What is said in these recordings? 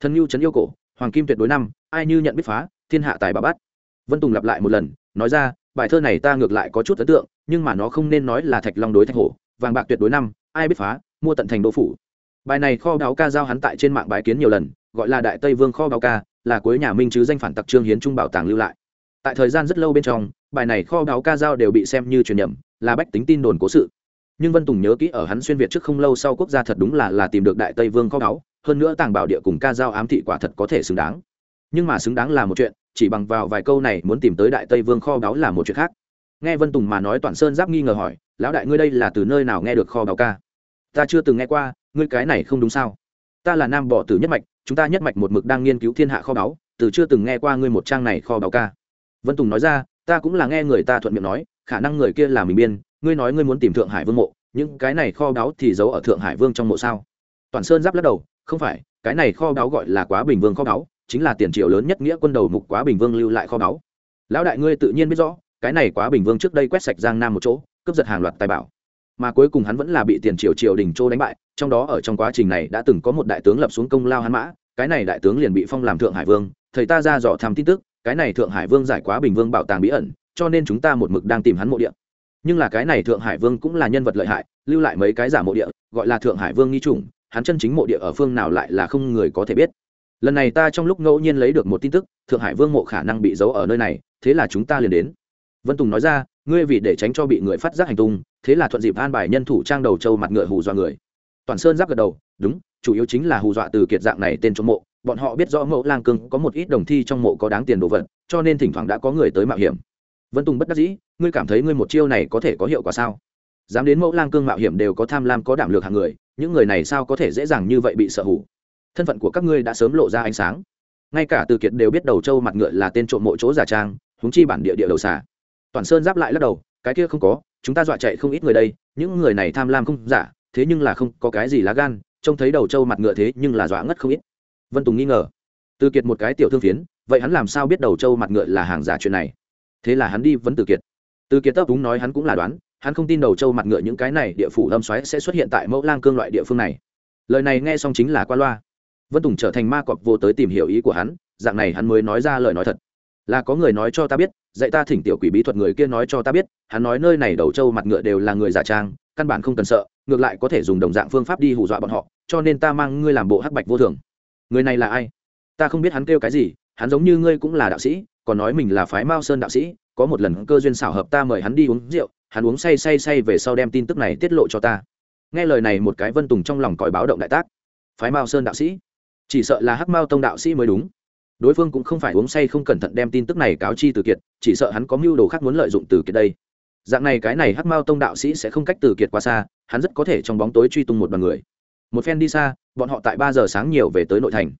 thần lưu trấn yêu cổ, hoàng kim tuyệt đối năm, ai như nhận biết phá, thiên hạ tài bà bắt vân tùng lặp lại một lần, nói ra, bài thơ này ta ngược lại có chút ấn tượng, nhưng mà nó không nên nói là thạch long đối thạch hổ, vàng bạc tuyệt đối năm, ai biết phá, mua tận thành đô phủ. Bài này kho báo ca giao hắn tại trên mạng bái kiến nhiều lần, gọi là đại tây vương kho báo ca, là cuối nhà minh chứ danh phản tặc trương hiến trung bảo tàng lưu lại. Tại thời gian rất lâu bên trong, bài này kho báo ca giao đều bị xem như truyền nhầm là bách tính tin đồn cố sự. Nhưng vân tùng nhớ kỹ ở hắn xuyên việt trước không lâu sau quốc gia thật đúng là là tìm được đại tây vương kho báo hơn nữa tàng bảo địa cùng ca giao ám thị quả thật có thể xứng đáng. Nhưng mà xứng đáng là một chuyện, chỉ bằng vào vài câu này muốn tìm tới đại tây vương kho báu là một chuyện khác. Nghe vân tùng mà nói toàn sơn giáp nghi ngờ hỏi, lão đại ngươi đây là từ nơi nào nghe được kho báu ca? Ta chưa từng nghe qua, ngươi cái này không đúng sao? Ta là nam bỏ tử nhất mạch, chúng ta nhất mạch một mực đang nghiên cứu thiên hạ kho báu, từ chưa từng nghe qua ngươi một trang này kho báu ca. Vân tùng nói ra, ta cũng là nghe người ta thuận miệng nói, khả năng người kia là mình biên, ngươi nói ngươi muốn tìm thượng hải vương mộ, những cái này kho báu thì giấu ở thượng hải vương trong mộ sao? Toàn sơn giáp lắc đầu không phải, cái này kho báu gọi là quá bình vương kho báu, chính là tiền triệu lớn nhất nghĩa quân đầu mục quá bình vương lưu lại kho báu. Lão đại ngươi tự nhiên biết rõ, cái này quá bình vương trước đây quét sạch giang nam một chỗ, cướp giật hàng loạt tài bảo. Mà cuối cùng hắn vẫn là bị tiền triều triều đình châu đánh bại, trong đó ở trong quá trình này đã từng có một đại tướng lập xuống công lao hắn mã, cái này đại tướng liền bị phong làm thượng hải vương, thầy ta ra dò thăm tin tức, cái này thượng hải vương giải quá bình vương bảo tàng bí ẩn, cho nên chúng ta một mực đang tìm hắn mộ địa. Nhưng là cái này thượng hải vương cũng là nhân vật lợi hại, lưu lại mấy cái giả mộ địa, gọi là thượng hải vương nghi trùng hắn chân chính mộ địa ở phương nào lại là không người có thể biết. Lần này ta trong lúc ngẫu nhiên lấy được một tin tức, thượng hải vương mộ khả năng bị giấu ở nơi này, thế là chúng ta liền đến. Vân tùng nói ra, ngươi vì để tránh cho bị người phát giác hành tung, thế là thuận dịp an bài nhân thủ trang đầu châu mặt ngựa hù dọa người. Toàn sơn giáp gật đầu, đúng, chủ yếu chính là hù dọa từ kiệt dạng này tên trong mộ, bọn họ biết rõ mẫu lang cưng có một ít đồng thi trong mộ có đáng tiền đồ vật, cho nên thỉnh thoảng đã có người tới mạo hiểm. Vân tùng bất đắc dĩ, ngươi cảm thấy ngươi một chiêu này có thể có hiệu quả sao? Dám đến mẫu lang cương mạo hiểm đều có tham lam có đảm lược hàng người những người này sao có thể dễ dàng như vậy bị sợ hủ? Thân phận của các ngươi đã sớm lộ ra ánh sáng. Ngay cả từ kiệt đều biết đầu trâu mặt ngựa là tên trộm mộ chỗ giả trang húng chi bản địa địa đầu xả toàn sơn giáp lại lắc đầu, cái kia không có, chúng ta dọa chạy không ít người đây, những người này tham lam không giả, thế nhưng là không có cái gì lá gan, trông thấy đầu trâu mặt ngựa thế nhưng là dọa ngất không ít. Vân tùng nghi ngờ. Từ kiệt một cái tiểu thương phiến, vậy hắn làm sao biết đầu trâu mặt ngựa là hàng giả chuyện này? Thế là hắn đi vấn từ kiệt. Từ kiệt tấp đúng nói hắn cũng là đoán hắn không tin đầu trâu mặt ngựa những cái này địa phủ âm xoáy sẽ xuất hiện tại mẫu lang cương loại địa phương này. Lời này nghe xong chính là qua loa. Vân tùng trở thành ma cọp vô tới tìm hiểu ý của hắn, dạng này hắn mới nói ra lời nói thật. Là có người nói cho ta biết, dạy ta thỉnh tiểu quỷ bí thuật người kia nói cho ta biết, hắn nói nơi này đầu trâu mặt ngựa đều là người giả trang, căn bản không cần sợ, ngược lại có thể dùng đồng dạng phương pháp đi hù dọa bọn họ, cho nên ta mang ngươi làm bộ hắc bạch vô thường. Người này là ai? Ta không biết hắn kêu cái gì, hắn giống như ngươi cũng là đạo sĩ, còn nói mình là phái mao sơn đạo sĩ, có một lần cơ duyên xảo hợp ta mời hắn đi uống rượu hắn uống say say say về sau đem tin tức này tiết lộ cho ta. Nghe lời này một cái vân tùng trong lòng còi báo động đại tác. Phái mao sơn đạo sĩ. Chỉ sợ là hắc mao tông đạo sĩ mới đúng. Đối phương cũng không phải uống say không cẩn thận đem tin tức này cáo chi từ kiệt, chỉ sợ hắn có mưu đồ khác muốn lợi dụng từ kiệt đây. Dạng này cái này hắc mao tông đạo sĩ sẽ không cách từ kiệt qua xa, hắn rất có thể trong bóng tối truy tung một đoàn người. Một phen đi xa, bọn họ tại ba giờ sáng nhiều về tới nội thành.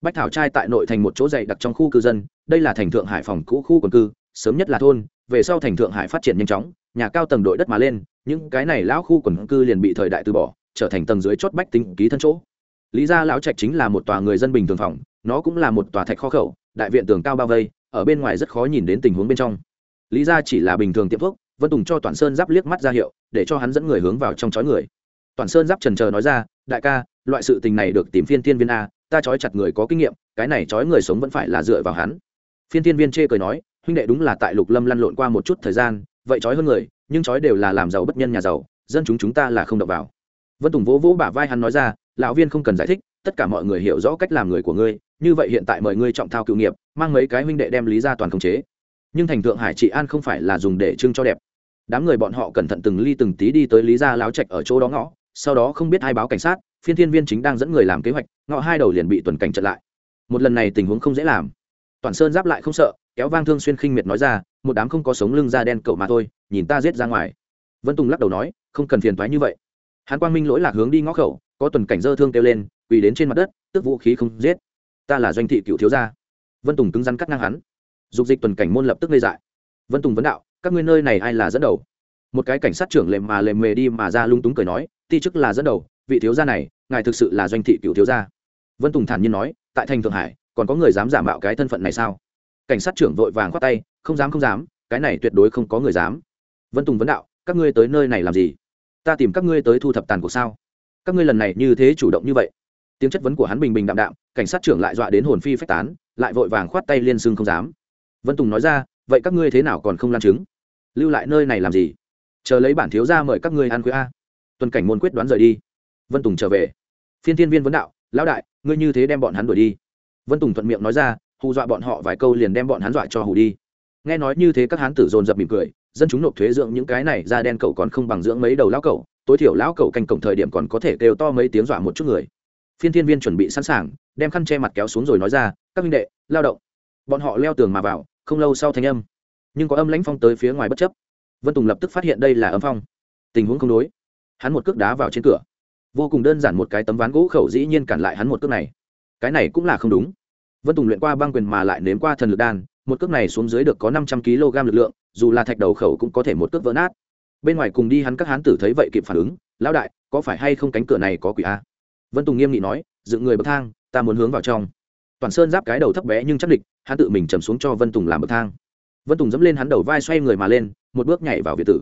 Bách thảo trai tại nội thành một chỗ dày đặc trong khu cư dân, đây là thành thượng hải phòng cũ khu quần cư, sớm nhất là thôn, về sau thành thượng hải phát triển nhanh chóng nhà cao tầng đội đất mà lên, những cái này lão khu quần cư liền bị thời đại từ bỏ, trở thành tầng dưới chốt bách tính ký thân chỗ. Lý gia lão trạch chính là một tòa người dân bình thường phòng, nó cũng là một tòa thạch kho khẩu, đại viện tường cao bao vây, ở bên ngoài rất khó nhìn đến tình huống bên trong. Lý gia chỉ là bình thường tiệm thuốc, vân tùng cho toàn sơn giáp liếc mắt ra hiệu, để cho hắn dẫn người hướng vào trong chói người. Toàn sơn giáp trần chờ nói ra, đại ca, loại sự tình này được tìm phiên tiên viên a, ta chói chặt người có kinh nghiệm, cái này chói người sống vẫn phải là dựa vào hắn. Phiên tiên viên chê cười nói, huynh đệ đúng là tại lục lâm lăn lộn qua một chút thời gian vậy chói hơn người, nhưng chói đều là làm giàu bất nhân nhà giàu, dân chúng chúng ta là không đọc vào. Vân tùng vỗ vỗ bả vai hắn nói ra, lão viên không cần giải thích, tất cả mọi người hiểu rõ cách làm người của ngươi, như vậy hiện tại mời ngươi trọng thao cựu nghiệp, mang mấy cái huynh đệ đem lý ra toàn khống chế. Nhưng thành thượng hải trị an không phải là dùng để trưng cho đẹp. Đám người bọn họ cẩn thận từng ly từng tí đi tới lý gia láo trạch ở chỗ đó ngõ, sau đó không biết ai báo cảnh sát, phiên thiên viên chính đang dẫn người làm kế hoạch, ngõ hai đầu liền bị tuần cảnh chặn lại. Một lần này tình huống không dễ làm. Toàn sơn giáp lại không sợ kéo vang thương xuyên khinh miệt nói ra, một đám không có sống lưng da đen cậu mà thôi, nhìn ta giết ra ngoài. Vân tùng lắc đầu nói, không cần phiền thoái như vậy. Hàn quang minh lỗi lạc hướng đi ngõ khẩu, có tuần cảnh dơ thương kêu lên, quỳ đến trên mặt đất, tức vũ khí không giết. Ta là doanh thị cựu thiếu gia. Vân tùng cứng rắn cắt ngang hắn. Dục dịch tuần cảnh môn lập tức gây dại. Vân tùng vấn đạo, các ngươi nơi này ai là dẫn đầu? Một cái cảnh sát trưởng lềm mà lềm mề đi mà ra lung túng cười nói, ti chức là dẫn đầu, vị thiếu gia này, ngài thực sự là doanh thị cựu thiếu gia. Vân tùng thản nhiên nói, tại thành thượng hải, còn có người dám giả mạo cái thân phận này sao? Cảnh sát trưởng vội vàng khoát tay, không dám không dám, cái này tuyệt đối không có người dám. Vân tùng vấn đạo, các ngươi tới nơi này làm gì? Ta tìm các ngươi tới thu thập tàn cuộc sao? Các ngươi lần này như thế chủ động như vậy? Tiếng chất vấn của hắn bình bình đạm đạm, cảnh sát trưởng lại dọa đến hồn phi phách tán, lại vội vàng khoát tay liên xưng không dám. Vân tùng nói ra, vậy các ngươi thế nào còn không lan chứng lưu lại nơi này làm gì? Chờ lấy bản thiếu ra mời các ngươi ăn khuya a. Tuần cảnh môn quyết đoán rời đi. Vân tùng trở về. Phiên thiên viên vấn đạo, lão đại, ngươi như thế đem bọn hắn đuổi đi. Vân tùng thuận miệng nói ra hù dọa bọn họ vài câu liền đem bọn hắn dọa cho hù đi. Nghe nói như thế các hán tử dồn dập mỉm cười, dân chúng nộp thuế dưỡng những cái này da đen cậu còn không bằng dưỡng mấy đầu lão cậu, tối thiểu lão cậu canh cổng thời điểm còn có thể kêu to mấy tiếng dọa một chút người. Phiên thiên viên chuẩn bị sẵn sàng, đem khăn che mặt kéo xuống rồi nói ra, các minh đệ, lao động. Bọn họ leo tường mà vào, không lâu sau thanh âm. Nhưng có âm lãnh phong tới phía ngoài bất chấp. Vân tùng lập tức phát hiện đây là âm phong. Tình huống không đối. Hắn một cước đá vào trên cửa. Vô cùng đơn giản một cái tấm ván gỗ khẩu dĩ nhiên cản lại hắn một cước này. Cái này cũng là không đúng vân tùng luyện qua băng quyền mà lại nếm qua thần lực đan, một cước này xuống dưới được có năm trăm kg lực lượng, dù là thạch đầu khẩu cũng có thể một cước vỡ nát. Bên ngoài cùng đi hắn các hán tử thấy vậy kịp phản ứng, lão đại, có phải hay không cánh cửa này có quỷ a? Vân tùng nghiêm nghị nói, dựng người bậc thang, ta muốn hướng vào trong. Toàn sơn giáp cái đầu thấp bé nhưng chắc địch, hắn tự mình chầm xuống cho vân tùng làm bậc thang. Vân tùng dẫm lên hắn đầu vai xoay người mà lên, một bước nhảy vào viện tử.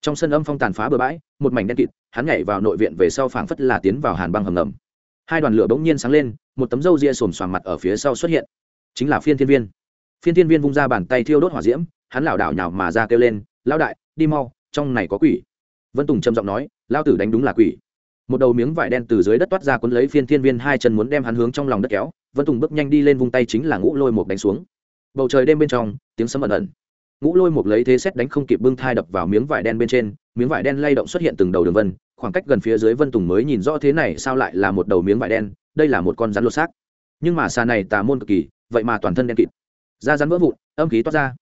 Trong sân âm phong tàn phá bừa bãi, một mảnh đen kịt, hắn nhảy vào nội viện về sau phảng phất là tiến vào hàn băng hầm ngầm hai đoàn lửa bỗng nhiên sáng lên, một tấm râu ria xồm xoàm mặt ở phía sau xuất hiện. Chính là phiên thiên viên. Phiên thiên viên vung ra bàn tay thiêu đốt hỏa diễm, hắn lảo đảo nhào mà ra kêu lên lao đại, đi mau, trong này có quỷ. Vân tùng trầm giọng nói lao tử đánh đúng là quỷ. Một đầu miếng vải đen từ dưới đất toát ra cuốn lấy phiên thiên viên hai chân muốn đem hắn hướng trong lòng đất kéo, vân tùng bước nhanh đi lên vung tay chính là ngũ lôi một đánh xuống. Bầu trời đêm bên trong, tiếng sấm ẩn ẩn. Ngũ lôi một lấy thế xét đánh không kịp bưng thai đập vào miếng vải đen bên trên, miếng vải đen lay động xuất hiện từng đầu đường vân khoảng cách gần phía dưới vân tùng mới nhìn rõ thế này sao lại là một đầu miếng vải đen, đây là một con rắn lột xác. Nhưng mà xà này tà môn cực kỳ, vậy mà toàn thân đen kịt. Da rắn vỡ vụn, âm khí toát ra.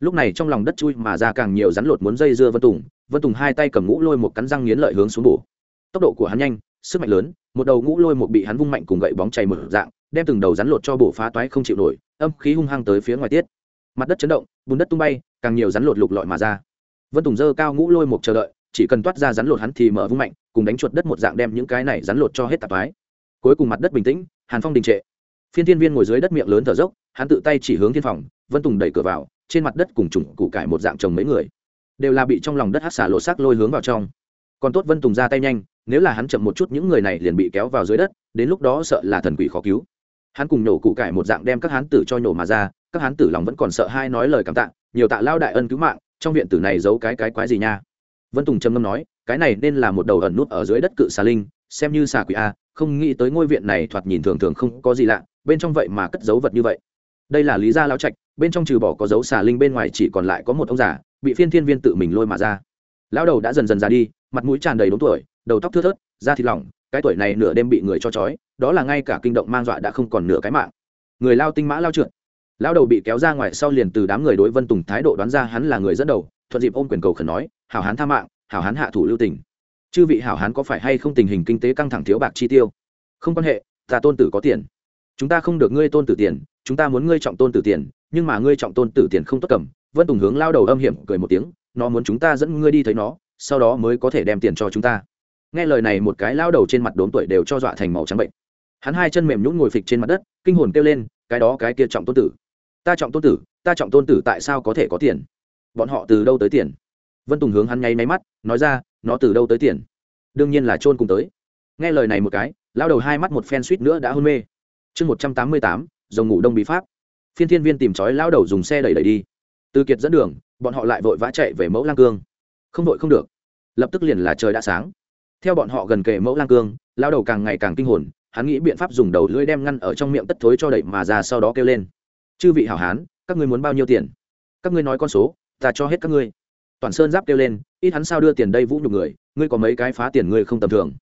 Lúc này trong lòng đất chui mà ra càng nhiều rắn lột muốn dây dưa vân tùng vân tùng hai tay cầm ngũ lôi một cắn răng nghiến lợi hướng xuống bổ. Tốc độ của hắn nhanh, sức mạnh lớn, một đầu ngũ lôi một bị hắn vung mạnh cùng gậy bóng chảy mở dạng, đem từng đầu rắn lột cho bổ phá toái không chịu nổi, âm khí hung hăng tới phía ngoài tiết. Mặt đất chấn động, bùn đất tung bay, càng nhiều rắn lột lục lọi mà ra. Vân tùng dơ cao ngũ lôi một chờ đợi chỉ cần toát ra rắn lột hắn thì mở vung mạnh, cùng đánh chuột đất một dạng đem những cái này rắn lột cho hết tạp mái cuối cùng mặt đất bình tĩnh, hàn phong đình trệ. Phiên thiên viên ngồi dưới đất miệng lớn thở dốc, hắn tự tay chỉ hướng thiên phòng, vân tùng đẩy cửa vào, trên mặt đất cùng chủng củ cải một dạng chồng mấy người. Đều là bị trong lòng đất hát xả lột xác lôi hướng vào trong. Còn tốt vân tùng ra tay nhanh, nếu là hắn chậm một chút những người này liền bị kéo vào dưới đất, đến lúc đó sợ là thần quỷ khó cứu. Hắn cùng nổ cụ cải một dạng đem các hán tử cho nhổ mà ra, các hán tử lòng vẫn còn sợ hai nói lời cảm tạ, nhiều tạ lao đại ân cứu mạng, trong viện tử này giấu cái cái quái gì nha vân tùng trầm ngâm nói cái này nên là một đầu ẩn nút ở dưới đất cự xà linh xem như xà quỷ a không nghĩ tới ngôi viện này thoạt nhìn thường thường không có gì lạ bên trong vậy mà cất dấu vật như vậy. Đây là lý gia lao trạch bên trong trừ bỏ có dấu xà linh bên ngoài chỉ còn lại có một ông già bị phiên thiên viên tự mình lôi mà ra. Lão đầu đã dần dần ra đi mặt mũi tràn đầy đống tuổi đầu tóc thưa thớt da thịt lỏng cái tuổi này nửa đêm bị người cho trói, đó là ngay cả kinh động mang dọa đã không còn nửa cái mạng. Người lao tinh mã lao trượt. Lao đầu bị kéo ra ngoài sau liền từ đám người đối vân tùng thái độ đoán ra hắn là người dẫn đầu thuận dịp ôm quyền cầu khẩn nói hảo hán tha mạng, hảo hán hạ thủ lưu tình. Chư vị hảo hán có phải hay không tình hình kinh tế căng thẳng thiếu bạc chi tiêu? Không quan hệ, ta tôn tử có tiền. Chúng ta không được ngươi tôn tử tiền, chúng ta muốn ngươi trọng tôn tử tiền, nhưng mà ngươi trọng tôn tử tiền không tốt cầm. Vân tùng hướng lao đầu âm hiểm cười một tiếng, nó muốn chúng ta dẫn ngươi đi thấy nó, sau đó mới có thể đem tiền cho chúng ta. Nghe lời này, một cái lao đầu trên mặt đốn tuổi đều cho dọa thành màu trắng bệnh. Hắn hai chân mềm nhún ngồi phịch trên mặt đất, kinh hồn kêu lên, cái đó, cái kia trọng tôn tử. Ta trọng tôn tử, ta trọng tôn tử tại sao có thể có tiền? Bọn họ từ đâu tới tiền? Vân tùng hướng hắn nháy máy mắt, nói ra, nó từ đâu tới tiền? Đương nhiên là trôn cùng tới. Nghe lời này một cái lao đầu hai mắt một phen suýt nữa đã hôn mê. Chương một trăm tám mươi tám dòng ngủ đông bí pháp. Phiên thiên viên tìm trói lao đầu dùng xe đẩy đẩy đi. Từ kiệt dẫn đường, bọn họ lại vội vã chạy về mẫu lang cương. Không vội không được. Lập tức liền là trời đã sáng. Theo bọn họ gần kề mẫu lang cương lao đầu càng ngày càng kinh hồn, hắn nghĩ biện pháp dùng đầu lưỡi đem ngăn ở trong miệng tất thối cho đẩy mà ra sau đó kêu lên. Chư vị hảo hán, các ngươi muốn bao nhiêu tiền? Các ngươi nói con số, ta cho hết các ngươi toàn sơn giáp kêu lên, ít hắn sao đưa tiền đây vũ nhục người, ngươi có mấy cái phá tiền ngươi không tầm thường?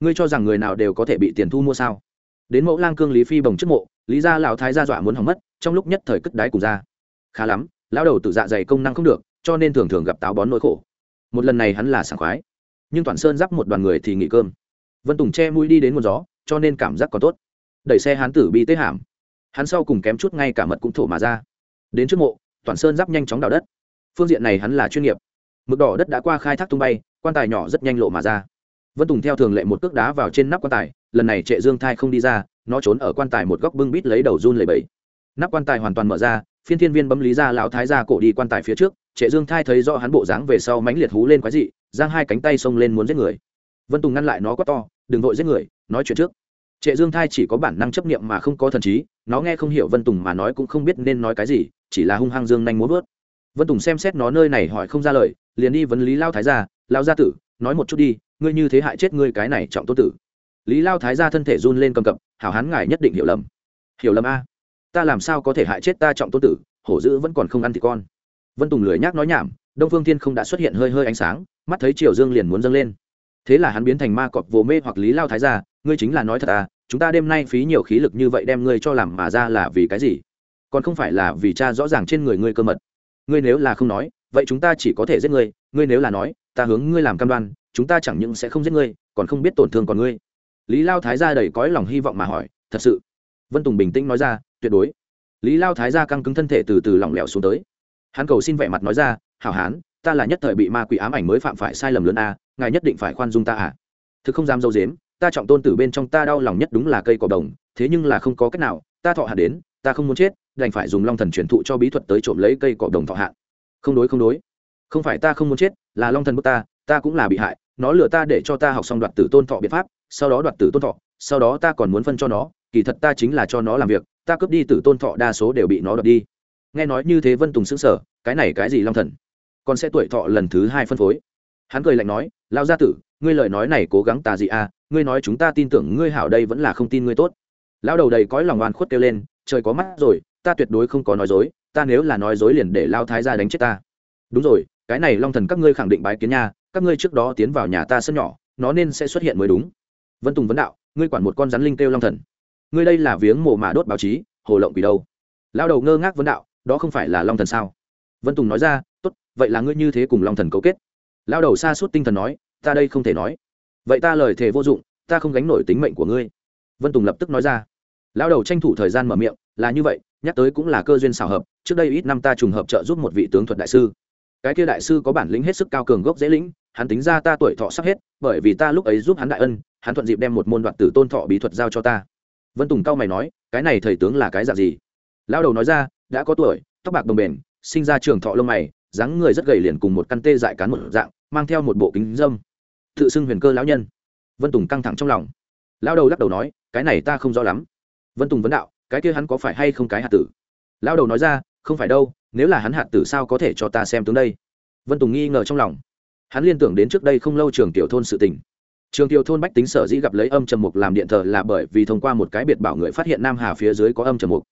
Ngươi cho rằng người nào đều có thể bị tiền thu mua sao? Đến mẫu lang cương lý phi bồng trước mộ, lý gia lão thái gia dọa muốn hỏng mất, trong lúc nhất thời cất đáy cùng ra. Khá lắm, lão đầu tự dạ dày công năng không được, cho nên thường thường gặp táo bón nỗi khổ. Một lần này hắn là sảng khoái. Nhưng toàn sơn giáp một đoàn người thì nghỉ cơm. Vân tùng che mũi đi đến nguồn gió, cho nên cảm giác còn tốt. Đẩy xe hán tử bị tế hàm. Hắn sau cùng kém chút ngay cả mật cũng thổ mà ra. Đến trước mộ, toàn sơn giáp nhanh chóng đào đất phương diện này hắn là chuyên nghiệp. Mực đỏ đất đã qua khai thác tung bay, quan tài nhỏ rất nhanh lộ mà ra. Vân tùng theo thường lệ một cước đá vào trên nắp quan tài, lần này trệ dương thai không đi ra, nó trốn ở quan tài một góc bưng bít lấy đầu run lầy bẫy nắp quan tài hoàn toàn mở ra, phiên thiên viên bấm lý ra lão thái ra cổ đi quan tài phía trước, trệ dương thai thấy rõ hắn bộ dáng về sau mánh liệt hú lên quái dị, giang hai cánh tay xông lên muốn giết người. Vân tùng ngăn lại nó quá to, đừng vội giết người, nói chuyện trước. Trệ dương thai chỉ có bản năng chấp niệm mà không có thần trí, nó nghe không hiểu vân tùng mà nói cũng không biết nên nói cái gì, chỉ là hung hăng dương nhanh muốn vớt vân tùng xem xét nó nơi này hỏi không ra lời, liền đi vấn lý lao thái gia, lao gia tử, nói một chút đi, ngươi như thế hại chết ngươi cái này trọng tôn tử. Lý lao thái gia thân thể run lên cầm cập, hảo hán ngài nhất định hiểu lầm. Hiểu lầm a? Ta làm sao có thể hại chết ta trọng tôn tử, hổ dữ vẫn còn không ăn thì con. Vân tùng lười nhác nói nhảm, đông phương thiên không đã xuất hiện hơi hơi ánh sáng, mắt thấy triều dương liền muốn dâng lên. Thế là hắn biến thành ma cọp vồ mê hoặc lý lao thái gia, ngươi chính là nói thật à chúng ta đêm nay phí nhiều khí lực như vậy đem ngươi cho làm mà ra là vì cái gì? Còn không phải là vì cha rõ ràng trên người ngươi cơ mật ngươi nếu là không nói, vậy chúng ta chỉ có thể giết ngươi ngươi nếu là nói, ta hướng ngươi làm cam đoan, chúng ta chẳng những sẽ không giết ngươi, còn không biết tổn thương còn ngươi. Lý lao thái gia đầy cõi lòng hy vọng mà hỏi, thật sự? Vân tùng bình tĩnh nói ra, tuyệt đối. Lý lao thái gia căng cứng thân thể từ từ lỏng lẻo xuống tới. Hắn cầu xin vẻ mặt nói ra, hảo hán, ta là nhất thời bị ma quỷ ám ảnh mới phạm phải sai lầm lớn a, ngài nhất định phải khoan dung ta à. Thực không dám dâu dếm, ta trọng tôn tử bên trong ta đau lòng nhất đúng là cây cỏ đồng thế nhưng là không có cách nào, ta thọ hạn đến, ta không muốn chết, đành phải dùng long thần truyền thụ cho bí thuật tới trộm lấy cây cỏ đồng thọ hạn. Không đối không đối. Không phải ta không muốn chết, là long thần bức ta ta cũng là bị hại, nó lừa ta để cho ta học xong đoạt tử tôn thọ biện pháp, sau đó đoạt tử tôn thọ, sau đó ta còn muốn phân cho nó, kỳ thật ta chính là cho nó làm việc, ta cướp đi tử tôn thọ đa số đều bị nó đoạt đi. Nghe nói như thế vân tùng xứng sở cái này cái gì long thần? Còn sẽ tuổi thọ lần thứ hai phân phối. Hắn cười lạnh nói lao gia tử, ngươi lời nói này cố gắng tà gì à ngươi nói chúng ta tin tưởng ngươi hảo đây vẫn là không tin ngươi tốt lão đầu đầy cõi lòng oan khuất kêu lên, trời có mắt rồi, ta tuyệt đối không có nói dối, ta nếu là nói dối liền để lao thái ra đánh chết ta. Đúng rồi, cái này long thần các ngươi khẳng định bái kiến nha, các ngươi trước đó tiến vào nhà ta sân nhỏ, nó nên sẽ xuất hiện mới đúng. Vân tùng vấn đạo, ngươi quản một con rắn linh kêu long thần. Ngươi đây là viếng mộ mà đốt báo chí, hồ lộng quỷ đâu? Lao đầu ngơ ngác vấn đạo, đó không phải là long thần sao? Vân tùng nói ra, tốt, vậy là ngươi như thế cùng long thần cấu kết. Lao đầu xa suốt tinh thần nói, ta đây không thể nói. Vậy ta lời thề vô dụng, ta không gánh nổi tính mệnh của ngươi. Vân tùng lập tức nói ra lao đầu tranh thủ thời gian mở miệng, là như vậy, nhắc tới cũng là cơ duyên xảo hợp, trước đây ít năm ta trùng hợp trợ giúp một vị tướng thuật đại sư. Cái kia đại sư có bản lĩnh hết sức cao cường gốc dễ lĩnh, hắn tính ra ta tuổi thọ sắp hết, bởi vì ta lúc ấy giúp hắn đại ân, hắn thuận dịp đem một môn đoạt tử tôn thọ bí thuật giao cho ta. Vân tùng cao mày nói, cái này thầy tướng là cái dạng gì? Lao đầu nói ra, đã có tuổi, tóc bạc đồng bền, sinh ra trường thọ lông mày, dáng người rất gầy liền cùng một căn tê dại cán một dạng, mang theo một bộ kính dâm. Tự xưng huyền cơ lão nhân. Vân tùng căng thẳng trong lòng. Lao đầu lắc đầu nói, cái này ta không rõ lắm vân tùng vấn đạo, cái kia hắn có phải hay không cái hạt tử? Lao đầu nói ra, không phải đâu, nếu là hắn hạt tử sao có thể cho ta xem tướng đây? Vân tùng nghi ngờ trong lòng. Hắn liên tưởng đến trước đây không lâu trường tiểu thôn sự tình. Trường tiểu thôn bách tính sở dĩ gặp lấy âm trầm mục làm điện thờ là bởi vì thông qua một cái biệt bảo người phát hiện nam hà phía dưới có âm trầm mục.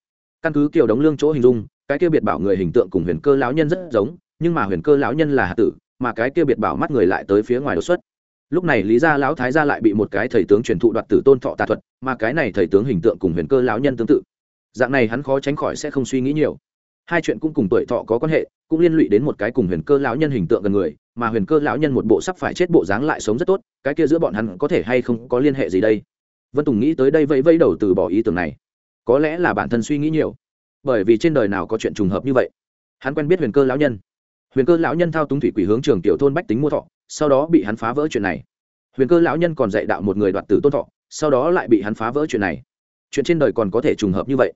Căn cứ kiểu đóng lương chỗ hình dung, cái kia biệt bảo người hình tượng cùng huyền cơ lão nhân rất giống, nhưng mà huyền cơ lão nhân là hạt tử, mà cái kia biệt bảo mắt người lại tới phía ngoài đột xuất lúc này lý gia lão thái gia lại bị một cái thầy tướng truyền thụ đoạt tử tôn thọ tà thuật, mà cái này thầy tướng hình tượng cùng huyền cơ lão nhân tương tự. Dạng này hắn khó tránh khỏi sẽ không suy nghĩ nhiều. Hai chuyện cũng cùng tuổi thọ có quan hệ, cũng liên lụy đến một cái cùng huyền cơ lão nhân hình tượng gần người, mà huyền cơ lão nhân một bộ sắp phải chết bộ dáng lại sống rất tốt, cái kia giữa bọn hắn có thể hay không có liên hệ gì đây? Vân tùng nghĩ tới đây vẫy vẫy đầu từ bỏ ý tưởng này. Có lẽ là bản thân suy nghĩ nhiều, bởi vì trên đời nào có chuyện trùng hợp như vậy? Hắn quen biết huyền cơ lão nhân. Huyền cơ lão nhân thao túng thủy quỷ hướng trường tiểu thôn bách tính mua thọ sau đó bị hắn phá vỡ chuyện này. Huyền cơ lão nhân còn dạy đạo một người đoạt tử tôn thọ, sau đó lại bị hắn phá vỡ chuyện này. Chuyện trên đời còn có thể trùng hợp như vậy.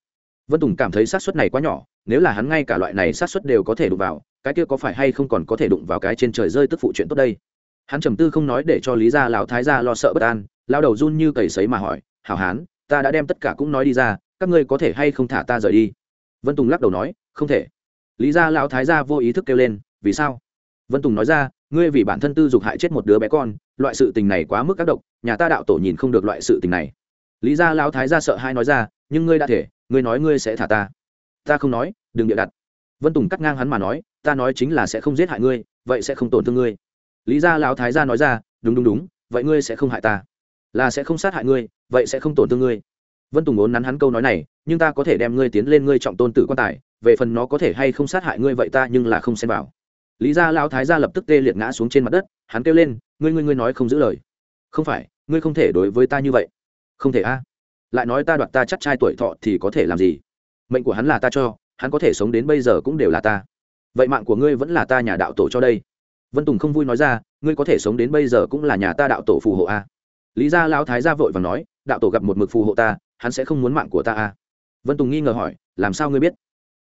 Vân tùng cảm thấy sát suất này quá nhỏ, nếu là hắn ngay cả loại này sát suất đều có thể đụng vào, cái kia có phải hay không còn có thể đụng vào cái trên trời rơi tức phụ chuyện tốt đây? Hắn trầm tư không nói để cho lý gia lão thái gia lo sợ bất an lao đầu run như cầy sấy mà hỏi, hảo hán, ta đã đem tất cả cũng nói đi ra, các ngươi có thể hay không thả ta rời đi? Vân tùng lắc đầu nói, không thể. Lý gia lão thái gia vô ý thức kêu lên, vì sao? Vân tùng nói ra ngươi vì bản thân tư dục hại chết một đứa bé con, loại sự tình này quá mức các độc, nhà ta đạo tổ nhìn không được loại sự tình này. Lý gia lão thái gia sợ hai nói ra, nhưng ngươi đã thể, ngươi nói ngươi sẽ thả ta. Ta không nói, đừng bịa đặt. Vân tùng cắt ngang hắn mà nói, ta nói chính là sẽ không giết hại ngươi, vậy sẽ không tổn thương ngươi. Lý gia lão thái gia nói ra, đúng đúng đúng, vậy ngươi sẽ không hại ta. Là sẽ không sát hại ngươi, vậy sẽ không tổn thương ngươi. Vân tùng ốn nắn hắn câu nói này, nhưng ta có thể đem ngươi tiến lên ngươi trọng tôn tử quan tài, về phần nó có thể hay không sát hại ngươi vậy ta nhưng là không xem vào lý gia lão thái gia lập tức tê liệt ngã xuống trên mặt đất, hắn kêu lên, ngươi ngươi ngươi nói không giữ lời. Không phải, ngươi không thể đối với ta như vậy. Không thể a. Lại nói ta đoạt ta chắc trai tuổi thọ thì có thể làm gì? Mệnh của hắn là ta cho, hắn có thể sống đến bây giờ cũng đều là ta. Vậy mạng của ngươi vẫn là ta nhà đạo tổ cho đây. Vân tùng không vui nói ra, ngươi có thể sống đến bây giờ cũng là nhà ta đạo tổ phù hộ a. Lý gia lão thái gia vội và nói, đạo tổ gặp một mực phù hộ ta, hắn sẽ không muốn mạng của ta a. Vân tùng nghi ngờ hỏi, làm sao ngươi biết?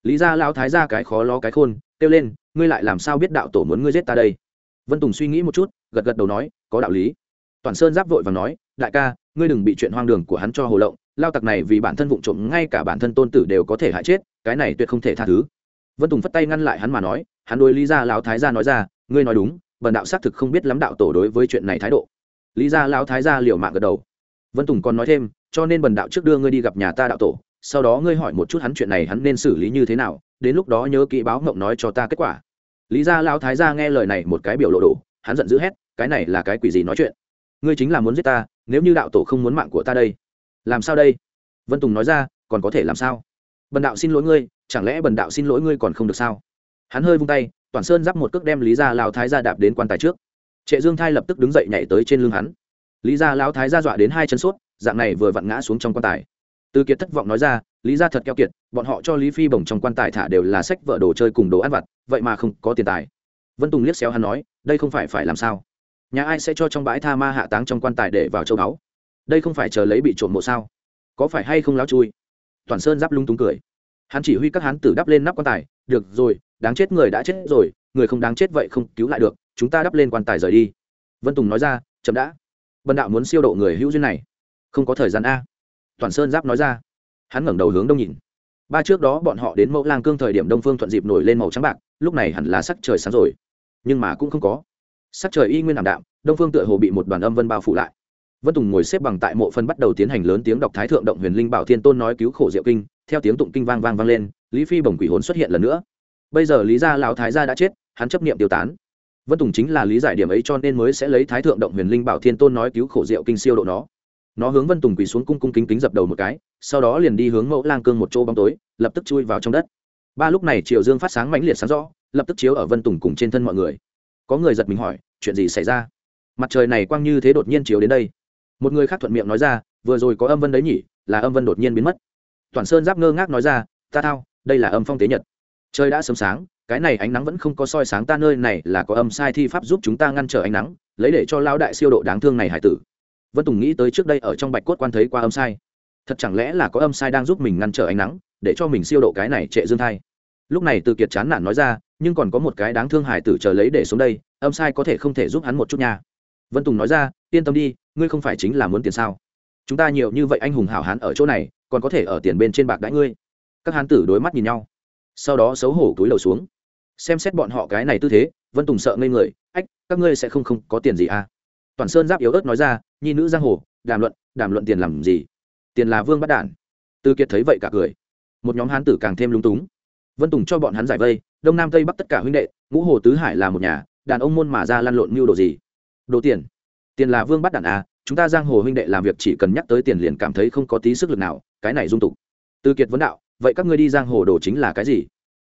Lý gia lão thái gia cái khó lo cái khôn, kêu lên ngươi lại làm sao biết đạo tổ muốn ngươi giết ta đây? Vân tùng suy nghĩ một chút, gật gật đầu nói, có đạo lý. Toàn sơn giáp vội và nói, đại ca, ngươi đừng bị chuyện hoang đường của hắn cho hồ lộng, lao tặc này vì bản thân vụng trộm ngay cả bản thân tôn tử đều có thể hại chết, cái này tuyệt không thể tha thứ. Vân tùng phất tay ngăn lại hắn mà nói, hắn đối lý gia lão thái gia nói ra, ngươi nói đúng, bần đạo xác thực không biết lắm đạo tổ đối với chuyện này thái độ. Lý gia lão thái gia liều mạng gật đầu. Vân tùng còn nói thêm, cho nên bần đạo trước đưa ngươi đi gặp nhà ta đạo tổ, sau đó ngươi hỏi một chút hắn chuyện này hắn nên xử lý như thế nào, đến lúc đó nhớ kỹ báo mộng nói cho ta kết quả lý gia lão thái gia nghe lời này một cái biểu lộ đổ hắn giận dữ hét cái này là cái quỷ gì nói chuyện? Ngươi chính là muốn giết ta nếu như đạo tổ không muốn mạng của ta đây. Làm sao đây? Vân tùng nói ra còn có thể làm sao? Bần đạo xin lỗi ngươi chẳng lẽ bần đạo xin lỗi ngươi còn không được sao? Hắn hơi vung tay toàn sơn giáp một cước đem lý gia lão thái gia đạp đến quan tài trước. Trệ dương thai lập tức đứng dậy nhảy tới trên lưng hắn. Lý gia lão thái gia dọa đến hai chân suốt, dạng này vừa vặn ngã xuống trong quan tài. Từ kiệt thất vọng nói ra lý gia thật keo kiệt, bọn họ cho lý phi bồng trong quan tài thả đều là sách vợ đồ chơi cùng đồ ăn vặt, vậy mà không có tiền tài. Vân tùng liếc xéo hắn nói, đây không phải phải làm sao? Nhà ai sẽ cho trong bãi tha ma hạ táng trong quan tài để vào châu báu? Đây không phải chờ lấy bị trộm mộ sao? Có phải hay không láo chui? Toàn sơn giáp lung túng cười. Hắn chỉ huy các hán tử đắp lên nắp quan tài, được rồi, đáng chết người đã chết rồi, người không đáng chết vậy không cứu lại được, chúng ta đắp lên quan tài rời đi. Vân tùng nói ra, chậm đã. Vân đạo muốn siêu độ người hữu duyên này. Không có thời gian a. Toàn sơn giáp nói ra hắn ngẩng đầu hướng đông nhìn. Ba trước đó bọn họ đến mẫu lang cương thời điểm đông phương thuận dịp nổi lên màu trắng bạc, lúc này hẳn là sắc trời sáng rồi. Nhưng mà cũng không có. Sắc trời y nguyên ảm đạm, đông phương tựa hồ bị một đoàn âm vân bao phủ lại. Vân tùng ngồi xếp bằng tại mộ phân bắt đầu tiến hành lớn tiếng đọc thái thượng động huyền linh bảo thiên tôn nói cứu khổ diệu kinh, theo tiếng tụng kinh vang vang vang lên, lý phi bồng quỷ hồn xuất hiện lần nữa. Bây giờ lý gia lão thái gia đã chết, hắn chấp niệm tiêu tán. Vân tùng chính là lý giải điểm ấy cho nên mới sẽ lấy thái thượng động huyền linh bảo thiên tôn nói cứu khổ diệu kinh siêu độ nó nó hướng vân tùng quỳ xuống cung cung kính kính dập đầu một cái, sau đó liền đi hướng mẫu lang cương một chỗ bóng tối, lập tức chui vào trong đất. Ba lúc này triệu dương phát sáng mãnh liệt sáng rõ, lập tức chiếu ở vân tùng cùng trên thân mọi người. Có người giật mình hỏi, chuyện gì xảy ra? Mặt trời này quang như thế đột nhiên chiếu đến đây. Một người khác thuận miệng nói ra, vừa rồi có âm vân đấy nhỉ, là âm vân đột nhiên biến mất. Toàn sơn giáp ngơ ngác nói ra, ta thao, đây là âm phong tế nhật. Trời đã sớm sáng, cái này ánh nắng vẫn không có soi sáng ta nơi này là có âm sai thi pháp giúp chúng ta ngăn trở ánh nắng, lấy để cho lao đại siêu độ đáng thương này hải tử vân tùng nghĩ tới trước đây ở trong bạch cốt quan thấy qua âm sai. Thật chẳng lẽ là có âm sai đang giúp mình ngăn trở ánh nắng, để cho mình siêu độ cái này trệ dương thai? Lúc này từ kiệt chán nản nói ra, nhưng còn có một cái đáng thương hải tử chờ lấy để xuống đây, âm sai có thể không thể giúp hắn một chút nha. Vân tùng nói ra, yên tâm đi, ngươi không phải chính là muốn tiền sao? Chúng ta nhiều như vậy anh hùng hảo hán ở chỗ này, còn có thể ở tiền bên trên bạc đãi ngươi. Các hán tử đối mắt nhìn nhau. Sau đó xấu hổ túi lầu xuống. Xem xét bọn họ cái này tư thế, vân tùng sợ ngây người, ách, các ngươi sẽ không không có tiền gì à? Toàn sơn giáp yếu ớt nói ra nhi nữ giang hồ, đàm luận đàm luận tiền làm gì? Tiền là vương bắt đản. Tư kiệt thấy vậy cả cười. Một nhóm hán tử càng thêm lung túng. Vân tùng cho bọn hắn giải vây, đông nam tây bắc tất cả huynh đệ, ngũ hồ tứ hải là một nhà, đàn ông môn mà ra lăn lộn mưu đồ gì? Đồ tiền. Tiền là vương bắt đản à chúng ta giang hồ huynh đệ làm việc chỉ cần nhắc tới tiền liền cảm thấy không có tí sức lực nào, cái này dung tục. Tư kiệt vấn đạo, vậy các ngươi đi giang hồ đồ chính là cái gì?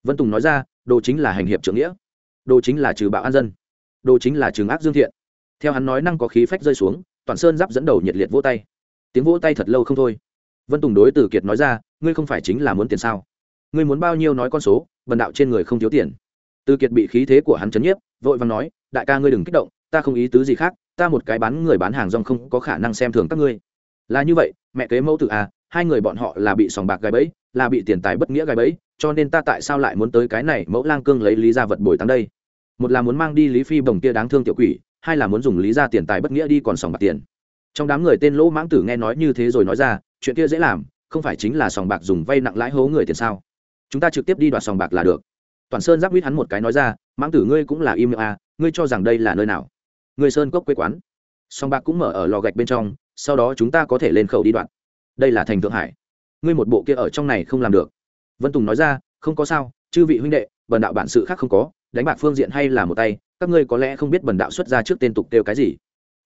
Vân tùng nói ra, đồ chính là hành hiệp trưởng nghĩa. Đồ chính là trừ bạo an dân. Đồ chính là trừng ác dương thiện. Theo hắn nói năng có khí phách rơi xuống toàn sơn giáp dẫn đầu nhiệt liệt vỗ tay. Tiếng vỗ tay thật lâu không thôi. Vân tùng đối từ kiệt nói ra, ngươi không phải chính là muốn tiền sao? Ngươi muốn bao nhiêu nói con số vần đạo trên người không thiếu tiền. Từ kiệt bị khí thế của hắn chấn nhiếp, vội vàng nói, đại ca ngươi đừng kích động, ta không ý tứ gì khác, ta một cái bán người bán hàng rong không có khả năng xem thường các ngươi. Là như vậy, mẹ kế mẫu tự à hai người bọn họ là bị sòng bạc gài bẫy, là bị tiền tài bất nghĩa gài bẫy, cho nên ta tại sao lại muốn tới cái này mẫu lang cương lấy lý ra vật bồi tăng đây? Một là muốn mang đi lý phi bồng kia đáng thương tiểu quỷ hai là muốn dùng lý ra tiền tài bất nghĩa đi còn sòng bạc tiền. Trong đám người tên lỗ mãng tử nghe nói như thế rồi nói ra, chuyện kia dễ làm, không phải chính là sòng bạc dùng vay nặng lãi hố người tiền sao? Chúng ta trực tiếp đi đoạt sòng bạc là được. Toàn sơn giáp huyết hắn một cái nói ra, mãng tử ngươi cũng là im à ngươi cho rằng đây là nơi nào? Ngươi sơn cốc quê quán. Sòng bạc cũng mở ở lò gạch bên trong, sau đó chúng ta có thể lên khẩu đi đoạn đây là thành thượng hải. Ngươi một bộ kia ở trong này không làm được. Vân tùng nói ra, không có sao, chư vị huynh đệ, bần đạo bản sự khác không có, đánh bạc phương diện hay là một tay các ngươi có lẽ không biết bần đạo xuất ra trước tên tục kêu cái gì.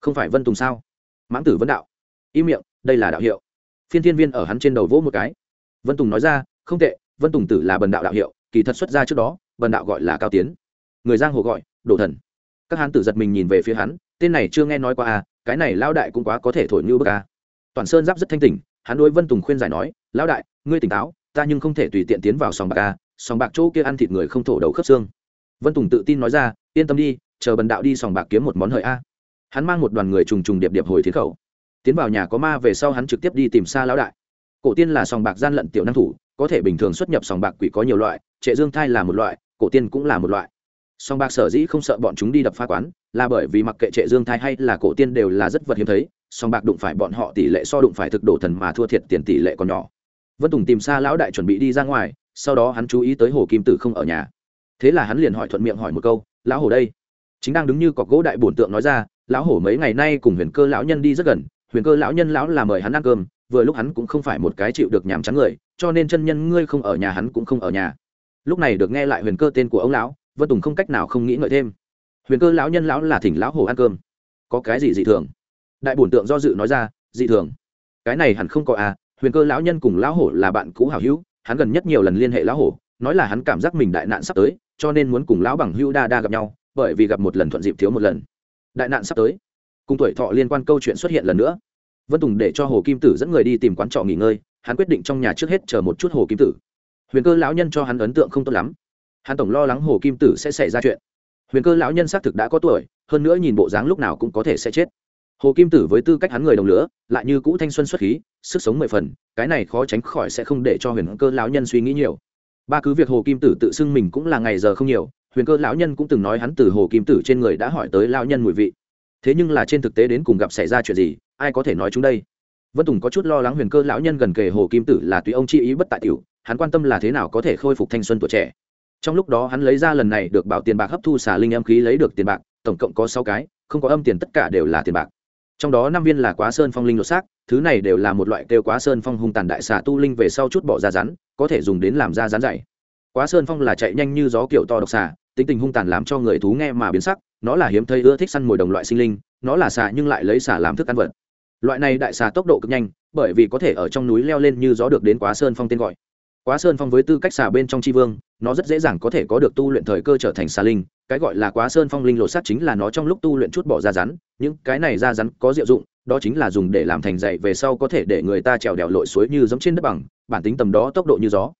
Không phải vân tùng sao? Mãng tử vân đạo. Im miệng, đây là đạo hiệu. Phiên thiên viên ở hắn trên đầu vỗ một cái. Vân tùng nói ra, không tệ, vân tùng tử là bần đạo đạo hiệu, kỳ thật xuất ra trước đó, bần đạo gọi là cao tiến. Người giang hồ gọi, đổ thần. Các hán tử giật mình nhìn về phía hắn, tên này chưa nghe nói qua à cái này lao đại cũng quá có thể thổi như bức à. toàn sơn giáp rất thanh tỉnh, hắn đối vân tùng khuyên giải nói lao đại, ngươi tỉnh táo, ta nhưng không thể tùy tiện tiến vào sòng bạc à sòng bạc chỗ kia ăn thịt người không thổ đầu khớp xương vân tùng tự tin nói ra, yên tâm đi, chờ bần đạo đi sòng bạc kiếm một món hời a. Hắn mang một đoàn người trùng trùng điệp điệp hồi thiến khẩu. Tiến vào nhà có ma về sau hắn trực tiếp đi tìm xa lão đại. Cổ tiên là sòng bạc gian lận tiểu năng thủ, có thể bình thường xuất nhập sòng bạc quỷ có nhiều loại, trệ dương thai là một loại, cổ tiên cũng là một loại. Sòng bạc sở dĩ không sợ bọn chúng đi đập phá quán, là bởi vì mặc kệ trệ dương thai hay là cổ tiên đều là rất vật hiếm thấy, sòng bạc đụng phải bọn họ tỷ lệ so đụng phải thực đồ thần mà thua thiệt tiền tỷ lệ còn nhỏ. Vân tùng tìm xa lão đại chuẩn bị đi ra ngoài, sau đó hắn chú ý tới hồ kim tử không ở nhà thế là hắn liền hỏi thuận miệng hỏi một câu, lão hồ đây? Chính đang đứng như cọc gỗ đại bổn tượng nói ra, lão hổ mấy ngày nay cùng huyền cơ lão nhân đi rất gần, huyền cơ lão nhân lão là mời hắn ăn cơm, vừa lúc hắn cũng không phải một cái chịu được nhàm chán người, cho nên chân nhân ngươi không ở nhà hắn cũng không ở nhà. Lúc này được nghe lại huyền cơ tên của ông lão, vân tùng không cách nào không nghĩ ngợi thêm. Huyền cơ lão nhân lão là thỉnh lão hổ ăn cơm. Có cái gì dị thường? Đại bổn tượng do dự nói ra, dị thường. Cái này hẳn không có à huyền cơ lão nhân cùng lão hổ là bạn cũ hảo hữu, hắn gần nhất nhiều lần liên hệ lão hổ, nói là hắn cảm giác mình đại nạn sắp tới cho nên muốn cùng lão bằng hữu đa đa gặp nhau, bởi vì gặp một lần thuận dịp thiếu một lần. Đại nạn sắp tới. Cùng tuổi thọ liên quan câu chuyện xuất hiện lần nữa. Vân tùng để cho hồ kim tử dẫn người đi tìm quán trọ nghỉ ngơi, hắn quyết định trong nhà trước hết chờ một chút hồ kim tử. Huyền cơ lão nhân cho hắn ấn tượng không tốt lắm. Hắn tổng lo lắng hồ kim tử sẽ xảy ra chuyện. Huyền cơ lão nhân xác thực đã có tuổi, hơn nữa nhìn bộ dáng lúc nào cũng có thể sẽ chết. Hồ kim tử với tư cách hắn người đồng lửa, lại như cũ thanh xuân xuất khí, sức sống mười phần, cái này khó tránh khỏi sẽ không để cho huyền cơ lão nhân suy nghĩ nhiều ba cứ việc hồ kim tử tự xưng mình cũng là ngày giờ không nhiều, huyền cơ lão nhân cũng từng nói hắn từ hồ kim tử trên người đã hỏi tới lão nhân mùi vị. Thế nhưng là trên thực tế đến cùng gặp xảy ra chuyện gì, ai có thể nói chúng đây? Vân tùng có chút lo lắng huyền cơ lão nhân gần kề hồ kim tử là tùy ông chi ý bất tại tiểu, hắn quan tâm là thế nào có thể khôi phục thanh xuân tuổi trẻ. Trong lúc đó hắn lấy ra lần này được bảo tiền bạc hấp thu xả linh âm khí lấy được tiền bạc, tổng cộng có sáu cái, không có âm tiền tất cả đều là tiền bạc trong đó năm viên là quá sơn phong linh lột xác, thứ này đều là một loại kêu quá sơn phong hung tàn đại xà tu linh về sau chút bỏ ra rắn, có thể dùng đến làm ra rắn dày quá sơn phong là chạy nhanh như gió kiểu to độc xà, tính tình hung tàn làm cho người thú nghe mà biến sắc, nó là hiếm thấy ưa thích săn mồi đồng loại sinh linh, nó là xà nhưng lại lấy xà làm thức ăn vật. Loại này đại xà tốc độ cực nhanh, bởi vì có thể ở trong núi leo lên như gió được đến quá sơn phong tên gọi quá sơn phong với tư cách xà bên trong tri vương, nó rất dễ dàng có thể có được tu luyện thời cơ trở thành xà linh, cái gọi là quá sơn phong linh lột sát chính là nó trong lúc tu luyện chút bỏ da rắn, những cái này da rắn có diệu dụng, đó chính là dùng để làm thành dạy về sau có thể để người ta trèo đèo lội suối như giống trên đất bằng, bản tính tầm đó tốc độ như gió.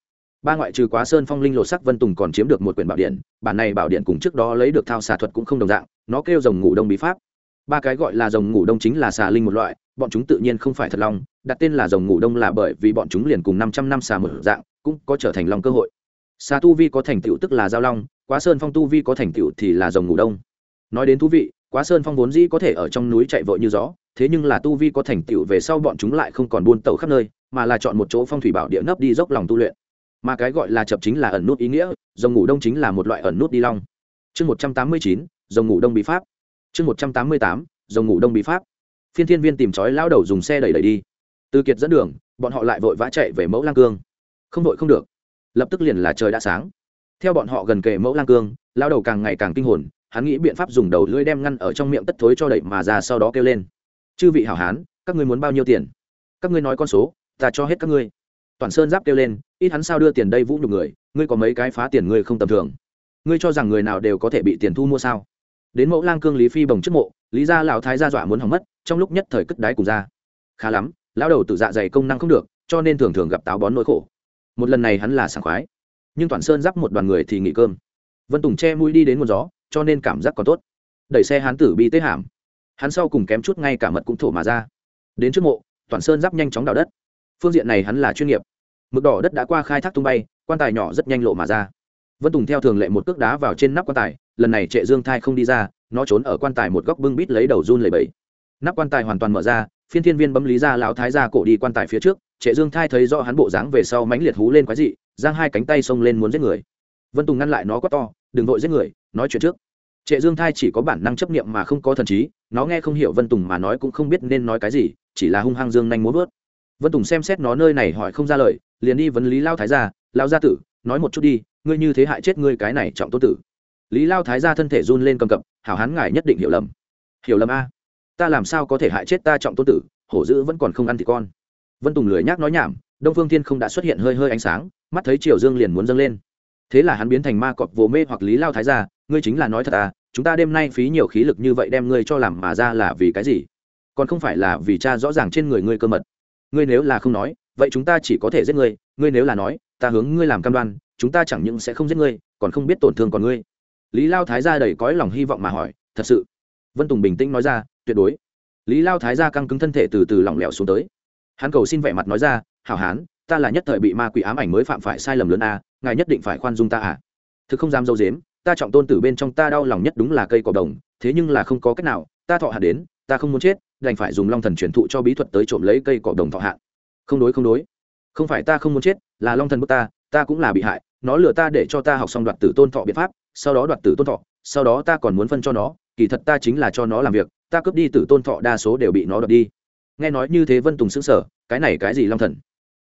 Ba ngoại trừ quá sơn phong linh lột sắc vân tùng còn chiếm được một quyển bảo điện, bản này bảo điện cùng trước đó lấy được thao xà thuật cũng không đồng dạng, nó kêu rồng ngủ đông bí pháp. Ba cái gọi là rồng ngủ đông chính là xà linh một loại, bọn chúng tự nhiên không phải thật long, đặt tên là rồng ngủ đông là bởi vì bọn chúng liền cùng năm trăm năm xà một dạng cũng có trở thành long cơ hội. Xa tu vi có thành tựu tức là giao long, quá sơn phong tu vi có thành tựu thì là rồng ngủ đông. Nói đến thú vị, quá sơn phong vốn dĩ có thể ở trong núi chạy vội như gió, thế nhưng là tu vi có thành tựu về sau bọn chúng lại không còn buôn tàu khắp nơi, mà là chọn một chỗ phong thủy bảo địa nấp đi dốc lòng tu luyện. Mà cái gọi là chập chính là ẩn nút ý nghĩa, rồng ngủ đông chính là một loại ẩn nút đi long. Chương một trăm tám mươi chín, rồng ngủ đông bí pháp. Chương một trăm tám mươi tám, rồng ngủ đông bí pháp. Phiên thiên viên tìm trói lao đầu dùng xe đẩy đẩy đi. Từ kiệt dẫn đường, bọn họ lại vội vã chạy về mẫu lang cương không vội không được. Lập tức liền là trời đã sáng. Theo bọn họ gần kề mẫu lang cương lao đầu càng ngày càng kinh hồn, hắn nghĩ biện pháp dùng đầu lưỡi đem ngăn ở trong miệng tất thối cho đẩy mà ra sau đó kêu lên. Chư vị hảo hán, các ngươi muốn bao nhiêu tiền? Các ngươi nói con số, ta cho hết các ngươi. Toàn sơn giáp kêu lên, ít hắn sao đưa tiền đây vũ nhục người, ngươi có mấy cái phá tiền ngươi không tầm thường. Ngươi cho rằng người nào đều có thể bị tiền thu mua sao? Đến mẫu lang cương lý phi bồng trước mộ, lý gia lão thái gia dọa muốn hỏng mất, trong lúc nhất thời cất đáy cùng ra. Khá lắm, lão đầu tự dạ dày công năng không được, cho nên thường thường gặp táo bón nỗi khổ một lần này hắn là sảng khoái. Nhưng toàn sơn giáp một đoàn người thì nghỉ cơm. Vân tùng che mũi đi đến một gió, cho nên cảm giác còn tốt. Đẩy xe hán tử bi tế hàm. Hắn sau cùng kém chút ngay cả mật cũng thổ mà ra. Đến trước mộ, toàn sơn giáp nhanh chóng đào đất. Phương diện này hắn là chuyên nghiệp. Mực đỏ đất đã qua khai thác tung bay, quan tài nhỏ rất nhanh lộ mà ra. Vân tùng theo thường lệ một cước đá vào trên nắp quan tài, lần này trệ dương thai không đi ra, nó trốn ở quan tài một góc bưng bít lấy đầu run lầy bẫy nắp quan tài hoàn toàn mở ra, phiên thiên viên bấm lý ra lão thái ra cổ đi quan tài phía trước trệ dương thai thấy do hắn bộ dáng về sau mãnh liệt hú lên quái dị, giang hai cánh tay xông lên muốn giết người. Vân tùng ngăn lại nó quá to, đừng vội giết người, nói chuyện trước. Trệ dương thai chỉ có bản năng chấp niệm mà không có thần trí, nó nghe không hiểu vân tùng mà nói cũng không biết nên nói cái gì, chỉ là hung hăng dương nhanh muốn vớt. Vân tùng xem xét nó nơi này hỏi không ra lời, liền đi vấn lý lao thái gia, lao gia tử, nói một chút đi, ngươi như thế hại chết ngươi cái này trọng tô tử. Lý lao thái gia thân thể run lên cầm cập, hảo hán ngài nhất định hiểu lầm. Hiểu lầm a? Ta làm sao có thể hại chết ta trọng tôn tử, hổ dữ vẫn còn không ăn thì con vân tùng lười nhác nói nhảm, đông phương thiên không đã xuất hiện hơi hơi ánh sáng, mắt thấy triều dương liền muốn dâng lên. Thế là hắn biến thành ma cọp vồ mê hoặc lý lao thái gia, ngươi chính là nói thật à chúng ta đêm nay phí nhiều khí lực như vậy đem ngươi cho làm mà ra là vì cái gì? Còn không phải là vì cha rõ ràng trên người ngươi cơ mật. Ngươi nếu là không nói, vậy chúng ta chỉ có thể giết ngươi ngươi nếu là nói, ta hướng ngươi làm cam đoan, chúng ta chẳng những sẽ không giết ngươi, còn không biết tổn thương còn ngươi. Lý lao thái gia đầy cõi lòng hy vọng mà hỏi, thật sự? Vân tùng bình tĩnh nói ra, tuyệt đối. Lý lao thái gia căng cứng thân thể từ từ lỏng lẻo xuống tới hắn cầu xin vẻ mặt nói ra, hảo hán, ta là nhất thời bị ma quỷ ám ảnh mới phạm phải sai lầm lớn a, ngài nhất định phải khoan dung ta à. Thực không dám dâu dếm, ta trọng tôn tử bên trong ta đau lòng nhất đúng là cây cỏ đồng, thế nhưng là không có cách nào, ta thọ hạ đến, ta không muốn chết, đành phải dùng long thần truyền thụ cho bí thuật tới trộm lấy cây cỏ đồng thọ hạn. Không đối không đối. Không phải ta không muốn chết, là long thần bức ta ta cũng là bị hại, nó lừa ta để cho ta học xong đoạt tử tôn thọ biện pháp, sau đó đoạt tử tôn thọ, sau đó ta còn muốn phân cho nó, kỳ thật ta chính là cho nó làm việc, ta cướp đi tử tôn thọ đa số đều bị nó đoạt đi nghe nói như thế vân tùng xứng sở cái này cái gì long thần?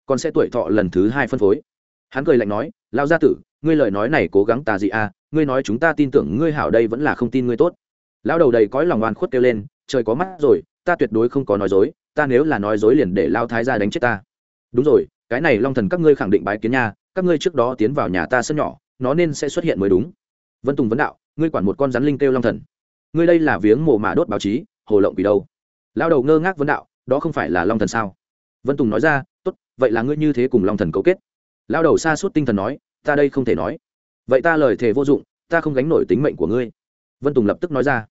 Còn sẽ tuổi thọ lần thứ hai phân phối. Hắn cười lạnh nói lao gia tử, ngươi lời nói này cố gắng tà gì à ngươi nói chúng ta tin tưởng ngươi hảo đây vẫn là không tin ngươi tốt. Lão đầu đầy cõi lòng oan khuất kêu lên, trời có mắt rồi, ta tuyệt đối không có nói dối, ta nếu là nói dối liền để lao thái ra đánh chết ta. Đúng rồi, cái này long thần các ngươi khẳng định bái kiến nha, các ngươi trước đó tiến vào nhà ta sân nhỏ, nó nên sẽ xuất hiện mới đúng. Vân tùng vấn đạo, ngươi quản một con rắn linh kêu long thần. Ngươi đây là viếng mồ mả đốt báo chí, hồ lộng vì đâu? Lao đầu ngơ ngác vấn đạo đó không phải là long thần sao? Vân tùng nói ra, tốt, vậy là ngươi như thế cùng long thần cấu kết. Lao đầu xa suốt tinh thần nói, ta đây không thể nói. Vậy ta lời thề vô dụng, ta không gánh nổi tính mệnh của ngươi. Vân tùng lập tức nói ra.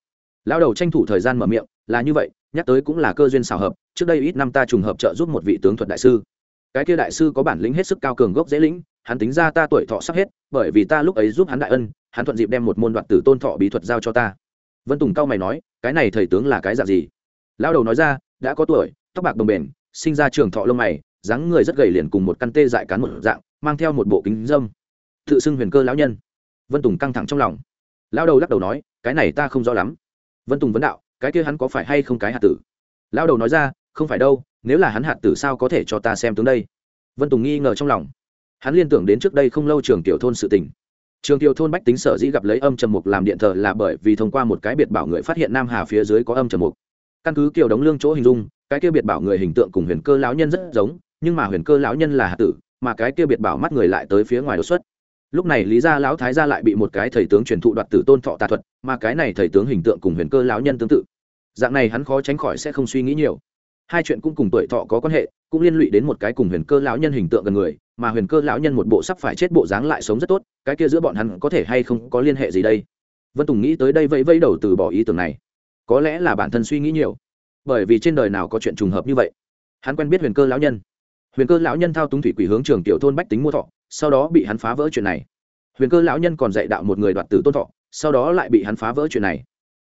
Lao đầu tranh thủ thời gian mở miệng, là như vậy, nhắc tới cũng là cơ duyên xào hợp, trước đây ít năm ta trùng hợp trợ giúp một vị tướng thuật đại sư. Cái kia đại sư có bản lĩnh hết sức cao cường gốc dễ lĩnh, hắn tính ra ta tuổi thọ sắp hết, bởi vì ta lúc ấy giúp hắn đại ân, hắn thuận dịp đem một môn đoạn tử tôn thọ bí thuật giao cho ta. Vân tùng cao mày nói, cái này thầy tướng là cái dạng gì? Lao đầu nói ra đã có tuổi, tóc bạc đồng bền, sinh ra trường thọ lông mày, dáng người rất gầy liền cùng một căn tê dại cán một dạng, mang theo một bộ kính dâm. Tự xưng huyền cơ lão nhân. Vân tùng căng thẳng trong lòng. Lao đầu lắc đầu nói, cái này ta không rõ lắm. Vân tùng vấn đạo, cái kia hắn có phải hay không cái hạt tử? Lao đầu nói ra, không phải đâu, nếu là hắn hạt tử sao có thể cho ta xem tướng đây? Vân tùng nghi ngờ trong lòng. Hắn liên tưởng đến trước đây không lâu trường tiểu thôn sự tình. Trường tiểu thôn bách tính sở dĩ gặp lấy âm trầm mục làm điện thờ là bởi vì thông qua một cái biệt bảo người phát hiện nam hà phía dưới có âm trầm mục căn cứ kiểu đống lương chỗ hình dung, cái kia biệt bảo người hình tượng cùng huyền cơ lão nhân rất giống, nhưng mà huyền cơ lão nhân là hạ tử, mà cái kia biệt bảo mắt người lại tới phía ngoài đột xuất. Lúc này lý gia lão thái gia lại bị một cái thầy tướng truyền thụ đoạt tử tôn thọ tà thuật, mà cái này thầy tướng hình tượng cùng huyền cơ lão nhân tương tự. Dạng này hắn khó tránh khỏi sẽ không suy nghĩ nhiều. Hai chuyện cũng cùng tuổi thọ có quan hệ, cũng liên lụy đến một cái cùng huyền cơ lão nhân hình tượng gần người, mà huyền cơ lão nhân một bộ sắp phải chết bộ dáng lại sống rất tốt, cái kia giữa bọn hắn có thể hay không có liên hệ gì đây? Vân tùng nghĩ tới đây vẫy vẫy đầu từ bỏ ý tưởng này có lẽ là bản thân suy nghĩ nhiều. Bởi vì trên đời nào có chuyện trùng hợp như vậy? Hắn quen biết huyền cơ lão nhân. Huyền cơ lão nhân thao túng thủy quỷ hướng trường tiểu thôn bách tính mua thọ, sau đó bị hắn phá vỡ chuyện này. Huyền cơ lão nhân còn dạy đạo một người đoạt tử tôn thọ, sau đó lại bị hắn phá vỡ chuyện này.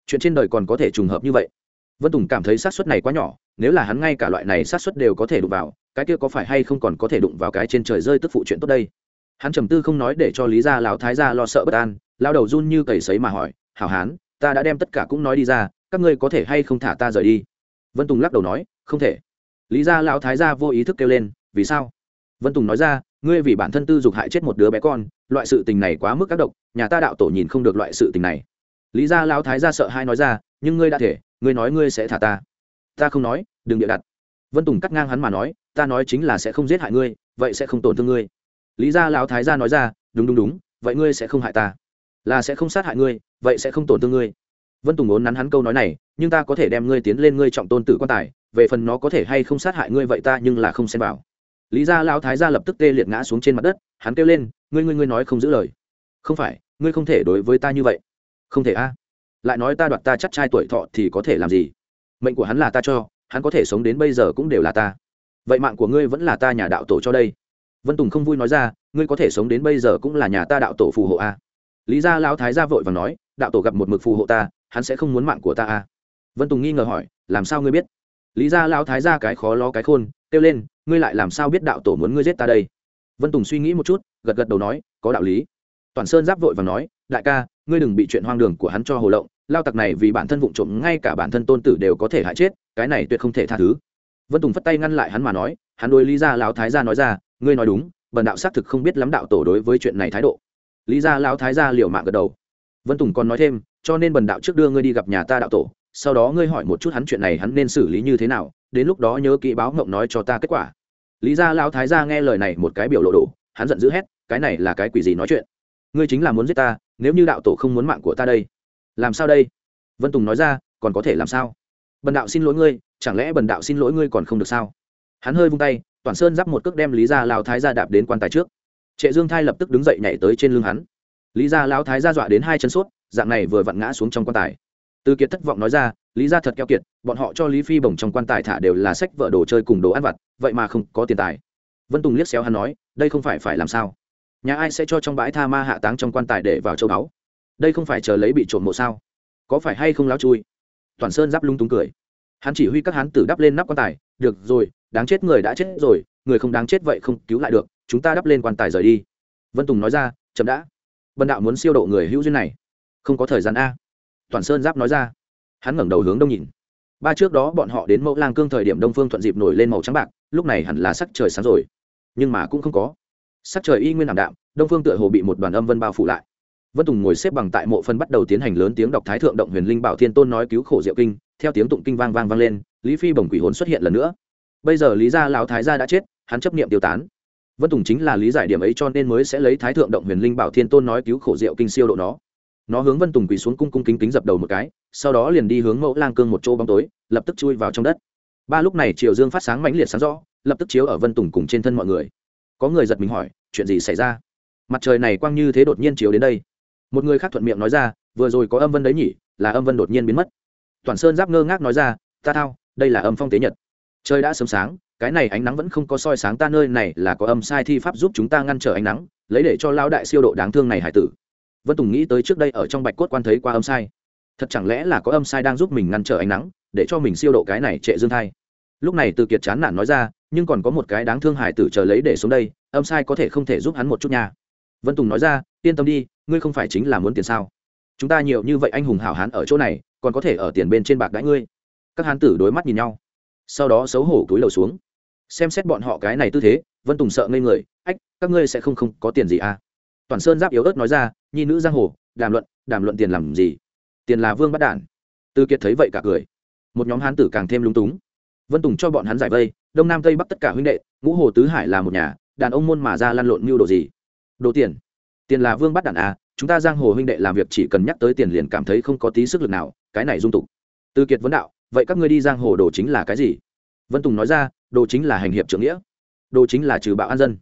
Chuyện trên đời còn có thể trùng hợp như vậy? Vân tùng cảm thấy xác suất này quá nhỏ, nếu là hắn ngay cả loại này xác suất đều có thể đụng vào, cái kia có phải hay không còn có thể đụng vào cái trên trời rơi tức phụ chuyện tốt đây? Hắn trầm tư không nói để cho lý gia lão thái gia lo sợ bất an lao đầu run như cầy sấy mà hỏi, hảo hán, ta đã đem tất cả cũng nói đi ra các ngươi có thể hay không thả ta rời đi? Vân tùng lắc đầu nói, không thể. Lý gia lão thái gia vô ý thức kêu lên, vì sao? Vân tùng nói ra, ngươi vì bản thân tư dục hại chết một đứa bé con, loại sự tình này quá mức các độc, nhà ta đạo tổ nhìn không được loại sự tình này. Lý gia lão thái gia sợ hai nói ra, nhưng ngươi đã thể, ngươi nói ngươi sẽ thả ta. Ta không nói, đừng bịa đặt. Vân tùng cắt ngang hắn mà nói, ta nói chính là sẽ không giết hại ngươi, vậy sẽ không tổn thương ngươi. Lý gia lão thái gia nói ra, đúng đúng đúng, vậy ngươi sẽ không hại ta. Là sẽ không sát hại ngươi, vậy sẽ không tổn thương ngươi vân tùng ốn nắn hắn câu nói này, nhưng ta có thể đem ngươi tiến lên ngươi trọng tôn tử quan tài, về phần nó có thể hay không sát hại ngươi vậy ta nhưng là không xem vào. Lý gia lão thái gia lập tức tê liệt ngã xuống trên mặt đất, hắn kêu lên, ngươi ngươi ngươi nói không giữ lời. Không phải, ngươi không thể đối với ta như vậy. Không thể a. Lại nói ta đoạt ta chắc trai tuổi thọ thì có thể làm gì? Mệnh của hắn là ta cho, hắn có thể sống đến bây giờ cũng đều là ta. Vậy mạng của ngươi vẫn là ta nhà đạo tổ cho đây. Vân tùng không vui nói ra, ngươi có thể sống đến bây giờ cũng là nhà ta đạo tổ phù hộ a. Lý gia lão thái gia vội và nói, đạo tổ gặp một mực phù hộ ta hắn sẽ không muốn mạng của ta à? vân tùng nghi ngờ hỏi, làm sao ngươi biết? Lý gia lão thái gia cái khó lo cái khôn, kêu lên, ngươi lại làm sao biết đạo tổ muốn ngươi giết ta đây? Vân tùng suy nghĩ một chút, gật gật đầu nói, có đạo lý. Toàn sơn giáp vội và nói, đại ca, ngươi đừng bị chuyện hoang đường của hắn cho hồ lộng, lao tặc này vì bản thân vụ trộm ngay cả bản thân tôn tử đều có thể hại chết, cái này tuyệt không thể tha thứ. Vân tùng phất tay ngăn lại hắn mà nói, hắn đối lý gia lão thái gia nói ra, ngươi nói đúng, bần đạo xác thực không biết lắm đạo tổ đối với chuyện này thái độ. Lý gia lão thái gia liều mạng gật đầu. Vân tùng còn nói thêm cho nên bần đạo trước đưa ngươi đi gặp nhà ta đạo tổ, sau đó ngươi hỏi một chút hắn chuyện này hắn nên xử lý như thế nào, đến lúc đó nhớ kỹ báo ngộng nói cho ta kết quả. Lý gia lão thái gia nghe lời này một cái biểu lộ đủ hắn giận dữ hét, cái này là cái quỷ gì nói chuyện? Ngươi chính là muốn giết ta, nếu như đạo tổ không muốn mạng của ta đây, làm sao đây? Vân tùng nói ra, còn có thể làm sao? Bần đạo xin lỗi ngươi, chẳng lẽ bần đạo xin lỗi ngươi còn không được sao? Hắn hơi vung tay, toàn sơn giáp một cước đem lý gia lão thái gia đạp đến quan tài trước. Trệ dương thai lập tức đứng dậy nhảy tới trên lưng hắn. Lý gia lão thái gia dọa đến hai chân suốt dạng này vừa vặn ngã xuống trong quan tài. Từ kiệt thất vọng nói ra, lý gia thật keo kiệt, bọn họ cho lý phi bổng trong quan tài thả đều là sách vợ đồ chơi cùng đồ ăn vặt, vậy mà không có tiền tài. Vân tùng liếc xéo hắn nói, đây không phải phải làm sao? Nhà ai sẽ cho trong bãi tha ma hạ táng trong quan tài để vào châu báu? Đây không phải chờ lấy bị trộm mộ sao? Có phải hay không láo chui? Toàn sơn giáp lung túng cười. Hắn chỉ huy các hán tử đắp lên nắp quan tài, được rồi, đáng chết người đã chết rồi, người không đáng chết vậy không cứu lại được, chúng ta đắp lên quan tài rời đi. Vân tùng nói ra, chậm đã. Vân đạo muốn siêu độ người hữu duyên này không có thời gian a. Toàn sơn giáp nói ra. Hắn ngẩng đầu hướng đông nhìn. Ba trước đó bọn họ đến mẫu lang cương thời điểm đông phương thuận dịp nổi lên màu trắng bạc, lúc này hẳn là sắc trời sáng rồi. Nhưng mà cũng không có. Sắc trời y nguyên ảm đạm, đông phương tựa hồ bị một đoàn âm vân bao phủ lại. Vân tùng ngồi xếp bằng tại mộ phân bắt đầu tiến hành lớn tiếng đọc thái thượng động huyền linh bảo thiên tôn nói cứu khổ diệu kinh, theo tiếng tụng kinh vang vang vang lên, lý phi bồng quỷ hồn xuất hiện lần nữa. Bây giờ lý gia lão thái gia đã chết, hắn chấp niệm tiêu tán. Vân tùng chính là lý giải điểm ấy cho nên mới sẽ lấy thái thượng động huyền linh bảo thiên tôn nói cứu khổ diệu kinh siêu độ nó nó hướng vân tùng quỳ xuống cung cung kính kính dập đầu một cái, sau đó liền đi hướng mẫu lang cương một chỗ bóng tối, lập tức chui vào trong đất. Ba lúc này triều dương phát sáng mãnh liệt sáng rõ, lập tức chiếu ở vân tùng cùng trên thân mọi người. Có người giật mình hỏi, chuyện gì xảy ra? Mặt trời này quang như thế đột nhiên chiếu đến đây. Một người khác thuận miệng nói ra, vừa rồi có âm vân đấy nhỉ, là âm vân đột nhiên biến mất. Toàn sơn giáp ngơ ngác nói ra, ta thao, đây là âm phong tế nhật. Trời đã sớm sáng, cái này ánh nắng vẫn không có soi sáng ta nơi này là có âm sai thi pháp giúp chúng ta ngăn trở ánh nắng, lấy để cho lão đại siêu độ đáng thương này hải tử vân tùng nghĩ tới trước đây ở trong bạch cốt quan thấy qua âm sai. Thật chẳng lẽ là có âm sai đang giúp mình ngăn trở ánh nắng, để cho mình siêu độ cái này trệ dương thai? Lúc này từ kiệt chán nản nói ra, nhưng còn có một cái đáng thương hải tử chờ lấy để xuống đây, âm sai có thể không thể giúp hắn một chút nha. Vân tùng nói ra, yên tâm đi, ngươi không phải chính là muốn tiền sao? Chúng ta nhiều như vậy anh hùng hảo hán ở chỗ này, còn có thể ở tiền bên trên bạc đãi ngươi? Các hán tử đối mắt nhìn nhau. Sau đó xấu hổ túi lầu xuống. Xem xét bọn họ cái này tư thế, vân tùng sợ ngây người, ách, các ngươi sẽ không không có tiền gì à? Toàn sơn giáp yếu ớt nói ra, nhi nữ giang hồ, đàm luận đàm luận tiền làm gì? Tiền là vương bắt đản. Tư kiệt thấy vậy cả cười. Một nhóm hán tử càng thêm lung túng. Vân tùng cho bọn hắn giải vây, đông nam tây bắc tất cả huynh đệ, ngũ hồ tứ hải là một nhà, đàn ông môn mà ra lăn lộn mưu đồ gì? Đồ tiền. Tiền là vương bắt đản à chúng ta giang hồ huynh đệ làm việc chỉ cần nhắc tới tiền liền cảm thấy không có tí sức lực nào, cái này dung tục. Tư kiệt vấn đạo, vậy các ngươi đi giang hồ đồ chính là cái gì? Vân tùng nói ra, đồ chính là hành hiệp trưởng nghĩa. Đồ chính là trừ bạo an dân.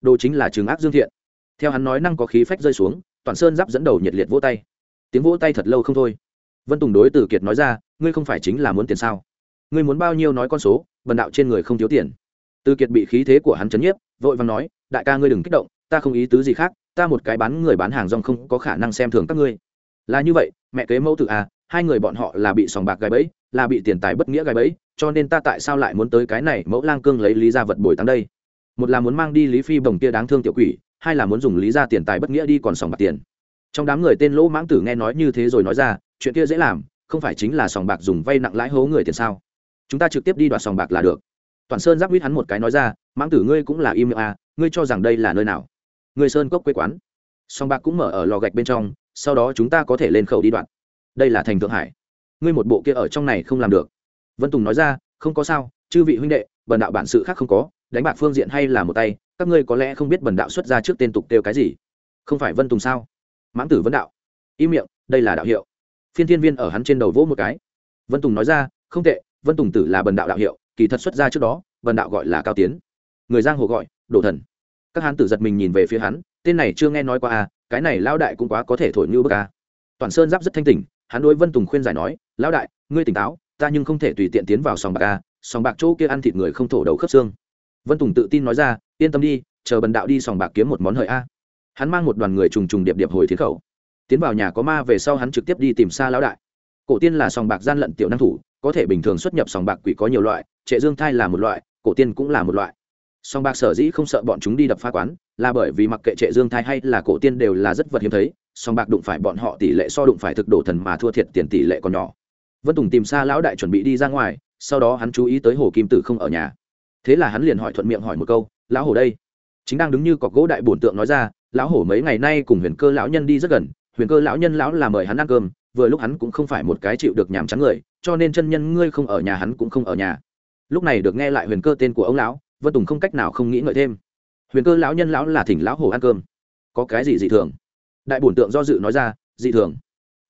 Đồ chính là trừng ác dương thiện theo hắn nói năng có khí phách rơi xuống, toàn sơn giáp dẫn đầu nhiệt liệt vỗ tay. Tiếng vỗ tay thật lâu không thôi. Vân tùng đối Tử kiệt nói ra, ngươi không phải chính là muốn tiền sao? Ngươi muốn bao nhiêu nói con số, bần đạo trên người không thiếu tiền. Từ kiệt bị khí thế của hắn chấn nhiếp, vội vàng nói, đại ca ngươi đừng kích động, ta không ý tứ gì khác, ta một cái bán người bán hàng rong không có khả năng xem thường các ngươi. Là như vậy, mẹ kế mẫu tự à hai người bọn họ là bị sòng bạc gài bẫy, là bị tiền tài bất nghĩa gài bẫy, cho nên ta tại sao lại muốn tới cái này mẫu lang cương lấy lý ra vật bồi tăng đây? Một là muốn mang đi lý phi bồng kia đáng thương tiểu quỷ hai là muốn dùng lý ra tiền tài bất nghĩa đi còn sòng bạc tiền. Trong đám người tên lỗ mãng tử nghe nói như thế rồi nói ra, chuyện kia dễ làm, không phải chính là sòng bạc dùng vay nặng lãi hố người tiền sao? Chúng ta trực tiếp đi đoạt sòng bạc là được. Toàn sơn giáp huyết hắn một cái nói ra, mãng tử ngươi cũng là im à ngươi cho rằng đây là nơi nào? Ngươi sơn cốc quê quán. Sòng bạc cũng mở ở lò gạch bên trong, sau đó chúng ta có thể lên khẩu đi đoạn đây là thành thượng hải. Ngươi một bộ kia ở trong này không làm được. Vân tùng nói ra, không có sao, chư vị huynh đệ, bần đạo bản sự khác không có, đánh bạc phương diện hay là một tay các ngươi có lẽ không biết bần đạo xuất ra trước tên tục kêu cái gì. Không phải vân tùng sao? Mãng tử vân đạo. Im miệng, đây là đạo hiệu. Phiên thiên viên ở hắn trên đầu vỗ một cái. Vân tùng nói ra, không tệ, vân tùng tử là bần đạo đạo hiệu, kỳ thật xuất ra trước đó, bần đạo gọi là cao tiến. Người giang hồ gọi, đổ thần. Các hán tử giật mình nhìn về phía hắn, tên này chưa nghe nói qua à cái này lao đại cũng quá có thể thổi như bức à. toàn sơn giáp rất thanh tỉnh, hắn đối vân tùng khuyên giải nói lao đại, ngươi tỉnh táo, ta nhưng không thể tùy tiện tiến vào sòng bạc à sòng bạc chỗ kia ăn thịt người không thổ đầu khớp xương vân tùng tự tin nói ra, yên tâm đi, chờ bần đạo đi sòng bạc kiếm một món hời a. Hắn mang một đoàn người trùng trùng điệp điệp hồi thiến khẩu. Tiến vào nhà có ma về sau hắn trực tiếp đi tìm xa lão đại. Cổ tiên là sòng bạc gian lận tiểu năng thủ, có thể bình thường xuất nhập sòng bạc quỷ có nhiều loại, trệ dương thai là một loại, cổ tiên cũng là một loại. Sòng bạc sở dĩ không sợ bọn chúng đi đập phá quán, là bởi vì mặc kệ trệ dương thai hay là cổ tiên đều là rất vật hiếm thấy, sòng bạc đụng phải bọn họ tỷ lệ so đụng phải thực đổ thần mà thua thiệt tiền tỷ lệ còn nhỏ. Vân tùng tìm xa lão đại chuẩn bị đi ra ngoài, sau đó hắn chú ý tới hồ kim tử không ở nhà thế là hắn liền hỏi thuận miệng hỏi một câu, lão hồ đây? Chính đang đứng như cọc gỗ đại bổn tượng nói ra, lão hổ mấy ngày nay cùng huyền cơ lão nhân đi rất gần, huyền cơ lão nhân lão là mời hắn ăn cơm, vừa lúc hắn cũng không phải một cái chịu được nhàm chán người, cho nên chân nhân ngươi không ở nhà hắn cũng không ở nhà. Lúc này được nghe lại huyền cơ tên của ông lão, vân tùng không cách nào không nghĩ ngợi thêm. Huyền cơ lão nhân lão là thỉnh lão hổ ăn cơm. Có cái gì dị thường? Đại bổn tượng do dự nói ra, dị thường?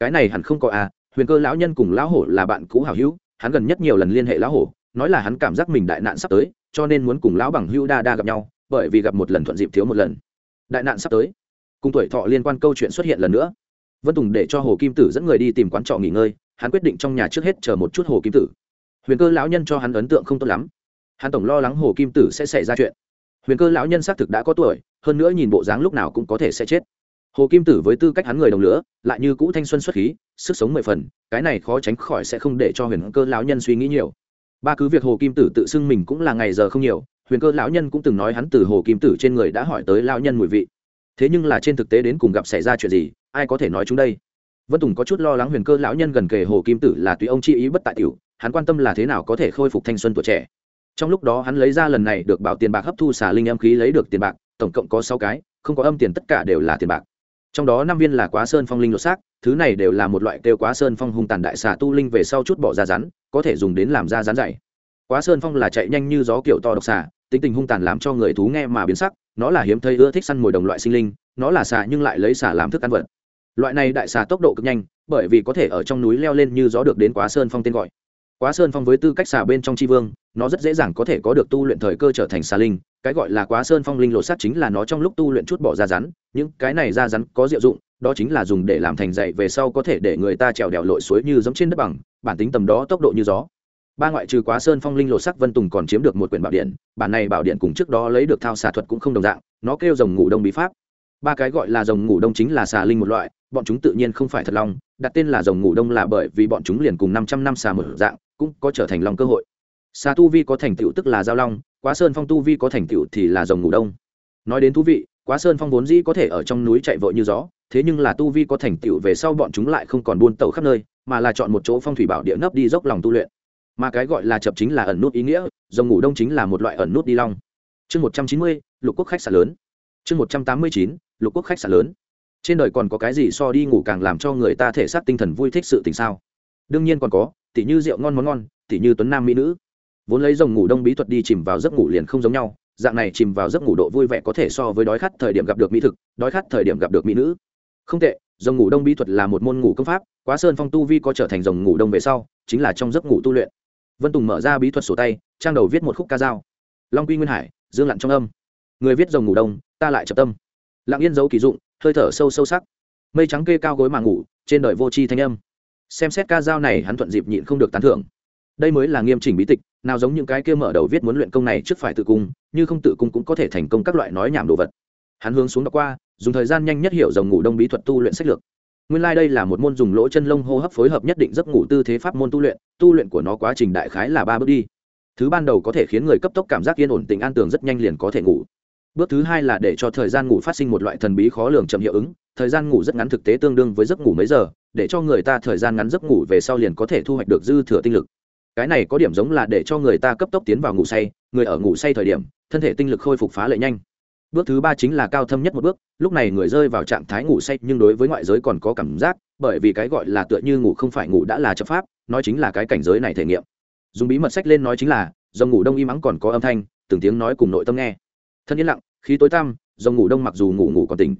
Cái này hẳn không có à huyền cơ lão nhân cùng lão hổ là bạn cũ hảo hữu, hắn gần nhất nhiều lần liên hệ lão hổ, nói là hắn cảm giác mình đại nạn sắp tới cho nên muốn cùng lão bằng hữu đa đa gặp nhau, bởi vì gặp một lần thuận dịp thiếu một lần. Đại nạn sắp tới. Cùng tuổi thọ liên quan câu chuyện xuất hiện lần nữa. Vân tùng để cho hồ kim tử dẫn người đi tìm quán trọ nghỉ ngơi, hắn quyết định trong nhà trước hết chờ một chút hồ kim tử. Huyền cơ lão nhân cho hắn ấn tượng không tốt lắm. Hắn tổng lo lắng hồ kim tử sẽ xảy ra chuyện. Huyền cơ lão nhân xác thực đã có tuổi, hơn nữa nhìn bộ dáng lúc nào cũng có thể sẽ chết. Hồ kim tử với tư cách hắn người đồng lửa, lại như cũ thanh xuân xuất khí, sức sống mười phần, cái này khó tránh khỏi sẽ không để cho huyền cơ lão nhân suy nghĩ nhiều ba cứ việc hồ kim tử tự xưng mình cũng là ngày giờ không nhiều, huyền cơ lão nhân cũng từng nói hắn từ hồ kim tử trên người đã hỏi tới lão nhân mùi vị. Thế nhưng là trên thực tế đến cùng gặp xảy ra chuyện gì, ai có thể nói chúng đây? Vân tùng có chút lo lắng huyền cơ lão nhân gần kề hồ kim tử là tùy ông chi ý bất tại tiểu, hắn quan tâm là thế nào có thể khôi phục thanh xuân tuổi trẻ. Trong lúc đó hắn lấy ra lần này được bảo tiền bạc hấp thu xả linh âm khí lấy được tiền bạc, tổng cộng có sáu cái, không có âm tiền tất cả đều là tiền bạc trong đó năm viên là quá sơn phong linh lột xác, thứ này đều là một loại kêu quá sơn phong hung tàn đại xà tu linh về sau chút bỏ ra rắn, có thể dùng đến làm ra rắn dày quá sơn phong là chạy nhanh như gió kiểu to độc xà, tính tình hung tàn làm cho người thú nghe mà biến sắc, nó là hiếm thấy ưa thích săn mồi đồng loại sinh linh, nó là xà nhưng lại lấy xà làm thức ăn vật. Loại này đại xà tốc độ cực nhanh, bởi vì có thể ở trong núi leo lên như gió được đến quá sơn phong tên gọi. Quá sơn phong với tư cách xà bên trong tri vương nó rất dễ dàng có thể có được tu luyện thời cơ trở thành xà linh, cái gọi là quá sơn phong linh lộ sắt chính là nó trong lúc tu luyện chút bỏ ra rắn, những cái này ra rắn có diệu dụng, đó chính là dùng để làm thành dạy về sau có thể để người ta trèo đèo lội suối như giống trên đất bằng, bản tính tầm đó tốc độ như gió. Ba ngoại trừ quá sơn phong linh lộ sắc vân tùng còn chiếm được một quyển bảo điện, bản này bảo điện cùng trước đó lấy được thao xà thuật cũng không đồng dạng, nó kêu rồng ngủ đông bí pháp. Ba cái gọi là rồng ngủ đông chính là xà linh một loại, bọn chúng tự nhiên không phải thật long, đặt tên là rồng ngủ đông là bởi vì bọn chúng liền cùng năm trăm năm xà một dạng, cũng có trở thành long cơ hội xa tu vi có thành tựu tức là giao long, quá sơn phong tu vi có thành tựu thì là rồng ngủ đông. Nói đến thú vị, quá sơn phong vốn dĩ có thể ở trong núi chạy vội như gió, thế nhưng là tu vi có thành tựu về sau bọn chúng lại không còn buôn tàu khắp nơi, mà là chọn một chỗ phong thủy bảo địa nấp đi dốc lòng tu luyện. Mà cái gọi là chập chính là ẩn nút ý nghĩa, rồng ngủ đông chính là một loại ẩn nút đi long. Chương một trăm chín mươi, lục quốc khách sạn lớn. Chương một trăm tám mươi chín, lục quốc khách sạn lớn. Trên đời còn có cái gì so đi ngủ càng làm cho người ta thể xác tinh thần vui thích sự tình sao? Đương nhiên còn có, tỉ như rượu ngon món ngon, tỉ như tuấn nam mỹ nữ vốn lấy rồng ngủ đông bí thuật đi chìm vào giấc ngủ liền không giống nhau, dạng này chìm vào giấc ngủ độ vui vẻ có thể so với đói khát thời điểm gặp được mỹ thực, đói khát thời điểm gặp được mỹ nữ. Không tệ rồng ngủ đông bí thuật là một môn ngủ công pháp, quá sơn phong tu vi có trở thành rồng ngủ đông về sau, chính là trong giấc ngủ tu luyện. Vân tùng mở ra bí thuật sổ tay, trang đầu viết một khúc ca dao. Long quy nguyên hải, dương lặn trong âm. Người viết rồng ngủ đông, ta lại chập tâm. Lặng yên giấu kỳ dụng, hơi thở sâu sâu sắc. Mây trắng kê cao gối mà ngủ, trên đời vô tri thanh âm. Xem xét ca dao này, hắn thuận dịp nhịn không được tán thưởng đây mới là nghiêm chỉnh bí tịch, nào giống những cái kia mở đầu viết muốn luyện công này trước phải tự cung, như không tự cung cũng có thể thành công các loại nói nhảm đồ vật. Hắn hướng xuống đọc qua, dùng thời gian nhanh nhất hiểu dòng ngủ đông bí thuật tu luyện sách lược. Nguyên lai、like、đây là một môn dùng lỗ chân lông hô hấp phối hợp nhất định giấc ngủ tư thế pháp môn tu luyện tu luyện của nó quá trình đại khái là ba bước đi. Thứ ban đầu có thể khiến người cấp tốc cảm giác yên ổn tình an tường rất nhanh liền có thể ngủ. Bước thứ hai là để cho thời gian ngủ phát sinh một loại thần bí khó lường chậm hiệu ứng, thời gian ngủ rất ngắn thực tế tương đương với giấc ngủ mấy giờ, để cho người ta thời gian ngắn giấc ngủ về sau liền có thể thu hoạch được dư thừa tinh lực cái này có điểm giống là để cho người ta cấp tốc tiến vào ngủ say, người ở ngủ say thời điểm, thân thể tinh lực khôi phục phá lệ nhanh. Bước thứ ba chính là cao thâm nhất một bước, lúc này người rơi vào trạng thái ngủ say, nhưng đối với ngoại giới còn có cảm giác, bởi vì cái gọi là tựa như ngủ không phải ngủ đã là chấp pháp, nói chính là cái cảnh giới này thể nghiệm. Dùng bí mật sách lên nói chính là do ngủ đông y mắng còn có âm thanh, từng tiếng nói cùng nội tâm nghe. Thân yên lặng, khí tối tăm do ngủ đông mặc dù ngủ ngủ còn tỉnh.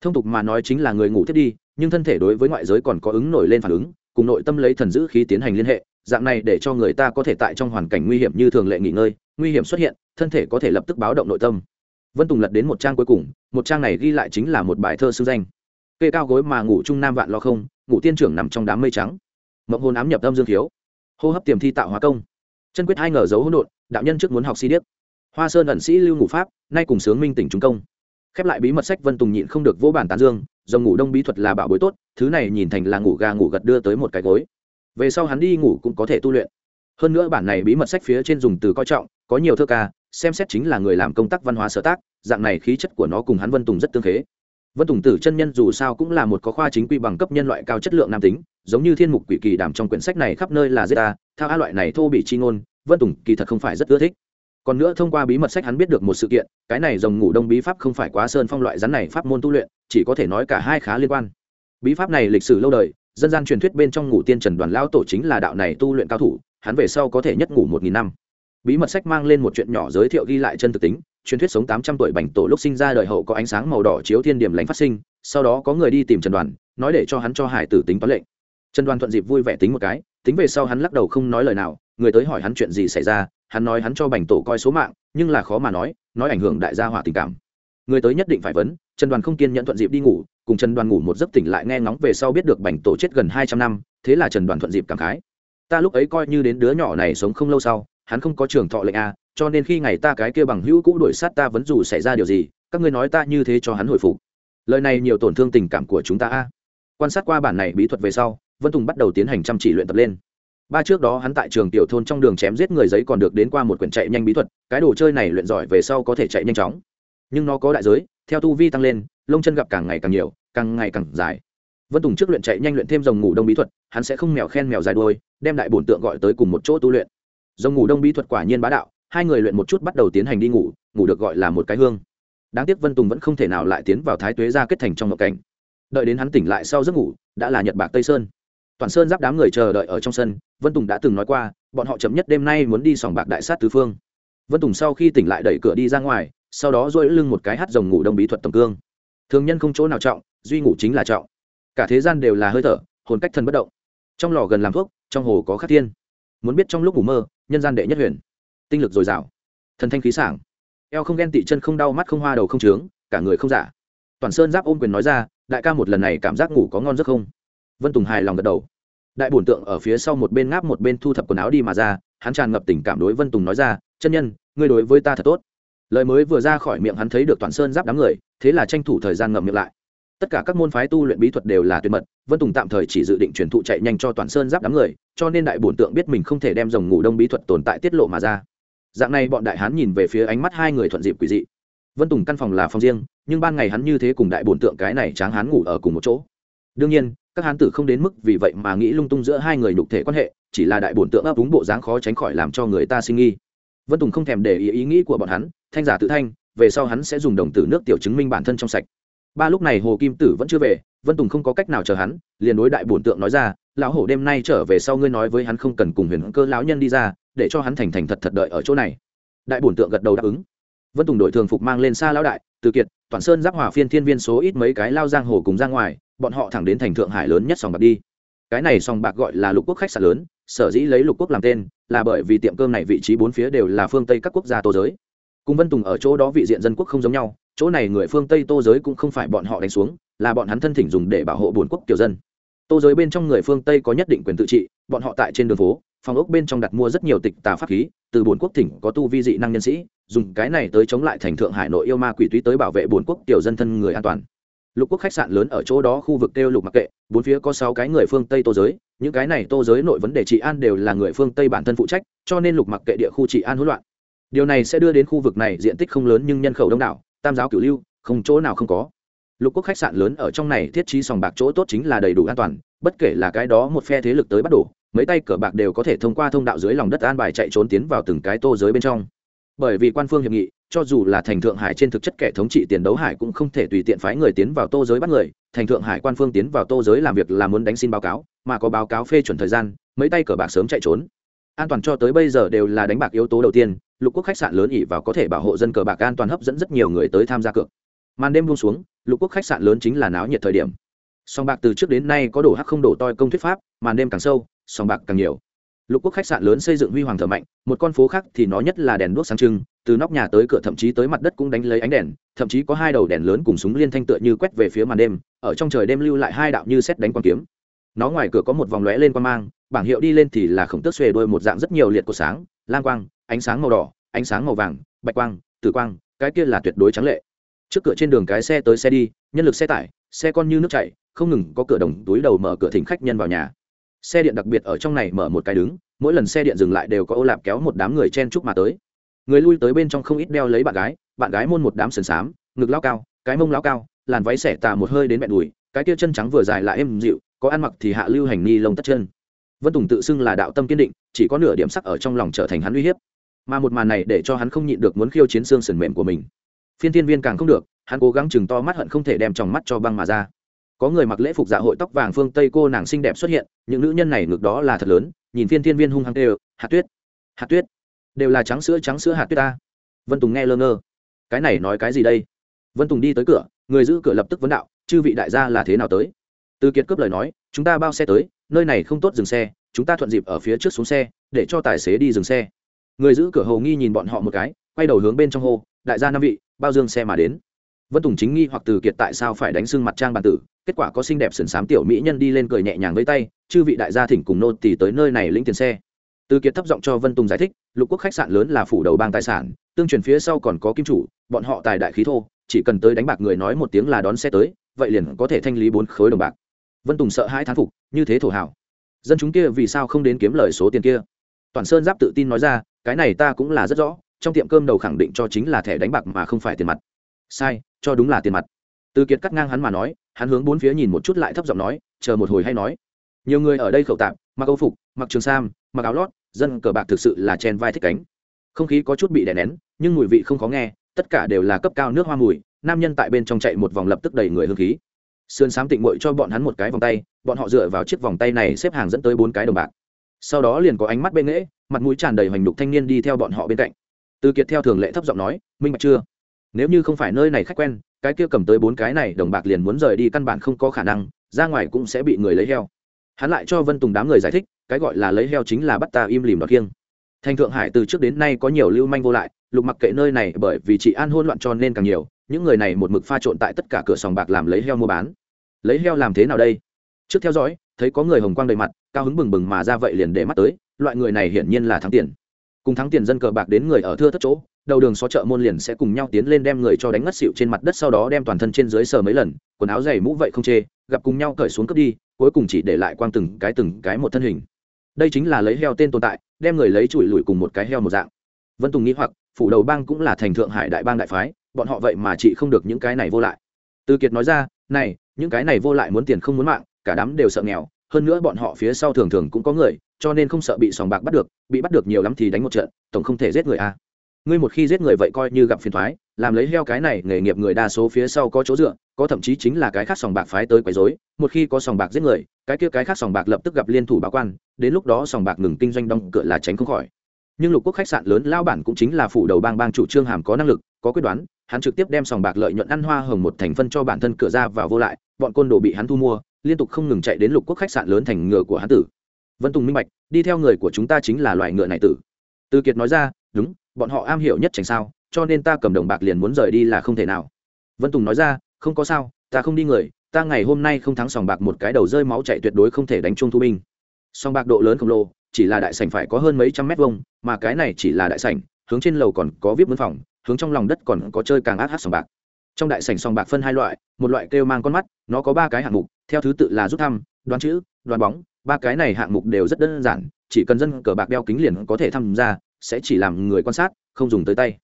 Thông tục mà nói chính là người ngủ thiết đi, nhưng thân thể đối với ngoại giới còn có ứng nổi lên phản ứng, cùng nội tâm lấy thần giữ khí tiến hành liên hệ dạng này để cho người ta có thể tại trong hoàn cảnh nguy hiểm như thường lệ nghỉ ngơi, nguy hiểm xuất hiện, thân thể có thể lập tức báo động nội tâm. Vân tùng lật đến một trang cuối cùng, một trang này ghi lại chính là một bài thơ xưng danh. Kê cao gối mà ngủ trung nam vạn lo không, ngủ tiên trưởng nằm trong đám mây trắng. Mộng hồn ám nhập âm dương thiếu. Hô hấp tiềm thi tạo hóa công. Chân quyết hai ngờ dấu hỗn độn, đạo nhân trước muốn học si điếc. Hoa sơn ẩn sĩ lưu ngủ pháp, nay cùng sướng minh tỉnh trung công. Khép lại bí mật sách vân tùng nhịn không được vô bản tán dương do ngủ đông bí thuật là bảo bối tốt, thứ này nhìn thành là ngủ gà ngủ gật đưa tới một cái gối về sau hắn đi ngủ cũng có thể tu luyện. Hơn nữa bản này bí mật sách phía trên dùng từ coi trọng, có nhiều thơ ca, xem xét chính là người làm công tác văn hóa sở tác, dạng này khí chất của nó cùng hắn vân tùng rất tương khế. Vân tùng tử chân nhân dù sao cũng là một có khoa chính quy bằng cấp nhân loại cao chất lượng nam tính, giống như thiên mục quỷ kỳ đảm trong quyển sách này khắp nơi là giết ta, thao a loại này thô bị chi ngôn, vân tùng kỳ thật không phải rất ưa thích. Còn nữa thông qua bí mật sách hắn biết được một sự kiện, cái này rồng ngủ đông bí pháp không phải quá sơn phong loại rắn này pháp môn tu luyện, chỉ có thể nói cả hai khá liên quan. Bí pháp này lịch sử lâu đời dân gian truyền thuyết bên trong ngủ tiên trần đoàn Lão tổ chính là đạo này tu luyện cao thủ, hắn về sau có thể nhất ngủ một nghìn năm. Bí mật sách mang lên một chuyện nhỏ giới thiệu ghi lại chân thực tính, truyền thuyết sống tám trăm tuổi bành tổ lúc sinh ra đời hậu có ánh sáng màu đỏ chiếu thiên điểm lành phát sinh, sau đó có người đi tìm trần đoàn, nói để cho hắn cho hải tử tính toán lệnh. Trần đoàn thuận dịp vui vẻ tính một cái, tính về sau hắn lắc đầu không nói lời nào, người tới hỏi hắn chuyện gì xảy ra, hắn nói hắn cho bành tổ coi số mạng, nhưng là khó mà nói nói ảnh hưởng đại gia hỏa tình cảm. Người tới nhất định phải vấn trần đoàn không kiên nhẫn thuận dịp đi ngủ, cùng trần đoàn ngủ một giấc tỉnh lại nghe ngóng về sau biết được bành tổ chết gần hai trăm năm, thế là trần đoàn thuận dịp cảm khái. Ta lúc ấy coi như đến đứa nhỏ này sống không lâu sau, hắn không có trường thọ lệnh a, cho nên khi ngày ta cái kia bằng hữu cũ đuổi sát ta vẫn dù xảy ra điều gì, các ngươi nói ta như thế cho hắn hồi phục. Lời này nhiều tổn thương tình cảm của chúng ta a. Quan sát qua bản này bí thuật về sau, vân tùng bắt đầu tiến hành chăm chỉ luyện tập lên. Ba trước đó hắn tại trường tiểu thôn trong đường chém giết người giấy còn được đến qua một quyển chạy nhanh bí thuật, cái đồ chơi này luyện giỏi về sau có thể chạy nhanh chóng. Nhưng nó có đại giới theo tu vi tăng lên, lông chân gặp càng ngày càng nhiều, càng ngày càng dài. Vân tùng trước luyện chạy nhanh luyện thêm dòng ngủ đông bí thuật, hắn sẽ không mèo khen mèo dài đôi đem đại bổn tượng gọi tới cùng một chỗ tu luyện. Dòng ngủ đông bí thuật quả nhiên bá đạo, hai người luyện một chút bắt đầu tiến hành đi ngủ ngủ được gọi là một cái hương. Đáng tiếc vân tùng vẫn không thể nào lại tiến vào thái tuế ra kết thành trong ngộ cảnh. Đợi đến hắn tỉnh lại sau giấc ngủ, đã là nhật bạc tây sơn. Toàn sơn giáp đám người chờ đợi ở trong sân, vân tùng đã từng nói qua, bọn họ chậm nhất đêm nay muốn đi sòng bạc đại sát tứ phương. Vân tùng sau khi tỉnh lại đẩy cửa đi ra ngoài sau đó dỗi lưng một cái hát rồng ngủ đông bí thuật tầm cương. Thường nhân không chỗ nào trọng, duy ngủ chính là trọng. Cả thế gian đều là hơi thở, hồn cách thân bất động. Trong lò gần làm thuốc, trong hồ có khắc thiên. Muốn biết trong lúc ngủ mơ, nhân gian đệ nhất huyền. Tinh lực dồi dào. Thần thanh khí sảng. Eo không ghen tị chân không đau mắt không hoa đầu không trướng, cả người không giả. Toàn sơn giáp ôm quyền nói ra, đại ca một lần này cảm giác ngủ có ngon rất không? Vân tùng hài lòng gật đầu. Đại bổn tượng ở phía sau một bên ngáp một bên thu thập quần áo đi mà ra, hắn tràn ngập tình cảm đối vân tùng nói ra, chân nhân, ngươi đối với ta thật tốt lời mới vừa ra khỏi miệng hắn thấy được toàn sơn giáp đám người, thế là tranh thủ thời gian ngậm miệng lại. Tất cả các môn phái tu luyện bí thuật đều là tuyệt mật, vân tùng tạm thời chỉ dự định truyền thụ chạy nhanh cho toàn sơn giáp đám người, cho nên đại bổn tượng biết mình không thể đem dòng ngủ đông bí thuật tồn tại tiết lộ mà ra. Dạng này bọn đại hán nhìn về phía ánh mắt hai người thuận dịp quỷ dị. Vân tùng căn phòng là phòng riêng, nhưng ban ngày hắn như thế cùng đại bổn tượng cái này tráng hán ngủ ở cùng một chỗ. Đương nhiên, các hán tử không đến mức vì vậy mà nghĩ lung tung giữa hai người nhục thể quan hệ, chỉ là đại bổn tượng ấp úng bộ dáng khó tránh khỏi làm cho người ta sinh nghi. Vân tùng không thèm để ý ý nghĩ của bọn hắn thanh giả tự thanh, về sau hắn sẽ dùng đồng tử nước tiểu chứng minh bản thân trong sạch. Ba lúc này hồ kim tử vẫn chưa về, vân tùng không có cách nào chờ hắn, liền đối đại bổn tượng nói ra, lão hổ đêm nay trở về sau ngươi nói với hắn không cần cùng huyền cơ lão nhân đi ra, để cho hắn thành thành thật thật đợi ở chỗ này. Đại bổn tượng gật đầu đáp ứng. Vân tùng đội thường phục mang lên xa lão đại, từ kiệt, toàn sơn giáp hỏa phiên thiên viên số ít mấy cái lao giang hồ cùng ra ngoài, bọn họ thẳng đến thành thượng hải lớn nhất sòng bạc đi. Cái này sòng bạc gọi là lục quốc khách sạn lớn, sở dĩ lấy lục quốc làm tên, là bởi vì tiệm cơm này vị trí bốn phía đều là phương tây các quốc gia tô giới cùng vân tùng ở chỗ đó vị diện dân quốc không giống nhau, chỗ này người phương tây tô giới cũng không phải bọn họ đánh xuống, là bọn hắn thân thỉnh dùng để bảo hộ bồn quốc kiểu dân. Tô giới bên trong người phương tây có nhất định quyền tự trị, bọn họ tại trên đường phố, phòng ốc bên trong đặt mua rất nhiều tịch tà pháp khí, từ bồn quốc thỉnh có tu vi dị năng nhân sĩ, dùng cái này tới chống lại thành thượng hải nội yêu ma quỷ túy tới bảo vệ bồn quốc tiểu dân thân người an toàn. Lục quốc khách sạn lớn ở chỗ đó khu vực kêu lục mặc kệ, bốn phía có sáu cái người phương tây tô giới, những cái này tô giới nội vấn đề trị an đều là người phương tây bản thân phụ trách, cho nên lục mặc kệ địa khu trị an hỗn loạn điều này sẽ đưa đến khu vực này diện tích không lớn nhưng nhân khẩu đông đảo, tam giáo cửu lưu, không chỗ nào không có. Lục quốc khách sạn lớn ở trong này thiết trí sòng bạc chỗ tốt chính là đầy đủ an toàn, bất kể là cái đó một phe thế lực tới bắt đổ, mấy tay cờ bạc đều có thể thông qua thông đạo dưới lòng đất an bài chạy trốn tiến vào từng cái tô giới bên trong. Bởi vì quan phương hiệp nghị, cho dù là thành thượng hải trên thực chất kẻ thống trị tiền đấu hải cũng không thể tùy tiện phái người tiến vào tô giới bắt người, thành thượng hải quan phương tiến vào tô giới làm việc là muốn đánh xin báo cáo, mà có báo cáo phê chuẩn thời gian, mấy tay cờ bạc sớm chạy trốn. An toàn cho tới bây giờ đều là đánh bạc yếu tố đầu tiên lục quốc khách sạn lớn ỉ vào có thể bảo hộ dân cờ bạc an toàn hấp dẫn rất nhiều người tới tham gia cược. Màn đêm buông xuống, lục quốc khách sạn lớn chính là náo nhiệt thời điểm. Sòng bạc từ trước đến nay có đổ hắc không đổ toi công thuyết pháp, màn đêm càng sâu, sòng bạc càng nhiều. Lục quốc khách sạn lớn xây dựng huy hoàng thở mạnh, một con phố khác thì nó nhất là đèn đuốc sáng trưng, từ nóc nhà tới cửa thậm chí tới mặt đất cũng đánh lấy ánh đèn, thậm chí có hai đầu đèn lớn cùng súng liên thanh tựa như quét về phía màn đêm, ở trong trời đêm lưu lại hai đạo như xét đánh quan kiếm. Nó ngoài cửa có một vòng lóe lên quan mang, bảng hiệu đi lên thì là khổng tước xuề đôi một dạng rất nhiều liệt của sáng, lang quang ánh sáng màu đỏ, ánh sáng màu vàng, bạch quang, tử quang, cái kia là tuyệt đối trắng lệ. Trước cửa trên đường cái xe tới xe đi, nhân lực xe tải, xe con như nước chảy, không ngừng có cửa đồng túi đầu mở cửa thỉnh khách nhân vào nhà. Xe điện đặc biệt ở trong này mở một cái đứng, mỗi lần xe điện dừng lại đều có ô lạp kéo một đám người chen chúc mà tới. Người lui tới bên trong không ít đeo lấy bạn gái bạn gái môn một đám sườn xám, ngực lao cao, cái mông lao cao, làn váy xẻ tà một hơi đến mẹ đùi, cái kia chân trắng vừa dài lại êm dịu, có ăn mặc thì hạ lưu hành ni lông tất chân. Vân tùng tự xưng là đạo tâm kiên định, chỉ có nửa điểm sắc ở trong lòng trở thành hắn uy hiếp mà một màn này để cho hắn không nhịn được muốn khiêu chiến xương sườn mềm của mình. Phiên Thiên viên càng không được, hắn cố gắng chừng to mắt hận không thể đem tròng mắt cho băng mà ra. Có người mặc lễ phục dạ hội tóc vàng phương tây cô nàng xinh đẹp xuất hiện, những nữ nhân này ngược đó là thật lớn, nhìn phiên Thiên viên hung hăng tê hạt tuyết! Hạt tuyết! Đều là trắng sữa trắng sữa hạt tuyết ta. Vân tùng nghe lơ ngơ. Cái này nói cái gì đây? Vân tùng đi tới cửa, người giữ cửa lập tức vấn đạo, chư vị đại gia là thế nào tới? Từ kiệt cướp lời nói, chúng ta bao xe tới, nơi này không tốt dừng xe, chúng ta thuận dịp ở phía trước xuống xe, để cho tài xế đi dừng xe người giữ cửa hầu nghi nhìn bọn họ một cái, quay đầu hướng bên trong hồ. đại gia năm vị, bao dương xe mà đến. Vân tùng chính nghi hoặc từ kiệt tại sao phải đánh sưng mặt trang bàn tử, kết quả có xinh đẹp sườn xám tiểu mỹ nhân đi lên cười nhẹ nhàng với tay, chư vị đại gia thỉnh cùng nô tỳ tới nơi này lĩnh tiền xe. Từ kiệt thấp giọng cho vân tùng giải thích, lục quốc khách sạn lớn là phủ đầu bang tài sản, tương truyền phía sau còn có kim chủ, bọn họ tài đại khí thô, chỉ cần tới đánh bạc người nói một tiếng là đón xe tới, vậy liền có thể thanh lý bốn khối đồng bạc. Vân tùng sợ hai thán phục, như thế thổ hảo. Dân chúng kia vì sao không đến kiếm lời số tiền kia? Toàn sơn giáp tự tin nói ra cái này ta cũng là rất rõ, trong tiệm cơm đầu khẳng định cho chính là thẻ đánh bạc mà không phải tiền mặt. Sai, cho đúng là tiền mặt. Từ kiệt cắt ngang hắn mà nói, hắn hướng bốn phía nhìn một chút lại thấp giọng nói, chờ một hồi hay nói. Nhiều người ở đây khẩu tạp, mặc âu phục, mặc trường sam, mặc áo lót, dân cờ bạc thực sự là chen vai thích cánh. Không khí có chút bị đè nén, nhưng mùi vị không khó nghe, tất cả đều là cấp cao nước hoa mùi, nam nhân tại bên trong chạy một vòng lập tức đầy người hương khí. Sườn xám tịnh mội cho bọn hắn một cái vòng tay, bọn họ dựa vào chiếc vòng tay này xếp hàng dẫn tới bốn cái đồng bạc sau đó liền có ánh mắt bên nghễ, mặt mũi tràn đầy hoành đục thanh niên đi theo bọn họ bên cạnh. Từ kiệt theo thường lệ thấp giọng nói, minh bạch chưa? Nếu như không phải nơi này khách quen, cái kia cầm tới bốn cái này đồng bạc liền muốn rời đi căn bản không có khả năng, ra ngoài cũng sẽ bị người lấy heo. Hắn lại cho vân tùng đám người giải thích, cái gọi là lấy heo chính là bắt ta im lìm đoạt kiêng. Thành thượng hải từ trước đến nay có nhiều lưu manh vô lại, lục mặc kệ nơi này bởi vì chị an hôn loạn cho nên càng nhiều, những người này một mực pha trộn tại tất cả cửa sòng bạc làm lấy heo mua bán. Lấy heo làm thế nào đây? Trước theo dõi, thấy có người hồng quang đầy mặt, cao hứng bừng bừng mà ra vậy liền để mắt tới, loại người này hiển nhiên là thắng tiền. Cùng thắng tiền dân cờ bạc đến người ở thưa thất chỗ, đầu đường xó chợ môn liền sẽ cùng nhau tiến lên đem người cho đánh ngất xịu trên mặt đất sau đó đem toàn thân trên dưới sờ mấy lần, quần áo dày mũ vậy không chê, gặp cùng nhau cởi xuống cướp đi, cuối cùng chỉ để lại quang từng cái từng cái một thân hình. Đây chính là lấy heo tên tồn tại, đem người lấy chùi lùi cùng một cái heo một dạng. Vân tùng nghĩ hoặc, phủ đầu bang cũng là thành thượng hải đại bang đại phái, bọn họ vậy mà chị không được những cái này vô lại. Từ kiệt nói ra, này, những cái này vô lại muốn tiền không muốn mạng cả đám đều sợ nghèo, hơn nữa bọn họ phía sau thường thường cũng có người, cho nên không sợ bị sòng bạc bắt được, bị bắt được nhiều lắm thì đánh một trận, tổng không thể giết người a à. ngươi một khi giết người vậy coi như gặp phiền thoái, làm lấy heo cái này nghề nghiệp người đa số phía sau có chỗ dựa, có thậm chí chính là cái khác sòng bạc phái tới quấy rối, một khi có sòng bạc giết người, cái kia cái khác sòng bạc lập tức gặp liên thủ báo quan, đến lúc đó sòng bạc ngừng kinh doanh đóng cửa là tránh không khỏi nhưng lục quốc khách sạn lớn lao bản cũng chính là phủ đầu bang bang chủ trương hàm có năng lực, có quyết đoán, hắn trực tiếp đem sòng bạc lợi nhuận ăn hoa hồng một thành phân cho bản thân cửa ra vào vô lại, bọn côn đồ bị hắn thu mua liên tục không ngừng chạy đến lục quốc khách sạn lớn thành ngựa của hắn tử. Vân tùng minh bạch, đi theo người của chúng ta chính là loài ngựa này tử. Từ kiệt nói ra, đúng, bọn họ am hiểu nhất tránh sao, cho nên ta cầm đồng bạc liền muốn rời đi là không thể nào. Vân tùng nói ra, không có sao, ta không đi người, ta ngày hôm nay không thắng sòng bạc một cái đầu rơi máu chạy tuyệt đối không thể đánh chung thu binh. Sòng bạc độ lớn khổng lồ, chỉ là đại sảnh phải có hơn mấy trăm mét vuông, mà cái này chỉ là đại sảnh, hướng trên lầu còn có vip mướn phòng, hướng trong lòng đất còn có chơi càng át hát sòng bạc. Trong đại sảnh sòng bạc phân hai loại, một loại kêu mang con mắt, nó có ba cái hạng mục theo thứ tự là rút thăm, đoán chữ, đoán bóng, ba cái này hạng mục đều rất đơn giản, chỉ cần dân cờ bạc đeo kính liền có thể tham gia, sẽ chỉ làm người quan sát, không dùng tới tay.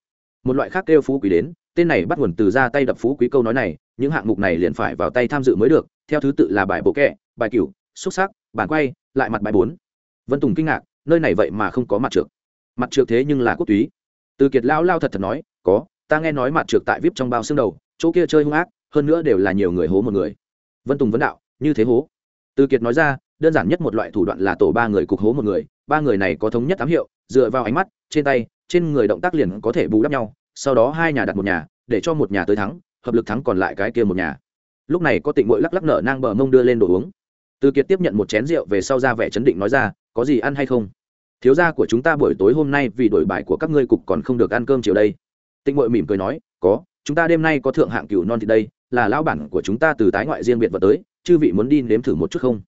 Một loại khác kêu phú quý đến, tên này bắt nguồn từ ra tay đập phú quý câu nói này, những hạng mục này liền phải vào tay tham dự mới được, theo thứ tự là bài bộ kẹ, bài cửu, xúc sắc bản quay, lại mặt bài bốn. Vân tùng kinh ngạc, nơi này vậy mà không có mặt trượt mặt trượt thế nhưng là quốc túy. Từ kiệt lao lao thật thật nói, có, ta nghe nói mặt trượt tại vip trong bao xương đầu, chỗ kia chơi hung ác, hơn nữa đều là nhiều người hố một người vân tùng vấn đạo, như thế hố. Từ kiệt nói ra, đơn giản nhất một loại thủ đoạn là tổ ba người cục hố một người, ba người này có thống nhất ám hiệu, dựa vào ánh mắt, trên tay, trên người động tác liền có thể bù đắp nhau, sau đó hai nhà đặt một nhà, để cho một nhà tới thắng, hợp lực thắng còn lại cái kia một nhà. Lúc này có tịnh mội lắc lắc nở nang bờ mông đưa lên đồ uống. Từ kiệt tiếp nhận một chén rượu về sau ra vẻ chấn định nói ra, có gì ăn hay không? Thiếu gia của chúng ta buổi tối hôm nay vì đổi bài của các ngươi cục còn không được ăn cơm chiều đây. Tịnh mội mỉm cười nói, có, chúng ta đêm nay có thượng hạng cửu non thịt đây là lão bản của chúng ta từ tái ngoại riêng biệt vật tới, chư vị muốn đi nếm thử một chút không?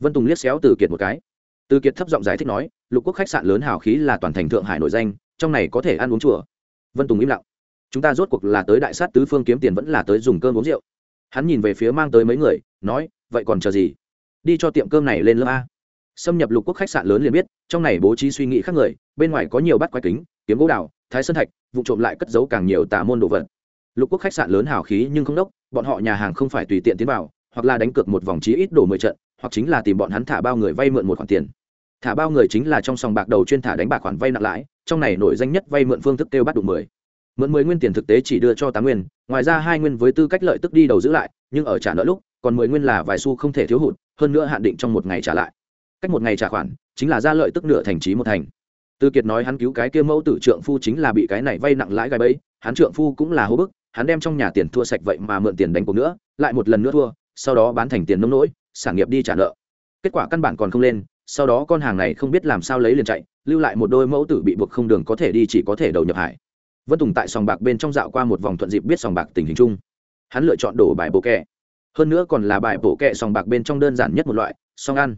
Vân tùng liếc xéo từ kiệt một cái. Từ kiệt thấp giọng giải thích nói, lục quốc khách sạn lớn hào khí là toàn thành thượng hải nổi danh, trong này có thể ăn uống chùa. Vân tùng im lặng. Chúng ta rốt cuộc là tới đại sát tứ phương kiếm tiền vẫn là tới dùng cơm uống rượu. Hắn nhìn về phía mang tới mấy người, nói, vậy còn chờ gì? Đi cho tiệm cơm này lên lớp a. Xâm nhập lục quốc khách sạn lớn liền biết, trong này bố trí suy nghĩ khác người, bên ngoài có nhiều bát quái kính, kiếm gỗ đào, thái sơn thạch, vụ trộm lại cất giấu càng nhiều tà môn đồ vật lục quốc khách sạn lớn hào khí nhưng không đốc, bọn họ nhà hàng không phải tùy tiện tiến vào, hoặc là đánh cược một vòng chí ít đổ mười trận, hoặc chính là tìm bọn hắn thả bao người vay mượn một khoản tiền. Thả bao người chính là trong sòng bạc đầu chuyên thả đánh bạc khoản vay nặng lãi, trong này nổi danh nhất vay mượn phương thức kêu bắt đủ mười. Mượn mười nguyên tiền thực tế chỉ đưa cho tám nguyên, ngoài ra hai nguyên với tư cách lợi tức đi đầu giữ lại, nhưng ở trả nợ lúc, còn mười nguyên là vài xu không thể thiếu hụt, hơn nữa hạn định trong một ngày trả lại. Cách một ngày trả khoản, chính là ra lợi tức nửa thành trí một thành. Tư kiệt nói hắn cứu cái kia mẫu tử trượng phu chính là bị cái này vay nặng lãi gai bẫy, hắn trượng phu cũng là hô bức hắn đem trong nhà tiền thua sạch vậy mà mượn tiền đánh cuộc nữa, lại một lần nữa thua, sau đó bán thành tiền nông nỗi, sản nghiệp đi trả nợ. Kết quả căn bản còn không lên, sau đó con hàng này không biết làm sao lấy liền chạy, lưu lại một đôi mẫu tử bị buộc không đường có thể đi chỉ có thể đầu nhập hải. Vân tùng tại sòng bạc bên trong dạo qua một vòng thuận dịp biết sòng bạc tình hình chung. Hắn lựa chọn đổ bài bộ kẹ. Hơn nữa còn là bài bộ kẹ sòng bạc bên trong đơn giản nhất một loại, song ăn.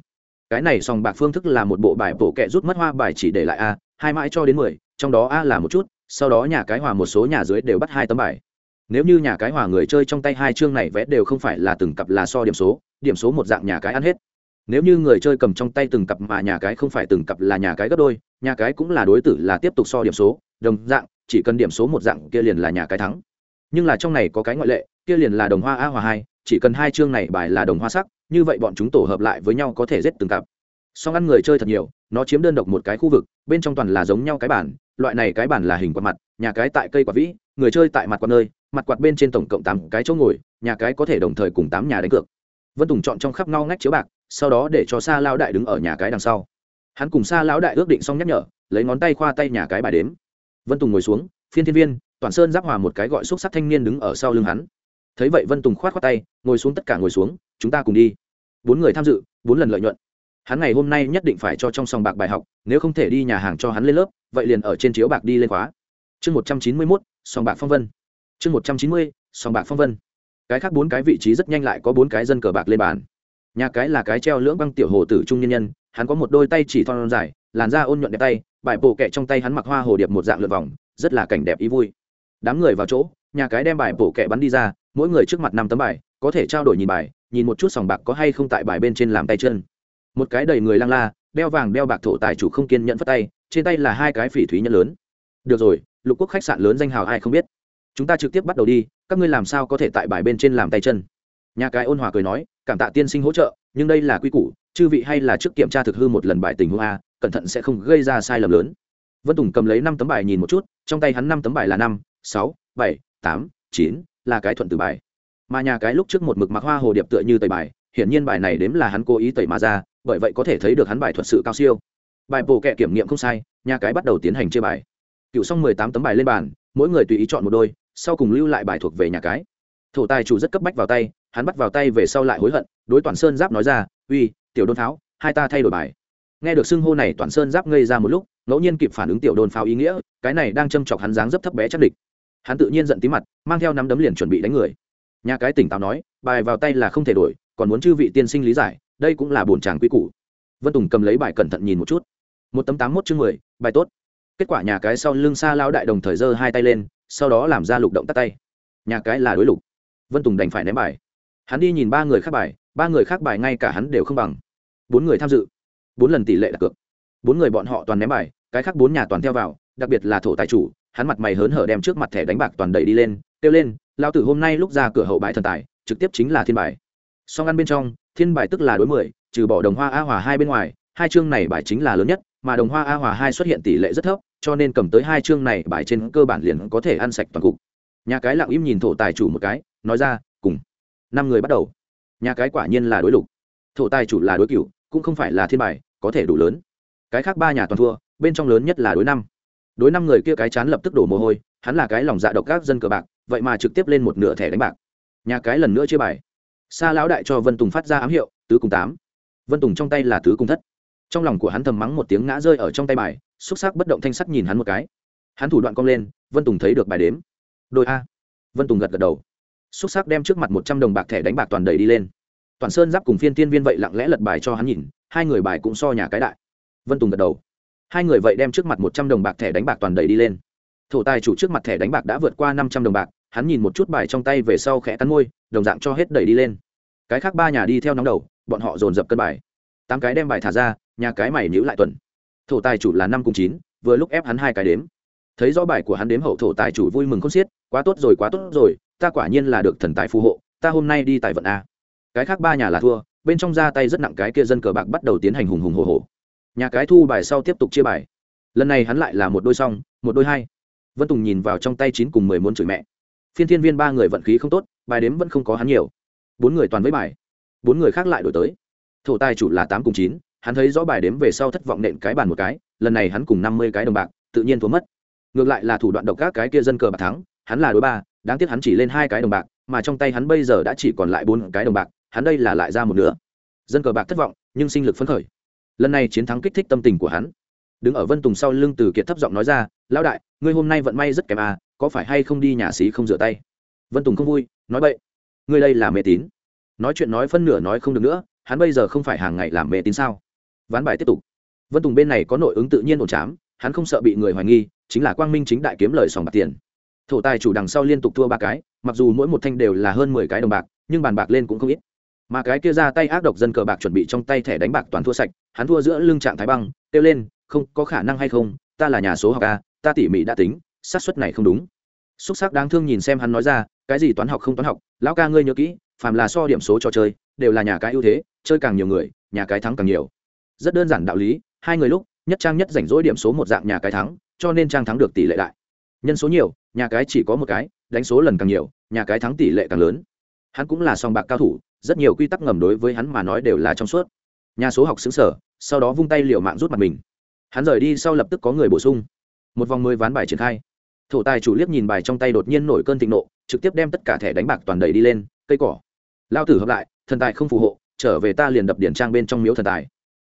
Cái này sòng bạc phương thức là một bộ bài bộ kẹ rút mất hoa bài chỉ để lại a, hai mãi cho đến mười, trong đó a là một chút, sau đó nhà cái hòa một số nhà dưới đều bắt hai tấm bài nếu như nhà cái hòa người chơi trong tay hai chương này vẽ đều không phải là từng cặp là so điểm số điểm số một dạng nhà cái ăn hết. Nếu như người chơi cầm trong tay từng cặp mà nhà cái không phải từng cặp là nhà cái gấp đôi, nhà cái cũng là đối tử là tiếp tục so điểm số, đồng dạng, chỉ cần điểm số một dạng kia liền là nhà cái thắng. Nhưng là trong này có cái ngoại lệ, kia liền là đồng hoa a hòa hai, chỉ cần hai chương này bài là đồng hoa sắc, như vậy bọn chúng tổ hợp lại với nhau có thể giết từng cặp. Song ăn người chơi thật nhiều, nó chiếm đơn độc một cái khu vực, bên trong toàn là giống nhau cái bản loại này cái bản là hình quạt mặt, nhà cái tại cây quạt vĩ, người chơi tại mặt quạt nơi, mặt quạt bên trên tổng cộng tám cái chỗ ngồi, nhà cái có thể đồng thời cùng tám nhà đánh cược. Vân tùng chọn trong khắp ngao ngách chiếu bạc, sau đó để cho xa lao đại đứng ở nhà cái đằng sau. Hắn cùng xa lão đại ước định xong nhắc nhở, lấy ngón tay khoa tay nhà cái bài đếm. Vân tùng ngồi xuống, phiên thiên viên, toàn sơn giáp hòa một cái gọi xúc sắc thanh niên đứng ở sau lưng hắn. Thấy vậy vân tùng khoát khoát tay, ngồi xuống tất cả ngồi xuống, chúng ta cùng đi. Bốn người tham dự, bốn lần lợi nhuận hắn ngày hôm nay nhất định phải cho trong sòng bạc bài học, nếu không thể đi nhà hàng cho hắn lên lớp, vậy liền ở trên chiếu bạc đi lên khóa. Chương một trăm chín mươi mốt, sòng bạc phong vân. Chương một trăm chín mươi, sòng bạc phong vân. Cái khác bốn cái vị trí rất nhanh lại có bốn cái dân cờ bạc lên bàn. Nhà cái là cái treo lưỡng băng tiểu hồ tử trung nhân nhân, hắn có một đôi tay chỉ thon dài, làn da ôn nhuận đẹp tay, bài bộ kẹ trong tay hắn mặc hoa hồ điệp một dạng lượt vòng, rất là cảnh đẹp ý vui. Đám người vào chỗ, nhà cái đem bài bổ kẹ bắn đi ra, mỗi người trước mặt năm tấm bài, có thể trao đổi nhìn bài, nhìn một chút sòng bạc có hay không tại bài bên trên làm tay chân một cái đầy người lang la, đeo vàng đeo bạc thổ tài chủ không kiên nhẫn phất tay, trên tay là hai cái phỉ thúy nhân lớn. Được rồi, lục quốc khách sạn lớn danh hào ai không biết. Chúng ta trực tiếp bắt đầu đi, các ngươi làm sao có thể tại bài bên trên làm tay chân? Nhà cái ôn hòa cười nói, cảm tạ tiên sinh hỗ trợ, nhưng đây là quy củ, chư vị hay là trước kiểm tra thực hư một lần bài tình huống a, cẩn thận sẽ không gây ra sai lầm lớn. Vân tùng cầm lấy năm tấm bài nhìn một chút, trong tay hắn năm tấm bài là năm, sáu, bảy, tám, chín, là cái thuận từ bài. Mà nhà cái lúc trước một mực mặc hoa hồ điệp tựa như tẩy bài, hiển nhiên bài này đếm là hắn cố ý tẩy mà ra bởi vậy có thể thấy được hắn bài thuật sự cao siêu. Bài bổ kẹ kiểm nghiệm không sai, nhà cái bắt đầu tiến hành chơi bài. Cựu xong mười tám tấm bài lên bàn, mỗi người tùy ý chọn một đôi, sau cùng lưu lại bài thuộc về nhà cái. Thổ tài chủ rất cấp bách vào tay, hắn bắt vào tay về sau lại hối hận, đối toàn sơn giáp nói ra, uy, tiểu đôn pháo, hai ta thay đổi bài. Nghe được xưng hô này, toàn sơn giáp ngây ra một lúc, ngẫu nhiên kịp phản ứng tiểu đôn pháo ý nghĩa, cái này đang châm chọc hắn dáng dấp thấp bé chắc địch. Hắn tự nhiên giận tí mặt, mang theo nắm đấm liền chuẩn bị đánh người. Nhà cái tỉnh táo nói, bài vào tay là không thể đổi, còn muốn chư vị tiên sinh lý giải đây cũng là bổn chàng quy củ. Vân tùng cầm lấy bài cẩn thận nhìn một chút. Một tấm tám mốt chương mười, bài tốt. Kết quả nhà cái sau lưng xa lao đại đồng thời giơ hai tay lên, sau đó làm ra lục động tắt tay. Nhà cái là đối lục. Vân tùng đành phải ném bài. Hắn đi nhìn ba người khác bài, ba người khác bài ngay cả hắn đều không bằng. Bốn người tham dự. Bốn lần tỷ lệ đặt cược. Bốn người bọn họ toàn ném bài, cái khác bốn nhà toàn theo vào, đặc biệt là thổ tài chủ, hắn mặt mày hớn hở đem trước mặt thẻ đánh bạc toàn đẩy đi lên, kêu lên lao tử hôm nay lúc ra cửa hậu bãi thần tài, trực tiếp chính là thiên bài. Song ăn bên trong thiên bài tức là đối mười, trừ bỏ đồng hoa a hòa hai bên ngoài, hai chương này bài chính là lớn nhất, mà đồng hoa a hòa hai xuất hiện tỷ lệ rất thấp, cho nên cầm tới hai chương này bài trên cơ bản liền có thể ăn sạch toàn cục. Nhà cái lặng im nhìn thổ tài chủ một cái, nói ra, cùng, năm người bắt đầu. Nhà cái quả nhiên là đối lục. Thổ tài chủ là đối cựu cũng không phải là thiên bài, có thể đủ lớn. Cái khác ba nhà toàn thua, bên trong lớn nhất là đối năm. Đối năm người kia cái chán lập tức đổ mồ hôi, hắn là cái lòng dạ độc các dân cờ bạc, vậy mà trực tiếp lên một nửa thẻ đánh bạc. Nhà cái lần nữa chia bài xa lão đại cho vân tùng phát ra ám hiệu, tứ cùng tám. Vân tùng trong tay là tứ cùng thất. Trong lòng của hắn thầm mắng một tiếng ngã rơi ở trong tay bài, xúc xác bất động thanh sắc nhìn hắn một cái. Hắn thủ đoạn cong lên, vân tùng thấy được bài đếm. Đôi a. Vân tùng gật gật đầu. Xúc xác đem trước mặt một trăm đồng bạc thẻ đánh bạc toàn đầy đi lên. Toàn sơn giáp cùng phiên tiên viên vậy lặng lẽ lật bài cho hắn nhìn, hai người bài cũng so nhà cái đại. Vân tùng gật đầu. Hai người vậy đem trước mặt một trăm đồng bạc thẻ đánh bạc toàn đầy đi lên. Thổ tài chủ trước mặt thẻ đánh bạc đã vượt qua năm trăm đồng bạc, hắn nhìn một chút bài trong tay về sau khẽ cắn môi, đồng dạng cho hết đẩy đi lên cái khác ba nhà đi theo nóng đầu, bọn họ dồn dập cân bài. Tám cái đem bài thả ra, nhà cái mày nhữ lại tuần. Thổ tài chủ là năm cùng chín, vừa lúc ép hắn hai cái đếm. Thấy rõ bài của hắn đếm hậu thổ tài chủ vui mừng không xiết, quá tốt rồi, quá tốt rồi, ta quả nhiên là được thần tài phù hộ, ta hôm nay đi tài vận a. Cái khác ba nhà là thua, bên trong ra tay rất nặng cái kia dân cờ bạc bắt đầu tiến hành hùng hùng hồ hồ nhà cái thu bài sau tiếp tục chia bài. Lần này hắn lại là một đôi xong một đôi hai. Vân tùng nhìn vào trong tay chín cùng mười muốn chửi mẹ. Phiên thiên viên ba người vận khí không tốt, bài đếm vẫn không có hắn nhiều bốn người toàn với bài. Bốn người khác lại đổi tới. Thổ tài chủ là tám cùng chín, hắn thấy rõ bài đếm về sau thất vọng nện cái bàn một cái, lần này hắn cùng năm mươi cái đồng bạc, tự nhiên thua mất. Ngược lại là thủ đoạn độc các cái kia dân cờ bạc thắng, hắn là đối ba, đáng tiếc hắn chỉ lên hai cái đồng bạc, mà trong tay hắn bây giờ đã chỉ còn lại bốn cái đồng bạc, hắn đây là lại ra một nửa. Dân cờ bạc thất vọng, nhưng sinh lực phấn khởi. Lần này chiến thắng kích thích tâm tình của hắn. Đứng ở vân tùng sau lưng từ kiệt thấp giọng nói ra, lão đại, ngươi hôm nay vận may rất kém à có phải hay không đi nhà xí không rửa tay? Vân tùng không vui, nói vậy ngươi đây là mê tín. Nói chuyện nói phân nửa nói không được nữa, hắn bây giờ không phải hàng ngày làm mê tín sao? Ván bài tiếp tục. Vân tùng bên này có nội ứng tự nhiên ổn chám hắn không sợ bị người hoài nghi, chính là quang minh chính đại kiếm lời sòng bạc tiền. Thổ tài chủ đằng sau liên tục thua ba cái, mặc dù mỗi một thanh đều là hơn mười cái đồng bạc, nhưng bàn bạc lên cũng không ít. Mà cái kia ra tay ác độc dân cờ bạc chuẩn bị trong tay thẻ đánh bạc toàn thua sạch, hắn thua giữa lưng trạng thái băng, kêu lên, không, có khả năng hay không? Ta là nhà số học a, ta tỉ mỉ đã tính, xác suất này không đúng xúc sắc đáng thương nhìn xem hắn nói ra, cái gì toán học không toán học, lão ca ngươi nhớ kỹ, phàm là so điểm số trò chơi, đều là nhà cái ưu thế, chơi càng nhiều người, nhà cái thắng càng nhiều. Rất đơn giản đạo lý, hai người lúc, nhất trang nhất rảnh rỗi điểm số một dạng nhà cái thắng, cho nên trang thắng được tỷ lệ đại. Nhân số nhiều, nhà cái chỉ có một cái, đánh số lần càng nhiều, nhà cái thắng tỷ lệ càng lớn. Hắn cũng là song bạc cao thủ, rất nhiều quy tắc ngầm đối với hắn mà nói đều là trong suốt. Nhà số học xứng sở, sau đó vung tay liều mạng rút mặt mình. Hắn rời đi sau lập tức có người bổ sung. Một vòng mười ván bài triển khai thổ tài chủ liếc nhìn bài trong tay đột nhiên nổi cơn thịnh nộ, trực tiếp đem tất cả thẻ đánh bạc toàn đầy đi lên, cây cỏ. Lao tử hợp lại, thần tài không phù hộ, trở về ta liền đập điển trang bên trong miếu thần tài.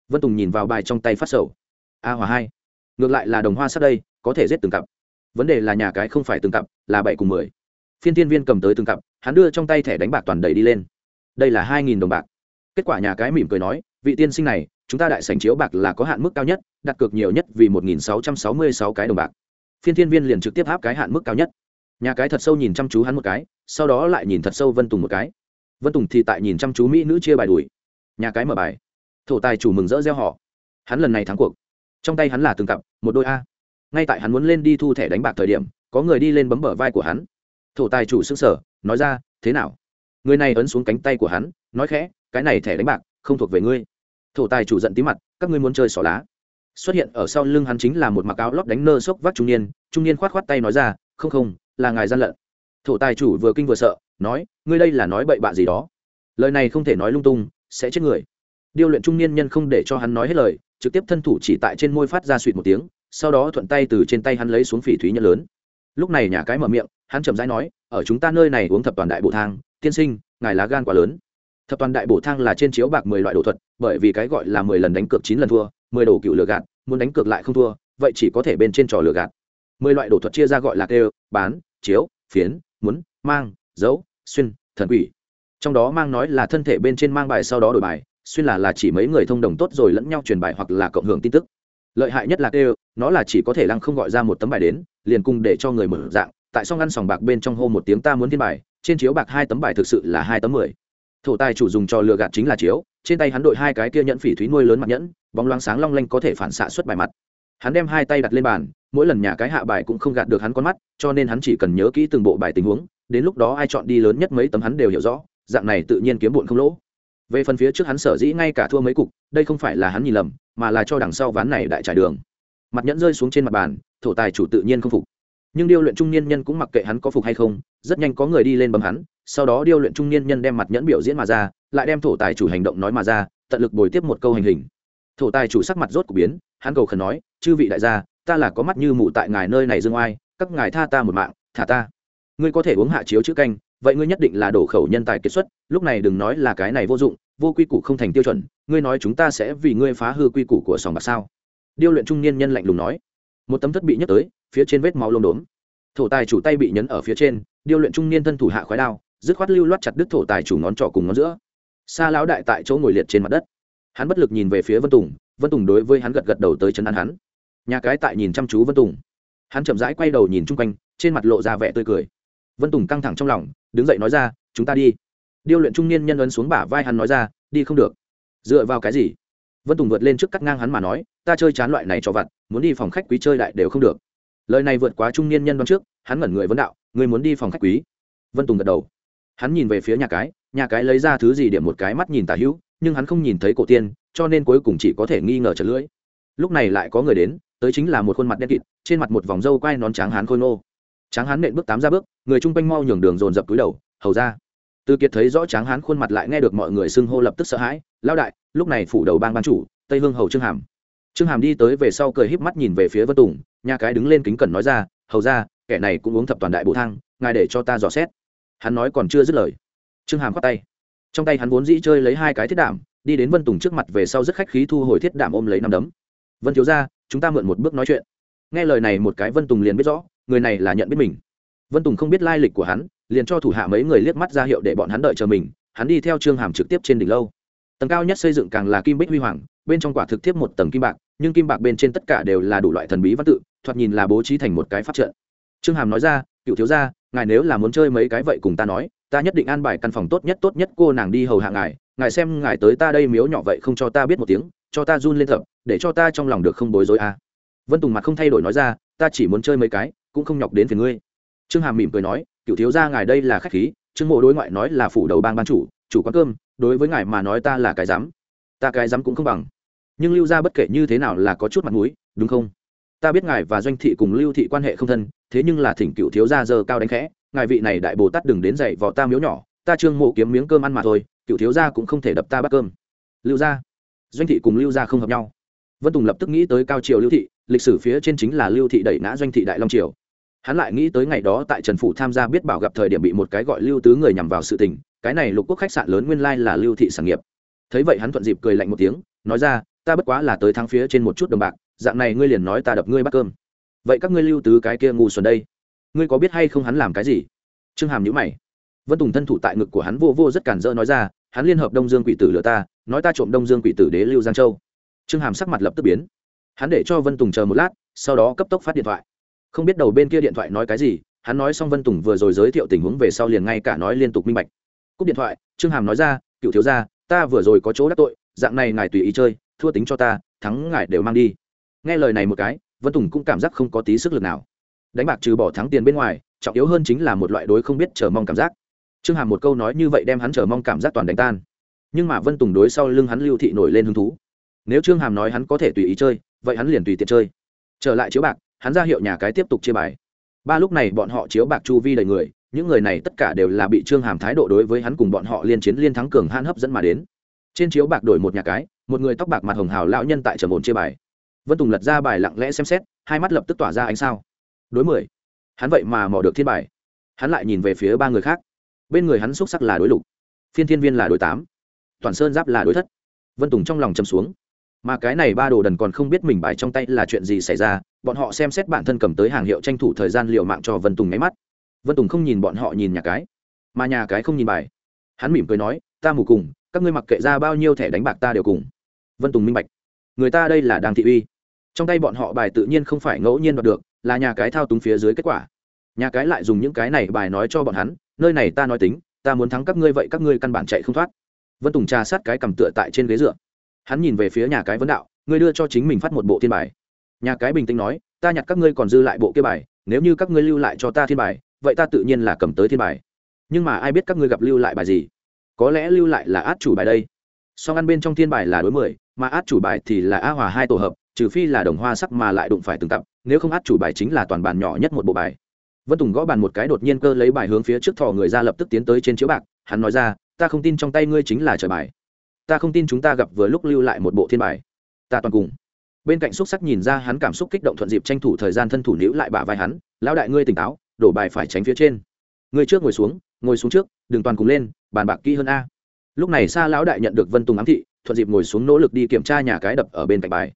Vân tùng nhìn vào bài trong tay phát sầu. A hòa hai. Ngược lại là đồng hoa sắp đây, có thể giết từng cặp. Vấn đề là nhà cái không phải từng cặp, là bảy cùng mười. Phiên tiên viên cầm tới từng cặp, hắn đưa trong tay thẻ đánh bạc toàn đầy đi lên. Đây là hai nghìn đồng bạc. Kết quả nhà cái mỉm cười nói, vị tiên sinh này, chúng ta đại sành chiếu bạc là có hạn mức cao nhất, đặt cược nhiều nhất vì một nghìn sáu trăm sáu mươi sáu cái đồng bạc phiên thiên viên liền trực tiếp áp cái hạn mức cao nhất. Nhà cái thật sâu nhìn chăm chú hắn một cái, sau đó lại nhìn thật sâu vân tùng một cái. Vân tùng thì tại nhìn chăm chú mỹ nữ chia bài đùi. Nhà cái mở bài. Thổ tài chủ mừng rỡ gieo họ hắn lần này thắng cuộc. Trong tay hắn là từng cặp, một đôi a. Ngay tại hắn muốn lên đi thu thẻ đánh bạc thời điểm, có người đi lên bấm bờ vai của hắn. Thổ tài chủ xưng sở nói ra, thế nào? Người này ấn xuống cánh tay của hắn, nói khẽ, cái này thẻ đánh bạc không thuộc về ngươi. Thổ tài chủ giận tí mặt, các ngươi muốn chơi xỏ lá xuất hiện ở sau lưng hắn chính là một mặc áo lót đánh nơ sốc vác trung niên. Trung niên khoát khoát tay nói ra, không không, là ngài gian lận. Thổ tài chủ vừa kinh vừa sợ, nói, ngươi đây là nói bậy bạ gì đó? Lời này không thể nói lung tung, sẽ chết người. Điêu luyện trung niên nhân không để cho hắn nói hết lời, trực tiếp thân thủ chỉ tại trên môi phát ra suỵt một tiếng, sau đó thuận tay từ trên tay hắn lấy xuống phỉ thúy nhân lớn. Lúc này nhà cái mở miệng, hắn chậm rãi nói, ở chúng ta nơi này uống thập toàn đại bộ thang, tiên sinh, ngài lá gan quá lớn. Thập toàn đại bổ thang là trên chiếu bạc mười loại đồ thuật, bởi vì cái gọi là mười lần đánh cược chín lần thua mười đồ cựu lừa gạt, muốn đánh cược lại không thua, vậy chỉ có thể bên trên trò lừa gạt. Mười loại đồ thuật chia ra gọi là kêu, bán, chiếu, phiến, muốn, mang, giấu, xuyên, thần quỷ. Trong đó mang nói là thân thể bên trên mang bài sau đó đổi bài, xuyên là là chỉ mấy người thông đồng tốt rồi lẫn nhau truyền bài hoặc là cộng hưởng tin tức. Lợi hại nhất là kêu, nó là chỉ có thể lăng không gọi ra một tấm bài đến, liền cùng để cho người mở dạng, tại song ngăn sòng bạc bên trong hô một tiếng ta muốn thiên bài, trên chiếu bạc hai tấm bài thực sự là hai tấm mười. Thổ tài chủ dùng cho lừa gạt chính là chiếu trên tay hắn đội hai cái kia nhẫn phỉ thúy nuôi lớn mặt nhẫn, bóng loáng sáng long lanh có thể phản xạ xuất bài mặt. Hắn đem hai tay đặt lên bàn, mỗi lần nhà cái hạ bài cũng không gạt được hắn con mắt, cho nên hắn chỉ cần nhớ kỹ từng bộ bài tình huống, đến lúc đó ai chọn đi lớn nhất mấy tấm hắn đều hiểu rõ, dạng này tự nhiên kiếm bụn không lỗ. Về phần phía trước hắn sở dĩ ngay cả thua mấy cục, đây không phải là hắn nhìn lầm, mà là cho đằng sau ván này đại trải đường. Mặt nhẫn rơi xuống trên mặt bàn, thổ tài chủ tự nhiên không phục. Nhưng điêu luyện trung niên nhân cũng mặc kệ hắn có phục hay không, rất nhanh có người đi lên bấm hắn sau đó điêu luyện trung niên nhân đem mặt nhẫn biểu diễn mà ra, lại đem thổ tài chủ hành động nói mà ra, tận lực bồi tiếp một câu hành hình. Thổ tài chủ sắc mặt rốt của biến, hắn cầu khẩn nói, chư vị đại gia, ta là có mắt như mụ tại ngài nơi này dương oai, các ngài tha ta một mạng, thả ta. Ngươi có thể uống hạ chiếu chữ canh, vậy ngươi nhất định là đổ khẩu nhân tài kiệt xuất, lúc này đừng nói là cái này vô dụng, vô quy củ không thành tiêu chuẩn, ngươi nói chúng ta sẽ vì ngươi phá hư quy củ của sòng bạc sao? Điêu luyện trung niên nhân lạnh lùng nói. Một tấm thất bị nhấc tới, phía trên vết máu lông đốm. Thổ tài chủ tay bị nhấn ở phía trên, điêu luyện trung niên thân thủ hạ khói đao dứt khoát lưu loát chặt đứt thổ tài chủ ngón trỏ cùng ngón giữa. Xa lão đại tại chỗ ngồi liệt trên mặt đất. Hắn bất lực nhìn về phía vân tùng vân tùng đối với hắn gật gật đầu tới chân ăn hắn. Nhà cái tại nhìn chăm chú vân tùng. Hắn chậm rãi quay đầu nhìn chung quanh, trên mặt lộ ra vẻ tươi cười. Vân tùng căng thẳng trong lòng, đứng dậy nói ra, chúng ta đi. Điêu luyện trung niên nhân ấn xuống bả vai hắn nói ra, đi không được. Dựa vào cái gì? Vân tùng vượt lên trước cắt ngang hắn mà nói, ta chơi chán loại này cho vặt, muốn đi phòng khách quý chơi đại đều không được. Lời này vượt quá trung niên nhân đoán trước, hắn ngẩn người vấn đạo người muốn đi phòng khách quý? Vân tùng gật đầu hắn nhìn về phía nhà cái nhà cái lấy ra thứ gì điểm một cái mắt nhìn tả hữu, nhưng hắn không nhìn thấy cổ tiên, cho nên cuối cùng chỉ có thể nghi ngờ chật lưỡi. Lúc này lại có người đến, tới chính là một khuôn mặt đen kịt, trên mặt một vòng râu quai nón tráng hán khôi nô tráng hán nện bước tám ra bước, người chung quanh mau nhường đường dồn dập túi đầu, hầu ra. Từ kiệt thấy rõ tráng hán khuôn mặt lại nghe được mọi người xưng hô lập tức sợ hãi lao đại, lúc này phủ đầu bang ban chủ, tây hương hầu trương hàm. Trương hàm đi tới về sau cười híp mắt nhìn về phía vân tùng, nhà cái đứng lên kính cẩn nói ra, hầu ra, kẻ này cũng uống thập toàn đại bộ thang, ngài để cho ta dò xét hắn nói còn chưa dứt lời. Trương hàm khoát tay. Trong tay hắn vốn dĩ chơi lấy hai cái thiết đạm, đi đến vân tùng trước mặt về sau rất khách khí thu hồi thiết đạm ôm lấy nắm đấm. Vân thiếu ra chúng ta mượn một bước nói chuyện. Nghe lời này một cái vân tùng liền biết rõ, người này là nhận biết mình. Vân tùng không biết lai lịch của hắn, liền cho thủ hạ mấy người liếc mắt ra hiệu để bọn hắn đợi chờ mình, hắn đi theo trương hàm trực tiếp trên đỉnh lâu. Tầng cao nhất xây dựng càng là kim bích huy hoàng, bên trong quả thực tiếp một tầng kim bạc, nhưng kim bạc bên trên tất cả đều là đủ loại thần bí văn tự, thoạt nhìn là bố trí thành một cái pháp trận. Trương hàm nói ra, cựu thiếu gia ngài nếu là muốn chơi mấy cái vậy cùng ta nói, ta nhất định an bài căn phòng tốt nhất tốt nhất cô nàng đi hầu hạ ngài ngài xem ngài tới ta đây miếu nhỏ vậy không cho ta biết một tiếng, cho ta run lên thập để cho ta trong lòng được không bối rối à. vân tùng mặt không thay đổi nói ra, ta chỉ muốn chơi mấy cái, cũng không nhọc đến phiền ngươi. Trương hàm mỉm cười nói, cựu thiếu gia ngài đây là khách khí, trương mộ đối ngoại nói là phủ đầu bang ban chủ chủ quán cơm, đối với ngài mà nói ta là cái dám ta cái dám cũng không bằng. Nhưng lưu gia bất kể như thế nào là có chút mặt mũi, đúng không? Ta biết ngài và doanh thị cùng lưu thị quan hệ không thân, thế nhưng là thỉnh cựu thiếu gia giờ cao đánh khẽ, ngài vị này đại bồ tát đừng đến dậy vò ta miếu nhỏ, ta trương mộ kiếm miếng cơm ăn mà thôi, cựu thiếu gia cũng không thể đập ta bắt cơm. Lưu gia, doanh thị cùng lưu gia không hợp nhau. Vân tùng lập tức nghĩ tới cao triều lưu thị, lịch sử phía trên chính là lưu thị đẩy ngã doanh thị đại long triều. Hắn lại nghĩ tới ngày đó tại trần phủ tham gia biết bảo gặp thời điểm bị một cái gọi lưu tứ người nhằm vào sự tình, cái này lục quốc khách sạn lớn nguyên lai là lưu thị sản nghiệp. Thấy vậy hắn thuận dịp cười lạnh một tiếng, nói ra, ta bất quá là tới thắng phía trên một chút đồng bạc dạng này ngươi liền nói ta đập ngươi bắt cơm. Vậy các ngươi lưu tứ cái kia ngu xuẩn đây, ngươi có biết hay không hắn làm cái gì? Trương hàm nhữ mày. Vân tùng thân thủ tại ngực của hắn vô vô rất cản rỡ nói ra, hắn liên hợp đông dương quỷ tử lừa ta, nói ta trộm đông dương quỷ tử đế lưu giang châu. Trương hàm sắc mặt lập tức biến. Hắn để cho vân tùng chờ một lát, sau đó cấp tốc phát điện thoại. Không biết đầu bên kia điện thoại nói cái gì, hắn nói xong vân tùng vừa rồi giới thiệu tình huống về sau liền ngay cả nói liên tục minh bạch. Cúp điện thoại, trương hàm nói ra, cựu thiếu gia, ta vừa rồi có chỗ đắc tội, dạng này ngài tùy ý chơi, thua tính cho ta, thắng ngài đều mang đi nghe lời này một cái, vân tùng cũng cảm giác không có tí sức lực nào. Đánh bạc trừ bỏ thắng tiền bên ngoài, trọng yếu hơn chính là một loại đối không biết chờ mong cảm giác. Trương hàm một câu nói như vậy đem hắn chờ mong cảm giác toàn đánh tan. Nhưng mà vân tùng đối sau lưng hắn lưu thị nổi lên hứng thú. Nếu trương hàm nói hắn có thể tùy ý chơi, vậy hắn liền tùy tiện chơi. Trở lại chiếu bạc, hắn ra hiệu nhà cái tiếp tục chia bài. Ba lúc này bọn họ chiếu bạc chu vi đầy người, những người này tất cả đều là bị trương hàm thái độ đối với hắn cùng bọn họ liên chiến liên thắng cường han hấp dẫn mà đến. Trên chiếu bạc đổi một nhà cái, một người tóc bạc mặt hồng hào lão nhân tại trầm ổn chia bài vân tùng lật ra bài lặng lẽ xem xét, hai mắt lập tức tỏa ra ánh sao. Đối mười. Hắn vậy mà mò được thiên bài. Hắn lại nhìn về phía ba người khác. Bên người hắn xúc sắc là đối lục. Phiên thiên viên là đối tám. Toàn sơn giáp là đối thất. Vân tùng trong lòng châm xuống. Mà cái này ba đồ đần còn không biết mình bài trong tay là chuyện gì xảy ra, bọn họ xem xét bản thân cầm tới hàng hiệu tranh thủ thời gian liệu mạng cho vân tùng nháy mắt. Vân tùng không nhìn bọn họ nhìn nhà cái, mà nhà cái không nhìn bài. Hắn mỉm cười nói, ta mù cùng, các ngươi mặc kệ ra bao nhiêu thẻ đánh bạc ta đều cùng. Vân tùng minh bạch, người ta đây là đang thị uy trong tay bọn họ bài tự nhiên không phải ngẫu nhiên đoạt được, là nhà cái thao túng phía dưới kết quả. Nhà cái lại dùng những cái này bài nói cho bọn hắn, nơi này ta nói tính, ta muốn thắng các ngươi vậy các ngươi căn bản chạy không thoát. Vân tùng trà sát cái cầm tựa tại trên ghế dựa. Hắn nhìn về phía nhà cái vấn đạo, ngươi đưa cho chính mình phát một bộ thiên bài. Nhà cái bình tĩnh nói, ta nhặt các ngươi còn dư lại bộ kia bài, nếu như các ngươi lưu lại cho ta thiên bài, vậy ta tự nhiên là cầm tới thiên bài. Nhưng mà ai biết các ngươi gặp lưu lại bài gì? Có lẽ lưu lại là át chủ bài đây. Song ăn bên trong thiên bài là đối mười, mà át chủ bài thì là a hòa hai tổ hợp trừ phi là đồng hoa sắc mà lại đụng phải từng tập nếu không át chủ bài chính là toàn bản nhỏ nhất một bộ bài. Vân tùng gõ bàn một cái đột nhiên cơ lấy bài hướng phía trước thò người ra lập tức tiến tới trên chiếu bạc, hắn nói ra, ta không tin trong tay ngươi chính là trời bài. Ta không tin chúng ta gặp vừa lúc lưu lại một bộ thiên bài. Ta toàn cùng. Bên cạnh xúc sắc nhìn ra hắn cảm xúc kích động thuận dịp tranh thủ thời gian thân thủ nữ lại bả vai hắn, lão đại ngươi tỉnh táo, đổ bài phải tránh phía trên. Ngươi trước ngồi xuống ngồi xuống trước, đừng toàn cùng lên, bàn bạc kỹ hơn a. Lúc này xa lão đại nhận được vân tùng ám thị, thuận dịp ngồi xuống nỗ lực đi kiểm tra nhà cái đập ở bên cạnh bài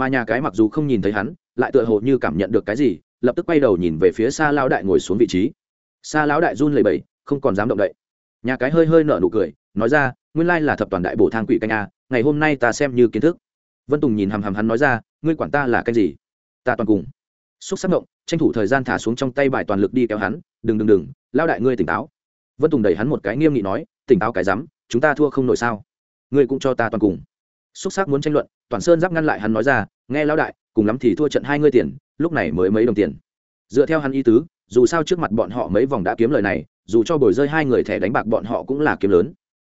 mà nhà cái mặc dù không nhìn thấy hắn, lại tựa hồ như cảm nhận được cái gì, lập tức quay đầu nhìn về phía xa lão đại ngồi xuống vị trí. Xa lão đại run lẩy bẩy, không còn dám động đậy. Nhà cái hơi hơi nở nụ cười, nói ra, nguyên lai là thập toàn đại bổ thang quỷ canh a, ngày hôm nay ta xem như kiến thức. Vân tùng nhìn hàm hàm hắn nói ra, ngươi quản ta là canh gì? Ta toàn cùng. Xúc sắc động tranh thủ thời gian thả xuống trong tay bài toàn lực đi kéo hắn, đừng đừng đừng lao đại ngươi tỉnh táo. Vân tùng đẩy hắn một cái nghiêm nghị nói, tỉnh táo cái rắm, chúng ta thua không nổi sao? Ngươi cũng cho ta toàn cùng xúc sắc muốn tranh luận, toàn sơn giáp ngăn lại hắn nói ra, nghe lão đại, cùng lắm thì thua trận hai ngươi tiền, lúc này mới mấy đồng tiền. Dựa theo hắn ý tứ, dù sao trước mặt bọn họ mấy vòng đã kiếm lời này, dù cho bồi rơi hai người thẻ đánh bạc bọn họ cũng là kiếm lớn.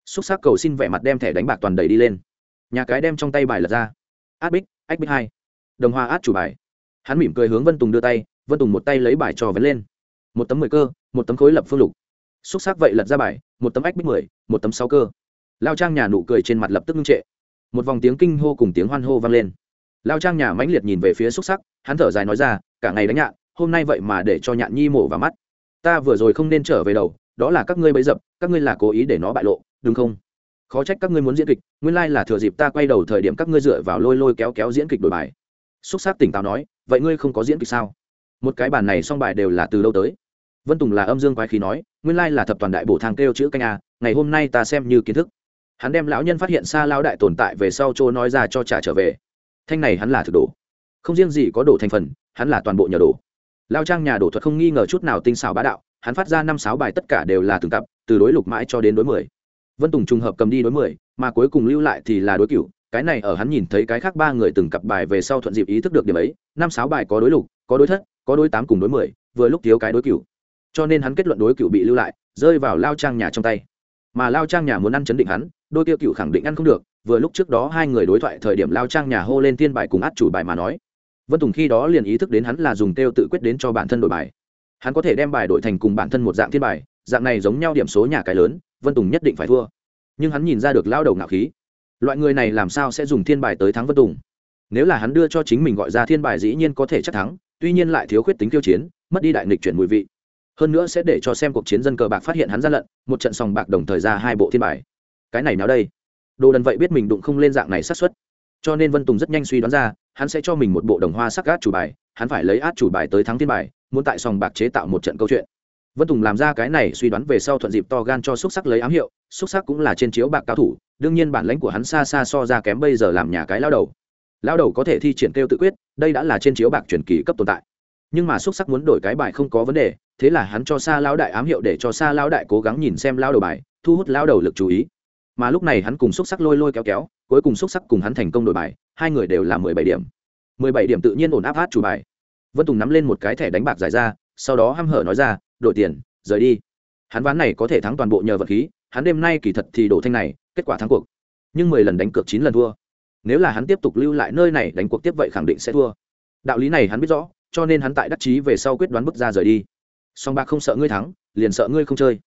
Xúc sắc cầu xin vẻ mặt đem thẻ đánh bạc toàn đầy đi lên. Nhà cái đem trong tay bài lật ra. Át bích, ách bích hai. Đồng hoa át chủ bài. Hắn mỉm cười hướng vân tùng đưa tay, vân tùng một tay lấy bài trò vấn lên. Một tấm mười cơ, một tấm khối lập phương lục. Xúc sắc vậy lật ra bài, một tấm ách bích mười, một tấm sáu cơ. Lao trang nhà nụ cười trên mặt lập tức ngưng trệ một vòng tiếng kinh hô cùng tiếng hoan hô vang lên. Lao trang nhà mãnh liệt nhìn về phía xúc sắc, hắn thở dài nói ra, cả ngày đánh nhạn, hôm nay vậy mà để cho nhạn nhi mổ vào mắt. Ta vừa rồi không nên trở về đầu, đó là các ngươi bấy dập, các ngươi là cố ý để nó bại lộ, đúng không? Khó trách các ngươi muốn diễn kịch, nguyên lai là thừa dịp ta quay đầu thời điểm các ngươi dựa vào lôi lôi kéo kéo diễn kịch đổi bài. Xúc sắc tỉnh táo nói, vậy ngươi không có diễn kịch sao? Một cái bản này xong bài đều là từ đâu tới? Vân tùng là âm dương quái khí nói, nguyên lai là thập toàn đại bổ thang kêu chữ canh a, ngày hôm nay ta xem như kiến thức hắn đem lão nhân phát hiện xa lao đại tồn tại về sau chỗ nói ra cho trả trở về. Thanh này hắn là thực đồ. Không riêng gì có đồ thành phần, hắn là toàn bộ nhờ đồ. Lao trang nhà đổ thuật không nghi ngờ chút nào tinh xảo bá đạo, hắn phát ra năm sáu bài tất cả đều là từng cặp từ đối lục mãi cho đến đối mười. Vân tùng trùng hợp cầm đi đối mười, mà cuối cùng lưu lại thì là đối cựu cái này ở hắn nhìn thấy cái khác ba người từng cặp bài về sau thuận dịp ý thức được điểm ấy, năm sáu bài có đối lục, có đối thất, có đối tám cùng đối mười, vừa lúc thiếu cái đối cựu cho nên hắn kết luận đối cựu bị lưu lại, rơi vào lao trang nhà trong tay. Mà lao trang nhà muốn ăn chấn định hắn đôi tiêu cựu khẳng định ăn không được, vừa lúc trước đó hai người đối thoại thời điểm lao trang nhà hô lên thiên bài cùng át chủ bài mà nói. Vân tùng khi đó liền ý thức đến hắn là dùng tiêu tự quyết đến cho bản thân đổi bài. Hắn có thể đem bài đổi thành cùng bản thân một dạng thiên bài, dạng này giống nhau điểm số nhà cái lớn, vân tùng nhất định phải thua. Nhưng hắn nhìn ra được lao đầu ngạo khí. Loại người này làm sao sẽ dùng thiên bài tới thắng vân tùng? Nếu là hắn đưa cho chính mình gọi ra thiên bài dĩ nhiên có thể chắc thắng, tuy nhiên lại thiếu khuyết tính tiêu chiến, mất đi đại nghịch chuyển mùi vị. Hơn nữa sẽ để cho xem cuộc chiến dân cờ bạc phát hiện hắn ra lận, một trận sòng bạc đồng thời ra hai bộ thiên bài cái này nào đây. Đồ đần vậy biết mình đụng không lên dạng này sát xuất cho nên vân tùng rất nhanh suy đoán ra, hắn sẽ cho mình một bộ đồng hoa sắc át chủ bài, hắn phải lấy át chủ bài tới thắng thiên bài, muốn tại sòng bạc chế tạo một trận câu chuyện. Vân tùng làm ra cái này suy đoán về sau thuận dịp to gan cho xúc sắc lấy ám hiệu, xúc sắc cũng là trên chiếu bạc cao thủ, đương nhiên bản lãnh của hắn xa xa so ra kém bây giờ làm nhà cái lao đầu. Lao đầu có thể thi triển kêu tự quyết, đây đã là trên chiếu bạc truyền kỳ cấp tồn tại. Nhưng mà xúc sắc muốn đổi cái bài không có vấn đề, thế là hắn cho xa lao đại ám hiệu để cho xa lao đại cố gắng nhìn xem lao đầu bài, thu hút lao đầu lực chú ý mà lúc này hắn cùng xúc sắc lôi lôi kéo kéo, cuối cùng xúc sắc cùng hắn thành công đổi bài, hai người đều là mười bảy điểm. mười bảy điểm tự nhiên ổn áp hát chủ bài. Vân tùng nắm lên một cái thẻ đánh bạc giải ra, sau đó hăm hở nói ra, đổi tiền, rời đi. Hắn ván này có thể thắng toàn bộ nhờ vật khí, hắn đêm nay kỳ thật thì đổ thanh này, kết quả thắng cuộc. Nhưng mười lần đánh cược chín lần thua. Nếu là hắn tiếp tục lưu lại nơi này đánh cuộc tiếp vậy khẳng định sẽ thua. Đạo lý này hắn biết rõ, cho nên hắn tại đắc chí về sau quyết đoán bước ra rời đi. Song bạc không sợ ngươi thắng, liền sợ ngươi không chơi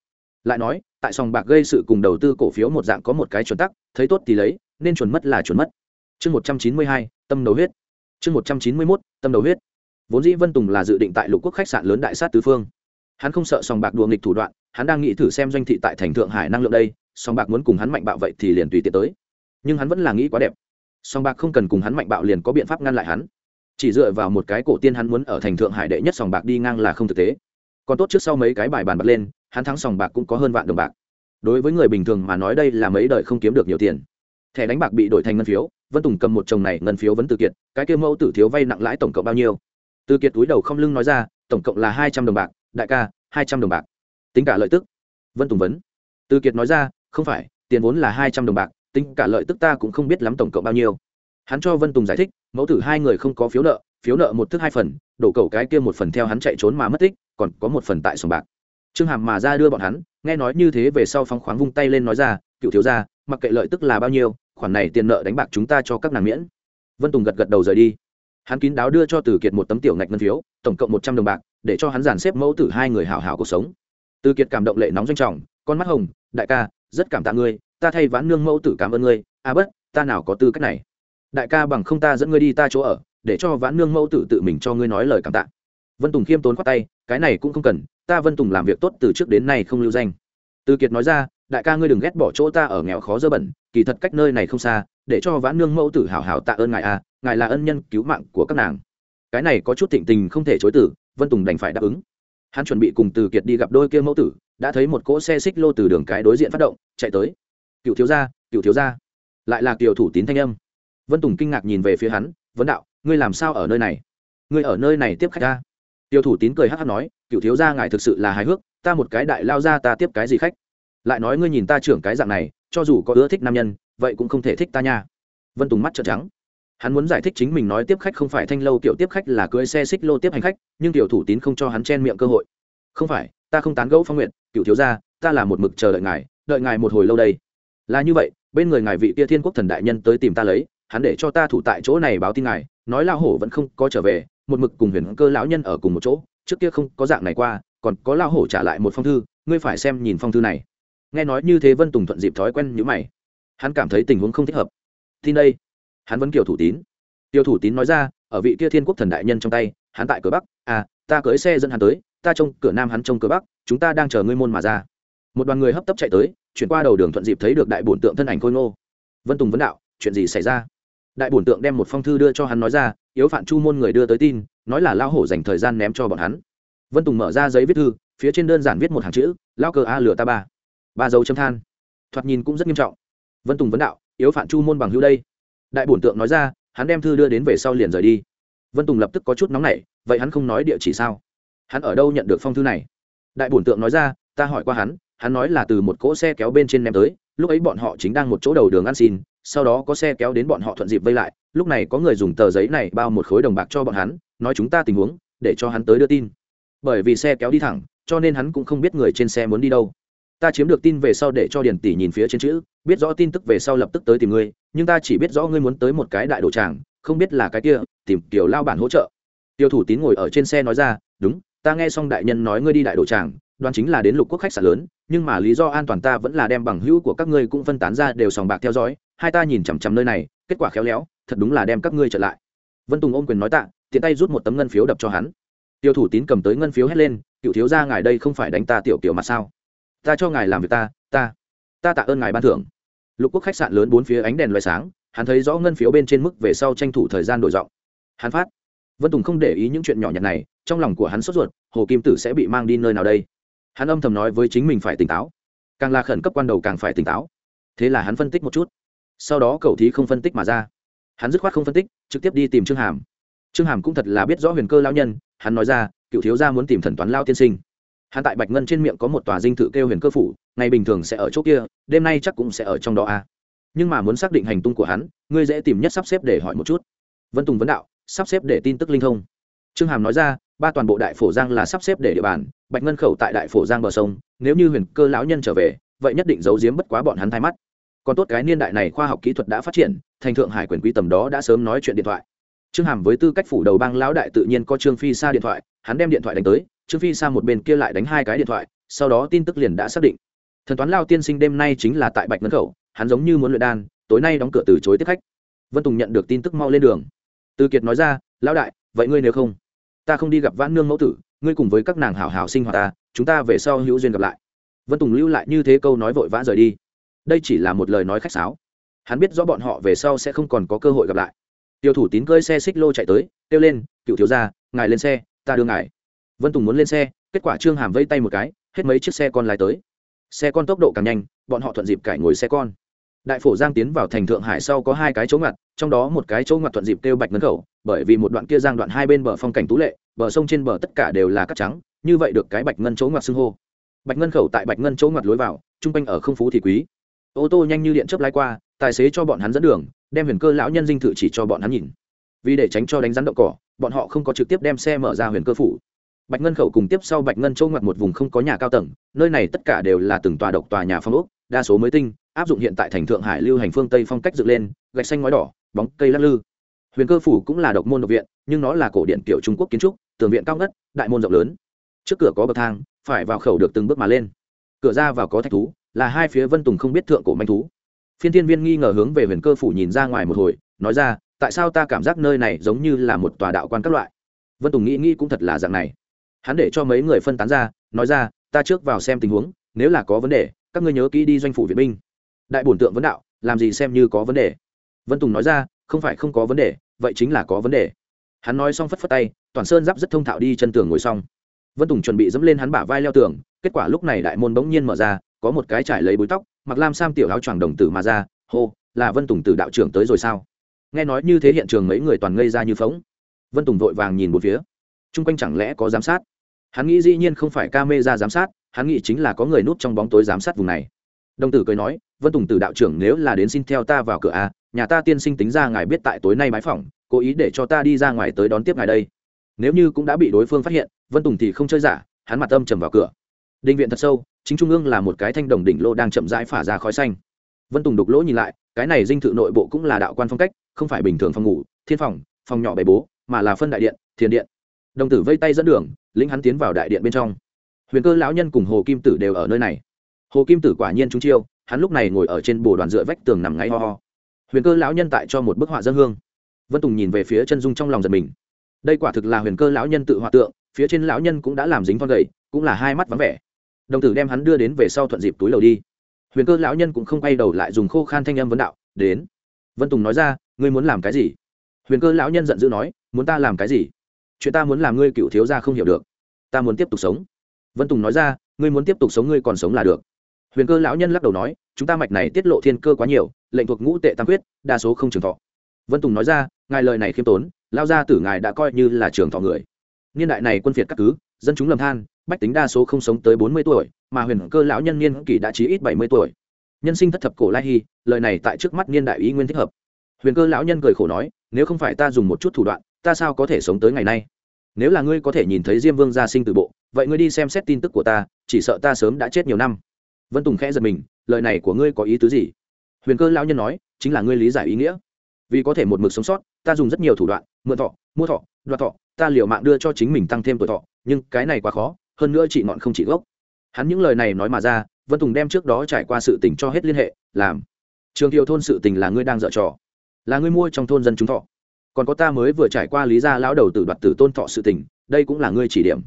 lại nói, tại sòng bạc gây sự cùng đầu tư cổ phiếu một dạng có một cái chuẩn tắc, thấy tốt thì lấy, nên chuẩn mất là chuẩn mất. Chương một trăm chín mươi hai, tâm đầu huyết. Chương một trăm chín mươi mốt, tâm đầu huyết. Vốn dĩ vân tùng là dự định tại lục quốc khách sạn lớn đại sát tứ phương. Hắn không sợ sòng bạc đùa nghịch thủ đoạn, hắn đang nghĩ thử xem doanh thị tại thành thượng hải năng lượng đây, sòng bạc muốn cùng hắn mạnh bạo vậy thì liền tùy tiện tới. Nhưng hắn vẫn là nghĩ quá đẹp. Sòng bạc không cần cùng hắn mạnh bạo liền có biện pháp ngăn lại hắn. Chỉ dựa vào một cái cổ tiên hắn muốn ở thành thượng hải đệ nhất sòng bạc đi ngang là không thực tế. Còn tốt trước sau mấy cái bài bàn bật lên hắn thắng sòng bạc cũng có hơn vạn đồng bạc. Đối với người bình thường mà nói đây là mấy đời không kiếm được nhiều tiền. Thẻ đánh bạc bị đổi thành ngân phiếu, vân tùng cầm một chồng này ngân phiếu vẫn từ kiệt, cái kêu mẫu tử thiếu vay nặng lãi tổng cộng bao nhiêu? Từ kiệt túi đầu không lưng nói ra, tổng cộng là hai trăm đồng bạc, đại ca, hai trăm đồng bạc. Tính cả lợi tức. Vân tùng vấn. Từ kiệt nói ra, không phải, tiền vốn là hai trăm đồng bạc, tính cả lợi tức ta cũng không biết lắm tổng cộng bao nhiêu. Hắn cho vân tùng giải thích, mẫu tử hai người không có phiếu nợ phiếu nợ một thức hai phần, đổ cầu cái kia một phần theo hắn chạy trốn mà mất tích, còn có một phần tại sòng bạc trương hàm mà ra đưa bọn hắn, nghe nói như thế về sau phong khoáng vung tay lên nói ra, cựu thiếu gia, mặc kệ lợi tức là bao nhiêu, khoản này tiền nợ đánh bạc chúng ta cho các nàng miễn. Vân tùng gật gật đầu rời đi. Hắn kín đáo đưa cho từ kiệt một tấm tiểu ngạch ngân phiếu, tổng cộng một trăm đồng bạc, để cho hắn giàn xếp mẫu tử hai người hảo hảo cuộc sống. Từ kiệt cảm động lệ nóng doanh trọng, con mắt hồng, đại ca, rất cảm tạ ngươi, ta thay vãn nương mẫu tử cảm ơn ngươi, a à bất, ta nào có tư cách này? Đại ca bằng không ta dẫn ngươi đi ta chỗ ở, để cho vãn nương mẫu tử tự mình cho ngươi nói lời cảm tạ. Vân tùng khiêm tốn khoát tay, cái này cũng không cần ta vân tùng làm việc tốt từ trước đến nay không lưu danh từ kiệt nói ra đại ca ngươi đừng ghét bỏ chỗ ta ở nghèo khó dơ bẩn kỳ thật cách nơi này không xa để cho vãn nương mẫu tử hảo hảo tạ ơn ngài a ngài là ân nhân cứu mạng của các nàng cái này có chút thịnh tình không thể chối tử vân tùng đành phải đáp ứng hắn chuẩn bị cùng từ kiệt đi gặp đôi kia mẫu tử đã thấy một cỗ xe xích lô từ đường cái đối diện phát động chạy tới cựu thiếu gia cựu thiếu gia lại là kiều thủ tín thanh âm vân tùng kinh ngạc nhìn về phía hắn vấn đạo ngươi làm sao ở nơi này ngươi ở nơi này tiếp khách ta tiêu thủ tín cười hắc hắc nói cựu thiếu gia ngài thực sự là hài hước, ta một cái đại lao ra ta tiếp cái gì khách? Lại nói ngươi nhìn ta trưởng cái dạng này, cho dù có ưa thích nam nhân, vậy cũng không thể thích ta nha. Vân tùng mắt trợn trắng. Hắn muốn giải thích chính mình nói tiếp khách không phải thanh lâu kiểu tiếp khách là cưới xe xích lô tiếp hành khách, nhưng tiểu thủ tín không cho hắn chen miệng cơ hội. Không phải, ta không tán gẫu phong nguyện cựu thiếu gia, ta là một mực chờ đợi ngài đợi ngài một hồi lâu đây. Là như vậy, bên người ngài vị kia thiên quốc thần đại nhân tới tìm ta lấy, hắn để cho ta thủ tại chỗ này báo tin ngài, nói lao hổ vẫn không có trở về một mực cùng huyền cơ lão nhân ở cùng một chỗ, trước kia không có dạng này qua, còn có lao hổ trả lại một phong thư, ngươi phải xem nhìn phong thư này. Nghe nói như thế vân tùng thuận dịp thói quen như mày. Hắn cảm thấy tình huống không thích hợp. Tin đây. Hắn vẫn kiểu thủ tín. Tiêu thủ tín nói ra, ở vị kia thiên quốc thần đại nhân trong tay, hắn tại cửa bắc. À ta cưới xe dẫn hắn tới, ta trông cửa nam hắn trông cửa bắc, chúng ta đang chờ ngươi môn mà ra. Một đoàn người hấp tấp chạy tới, chuyển qua đầu đường thuận dịp thấy được đại bổn tượng thân ảnh khôi ngô. Vân tùng vấn đạo, chuyện gì xảy ra? Đại bổn tượng đem một phong thư đưa cho hắn nói ra, yếu phản chu môn người đưa tới tin, nói là lao hổ dành thời gian ném cho bọn hắn. Vân tùng mở ra giấy viết thư, phía trên đơn giản viết một hàng chữ lao cờ a lửa ta ba. Ba dấu chấm than. Thoạt nhìn cũng rất nghiêm trọng. Vân tùng vấn đạo, yếu phản chu môn bằng hữu đây? Đại bổn tượng nói ra, hắn đem thư đưa đến về sau liền rời đi. Vân tùng lập tức có chút nóng nảy, vậy hắn không nói địa chỉ sao? Hắn ở đâu nhận được phong thư này? Đại bổn tượng nói ra, ta hỏi qua hắn hắn nói là từ một cỗ xe kéo bên trên ném tới, lúc ấy bọn họ chính đang một chỗ đầu đường ăn xin sau đó có xe kéo đến bọn họ thuận dịp vây lại, lúc này có người dùng tờ giấy này bao một khối đồng bạc cho bọn hắn, nói chúng ta tình huống, để cho hắn tới đưa tin. Bởi vì xe kéo đi thẳng, cho nên hắn cũng không biết người trên xe muốn đi đâu. Ta chiếm được tin về sau để cho điền tỷ nhìn phía trên chữ, biết rõ tin tức về sau lập tức tới tìm ngươi, nhưng ta chỉ biết rõ ngươi muốn tới một cái đại đồ tràng, không biết là cái kia, tìm kiểu lao bản hỗ trợ. Tiêu thủ tín ngồi ở trên xe nói ra, đúng, ta nghe xong đại nhân nói ngươi đi đại đồ tràng, đoán chính là đến lục quốc khách sạn lớn, nhưng mà lý do an toàn ta vẫn là đem bằng hữu của các ngươi cũng phân tán ra đều sòng bạc theo dõi hai ta nhìn chằm chằm nơi này, kết quả khéo léo, thật đúng là đem các ngươi trở lại. Vân tùng ôm quyền nói tạ, tiện tay rút một tấm ngân phiếu đập cho hắn. Tiêu thủ tín cầm tới ngân phiếu hét lên, cựu thiếu ra ngài đây không phải đánh ta tiểu kiểu mà sao? Ta cho ngài làm việc ta ta ta tạ ơn ngài ban thưởng. Lục quốc khách sạn lớn bốn phía ánh đèn loài sáng, hắn thấy rõ ngân phiếu bên trên mức về sau tranh thủ thời gian đổi giọng. Hắn phát, vân tùng không để ý những chuyện nhỏ nhặt này, trong lòng của hắn sốt ruột, hồ kim tử sẽ bị mang đi nơi nào đây? Hắn âm thầm nói với chính mình phải tỉnh táo. Càng là khẩn cấp quan đầu càng phải tỉnh táo. Thế là hắn phân tích một chút sau đó cậu thí không phân tích mà ra. Hắn dứt khoát không phân tích, trực tiếp đi tìm trương hàm. Trương hàm cũng thật là biết rõ huyền cơ lao nhân, hắn nói ra, cựu thiếu gia muốn tìm thần toán lao tiên sinh. Hắn tại bạch ngân trên miệng có một tòa dinh thự kêu huyền cơ phủ, ngày bình thường sẽ ở chỗ kia, đêm nay chắc cũng sẽ ở trong đó a à. nhưng mà muốn xác định hành tung của hắn, ngươi dễ tìm nhất sắp xếp để hỏi một chút. Vân tùng vấn đạo, sắp xếp để tin tức linh thông. Trương hàm nói ra, ba toàn bộ đại phổ giang là sắp xếp để địa bàn, bạch ngân khẩu tại đại phổ giang bờ sông, nếu như huyền cơ lão nhân trở về, vậy nhất định giấu giếm bất quá bọn hắn thay mắt còn tốt cái niên đại này khoa học kỹ thuật đã phát triển, thành thượng hải quyền quý tầm đó đã sớm nói chuyện điện thoại. Trương hàm với tư cách phủ đầu bang lão đại tự nhiên có trương phi xa điện thoại, hắn đem điện thoại đánh tới, trương phi xa một bên kia lại đánh hai cái điện thoại, sau đó tin tức liền đã xác định. Thần toán lao tiên sinh đêm nay chính là tại bạch ngân khẩu, hắn giống như muốn luyện đan, tối nay đóng cửa từ chối tiếp khách. Vân tùng nhận được tin tức mau lên đường. Từ kiệt nói ra, lão đại, vậy ngươi nếu không, ta không đi gặp vãn nương mẫu tử, ngươi cùng với các nàng hảo hảo sinh hoạt ta, chúng ta về sau hữu duyên gặp lại. Vân tùng lưu lại như thế câu nói vội vã rời đi đây chỉ là một lời nói khách sáo. Hắn biết rõ bọn họ về sau sẽ không còn có cơ hội gặp lại. Tiêu thủ tín cơi xe xích lô chạy tới, kêu lên, cựu thiếu gia, ngài lên xe, ta đưa ngài. Vân tùng muốn lên xe, kết quả trương hàm vây tay một cái, hết mấy chiếc xe con lái tới. Xe con tốc độ càng nhanh, bọn họ thuận dịp cải ngồi xe con. Đại phổ giang tiến vào thành thượng hải sau có hai cái chỗ ngặt, trong đó một cái chỗ ngặt thuận dịp kêu bạch ngân khẩu, bởi vì một đoạn kia giang đoạn hai bên bờ phong cảnh tú lệ, bờ sông trên bờ tất cả đều là cát trắng, như vậy được cái bạch ngân chỗ ngặt xưng hô. Bạch ngân khẩu tại bạch ngân chỗ ngặt lối vào, trung quanh ở không phú thì quý ô tô nhanh như điện chớp lái qua, tài xế cho bọn hắn dẫn đường, đem huyền cơ lão nhân dinh thự chỉ cho bọn hắn nhìn. Vì để tránh cho đánh rắn đậu cỏ, bọn họ không có trực tiếp đem xe mở ra huyền cơ phủ. Bạch ngân khẩu cùng tiếp sau bạch ngân châu ngoặt một vùng không có nhà cao tầng, nơi này tất cả đều là từng tòa độc tòa nhà phong ốc, đa số mới tinh, áp dụng hiện tại thành thượng hải lưu hành phương tây phong cách dựng lên, gạch xanh ngói đỏ, bóng cây lắc lư. Huyền cơ phủ cũng là độc môn độc viện, nhưng nó là cổ điện kiểu trung quốc kiến trúc, tường viện cao ngất, đại môn rộng lớn. Trước cửa có bậc thang, phải vào khẩu được từng bước mà lên. Cửa ra vào có thạch thú là hai phía vân tùng không biết thượng cổ manh thú. Phiên thiên viên nghi ngờ hướng về huyền cơ phủ nhìn ra ngoài một hồi, nói ra, tại sao ta cảm giác nơi này giống như là một tòa đạo quan các loại? Vân tùng nghĩ nghĩ cũng thật là dạng này. Hắn để cho mấy người phân tán ra, nói ra, ta trước vào xem tình huống, nếu là có vấn đề, các ngươi nhớ kỹ đi doanh phủ viện binh. Đại bổn tượng vấn đạo, làm gì xem như có vấn đề? Vân tùng nói ra, không phải không có vấn đề, vậy chính là có vấn đề. Hắn nói xong phất phất tay, toàn sơn giáp rất thông thạo đi chân tường ngồi xong. Vân tùng chuẩn bị dẫm lên hắn bả vai leo tường, kết quả lúc này đại môn bỗng nhiên mở ra có một cái trải lấy búi tóc, mặc lam sam tiểu áo choàng đồng tử mà ra, hô, là vân tùng từ đạo trưởng tới rồi sao? Nghe nói như thế hiện trường mấy người toàn ngây ra như phóng vân tùng vội vàng nhìn một phía. Chung quanh chẳng lẽ có giám sát? Hắn nghĩ dĩ nhiên không phải ca mê ra giám sát, hắn nghĩ chính là có người núp trong bóng tối giám sát vùng này. Đồng tử cười nói, vân tùng từ đạo trưởng nếu là đến xin theo ta vào cửa a, nhà ta tiên sinh tính ra ngài biết tại tối nay mái phỏng, cố ý để cho ta đi ra ngoài tới đón tiếp ngài đây. Nếu như cũng đã bị đối phương phát hiện, vân tùng thì không chơi giả, hắn mặt âm trầm vào cửa. Định viện thật sâu chính trung ương là một cái thanh đồng đỉnh lô đang chậm rãi phả ra khói xanh. Vân tùng đục lỗ nhìn lại, cái này dinh thự nội bộ cũng là đạo quan phong cách, không phải bình thường phòng ngủ, thiên phòng phòng nhỏ bề bố, mà là phân đại điện, thiền điện. Đồng tử vây tay dẫn đường, lĩnh hắn tiến vào đại điện bên trong. Huyền cơ lão nhân cùng hồ kim tử đều ở nơi này. Hồ kim tử quả nhiên trúng chiêu, hắn lúc này ngồi ở trên bồ đoàn dựa vách tường nằm ngáy ho ho. Huyền cơ lão nhân tại cho một bức họa dân hương. Vân tùng nhìn về phía chân dung trong lòng giật mình. Đây quả thực là huyền cơ lão nhân tự họa tượng, phía trên lão nhân cũng đã làm dính con gầy cũng là hai mắt vắng vẻ đồng tử đem hắn đưa đến về sau thuận dịp túi lầu đi. Huyền cơ lão nhân cũng không quay đầu lại dùng khô khan thanh âm vấn đạo, đến. Vân tùng nói ra, ngươi muốn làm cái gì? Huyền cơ lão nhân giận dữ nói, muốn ta làm cái gì? Chuyện ta muốn làm ngươi cựu thiếu ra không hiểu được. Ta muốn tiếp tục sống. Vân tùng nói ra, ngươi muốn tiếp tục sống ngươi còn sống là được. Huyền cơ lão nhân lắc đầu nói, chúng ta mạch này tiết lộ thiên cơ quá nhiều, lệnh thuộc ngũ tệ tam quyết, đa số không trường thọ. Vân tùng nói ra, ngài lời này khiêm tốn lao ra tử ngài đã coi như là trường thọ người. Niên đại này quân phiệt các cứ, dân chúng lầm than bách tính đa số không sống tới bốn mươi tuổi, mà huyền cơ lão nhân niên kỷ đã chí ít bảy mươi tuổi. Nhân sinh thất thập cổ lai hy, lời này tại trước mắt niên đại ý nguyên thích hợp. Huyền cơ lão nhân cười khổ nói, nếu không phải ta dùng một chút thủ đoạn, ta sao có thể sống tới ngày nay? Nếu là ngươi có thể nhìn thấy diêm vương gia sinh từ bộ, vậy ngươi đi xem xét tin tức của ta, chỉ sợ ta sớm đã chết nhiều năm. Vân tùng khẽ giật mình, lời này của ngươi có ý tứ gì? Huyền cơ lão nhân nói, chính là ngươi lý giải ý nghĩa. Vì có thể một mực sống sót, ta dùng rất nhiều thủ đoạn, mượn thọ, mua thọ, đoạt thọ, ta liều mạng đưa cho chính mình tăng thêm tuổi thọ, nhưng cái này quá khó hơn nữa chị ngọn không chỉ gốc. Hắn những lời này nói mà ra, vân tùng đem trước đó trải qua sự tình cho hết liên hệ, làm. Trường thiều thôn sự tình là ngươi đang dở trò, là ngươi mua trong thôn dân chúng thọ. Còn có ta mới vừa trải qua lý gia lão đầu tử đoạt tử tôn thọ sự tình, đây cũng là ngươi chỉ điểm.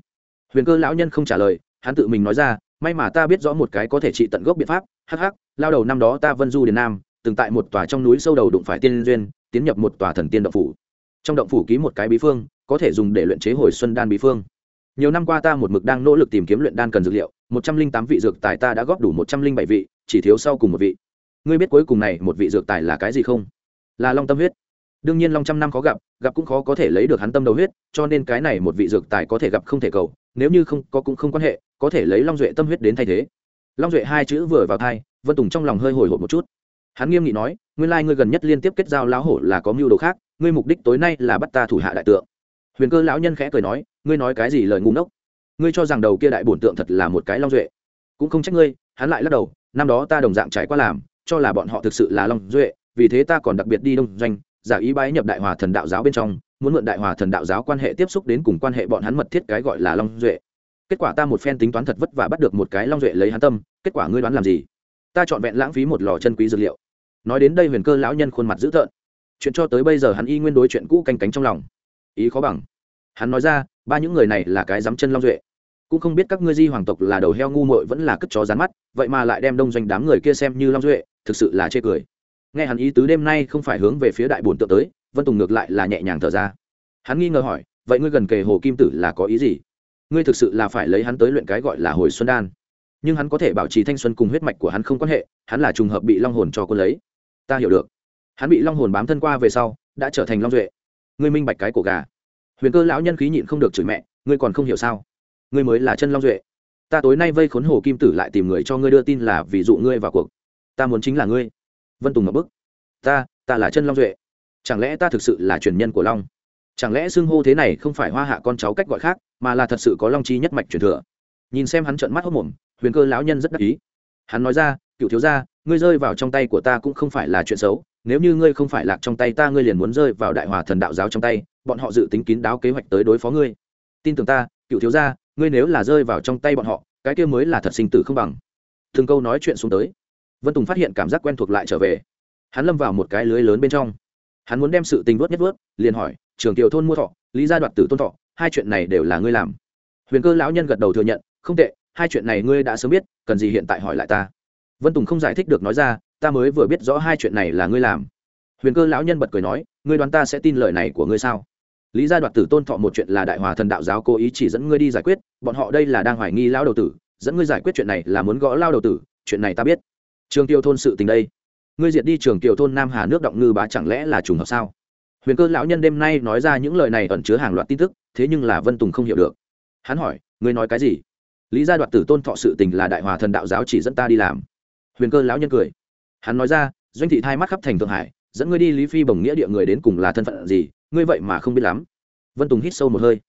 Huyền cơ lão nhân không trả lời, hắn tự mình nói ra, may mà ta biết rõ một cái có thể trị tận gốc biện pháp, hắc hắc, lao đầu năm đó ta vân du điền nam, từng tại một tòa trong núi sâu đầu đụng phải tiên duyên, tiến nhập một tòa thần tiên động phủ. Trong động phủ ký một cái bí phương, có thể dùng để luyện chế hồi xuân đan bí phương nhiều năm qua ta một mực đang nỗ lực tìm kiếm luyện đan cần dược liệu, một trăm linh tám vị dược tài ta đã góp đủ một trăm linh bảy vị, chỉ thiếu sau cùng một vị. Ngươi biết cuối cùng này một vị dược tài là cái gì không? Là long tâm huyết. Đương nhiên long trăm năm khó gặp gặp cũng khó có thể lấy được hắn tâm đầu huyết, cho nên cái này một vị dược tài có thể gặp không thể cầu, nếu như không có cũng không quan hệ, có thể lấy long duệ tâm huyết đến thay thế. Long duệ hai chữ vừa vào thai, vân tùng trong lòng hơi hồi hộp một chút. Hắn nghiêm nghị nói, nguyên lai ngươi gần nhất liên tiếp kết giao lão hổ là có mưu đồ khác, ngươi mục đích tối nay là bắt ta thủ hạ đại tượng. Huyền cơ lão nhân khẽ cười nói ngươi nói cái gì lời ngu ngốc? Ngươi cho rằng đầu kia đại bổn tượng thật là một cái long duệ. Cũng không trách ngươi, hắn lại lắc đầu, năm đó ta đồng dạng trải qua làm, cho là bọn họ thực sự là long duệ, vì thế ta còn đặc biệt đi đông doanh, giả ý bái nhập đại hòa thần đạo giáo bên trong, muốn mượn đại hòa thần đạo giáo quan hệ tiếp xúc đến cùng quan hệ bọn hắn mật thiết cái gọi là long duệ. Kết quả ta một phen tính toán thật vất vả bắt được một cái long duệ lấy hắn tâm, kết quả ngươi đoán làm gì? Ta chọn vẹn lãng phí một lò chân quý dược liệu. Nói đến đây huyền cơ lão nhân khuôn mặt dữ tợn. Chuyện cho tới bây giờ hắn y nguyên đối chuyện cũ canh cánh trong lòng. Ý khó bằng. Hắn nói ra ba những người này là cái dám chân long duệ. Cũng không biết các ngươi di hoàng tộc là đầu heo ngu muội vẫn là cất chó rán mắt, vậy mà lại đem đông doanh đám người kia xem như long duệ, thực sự là chê cười. Nghe hắn ý tứ đêm nay không phải hướng về phía đại bồn tượng tới, vân tùng ngược lại là nhẹ nhàng thở ra. Hắn nghi ngờ hỏi, vậy ngươi gần kề hồ kim tử là có ý gì? Ngươi thực sự là phải lấy hắn tới luyện cái gọi là hồi xuân đan. Nhưng hắn có thể bảo trì thanh xuân cùng huyết mạch của hắn không quan hệ, hắn là trùng hợp bị long hồn cho quân lấy. Ta hiểu được. Hắn bị long hồn bám thân qua về sau, đã trở thành long duệ. Ngươi minh bạch cái cổ gà huyền cơ lão nhân khí nhịn không được chửi mẹ, ngươi còn không hiểu sao? Ngươi mới là chân long duệ. Ta tối nay vây khốn hồ kim tử lại tìm người cho ngươi đưa tin là ví dụ ngươi vào cuộc. Ta muốn chính là ngươi. Vân tùng ngập bức. Ta ta là chân long duệ. Chẳng lẽ ta thực sự là truyền nhân của long? Chẳng lẽ xưng hô thế này không phải hoa hạ con cháu cách gọi khác, mà là thật sự có long chi nhất mạch truyền thừa? Nhìn xem hắn trợn mắt hốc mồm, huyền cơ lão nhân rất đắc ý. Hắn nói ra, cựu thiếu gia, ngươi rơi vào trong tay của ta cũng không phải là chuyện xấu. Nếu như ngươi không phải lạc trong tay ta, ngươi liền muốn rơi vào đại hòa thần đạo giáo trong tay bọn họ dự tính kín đáo kế hoạch tới đối phó ngươi. Tin tưởng ta, cựu thiếu gia, ngươi nếu là rơi vào trong tay bọn họ, cái kia mới là thật sinh tử không bằng. Thường câu nói chuyện xuống tới. Vân tùng phát hiện cảm giác quen thuộc lại trở về. Hắn lâm vào một cái lưới lớn bên trong. Hắn muốn đem sự tình vớt nhất vớt, liền hỏi, trường tiểu thôn mua thọ, lý gia đoạt tử tôn thọ, hai chuyện này đều là ngươi làm? Huyền cơ lão nhân gật đầu thừa nhận, không tệ, hai chuyện này ngươi đã sớm biết, cần gì hiện tại hỏi lại ta. Vân tùng không giải thích được nói ra, ta mới vừa biết rõ hai chuyện này là ngươi làm. Huyền cơ lão nhân bật cười nói, ngươi đoán ta sẽ tin lời này của ngươi sao? Lý gia đoạt tử tôn thọ một chuyện là đại hòa thần đạo giáo cố ý chỉ dẫn ngươi đi giải quyết, bọn họ đây là đang hoài nghi lao đầu tử, dẫn ngươi giải quyết chuyện này là muốn gõ lao đầu tử, chuyện này ta biết. Trường tiêu thôn sự tình đây. Ngươi diệt đi trường Tiêu thôn nam hà nước động ngư bá chẳng lẽ là trùng hợp sao? Huyền cơ lão nhân đêm nay nói ra những lời này ẩn chứa hàng loạt tin tức, thế nhưng là vân tùng không hiểu được. Hắn hỏi, ngươi nói cái gì? Lý gia đoạt tử tôn thọ sự tình là đại hòa thần đạo giáo chỉ dẫn ta đi làm. Huyền cơ lão nhân cười. Hắn nói ra, doanh thị thai mắt khắp thành thượng hải, dẫn ngươi đi lý phi bồng nghĩa địa người đến cùng là thân phận gì? Ngươi vậy mà không biết lắm. Vân tùng hít sâu một hơi.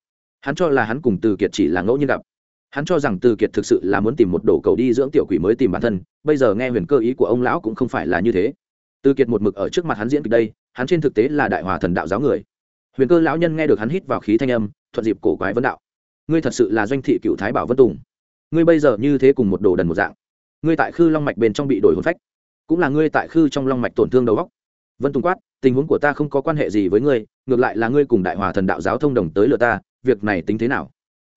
Hắn cho là hắn cùng từ kiệt chỉ là ngẫu nhiên gặp. Hắn cho rằng từ kiệt thực sự là muốn tìm một đồ cầu đi dưỡng tiểu quỷ mới tìm bản thân, bây giờ nghe huyền cơ ý của ông lão cũng không phải là như thế. Từ kiệt một mực ở trước mặt hắn diễn kịch đây, hắn trên thực tế là đại hòa thần đạo giáo người. Huyền cơ lão nhân nghe được hắn hít vào khí thanh âm, thuận dịp cổ quái vấn đạo. Ngươi thật sự là doanh thị cựu thái bảo vân tùng. Ngươi bây giờ như thế cùng một đồ đần một dạng. Ngươi tại khư long mạch bên trong bị đổi hồn phách, cũng là ngươi tại khư trong long mạch tổn thương đầu góc vân tùng quát tình huống của ta không có quan hệ gì với ngươi ngược lại là ngươi cùng đại hòa thần đạo giáo thông đồng tới lừa ta việc này tính thế nào?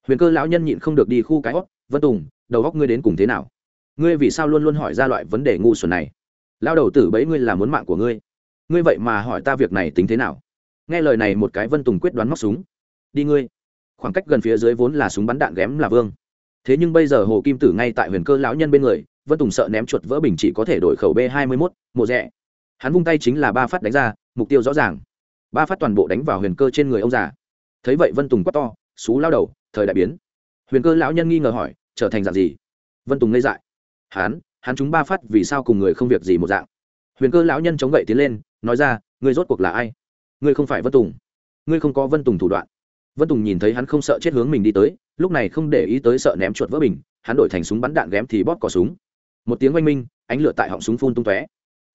Huyền cơ lão nhân nhịn không được đi khu cái óc, vân tùng đầu góc ngươi đến cùng thế nào? Ngươi vì sao luôn luôn hỏi ra loại vấn đề ngu xuẩn này? Lao đầu tử bấy ngươi là muốn mạng của ngươi. Ngươi vậy mà hỏi ta việc này tính thế nào? Nghe lời này một cái vân tùng quyết đoán móc súng. Đi ngươi. Khoảng cách gần phía dưới vốn là súng bắn đạn ghém là vương. Thế nhưng bây giờ hồ kim tử ngay tại huyền cơ lão nhân bên người vân tùng sợ ném chuột vỡ bình chỉ có thể đổi khẩu b hai mươi mốt mùa rẽ hắn vung tay chính là ba phát đánh ra mục tiêu rõ ràng. Ba phát toàn bộ đánh vào huyền cơ trên người ông già. Thấy vậy vân tùng quát to xú lao đầu thời đại biến. Huyền cơ lão nhân nghi ngờ hỏi trở thành dạng gì? Vân tùng ngây dại hắn, hắn chúng ba phát vì sao cùng người không việc gì một dạng? Huyền cơ lão nhân chống gậy tiến lên nói ra ngươi rốt cuộc là ai? Ngươi không phải vân tùng. Ngươi không có vân tùng thủ đoạn. Vân tùng nhìn thấy hắn không sợ chết hướng mình đi tới lúc này không để ý tới sợ ném chuột vỡ bình hắn đổi thành súng bắn đạn ghém thì bóp cỏ súng. Một tiếng oanh minh ánh lửa tại họng súng phun tung tóe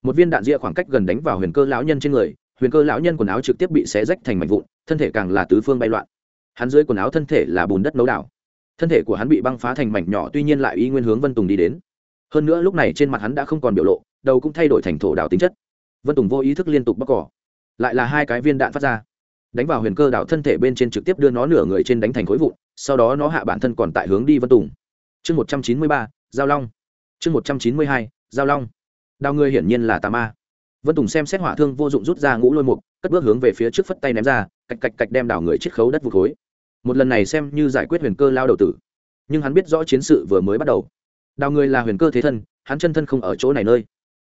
một viên đạn ria khoảng cách gần đánh vào huyền cơ lão nhân trên người, huyền cơ lão nhân quần áo trực tiếp bị xé rách thành mảnh vụn, thân thể càng là tứ phương bay loạn. Hắn dưới quần áo thân thể là bùn đất nấu đảo. Thân thể của hắn bị băng phá thành mảnh nhỏ tuy nhiên lại y nguyên hướng vân tùng đi đến. Hơn nữa lúc này trên mặt hắn đã không còn biểu lộ, đầu cũng thay đổi thành thổ đảo tính chất. Vân tùng vô ý thức liên tục bóc cỏ. Lại là hai cái viên đạn phát ra. Đánh vào huyền cơ đảo thân thể bên trên trực tiếp đưa nó nửa người trên đánh thành khối vụn, sau đó nó hạ bản thân còn tại hướng đi vân tùng. Chương một trăm chín mươi ba, giao long. Chương một trăm chín mươi hai, giao long đào ngươi hiển nhiên là tà ma. Vân tùng xem xét hỏa thương vô dụng rút ra ngũ lôi mục, cất bước hướng về phía trước phất tay ném ra, cạch cạch cạch đem đảo người chiết khấu đất vụt khối. Một lần này xem như giải quyết huyền cơ lao đầu tử. Nhưng hắn biết rõ chiến sự vừa mới bắt đầu. Đào người là huyền cơ thế thân, hắn chân thân không ở chỗ này nơi.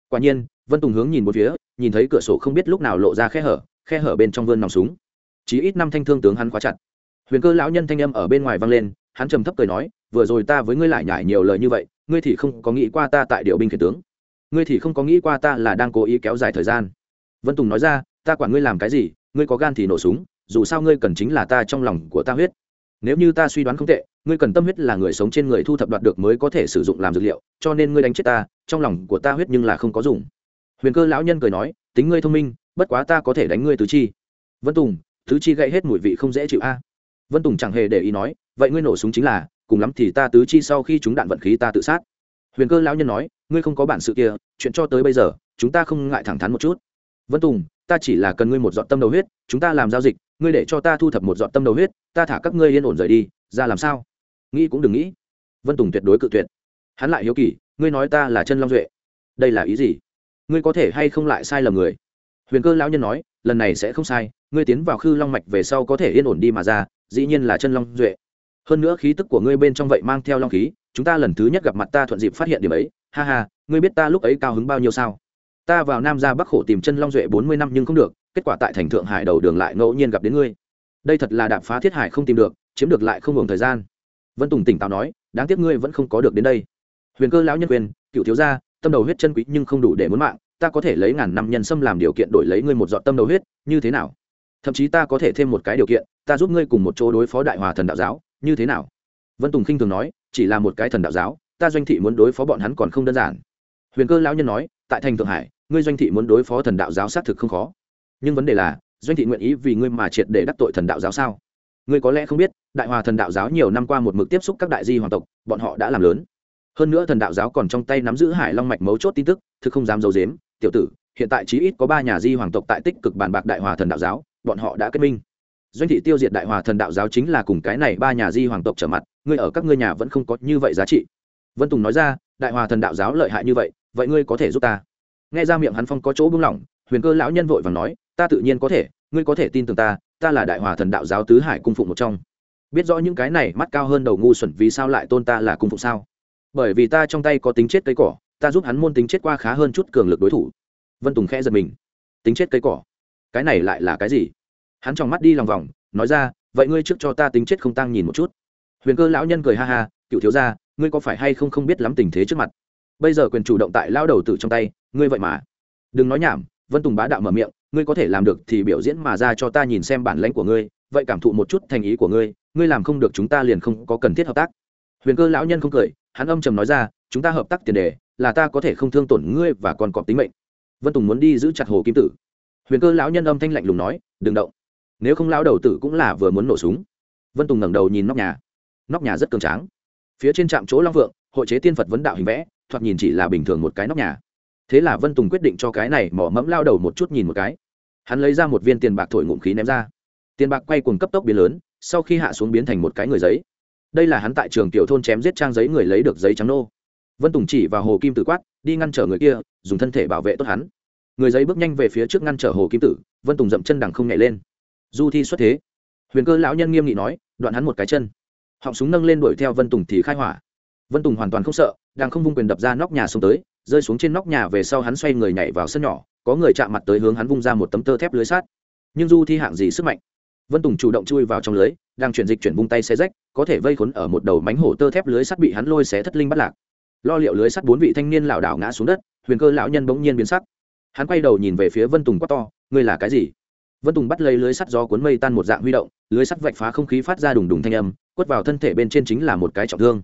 Quả nhiên, vân tùng hướng nhìn một phía, nhìn thấy cửa sổ không biết lúc nào lộ ra khe hở khe hở bên trong vươn nòng súng. Chỉ ít năm thanh thương tướng hắn khóa chặt. Huyền cơ lão nhân thanh âm ở bên ngoài vang lên, hắn trầm thấp cười nói, vừa rồi ta với ngươi lại nhải nhiều lời như vậy, ngươi thì không có nghĩ qua ta tại điệu binh khiển tướng ngươi thì không có nghĩ qua ta là đang cố ý kéo dài thời gian. Vân tùng nói ra, ta quản ngươi làm cái gì, ngươi có gan thì nổ súng, dù sao ngươi cần chính là ta trong lòng của ta huyết. Nếu như ta suy đoán không tệ, ngươi cần tâm huyết là người sống trên người thu thập đoạt được mới có thể sử dụng làm dược liệu, cho nên ngươi đánh chết ta, trong lòng của ta huyết nhưng là không có dùng. Huyền cơ lão nhân cười nói, tính ngươi thông minh, bất quá ta có thể đánh ngươi tứ chi. Vân tùng, tứ chi gãy hết mùi vị không dễ chịu a. Vân tùng chẳng hề để ý nói, vậy ngươi nổ súng chính là, cùng lắm thì ta tứ chi sau khi chúng đạn vận khí ta tự sát. Huyền cơ lão nhân nói ngươi không có bản sự kia, chuyện cho tới bây giờ, chúng ta không ngại thẳng thắn một chút. Vân tùng, ta chỉ là cần ngươi một dọn tâm đầu huyết, chúng ta làm giao dịch, ngươi để cho ta thu thập một dọn tâm đầu huyết, ta thả các ngươi yên ổn rời đi, ra làm sao? Nghĩ cũng đừng nghĩ. Vân tùng tuyệt đối cự tuyệt. Hắn lại hiếu kỳ, ngươi nói ta là chân long duệ. Đây là ý gì? Ngươi có thể hay không lại sai lầm người? Huyền cơ lão nhân nói, lần này sẽ không sai, ngươi tiến vào khư long mạch về sau có thể yên ổn đi mà ra, dĩ nhiên là chân long duệ. Hơn nữa khí tức của ngươi bên trong vậy mang theo long khí, chúng ta lần thứ nhất gặp mặt ta thuận dịp phát hiện điểm ấy ha ha, ngươi biết ta lúc ấy cao hứng bao nhiêu sao? Ta vào nam ra bắc khổ tìm chân long duệ bốn mươi năm nhưng không được, kết quả tại thành thượng hải đầu đường lại ngẫu nhiên gặp đến ngươi. Đây thật là đạp phá thiết hải không tìm được, chiếm được lại không hưởng thời gian. Vân tùng tỉnh táo nói, đáng tiếc ngươi vẫn không có được đến đây. Huyền cơ lão nhân quyền, cựu thiếu gia, tâm đầu huyết chân quý nhưng không đủ để muốn mạng, ta có thể lấy ngàn năm nhân sâm làm điều kiện đổi lấy ngươi một dọn tâm đầu huyết, như thế nào? Thậm chí ta có thể thêm một cái điều kiện, ta giúp ngươi cùng một chỗ đối phó đại hòa thần đạo giáo, như thế nào? Vân tùng khinh thường nói, chỉ là một cái thần đạo giáo ta doanh thị muốn đối phó bọn hắn còn không đơn giản. Huyền cơ lão nhân nói, tại thành thượng hải, ngươi doanh thị muốn đối phó thần đạo giáo xác thực không khó. Nhưng vấn đề là, doanh thị nguyện ý vì ngươi mà triệt để đắc tội thần đạo giáo sao? Ngươi có lẽ không biết, đại hòa thần đạo giáo nhiều năm qua một mực tiếp xúc các đại di hoàng tộc, bọn họ đã làm lớn. Hơn nữa thần đạo giáo còn trong tay nắm giữ hải long mạch mấu chốt tin tức, thực không dám d i ấ u dếm tiểu tử, hiện tại chí ít có ba nhà di hoàng tộc tại tích cực bàn bạc đại hòa thần đạo giáo, bọn họ đã kết minh. Doanh thị tiêu diệt đại hòa thần đạo giáo chính là cùng cái này ba nhà di hoàng tộc trở mặt, ngươi ở các ngươi nhà vẫn không có như vậy giá trị vân tùng nói ra, đại hòa thần đạo giáo lợi hại như vậy vậy ngươi có thể giúp ta? Nghe ra miệng hắn phong có chỗ buông lỏng, huyền cơ lão nhân vội và nói, ta tự nhiên có thể, ngươi có thể tin tưởng ta ta là đại hòa thần đạo giáo tứ hải cung phụng một trong. Biết rõ những cái này mắt cao hơn đầu ngu xuẩn vì sao lại tôn ta là cung phụng sao? Bởi vì ta trong tay có tính chết cây cỏ, ta giúp hắn môn tính chết qua khá hơn chút cường lực đối thủ. Vân tùng khẽ giật mình. Tính chết cây cỏ? Cái này lại là cái gì? Hắn tròng mắt đi lòng vòng, nói ra, vậy ngươi trước cho ta tính chết không tăng nhìn một chút. Huyền cơ lão nhân cười ha ha cựu thiếu gia ngươi có phải hay không không biết lắm tình thế trước mặt? Bây giờ quyền chủ động tại lao đầu tử trong tay, ngươi vậy mà. Đừng nói nhảm, vân tùng bá đạo mở miệng, ngươi có thể làm được thì biểu diễn mà ra cho ta nhìn xem bản lãnh của ngươi, vậy cảm thụ một chút thành ý của ngươi ngươi làm không được chúng ta liền không có cần thiết hợp tác. Huyền cơ lão nhân không cười, hắn âm trầm nói ra, chúng ta hợp tác tiền đề, là ta có thể không thương tổn ngươi và còn cọp tính mệnh. Vân tùng muốn đi giữ chặt hồ kim tử. Huyền cơ lão nhân âm thanh lạnh lùng nói, đừng động. Nếu không lão đầu tử cũng là vừa muốn nổ súng. Vân tùng ngẩng đầu nhìn nóc nhà. Nóc nhà rất cường tráng phía trên trạm chỗ long vượng, hội chế tiên phật vấn đạo hình vẽ, thoạt nhìn chỉ là bình thường một cái nóc nhà. Thế là vân tùng quyết định cho cái này mỏ mẫm lao đầu một chút nhìn một cái. Hắn lấy ra một viên tiền bạc thổi ngụm khí ném ra. Tiền bạc quay cuồng cấp tốc biến lớn, sau khi hạ xuống biến thành một cái người giấy. Đây là hắn tại trường tiểu thôn chém giết trang giấy người lấy được giấy trắng nô. Vân tùng chỉ vào hồ kim tử quát, đi ngăn trở người kia, dùng thân thể bảo vệ tốt hắn. Người giấy bước nhanh về phía trước ngăn trở hồ kim tử, vân tùng dậm chân đằng không nhảy lên. Du thi xuất thế. Huyền cơ lão nhân nghiêm nghị nói, đoạn hắn một cái chân họng súng nâng lên đuổi theo vân tùng thì khai hỏa. Vân tùng hoàn toàn không sợ, đang không vung quyền đập ra nóc nhà xuống tới, rơi xuống trên nóc nhà về sau hắn xoay người nhảy vào sân nhỏ, có người chạm mặt tới hướng hắn vung ra một tấm tơ thép lưới sát nhưng du thi hạng gì sức mạnh? Vân tùng chủ động chui vào trong lưới, đang chuyển dịch chuyển vung tay xe rách, có thể vây khốn ở một đầu mánh hổ tơ thép lưới sắt bị hắn lôi xé thất linh bắt lạc. Lo liệu lưới sắt bốn vị thanh niên lảo đảo ngã xuống đất, huyền cơ lão nhân bỗng nhiên biến sắc. Hắn quay đầu nhìn về phía vân tùng quát to, ngươi là cái gì? Vân tùng bắt lấy lưới sắt gió cuốn mây tan một dạng huy động, lưới sắt vạch phá không khí phát ra đùng đùng thanh âm, quất vào thân thể bên trên chính là một cái trọng thương.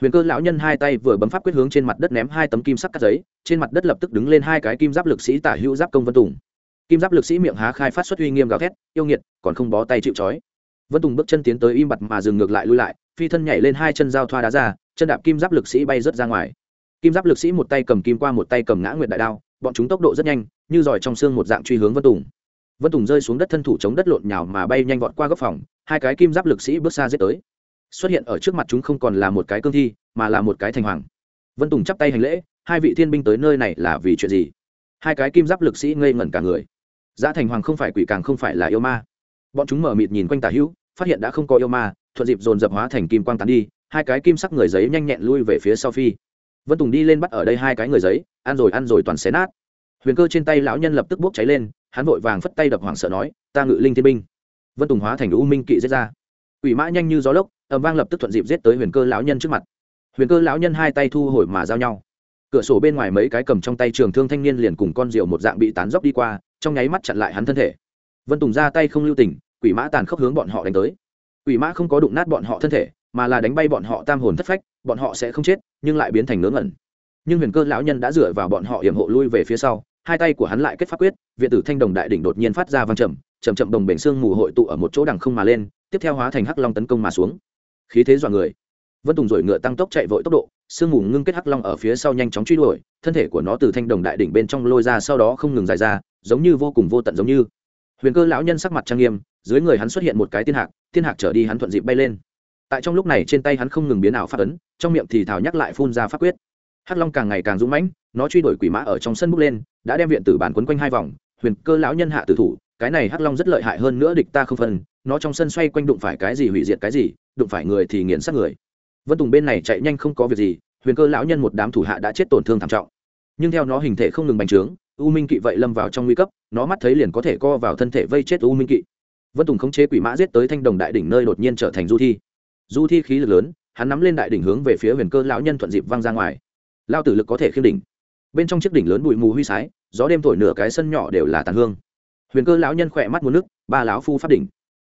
Huyền cơ lão nhân hai tay vừa bấm pháp quyết hướng trên mặt đất ném hai tấm kim sắc cắt giấy, trên mặt đất lập tức đứng lên hai cái kim giáp lực sĩ tả hữu giáp công vân tùng. Kim giáp lực sĩ miệng há khai phát xuất uy nghiêm gào thét, yêu nghiệt, còn không bó tay chịu trói. Vân tùng bước chân tiến tới im bặt mà dừng ngược lại lui lại, phi thân nhảy lên hai chân giao thoa đá ra, chân đạp kim giáp lực sĩ bay rớt ra ngoài. Kim giáp lực sĩ một tay cầm kim qua một tay cầm ngã nguyệt đại đao, bọn chúng tốc độ rất nhanh, như giỏi trong xương một dạng truy hướng vân tùng vân tùng rơi xuống đất thân thủ chống đất lộn nhào mà bay nhanh vọt qua góc phòng, hai cái kim giáp lực sĩ bước xa giết tới. Xuất hiện ở trước mặt chúng không còn là một cái cương thi, mà là một cái thành hoàng. Vân tùng chắp tay hành lễ, hai vị thiên binh tới nơi này là vì chuyện gì? Hai cái kim giáp lực sĩ ngây ngẩn cả người. Giá thành hoàng không phải quỷ càng không phải là yêu ma. Bọn chúng mở mịt nhìn quanh tả hữu, phát hiện đã không có yêu ma, thuận dịp dồn dập hóa thành kim quang tán đi, hai cái kim sắc người giấy nhanh nhẹn lui về phía sau phi. Vân tùng đi lên bắt ở đây hai cái người giấy, ăn rồi ăn rồi toàn xé nát. Huyền cơ trên tay lão nhân lập tức bốc cháy lên hắn vội vàng phất tay đập hoảng sợ nói, ta ngự linh thiên binh. Vân tùng hóa thành u minh kỵ giết ra. Ủy mã nhanh như gió lốc ẩm vang lập tức thuận dịp giết tới huyền cơ lão nhân trước mặt. Huyền cơ lão nhân hai tay thu hồi mà giao nhau. Cửa sổ bên ngoài mấy cái cầm trong tay trường thương thanh niên liền cùng con rượu một dạng bị tán dốc đi qua, trong nháy mắt chặn lại hắn thân thể. Vân tùng ra tay không lưu tình, quỷ mã tàn khốc hướng bọn họ đánh tới. Quỷ mã không có đụng nát bọn họ thân thể, mà là đánh bay bọn họ tam hồn thất phách, bọn họ sẽ không chết, nhưng lại biến thành nướng ngẩn. nhưng huyền cơ lão nhân đã dựa vào bọn họ hiểm hộ lui về phía sau hai tay của hắn lại kết pháp quyết viện tử thanh đồng đại đỉnh đột nhiên phát ra vang trầm chầm chậm đồng bể xương mù hội tụ ở một chỗ đằng không mà lên, tiếp theo hóa thành hắc long tấn công mà xuống. Khí thế dọa người. Vân tùng rồi ngựa tăng tốc chạy vội tốc độ sương mù ngưng kết hắc long ở phía sau nhanh chóng truy đuổi, thân thể của nó từ thanh đồng đại đỉnh bên trong lôi ra sau đó không ngừng dài ra, giống như vô cùng vô tận giống như. Huyền cơ lão nhân sắc mặt trang nghiêm, dưới người hắn xuất hiện một cái tiên hạc tiên hạc trở đi hắn thuận dịp bay lên. Tại trong lúc này trên tay hắn không ngừng biến ảo phát ấn, trong miệng thì thảo nhắc lại phun ra pháp quyết. Hắc long càng ngày càng dũng mãnh nó truy đuổi quỷ mã ở trong sân bước lên, đã đem viện tử bản quấn quanh hai vòng, huyền cơ lão nhân hạ tử thủ, cái này hắc long rất lợi hại hơn nữa địch ta không phân, nó trong sân xoay quanh đụng phải cái gì hủy diệt cái gì, đụng phải người thì nghiền sát người. Vân tùng bên này chạy nhanh không có việc gì, huyền cơ lão nhân một đám thủ hạ đã chết tổn thương thảm trọng. Nhưng theo nó hình thể không ngừng bành trướng, u minh kỵ vậy lâm vào trong nguy cấp, nó mắt thấy liền có thể co vào thân thể vây chết u minh kỵ. Vân tùng khống chế quỷ mã giết tới thanh đồng đại đỉnh nơi đột nhiên trở thành du thi. Du thi khí lực lớn, hắn nắm lên đại đỉnh hướng về phía huyền cơ lão nhân thuận dịp văng ra ngoài. Lao tử lực có thể khiêng đỉnh bên trong chiếc đỉnh lớn bụi mù huy sái, gió đêm thổi nửa cái sân nhỏ đều là tàn hương. Huyền cơ lão nhân khỏe mắt muốn nước, ba lão phu pháp đỉnh.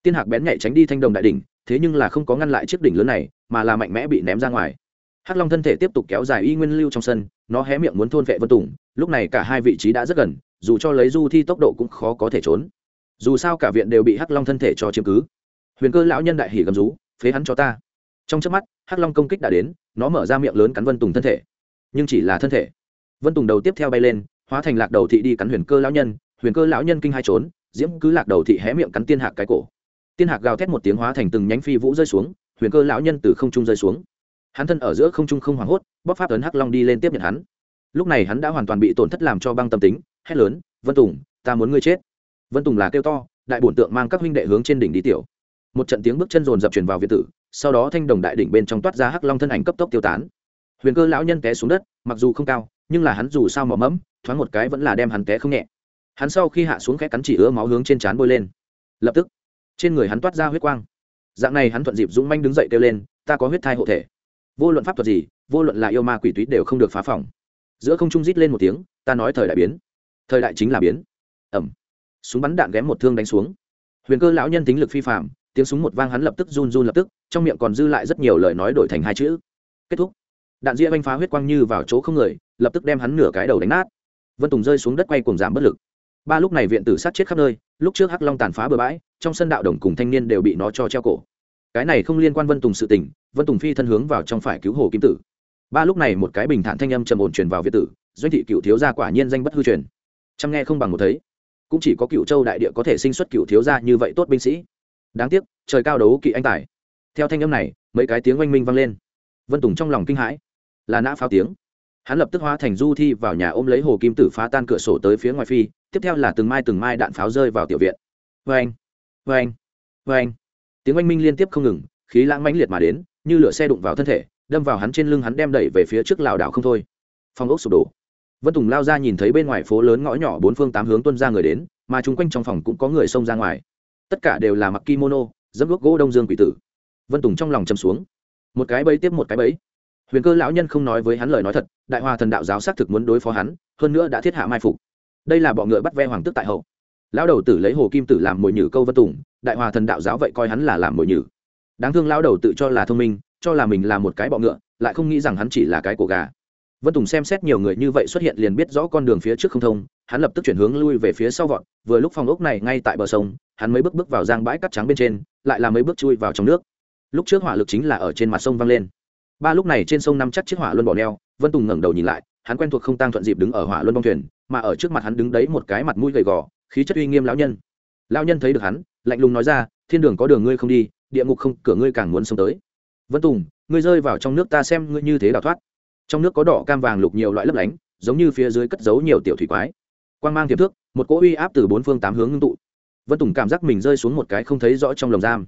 Tiên hạc bén nhạy tránh đi thanh đồng đại đỉnh, thế nhưng là không có ngăn lại chiếc đỉnh lớn này, mà là mạnh mẽ bị ném ra ngoài. Hắc long thân thể tiếp tục kéo dài y nguyên lưu trong sân, nó hé miệng muốn thôn vệ vân tùng, lúc này cả hai vị trí đã rất gần, dù cho lấy du thi tốc độ cũng khó có thể trốn. Dù sao cả viện đều bị hắc long thân thể cho chiếm cứ. Huyền cơ lão nhân đại hỉ gầm rú, phế hắn cho ta. Trong trước mắt, hắc long công kích đã đến, nó mở ra miệng lớn cắn vân tùng thân thể. Nhưng chỉ là thân thể vân tùng đầu tiếp theo bay lên, hóa thành lạc đầu thị đi cắn huyền cơ lão nhân, huyền cơ lão nhân kinh hai trốn, diễm cứ lạc đầu thị hé miệng cắn tiên hạc cái cổ. Tiên hạc gào thét một tiếng hóa thành từng nhánh phi vũ rơi xuống, huyền cơ lão nhân từ không trung rơi xuống. Hắn thân ở giữa không trung không hoảng hốt bóc pháp ấn hắc long đi lên tiếp nhận hắn. Lúc này hắn đã hoàn toàn bị tổn thất làm cho băng tâm tính, hét lớn, vân tùng, ta muốn ngươi chết. Vân tùng là kêu to, đại bổn tượng mang các huynh đệ hướng trên đỉnh đi tiểu. Một trận tiếng bước chân rồn dập truyền vào việt tử, sau đó thanh đồng đại đỉnh bên trong toát ra hắc long thân ảnh cấp tốc tiêu tán. Huyền cơ lão nhân té xuống đất, mặc dù không cao nhưng là hắn dù sao mỏ mẫm, thoáng một cái vẫn là đem hắn té không nhẹ. Hắn sau khi hạ xuống khẽ cắn chỉ ứa máu hướng trên trán bôi lên. Lập tức, trên người hắn toát ra huyết quang. Dạng này hắn thuận dịp dũng manh đứng dậy kêu lên, ta có huyết thai hộ thể. Vô luận pháp thuật gì, vô luận là yêu ma quỷ túy đều không được phá phòng. Giữa không trung rít lên một tiếng, ta nói thời đại biến. Thời đại chính là biến. Ẩm súng bắn đạn ghém một thương đánh xuống. Huyền cơ lão nhân tính lực phi phạm tiếng súng một vang hắn lập tức run run lập tức, trong miệng còn dư lại rất nhiều lời nói đổi thành hai chữ. Kết thúc đạn dĩa oanh phá huyết quang như vào chỗ không người, lập tức đem hắn nửa cái đầu đánh nát. Vân tùng rơi xuống đất quay cùng giảm bất lực. Ba lúc này viện tử sát chết khắp nơi, lúc trước hắc long tàn phá bừa bãi, trong sân đạo đồng cùng thanh niên đều bị nó cho treo cổ. Cái này không liên quan vân tùng sự tình, vân tùng phi thân hướng vào trong phải cứu hồ kim tử. Ba lúc này một cái bình thản thanh âm trầm ổn truyền vào viện tử, doanh thị cựu thiếu gia quả nhiên danh bất hư truyền. Chăm nghe không bằng một thấy, cũng chỉ có cựu châu đại địa có thể sinh xuất cựu thiếu gia như vậy tốt binh sĩ. Đáng tiếc, trời cao đấu kỵ anh tài. Theo thanh âm này, mấy cái tiếng oanh minh vang lên. Vân tùng trong lòng kinh hãi là nã pháo tiếng. Hắn lập tức hóa thành du thi vào nhà ôm lấy hồ kim tử phá tan cửa sổ tới phía ngoài phi, tiếp theo là từng mai từng mai đạn pháo rơi vào tiểu viện. Vê anh vê anh vê anh tiếng oanh minh liên tiếp không ngừng, khí lãng mãnh liệt mà đến, như lửa xe đụng vào thân thể, đâm vào hắn trên lưng hắn đem đẩy về phía trước lảo đảo không thôi. Phòng ốc sụp đổ. Vân tùng lao ra nhìn thấy bên ngoài phố lớn ngõ nhỏ bốn phương tám hướng tuân ra người đến, mà chung quanh trong phòng cũng có người xông ra ngoài. Tất cả đều là mặc kimono dẫm đuốc gỗ đông dương quỷ tử. Vân tùng trong lòng chầm xuống. Một cái bẫy tiếp một cái bẫy huyền cơ lão nhân không nói với hắn lời nói thật, đại hòa thần đạo giáo xác thực muốn đối phó hắn, hơn nữa đã thiết hạ mai phục. Đây là bọ ngựa bắt ve hoàng tức tại hậu. Lão đầu tử lấy hồ kim tử làm mồi nhử câu vân tùng, đại hòa thần đạo giáo vậy coi hắn là làm mồi nhử. Đáng thương lão đầu tự cho là thông minh, cho là mình là một cái bọ ngựa, lại không nghĩ rằng hắn chỉ là cái cổ gà. Vân tùng xem xét nhiều người như vậy xuất hiện liền biết rõ con đường phía trước không thông, hắn lập tức chuyển hướng lui về phía sau vọt, vừa lúc phòng ốc này ngay tại bờ sông, hắn mấy bước bước vào giang bãi cắt trắng bên trên, lại là mấy bước chui vào trong nước. Lúc trước hỏa lực chính là ở trên mặt sông văng lên ba lúc này trên sông năm chắc chiếc hỏa luân bỏ neo, vân tùng ngẩng đầu nhìn lại, hắn quen thuộc không tăng thuận dịp đứng ở hỏa luân bong thuyền, mà ở trước mặt hắn đứng đấy một cái mặt mũi gầy gò, khí chất uy nghiêm lão nhân. Lão nhân thấy được hắn, lạnh lùng nói ra, thiên đường có đường ngươi không đi, địa ngục không, cửa ngươi càng muốn sống tới. Vân tùng, ngươi rơi vào trong nước ta xem ngươi như thế đào thoát. Trong nước có đỏ cam vàng lục nhiều loại lấp lánh, giống như phía dưới cất giấu nhiều tiểu thủy quái. Quan g mang tiềm thước, một cỗ uy áp từ bốn phương tám hướng ngưng tụ. Vân tùng cảm giác mình rơi xuống một cái không thấy rõ trong lồng giam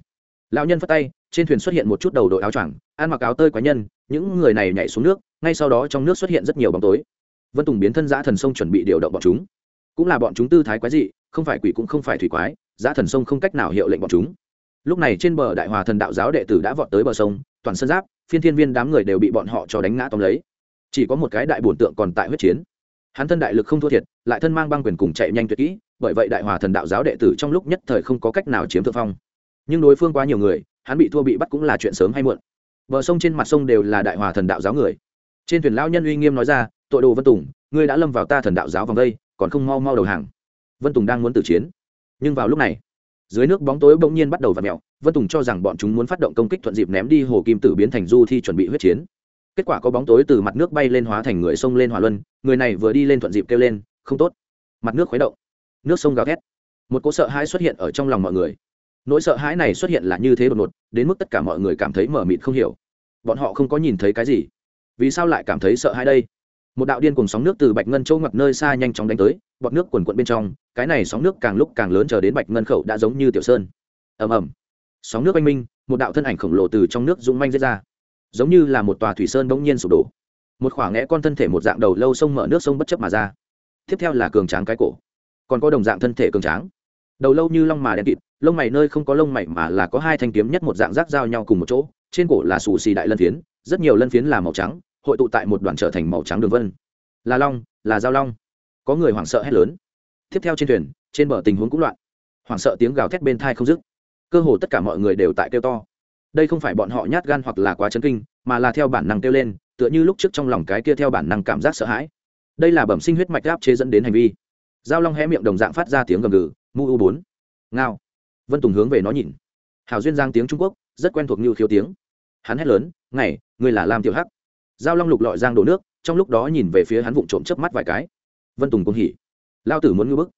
lão nhân phất tay, trên thuyền xuất hiện một chút đầu đội áo choàng, ăn mặc áo tơi quái nhân, những người này nhảy xuống nước, ngay sau đó trong nước xuất hiện rất nhiều bóng tối. Vân tùng biến thân giã thần sông chuẩn bị điều động bọn chúng. Cũng là bọn chúng tư thái quái dị, không phải quỷ cũng không phải thủy quái, giã thần sông không cách nào hiệu lệnh bọn chúng. Lúc này trên bờ đại hòa thần đạo giáo đệ tử đã vọt tới bờ sông, toàn sân giáp, phiên thiên viên đám người đều bị bọn họ cho đánh ngã tóm lấy. Chỉ có một cái đại bổn tượng còn tại huyết chiến. Hắn thân đại lực không thua thiệt, lại thân mang băng quyền cùng chạy nhanh tuyệt kỹ, bởi vậy đại hòa thần đạo giáo đệ tử trong lúc nhất thời không có cách nào chiếm thượng phong nhưng đối phương quá nhiều người, hắn bị thua bị bắt cũng là chuyện sớm hay muộn. Bờ sông trên mặt sông đều là đại hòa thần đạo giáo người. Trên thuyền lão nhân uy nghiêm nói ra, tội đồ vân tùng, ngươi đã lâm vào ta thần đạo giáo vòng đây, còn không mau mau đầu hàng. Vân tùng đang muốn tử chiến. Nhưng vào lúc này, dưới nước bóng tối bỗng nhiên bắt đầu v ặ mẹo vân tùng cho rằng bọn chúng muốn phát động công kích thuận dịp ném đi hồ kim tử biến thành du thi chuẩn bị huyết chiến. Kết quả có bóng tối từ mặt nước bay lên hóa thành người sông lên hỏa luân, người này vừa đi lên thuận dịp kêu lên, không tốt. Mặt nước khuấy động, nước sông gào thét. Một cỗ sợ hãi xuất hiện ở trong lòng mọi người nỗi sợ hãi này xuất hiện là như thế đột ngột, đến mức tất cả mọi người cảm thấy mờ mịt không hiểu. Bọn họ không có nhìn thấy cái gì. Vì sao lại cảm thấy sợ hãi đây? Một đạo điên cùng sóng nước từ bạch ngân châu ngập nơi xa nhanh chóng đánh tới, bọt nước quần quận bên trong, cái này sóng nước càng lúc càng lớn chờ đến bạch ngân khẩu đã giống như tiểu sơn. Ầm ầm. Sóng nước oanh minh, một đạo thân ảnh khổng lồ từ trong nước rung manh dễ ra. Giống như là một tòa thủy sơn bỗng nhiên sụp đổ. Một khoảng ngẽ con thân thể một dạng đầu lâu sông mở nước sông bất chấp mà ra. Tiếp theo là cường tráng cái cổ. Còn có đồng dạng thân thể cường tráng đầu lâu như long mà đen kịt, lông mày nơi không có lông mày mà là có hai thanh kiếm nhất một dạng rác giao nhau cùng một chỗ, trên cổ là xù xì đại lân phiến, rất nhiều lân phiến là màu trắng, hội tụ tại một đoàn trở thành màu trắng đường vân. Là long, là giao long. Có người hoảng sợ hét lớn. Tiếp theo trên thuyền, trên bờ tình huống cũng loạn. Hoảng sợ tiếng gào thét bên thai không dứt. Cơ hồ tất cả mọi người đều tại kêu to. Đây không phải bọn họ nhát gan hoặc là quá chấn kinh, mà là theo bản năng kêu lên, tựa như lúc trước trong lòng cái kia theo bản năng cảm giác sợ hãi. Đây là bẩm sinh huyết mạch áp chế dẫn đến hành vi. Giao long hé miệng đồng dạng phát ra tiếng gầm gừ mu u bốn. Ngao. Vân tùng hướng về nó nhìn. Hào duyên giang tiếng trung quốc, rất quen thuộc như khiếu tiếng. Hắn hét lớn ngày người là lam tiểu hắc. Giao long lục lọi giang đổ nước, trong lúc đó nhìn về phía hắn vụng trộm chớp mắt vài cái. Vân tùng cũng hỉ. Lao tử muốn ngư bức.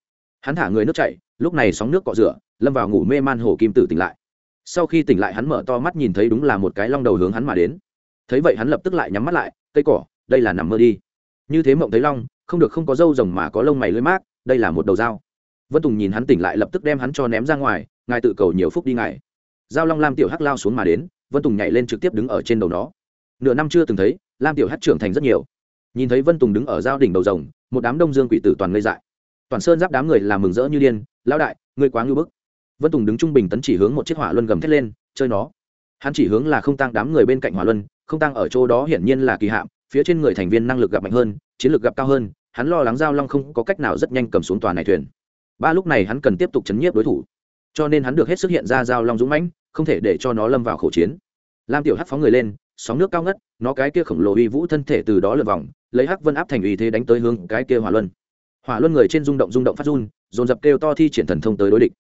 Hắn thả người nước chạy, lúc này sóng nước cọ rửa, lâm vào ngủ mê man hồ kim tử tỉnh lại. Sau khi tỉnh lại hắn mở to mắt nhìn thấy đúng là một cái long đầu hướng hắn mà đến. Thấy vậy hắn lập tức lại nhắm mắt lại, cây cỏ, đây là nằm mơ đi. Như thế mộng thấy long, không được không có râu rồng mà có lông mày lưới mát đây là một đầu dao vân tùng nhìn hắn tỉnh lại lập tức đem hắn cho ném ra ngoài, ngài tự cầu nhiều phúc đi ngài. Giao long lam tiểu hắc lao xuống mà đến, vân tùng nhảy lên trực tiếp đứng ở trên đầu nó. Nửa năm chưa từng thấy, lam tiểu hắc trưởng thành rất nhiều. Nhìn thấy vân tùng đứng ở giao đỉnh đầu rồng, một đám đông dương quỷ tử toàn ngây dại. Toàn sơn giáp đám người làm mừng rỡ như điên, lão đại, ngươi quá ngưu bức. Vân tùng đứng trung bình tấn chỉ hướng một chiếc hỏa luân gầm thét lên, chơi nó. Hắn chỉ hướng là không tăng đám người bên cạnh hỏa luân, không tăng ở chỗ đó hiển nhiên là kỳ hạm, phía trên người thành viên năng lực gặp mạnh hơn, chiến lược gặp cao hơn, hắn lo lắng giao long không có cách nào rất nhanh cầm xuống tòa này thuyền ba lúc này hắn cần tiếp tục chấn nhiếp đối thủ, cho nên hắn được hết sức hiện ra giao long dũng mãnh, không thể để cho nó lâm vào khẩu chiến. Lam tiểu hắc phóng người lên, sóng nước cao ngất, nó cái kia khổng lồ uy vũ thân thể từ đó lượt vòng, lấy hắc vân áp thành uy thế đánh tới hướng cái kia hỏa luân. Hỏa luân người trên rung động rung động phát run, dồn dập kêu to thi triển thần thông tới đối địch.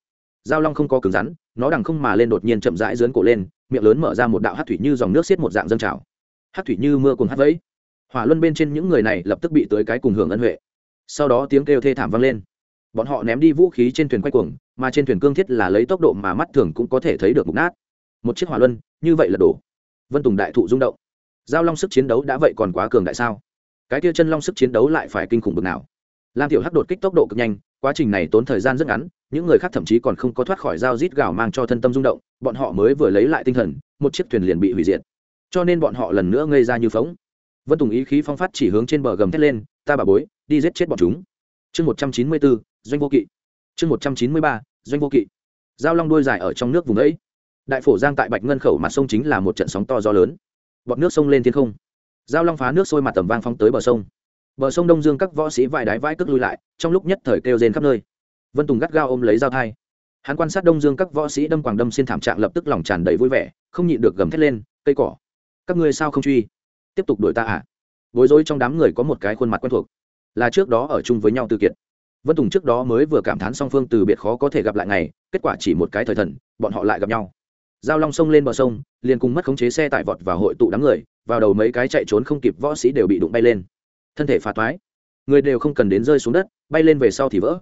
Giao long không có cứng rắn, nó đằng không mà lên đột nhiên chậm rãi dướn cổ lên, miệng lớn mở ra một đạo hát thủy như dòng nước xiết một dạng dâng trào. Hát thủy như mưa cùng hát vẫy. Hỏa luân bên trên những người này lập tức bị tới cái cùng hưởng ân huệ. Sau đó tiếng kêu thê thảm vang lên bọn họ ném đi vũ khí trên thuyền quay cuồng, mà trên thuyền cương thiết là lấy tốc độ mà mắt thường cũng có thể thấy được mục nát. Một chiếc hỏa luân, như vậy là đổ vân tùng đại thụ rung động. Giao long sức chiến đấu đã vậy còn quá cường đại sao? Cái tia chân long sức chiến đấu lại phải kinh khủng bực nào? Lam tiểu hắc đột kích tốc độ cực nhanh, quá trình này tốn thời gian rất ngắn, những người khác thậm chí còn không có thoát khỏi dao rít gào mang cho thân tâm rung động, bọn họ mới vừa lấy lại tinh thần, một chiếc thuyền liền bị hủy diệt. Cho nên bọn họ lần nữa ngây ra như phóng vân tùng ý khí phong phát chỉ hướng trên bờ gầm thét lên, ta bà bối, đi giết chết bọn chúng chương một trăm chín mươi bốn, doanh vô kỵ. Chương một trăm chín mươi ba, doanh vô kỵ. Giao long đuôi dài ở trong nước vùng ấy. Đại phổ giang tại bạch ngân khẩu mặt sông chính là một trận sóng to gió lớn. Bọt nước sông lên thiên không. Giao long phá nước sôi mặt tầm vang phong tới bờ sông. Bờ sông đông dương các võ sĩ vài đái vãi cước lui lại, trong lúc nhất thời kêu rên khắp nơi. Vân tùng gắt gao ôm lấy dao thai. Hắn quan sát đông dương các võ sĩ đâm quảng đâm xin thảm trạng lập tức lòng tràn đầy vui vẻ, không nhịn được gầm thét lên, cây cỏ, các ngươi sao không truy? Tiếp tục đuổi ta à? Bối rối trong đám người có một cái khuôn mặt quen thuộc là trước đó ở chung với nhau từ kiệt. Vân tùng trước đó mới vừa cảm thán song phương từ biệt khó có thể gặp lại ngày, kết quả chỉ một cái thời thần, bọn họ lại gặp nhau. Giao long sông lên bờ sông, liền cùng mất khống chế xe tải vọt và hội tụ đám người, vào đầu mấy cái chạy trốn không kịp võ sĩ đều bị đụng bay lên. Thân thể phá toái, người đều không cần đến rơi xuống đất, bay lên về sau thì vỡ.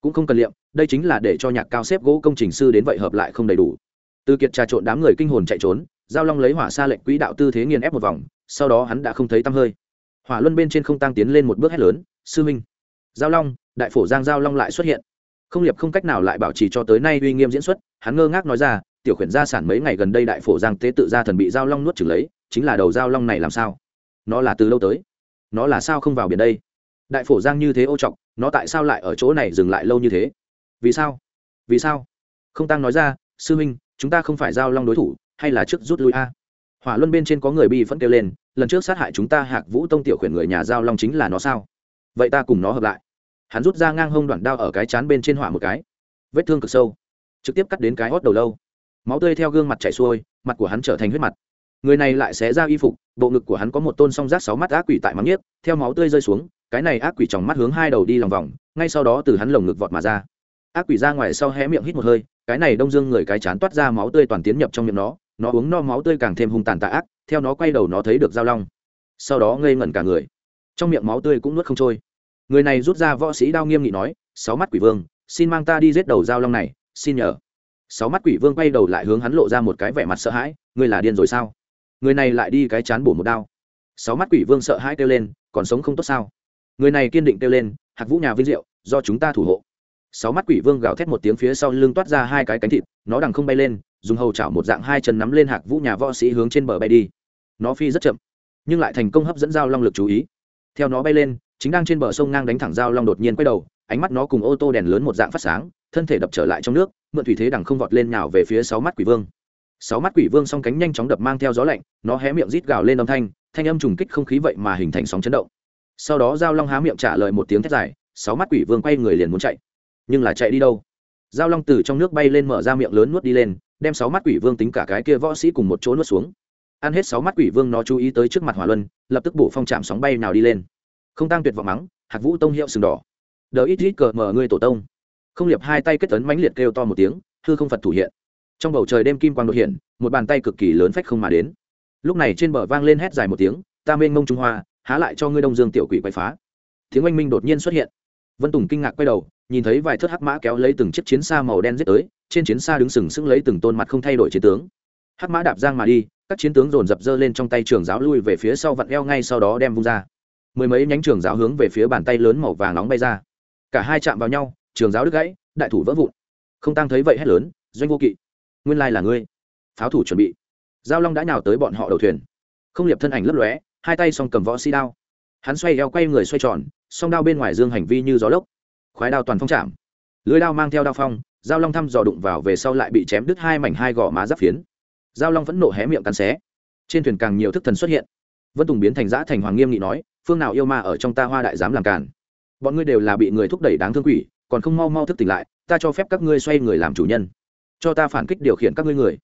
Cũng không cần liệm, đây chính là để cho nhạc cao xếp gỗ công trình sư đến vậy hợp lại không đầy đủ. Từ kiệt trà trộn đám người kinh hồn chạy trốn, giao long lấy hỏa xa lệnh quỹ đạo tư thế nghiền ép một vòng, sau đó hắn đã không thấy tăm hơi. Hỏa luân bên trên không tăng tiến lên một bước hét lớn sư minh, giao long, đại phổ giang giao long lại xuất hiện. Không liệp không cách nào lại bảo trì cho tới nay uy nghiêm diễn xuất, hắn ngơ ngác nói ra, tiểu khuyển gia sản mấy ngày gần đây đại phổ giang tế tự gia thần bị giao long nuốt trừng lấy, chính là đầu giao long này làm sao? Nó là từ lâu tới. Nó là sao không vào biển đây? Đại phổ giang như thế ô trọc, nó tại sao lại ở chỗ này dừng lại lâu như thế? Vì sao? Vì sao? Không tăng nói ra, sư huynh chúng ta không phải giao long đối thủ, hay là trước rút lui a? Hỏa luân bên trên có người bi phẫn kêu lên, lần trước sát hại chúng ta hạc vũ tông tiểu khuyển người nhà giao long chính là nó sao? Vậy ta cùng nó hợp lại. Hắn rút ra ngang hông đoạn đao ở cái chán bên trên hỏa một cái. Vết thương cực sâu. Trực tiếp cắt đến cái hót đầu lâu. Máu tươi theo gương mặt chảy xuôi, mặt của hắn trở thành huyết mặt. Người này lại xé ra y phục, bộ ngực của hắn có một tôn song rác sáu mắt ác quỷ tại mắng nhiếc, theo máu tươi rơi xuống, cái này ác quỷ trong mắt hướng hai đầu đi lòng vòng, ngay sau đó từ hắn lồng ngực vọt mà ra. Ác quỷ ra ngoài sau hé miệng hít một hơi, cái này đông dương người cái chán toát ra máu tươi toàn tiến nhập trong miệng nó nó uống no máu tươi càng thêm hung tàn tạ ác, theo nó quay đầu nó thấy được giao long. Sau đó ngây ngẩn cả người trong miệng máu tươi cũng nuốt không trôi. Người này rút ra võ sĩ đao nghiêm nghị nói, sáu mắt quỷ vương, xin mang ta đi giết đầu giao long này, xin nhờ. Sáu mắt quỷ vương quay đầu lại hướng hắn lộ ra một cái vẻ mặt sợ hãi, ngươi là điên rồi sao? Người này lại đi cái chán bổ một đao. Sáu mắt quỷ vương sợ hãi kêu lên, còn sống không tốt sao? Người này kiên định kêu lên, hạc vũ nhà vinh diệu, do chúng ta thủ hộ. Sáu mắt quỷ vương gào thét một tiếng phía sau lưng toát ra hai cái cánh thịt, nó đằng không bay lên, dùng hầu chảo một dạng hai chân nắm lên hạc vũ nhà võ sĩ hướng trên bờ bay đi. Nó phi rất chậm, nhưng lại thành công hấp dẫn dao long lực chú ý theo nó bay lên, chính đang trên bờ sông ngang đánh thẳng dao long đột nhiên quay đầu, ánh mắt nó cùng ô tô đèn lớn một dạng phát sáng, thân thể đập trở lại trong nước, mượn thủy thế đằng không vọt lên nào về phía sáu mắt quỷ vương. Sáu mắt quỷ vương song cánh nhanh chóng đập mang theo gió lạnh, nó hé miệng rít gào lên âm thanh thanh âm trùng kích không khí vậy mà hình thành sóng chấn động. Sau đó giao long há miệng trả lời một tiếng thét dài, sáu mắt quỷ vương quay người liền muốn chạy. Nhưng là chạy đi đâu? Giao long từ trong nước bay lên mở ra miệng lớn nuốt đi lên, đem sáu mắt quỷ vương tính cả cái kia võ sĩ cùng một chỗ nuốt xuống ăn hết sáu mắt quỷ vương nó chú ý tới trước mặt hỏa luân, lập tức bổ phong chạm sóng bay nào đi lên. Không tăng tuyệt vọng mắng, hạc vũ tông hiệu sừng đỏ. Đờ ít ít cờ mở ngươi tổ tông. Không liệp hai tay kết tấn mãnh liệt kêu to một tiếng, hư không phật thủ hiện. Trong bầu trời đêm kim quang đột hiện, một bàn tay cực kỳ lớn phách không mà đến. Lúc này trên bờ vang lên hét dài một tiếng, ta mênh mông trung hoa, há lại cho ngươi đông dương tiểu quỷ quay phá. Tiếng oanh minh đột nhiên xuất hiện. Vân tùng kinh ngạc quay đầu, nhìn thấy vài thất hắc mã kéo lấy từng chiếc chiến xa màu đen giết tới, trên chiến xa đứng sừng sững lấy từng tôn mặt không thay đổi chiến tướng hắc mã đạp giang mà đi, các chiến tướng dồn dập dơ lên trong tay trường giáo lui về phía sau vặn eo ngay sau đó đem vung ra. Mười mấy nhánh trường giáo hướng về phía bàn tay lớn màu vàng nóng bay ra. Cả hai chạm vào nhau, trường giáo đứt gãy, đại thủ vỡ vụn. Không tăng thấy vậy hét lớn, doanh vô kỵ, nguyên lai là ngươi. Pháo thủ chuẩn bị. Giao long đã nhào tới bọn họ đầu thuyền. Không liệp thân ảnh lấp lóe, hai tay song cầm võ si đao. Hắn xoay eo quay người xoay tròn, song đao bên ngoài dương hành vi như gió lốc. Khoái đao toàn phong chạm. Lưới đao mang theo đao phong, giao long thăm dò đụng vào về sau lại bị chém đứt hai mảnh hai gò má giáp phiến giao long vẫn nộ hé miệng cắn xé. Trên thuyền càng nhiều thức thần xuất hiện. Vân tùng biến thành giã thành hoàng nghiêm nghị nói, phương nào yêu ma ở trong ta hoa đại dám làm càn? Bọn ngươi đều là bị người thúc đẩy đáng thương quỷ, còn không mau mau thức tỉnh lại, ta cho phép các ngươi xoay người làm chủ nhân. Cho ta phản kích điều khiển các ngươi người.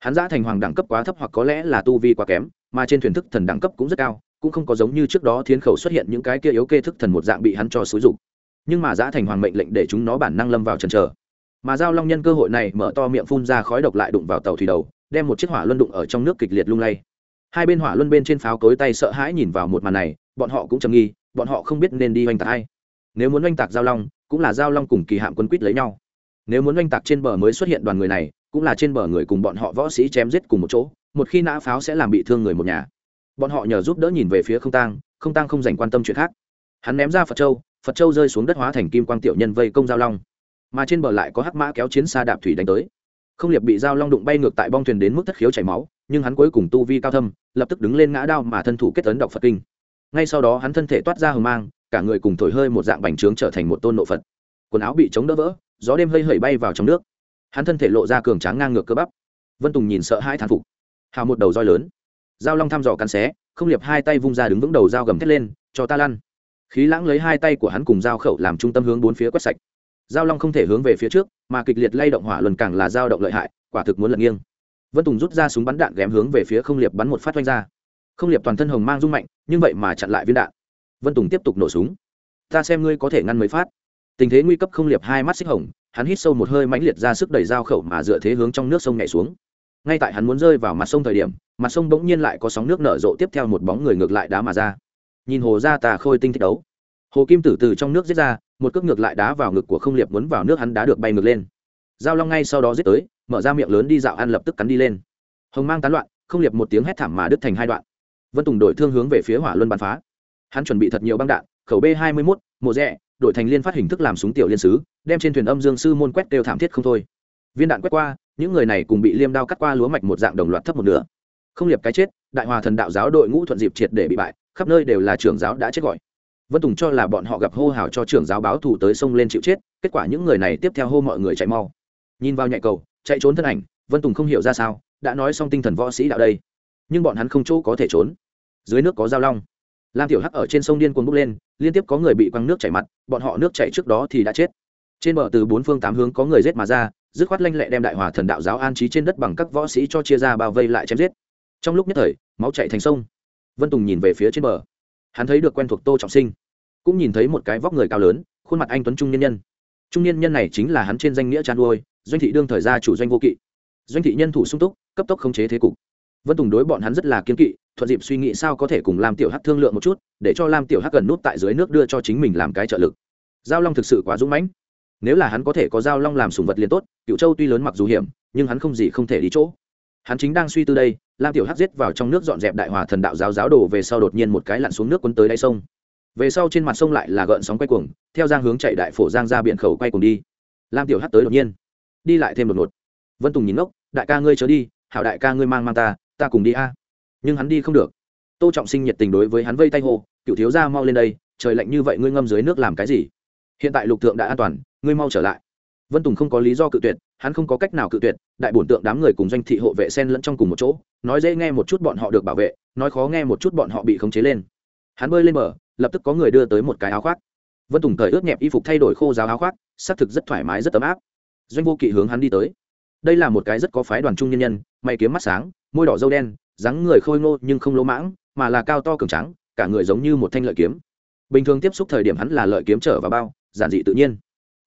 Hắn giã thành hoàng đẳng cấp quá thấp hoặc có lẽ là tu vi quá kém, mà trên thuyền thức thần đẳng cấp cũng rất cao, cũng không có giống như trước đó thiến khẩu xuất hiện những cái kia yếu kê thức thần một dạng bị hắn cho xúi dục. Nhưng mà giã thành hoàng mệnh lệnh để chúng nó bản năng lâm vào trần trờ mà giao long nhân cơ hội này mở to miệng phun ra khói độc lại đụng vào tàu thủy đầu đem một chiếc hỏa luân đụng ở trong nước kịch liệt lung lay. Hai bên hỏa luân bên trên pháo cối tay sợ hãi nhìn vào một màn này, bọn họ cũng trầm nghi, bọn họ không biết nên đi oanh tạc hay nếu muốn oanh tạc giao long, cũng là giao long cùng kỳ hạm quân quýt lấy nhau. Nếu muốn oanh tạc trên bờ mới xuất hiện đoàn người này, cũng là trên bờ người cùng bọn họ võ sĩ chém giết cùng một chỗ, một khi nã pháo sẽ làm bị thương người một nhà. Bọn họ nhờ giúp đỡ nhìn về phía không tang không tang không dành quan tâm chuyện khác. Hắn ném ra phật châu phật châu rơi xuống đất hóa thành kim quang tiểu nhân vây công giao long. Mà trên bờ lại có hắc mã kéo chiến xa đạp thủy đánh tới không liệp bị dao long đụng bay ngược tại bong thuyền đến mức thất khiếu chảy máu, nhưng hắn cuối cùng tu vi cao thâm, lập tức đứng lên ngã đao mà thân thủ kết tấn đọc phật kinh. Ngay sau đó hắn thân thể toát ra hờ mang, cả người cùng thổi hơi một dạng bành trướng trở thành một tôn nộ phật. Quần áo bị chống đỡ vỡ, gió đêm hơi hẩy bay vào trong nước. Hắn thân thể lộ ra cường tráng ngang ngược cơ bắp. Vân tùng nhìn sợ hai thán phục. Hào một đầu roi lớn. Giao long thăm dò cắn xé, không liệp hai tay vung ra đứng vững đầu dao gầm thét lên, cho ta lăn. Khí lãng lấy hai tay của hắn cùng dao khẩu làm trung tâm hướng bốn phía quét sạch giao long không thể hướng về phía trước, mà kịch liệt lay động hỏa luân càng là dao động lợi hại, quả thực muốn lật nghiêng. Vân tùng rút ra súng bắn đạn ghém hướng về phía không liệp bắn một phát oanh ra. Không liệp toàn thân hồng mang rung mạnh, nhưng vậy mà chặn lại viên đạn. Vân tùng tiếp tục nổ súng. Ta xem ngươi có thể ngăn mấy phát. Tình thế nguy cấp không liệp hai mắt xích hồng, hắn hít sâu một hơi mãnh liệt ra sức đẩy dao khẩu mà dựa thế hướng trong nước sông nhảy xuống. Ngay tại hắn muốn rơi vào mặt sông thời điểm, mặt sông bỗng nhiên lại có sóng nước nở rộ tiếp theo một bóng người ngược lại đá mà ra. Nhìn hồ ra tà khôi tinh thích đấu hồ kim tử từ trong nước giết ra, một cước ngược lại đá vào ngực của không liệp muốn vào nước hắn đá được bay ngược lên. Giao long ngay sau đó giết tới, mở ra miệng lớn đi dạo ăn lập tức cắn đi lên. Hồng mang tán loạn, không liệp một tiếng hét thảm mà đứt thành hai đoạn. Vân tùng đổi thương hướng về phía hỏa luân bắn phá. Hắn chuẩn bị thật nhiều băng đạn, khẩu b hai mươi mốt, mộ rẽ đổi thành liên phát hình thức làm súng tiểu liên sứ, đem trên thuyền âm dương sư môn quét đều thảm thiết không thôi. Viên đạn quét qua, những người này cùng bị liêm đao cắt qua lúa mạch một dạng đồng loạt thấp một nửa. Không liệp cái chết, đại hòa thần đạo giáo đội ngũ thuận dịp triệt để bị bại, khắp nơi đều là trưởng giáo đã chết gọi vân tùng cho là bọn họ gặp hô hào cho trưởng giáo báo thủ tới sông lên chịu chết, kết quả những người này tiếp theo hô mọi người chạy mau. Nhìn vào nhạy cầu, chạy trốn thân ảnh, vân tùng không hiểu ra sao, đã nói xong tinh thần võ sĩ đạo đây. Nhưng bọn hắn không chỗ có thể trốn. Dưới nước có giao long. Lam tiểu hắc ở trên sông điên cuồng bốc lên, liên tiếp có người bị quăng nước chảy mặt, bọn họ nước chảy trước đó thì đã chết. Trên bờ từ bốn phương tám hướng có người giết mà ra, dứt khoát lanh lẹ đem đại hòa thần đạo giáo an trí trên đất bằng các võ sĩ cho chia ra bao vây lại chém giết. Trong lúc nhất thời, máu chảy thành sông. Vân tùng nhìn về phía trên bờ hắn thấy được quen thuộc tô trọng sinh, cũng nhìn thấy một cái vóc người cao lớn, khuôn mặt anh tuấn trung nhân nhân. Trung nhân nhân này chính là hắn trên danh nghĩa chăn nuôi, doanh thị đương thời gia chủ doanh vô kỵ. Doanh thị nhân thủ sung túc, cấp tốc khống chế thế cục. Vân tùng đối bọn hắn rất là kiên kỵ, thuận dịp suy nghĩ sao có thể cùng lam tiểu hắc thương lượng một chút, để cho lam tiểu hắc gần nút tại dưới nước đưa cho chính mình làm cái trợ lực. Giao long thực sự quá dũng mãnh. Nếu là hắn có thể có giao long làm sùng vật liền tốt cựu châu tuy lớn mặc dù hiểm, nhưng hắn không gì không thể đi chỗ hắn chính đang suy tư đây, lam tiểu hắc giết vào trong nước dọn dẹp đại hòa thần đạo giáo giáo đồ về sau đột nhiên một cái lặn xuống nước quấn tới đáy sông. Về sau trên mặt sông lại là gợn sóng quay cuồng, theo giang hướng chạy đại phổ giang ra biển khẩu quay cuồng đi. Lam tiểu hắc tới đột nhiên. Đi lại thêm đột ngột. Vân tùng nhìn ngốc, đại ca ngươi chớ đi, hảo đại ca ngươi mang mang ta ta cùng đi a. Nhưng hắn đi không được. Tô trọng sinh nhiệt tình đối với hắn vây tay hô, cựu thiếu ra mau lên đây, trời lạnh như vậy ngươi ngâm dưới nước làm cái gì? Hiện tại lục tượng đã an toàn, ngươi mau trở lại. Vân tùng không có lý do cự tuyệt hắn không có cách nào cự tuyệt, đại bổn tượng đám người cùng doanh thị hộ vệ sen lẫn trong cùng một chỗ, nói dễ nghe một chút bọn họ được bảo vệ, nói khó nghe một chút bọn họ bị khống chế lên. Hắn bơi lên bờ, lập tức có người đưa tới một cái áo khoác. Vân tùng thời ướt nhẹp y phục thay đổi khô giáo áo khoác xác thực rất thoải mái, rất ấm áp. Doanh vô kỵ hướng hắn đi tới. Đây là một cái rất có phái đoàn trung nhân nhân, mày kiếm mắt sáng, môi đỏ dâu đen, dáng người khôi ngô nhưng không lỗ mãng, mà là cao to cường trắng cả người giống như một thanh lợi kiếm. Bình thường tiếp xúc thời điểm hắn là lợi kiếm trở vào bao, giản dị tự nhiên.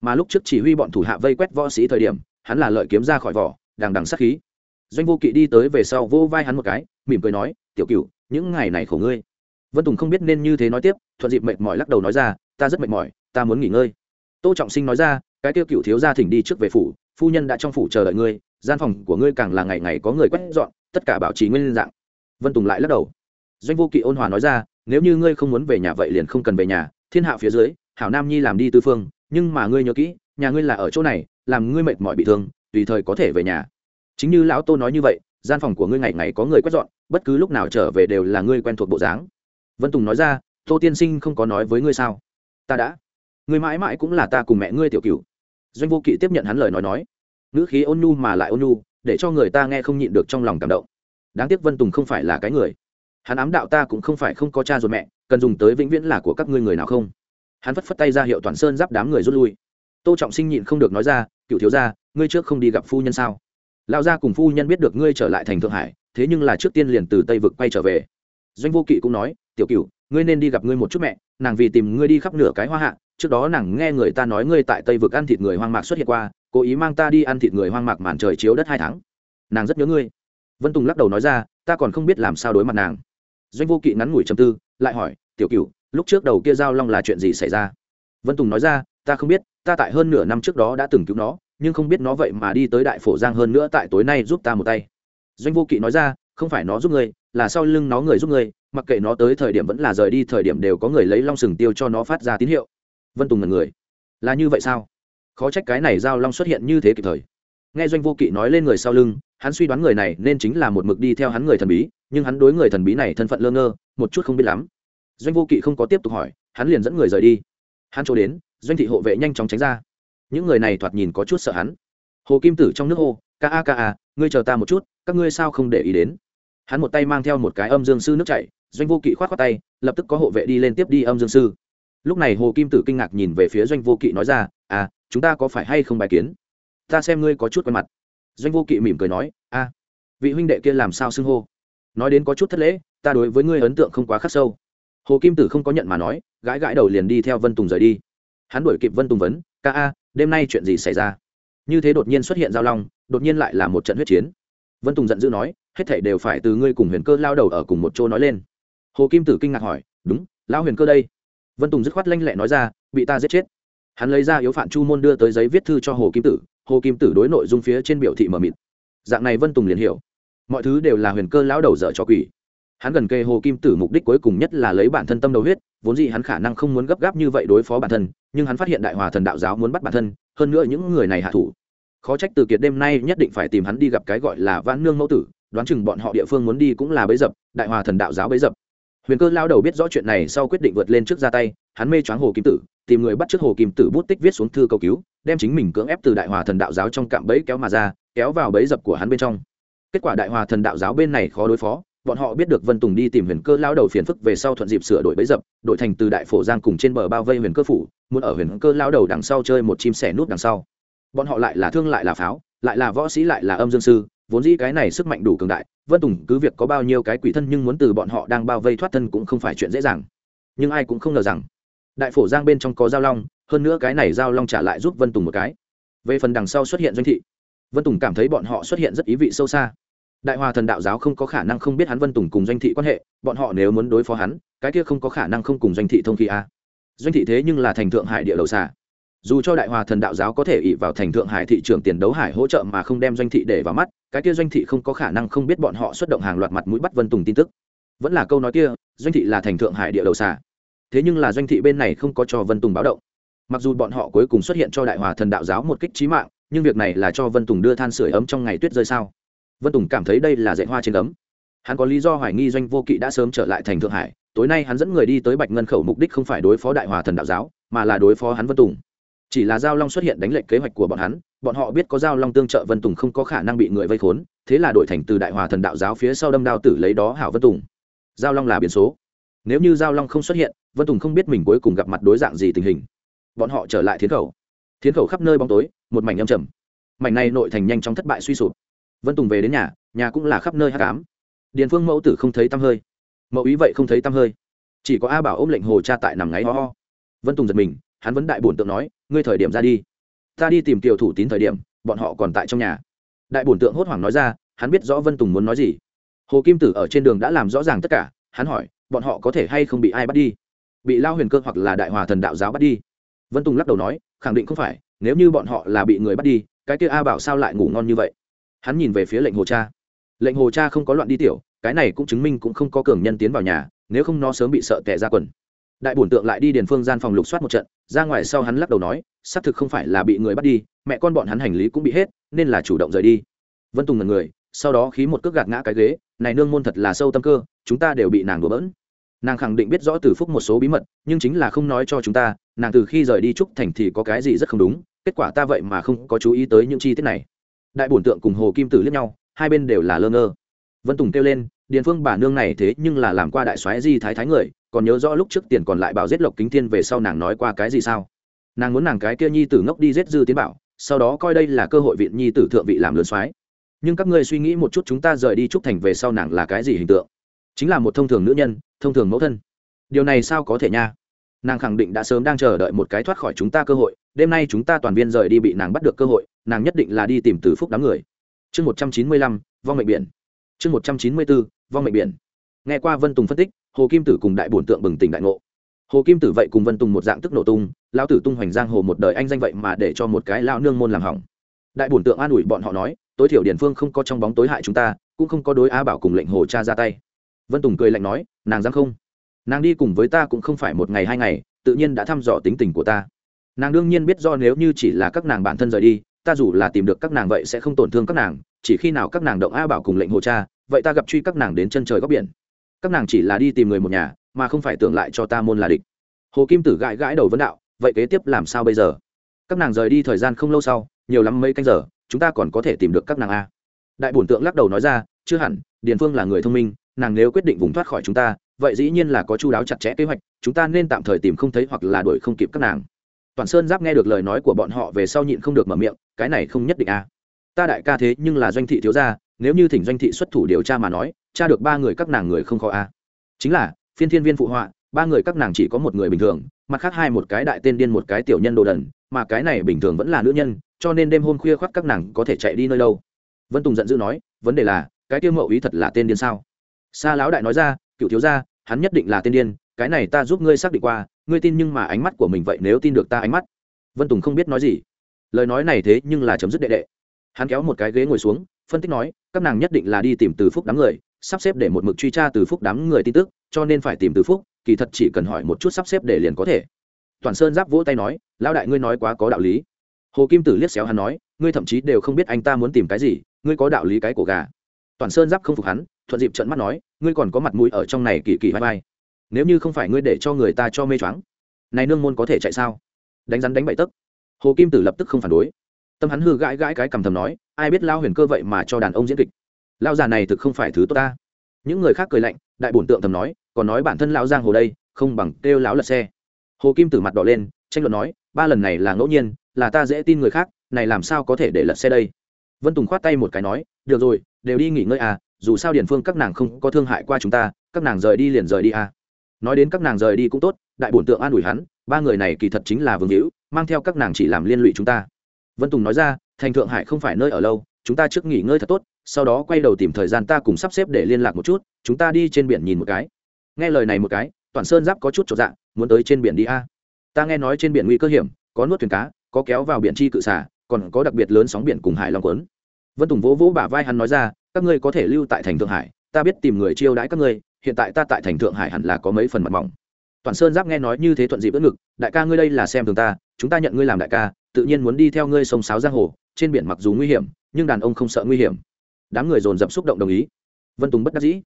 Mà lúc trước chỉ huy bọn thủ hạ vây quét võ sĩ thời điểm hắn là lợi kiếm ra khỏi vỏ, đằng đằng sát khí. Doanh vô kỵ đi tới về sau vô vai hắn một cái, mỉm cười nói, tiểu cựu những ngày này khổ ngươi. Vân tùng không biết nên như thế nói tiếp, thuận dịp mệt mỏi lắc đầu nói ra, ta rất mệt mỏi, ta muốn nghỉ ngơi. Tô trọng sinh nói ra, cái tiêu cựu thiếu gia thỉnh đi trước về phủ, phu nhân đã trong phủ chờ đợi ngươi, gian phòng của ngươi càng là ngày ngày có người quét dọn, tất cả bảo trì nguyên dạng. Vân tùng lại lắc đầu. Doanh vô kỵ ôn hòa nói ra, nếu như ngươi không muốn về nhà vậy liền không cần về nhà, thiên hạ phía dưới, hảo nam nhi làm đi tư phương, nhưng mà ngươi nhớ kỹ, nhà ngươi là ở chỗ này làm ngươi mệt mỏi bị thương, tùy thời có thể về nhà. Chính như lão tô nói như vậy, gian phòng của ngươi ngày ngày có người quét dọn, bất cứ lúc nào trở về đều là ngươi quen thuộc bộ dáng. Vân tùng nói ra, tô tiên sinh không có nói với ngươi sao? Ta đã. Ngươi mãi mãi cũng là ta cùng mẹ ngươi tiểu cửu. doanh vô kỵ tiếp nhận hắn lời nói nói. Ngữ khí ôn nhu mà lại ôn nhu, để cho người ta nghe không nhịn được trong lòng cảm động. Đáng tiếc vân tùng không phải là cái người. Hắn ám đạo ta cũng không phải không có cha ruột mẹ, cần dùng tới vĩnh viễn là của các ngươi người nào không? Hắn phất phất tay ra hiệu toàn sơn giáp đám người rút lui. Tô trọng sinh nhịn không được nói ra cựu thiếu gia, ngươi trước không đi gặp phu nhân sao? Lão gia cùng phu nhân biết được ngươi trở lại thành thượng hải, thế nhưng là trước tiên liền từ tây vực quay trở về. Doanh vô kỵ cũng nói, tiểu cựu ngươi nên đi gặp ngươi một chút mẹ, nàng vì tìm ngươi đi khắp nửa cái hoa hạ, trước đó nàng nghe người ta nói ngươi tại tây vực ăn thịt người hoang mạc xuất hiện qua, cố ý mang ta đi ăn thịt người hoang mạc màn trời chiếu đất hai tháng. Nàng rất nhớ ngươi. Vân tùng lắc đầu nói ra, ta còn không biết làm sao đối mặt nàng. Doanh vô kỵ ngắn ngủi chầm tư, lại hỏi, tiểu cựu lúc trước đầu kia giao long là chuyện gì xảy ra? Vân tùng nói ra ta không biết, ta tại hơn nửa năm trước đó đã từng cứu nó, nhưng không biết nó vậy mà đi tới đại phổ giang hơn nữa tại tối nay giúp ta một tay. Doanh vô kỵ nói ra, không phải nó giúp ngươi, là sau lưng nó người giúp ngươi, mặc kệ nó tới thời điểm vẫn là rời đi thời điểm đều có người lấy long sừng tiêu cho nó phát ra tín hiệu. Vân tùng là người. Là như vậy sao? Khó trách cái này giao long xuất hiện như thế kịp thời. Nghe doanh vô kỵ nói lên người sau lưng, hắn suy đoán người này nên chính là một mực đi theo hắn người thần bí, nhưng hắn đối người thần bí này thân phận lơ ngơ, một chút không biết lắm. Doanh vô kỵ không có tiếp tục hỏi, hắn liền dẫn người rời đi. Hắn chỗ đến doanh thị hộ vệ nhanh chóng tránh ra. Những người này thoạt nhìn có chút sợ hắn. Hồ kim tử trong nước hô, ca a ca a, ngươi chờ ta một chút, các ngươi sao không để ý đến? Hắn một tay mang theo một cái âm dương sư nước chảy, doanh vô kỵ khoát khoác tay, lập tức có hộ vệ đi lên tiếp đi âm dương sư. Lúc này hồ kim tử kinh ngạc nhìn về phía doanh vô kỵ nói ra à chúng ta có phải hay không bài kiến? Ta xem ngươi có chút quen mặt. Doanh vô kỵ mỉm cười nói, a, vị huynh đệ kia làm sao xưng hô? Nói đến có chút thất lễ, ta đối với ngươi ấn tượng không quá khắc sâu. Hồ kim tử không có nhận mà nói, gãi gãi đầu liền đi theo vân tùng rời đi hắn đuổi kịp vân tùng vấn, ca a, đêm nay chuyện gì xảy ra? Như thế đột nhiên xuất hiện giao long, đột nhiên lại là một trận huyết chiến. Vân tùng giận dữ nói, hết thảy đều phải từ ngươi cùng huyền cơ lao đầu ở cùng một chỗ nói lên. Hồ kim tử kinh ngạc hỏi, đúng, lão huyền cơ đây? Vân tùng dứt khoát lanh lẹ nói ra, bị ta giết chết. Hắn lấy ra yếu phạm chu môn đưa tới giấy viết thư cho hồ kim tử, hồ kim tử đối nội dung phía trên biểu thị mờ mịt. Dạng này vân tùng liền hiểu. Mọi thứ đều là huyền cơ lão đầu dở cho quỷ hắn gần kề hồ kim tử mục đích cuối cùng nhất là lấy bản thân tâm đầu huyết, vốn dĩ hắn khả năng không muốn gấp gáp như vậy đối phó bản thân, nhưng hắn phát hiện đại hòa thần đạo giáo muốn bắt bản thân, hơn nữa những người này hạ thủ. Khó trách từ kiệt đêm nay nhất định phải tìm hắn đi gặp cái gọi là vãn nương mẫu tử, đoán chừng bọn họ địa phương muốn đi cũng là bấy dập, đại hòa thần đạo giáo bấy dập. Huyền cơ lao đầu biết rõ chuyện này sau quyết định vượt lên trước ra tay, hắn mê choáng hồ kim tử, tìm người bắt trước hồ kim tử bút tích viết xuống thư cầu cứu, đem chính mình cưỡng ép từ đại hòa thần đạo giáo trong cạm bẫy kéo mà ra, kéo vào bẫy dập của hắn bên trong. Kết quả đại hòa thần đạo giáo bên này khó đối phó bọn họ biết được vân tùng đi tìm huyền cơ lao đầu phiền phức về sau thuận dịp sửa đổi bẫy dập, đổi thành từ đại phổ giang cùng trên bờ bao vây huyền cơ phủ, muốn ở huyền cơ lao đầu đằng sau chơi một chim sẻ nút đằng sau. Bọn họ lại là thương, lại là pháo, lại là võ sĩ, lại là âm dương sư, vốn dĩ cái này sức mạnh đủ cường đại, vân tùng cứ việc có bao nhiêu cái quỷ thân nhưng muốn từ bọn họ đang bao vây thoát thân cũng không phải chuyện dễ dàng. Nhưng ai cũng không ngờ rằng, đại phổ giang bên trong có giao long, hơn nữa cái này giao long trả lại giúp vân tùng một cái. Về phần đằng sau xuất hiện doanh thị, vân tùng cảm thấy bọn họ xuất hiện rất ý vị sâu xa đại hòa thần đạo giáo không có khả năng không biết hắn vân tùng cùng doanh thị quan hệ, bọn họ nếu muốn đối phó hắn, cái kia không có khả năng không cùng doanh thị thông khí a. Doanh thị thế nhưng là thành thượng hải địa đầu xà. Dù cho đại hòa thần đạo giáo có thể ỉ vào thành thượng hải thị trường tiền đấu hải hỗ trợ mà không đem doanh thị để vào mắt, cái kia doanh thị không có khả năng không biết bọn họ xuất động hàng loạt mặt mũi bắt vân tùng tin tức. Vẫn là câu nói kia, doanh thị là thành thượng hải địa đầu xà. Thế nhưng là doanh thị bên này không có cho vân tùng báo động. Mặc dù bọn họ cuối cùng xuất hiện cho đại hòa thần đạo giáo một kích trí mạng, nhưng việc này là cho vân tùng đưa than sửa ấm trong ngày tuyết rơi sao? Vân tùng cảm thấy đây là dạy hoa trên cấm hắn có lý do hoài nghi doanh vô kỵ đã sớm trở lại thành thượng hải, tối nay hắn dẫn người đi tới bạch ngân khẩu mục đích không phải đối phó đại hòa thần đạo giáo, mà là đối phó hắn vân tùng. Chỉ là giao long xuất hiện đánh lệnh kế hoạch của bọn hắn, bọn họ biết có giao long tương trợ vân tùng không có khả năng bị người vây khốn, thế là đổi thành từ đại hòa thần đạo giáo phía sau đâm đao tử lấy đó hảo vân tùng. Giao long là biến số. Nếu như giao long không xuất hiện, vân tùng không biết mình cuối cùng gặp mặt đối dạng gì tình hình. Bọn họ trở lại thiến khẩu. Thiến khẩu khắp nơi bóng tối, một mảnh âm trầm. Mảnh này nội thành nhanh chóng thất bại suy sụp vân tùng về đến nhà nhà cũng là khắp nơi hát cám điền phương mẫu tử không thấy tăm hơi. Mẫu ý vậy không thấy tăm hơi. Chỉ có a bảo ôm lệnh hồ cha tại nằm ngáy ho ho. Vân tùng giật mình, hắn vẫn đại bổn tượng nói, ngươi thời điểm ra đi. Ta đi tìm tiểu thủ tín thời điểm, bọn họ còn tại trong nhà. Đại bổn tượng hốt hoảng nói ra, hắn biết rõ vân tùng muốn nói gì. Hồ kim tử ở trên đường đã làm rõ ràng tất cả, hắn hỏi, bọn họ có thể hay không bị ai bắt đi? Bị lao huyền cơ hoặc là đại hòa thần đạo giáo bắt đi? Vân tùng lắc đầu nói, khẳng định không phải, nếu như bọn họ là bị người bắt đi, cái kia a bảo sao lại ngủ ngon như vậy? Hắn nhìn về phía lệnh hồ cha. Lệnh hồ cha không có loạn đi tiểu, cái này cũng chứng minh cũng không có cường nhân tiến vào nhà, nếu không nó sớm bị sợ tệ ra quần. Đại bổn tượng lại đi điền phương gian phòng lục soát một trận, ra ngoài sau hắn lắc đầu nói, xác thực không phải là bị người bắt đi, mẹ con bọn hắn hành lý cũng bị hết, nên là chủ động rời đi. Vân tùng ngần người, sau đó khí một cước gạt ngã cái ghế, này nương môn thật là sâu tâm cơ, chúng ta đều bị nàng đùa bỡn. Nàng khẳng định biết rõ từ phúc một số bí mật, nhưng chính là không nói cho chúng ta, nàng từ khi rời đi trúc thành thì có cái gì rất không đúng, kết quả ta vậy mà không có chú ý tới những chi tiết này đại bổn tượng cùng hồ kim tử liếc nhau, hai bên đều là lơ ngơ. Vân tùng kêu lên, điền phương, bà nương này thế nhưng là làm qua đại soái di thái thái người, còn nhớ rõ lúc trước tiền còn lại bảo giết lộc kính thiên về sau nàng nói qua cái gì sao? Nàng muốn nàng cái kia nhi tử ngốc đi giết dư tiến bảo, sau đó coi đây là cơ hội viện nhi tử thượng vị làm lớn soái. Nhưng các ngươi suy nghĩ một chút chúng ta rời đi trúc thành về sau nàng là cái gì hình tượng? Chính là một thông thường nữ nhân, thông thường mẫu thân. Điều này sao có thể nha? Nàng khẳng định đã sớm đang chờ đợi một cái thoát khỏi chúng ta cơ hội, đêm nay chúng ta toàn viên rời đi bị nàng bắt được cơ hội nàng nhất định là đi tìm từ phúc đám người. Chương một trăm chín mươi lăm, vong mệnh biển. Chương một trăm chín mươi bốn, vong mệnh biển. Nghe qua vân tùng phân tích, hồ kim tử cùng đại bổn tượng bừng tỉnh đại ngộ. Hồ kim tử vậy cùng vân tùng một dạng tức nổ tung, lão tử tung hoành giang hồ một đời anh danh vậy mà để cho một cái lao nương môn làm hỏng. Đại bổn tượng an ủi bọn họ nói, tối thiểu điển phương không có trong bóng tối hại chúng ta, cũng không có đối á bảo cùng lệnh hồ cha ra tay. Vân tùng cười lạnh nói, nàng dám không? Nàng đi cùng với ta cũng không phải một ngày hai ngày, tự nhiên đã thăm dò tính tình của ta. Nàng đương nhiên biết do nếu như chỉ là các nàng bản thân rời đi ta dù là tìm được các nàng vậy sẽ không tổn thương các nàng, chỉ khi nào các nàng động a bảo cùng lệnh hồ cha, vậy ta gặp truy các nàng đến chân trời góc biển. Các nàng chỉ là đi tìm người một nhà, mà không phải tưởng lại cho ta môn là địch. Hồ kim tử gãi gãi đầu vấn đạo, vậy kế tiếp làm sao bây giờ? Các nàng rời đi thời gian không lâu sau, nhiều lắm mấy canh giờ, chúng ta còn có thể tìm được các nàng a. Đại bổn tượng lắc đầu nói ra, chưa hẳn, điền phương là người thông minh, nàng nếu quyết định vùng thoát khỏi chúng ta, vậy dĩ nhiên là có chu đáo chặt chẽ kế hoạch, chúng ta nên tạm thời tìm không thấy hoặc là đuổi không kịp các nàng toàn sơn giáp nghe được lời nói của bọn họ về sau nhịn không được mở miệng, cái này không nhất định à. ta đại ca thế nhưng là doanh thị thiếu gia, nếu như thỉnh doanh thị xuất thủ điều tra mà nói tra được ba người các nàng người không khó a à. chính là, phiên thiên viên phụ họa, ba người các nàng chỉ có một người bình thường, mặt khác hai một cái đại tên điên một cái tiểu nhân đồ đần, mà cái này bình thường vẫn là nữ nhân, cho nên đêm hôm khuya khoác các nàng có thể chạy đi nơi đâu vân tùng giận dữ nói, vấn đề là, cái tiêu mậu ý thật là tên điên sao sa lão đại nói ra, cựu thiếu gia, hắn nhất định là tên điên cái này ta giúp ngươi xác định qua, ngươi tin nhưng mà ánh mắt của mình vậy nếu tin được ta ánh mắt. Vân tùng không biết nói gì. Lời nói này thế nhưng là chấm dứt đệ đệ. Hắn kéo một cái ghế ngồi xuống, phân tích nói, các nàng nhất định là đi tìm từ phúc đám người, sắp xếp để một mực truy tra từ phúc đám người tin tức, cho nên phải tìm từ phúc, kỳ thật chỉ cần hỏi một chút sắp xếp để liền có thể. Toàn sơn giáp vỗ tay nói, lão đại ngươi nói quá có đạo lý. Hồ kim tử liếc xéo hắn nói, ngươi thậm chí đều không biết anh ta muốn tìm cái gì, ngươi có đạo lý cái cổ gà. Toàn sơn giáp không phục hắn, thuận dịp trận mắt nói, ngươi còn có mặt mũi ở trong này kỳ kỳ vai vai nếu như không phải ngươi để cho người ta cho mê choáng, này nương môn có thể chạy sao? Đánh rắn đánh bậy tấc. Hồ kim tử lập tức không phản đối. Tâm hắn hư gãi gãi cái cầm thầm nói, ai biết lao huyền cơ vậy mà cho đàn ông diễn kịch. Lao già này thực không phải thứ tốt ta. Những người khác cười lạnh, đại bổn tượng thầm nói, còn nói bản thân lão giang hồ đây, không bằng kêu láo lật xe. Hồ kim tử mặt đỏ lên, tranh luận nói, ba lần này là ngẫu nhiên, là ta dễ tin người khác, này làm sao có thể để lật xe đây? Vân tùng khoát tay một cái nói, được rồi, đều đi nghỉ ngơi à dù sao điền phương các nàng không có thương hại qua chúng ta, các nàng rời đi liền rời đi à nói đến các nàng rời đi cũng tốt, đại bổn tượng an ủi hắn, ba người này kỳ thật chính là vương hữu, mang theo các nàng chỉ làm liên lụy chúng ta. Vân tùng nói ra, thành thượng hải không phải nơi ở lâu, chúng ta trước nghỉ ngơi thật tốt, sau đó quay đầu tìm thời gian ta cùng sắp xếp để liên lạc một chút, chúng ta đi trên biển nhìn một cái. Nghe lời này một cái, toàn sơn giáp có chút trọn dạng muốn tới trên biển đi a. Ta nghe nói trên biển nguy cơ hiểm, có nuốt thuyền cá, có kéo vào biển chi cự xả còn có đặc biệt lớn sóng biển cùng hải long quấn. Vân tùng vỗ vỗ bả vai hắn nói ra, các ngươi có thể lưu tại thành thượng hải, ta biết tìm người chiêu đãi các ngươi hiện tại ta tại thành thượng hải hẳn là có mấy phần mặt mỏng. Toàn sơn giáp nghe nói như thế thuận dịp bất ngực, đại ca ngươi đây là xem thường ta, chúng ta nhận ngươi làm đại ca, tự nhiên muốn đi theo ngươi sông sáo giang hồ, trên biển mặc dù nguy hiểm, nhưng đàn ông không sợ nguy hiểm. Đám người dồn dập xúc động đồng ý. Vân tùng bất đắc dĩ.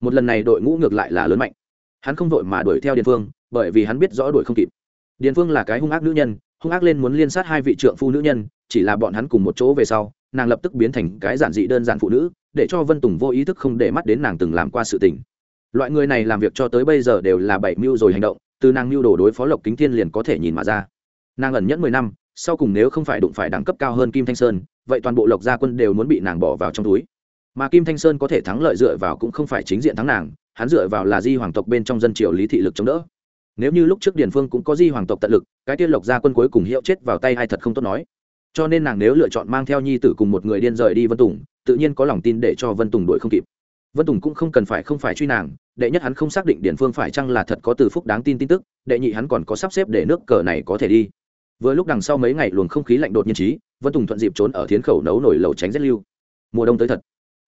Một lần này đội ngũ ngược lại là lớn mạnh. Hắn không vội mà đuổi theo điền phương bởi vì hắn biết rõ đuổi không kịp. Điền phương là cái hung ác nữ nhân, hung ác lên muốn liên sát hai vị trượng phu nữ nhân, chỉ là bọn hắn cùng một chỗ về sau, nàng lập tức biến thành cái giản dị đơn giản phụ nữ, để cho vân tùng vô ý thức không để mắt đến nàng từng làm qua sự tình loại người này làm việc cho tới bây giờ đều là bảy mưu rồi hành động, từ nàng mưu đồ đối phó lộc kính thiên liền có thể nhìn mà ra. Nàng ẩn nhẫn mười năm, sau cùng nếu không phải đụng phải đẳng cấp cao hơn kim thanh sơn, vậy toàn bộ lộc gia quân đều muốn bị nàng bỏ vào trong túi. Mà kim thanh sơn có thể thắng lợi dựa vào cũng không phải chính diện thắng nàng, hắn dựa vào là di hoàng tộc bên trong dân triều lý thị lực chống đỡ. Nếu như lúc trước điền phương cũng có di hoàng tộc tận lực, cái tiên lộc gia quân cuối cùng hiệu chết vào tay hay thật không tốt nói. Cho nên nàng nếu lựa chọn mang theo nhi tử cùng một người điên rời đi vân tùng, tự nhiên có lòng tin để cho vân tùng đuổi không kịp vân tùng cũng không cần phải không phải truy nàng, đệ nhất hắn không xác định điển phương phải chăng là thật có từ phúc đáng tin tin tức, đệ nhị hắn còn có sắp xếp để nước cờ này có thể đi. Vừa lúc đằng sau mấy ngày luồng không khí lạnh đột nhiên trí vân tùng thuận dịp trốn ở thiến khẩu nấu nổi lầu tránh rét lưu. Mùa đông tới thật.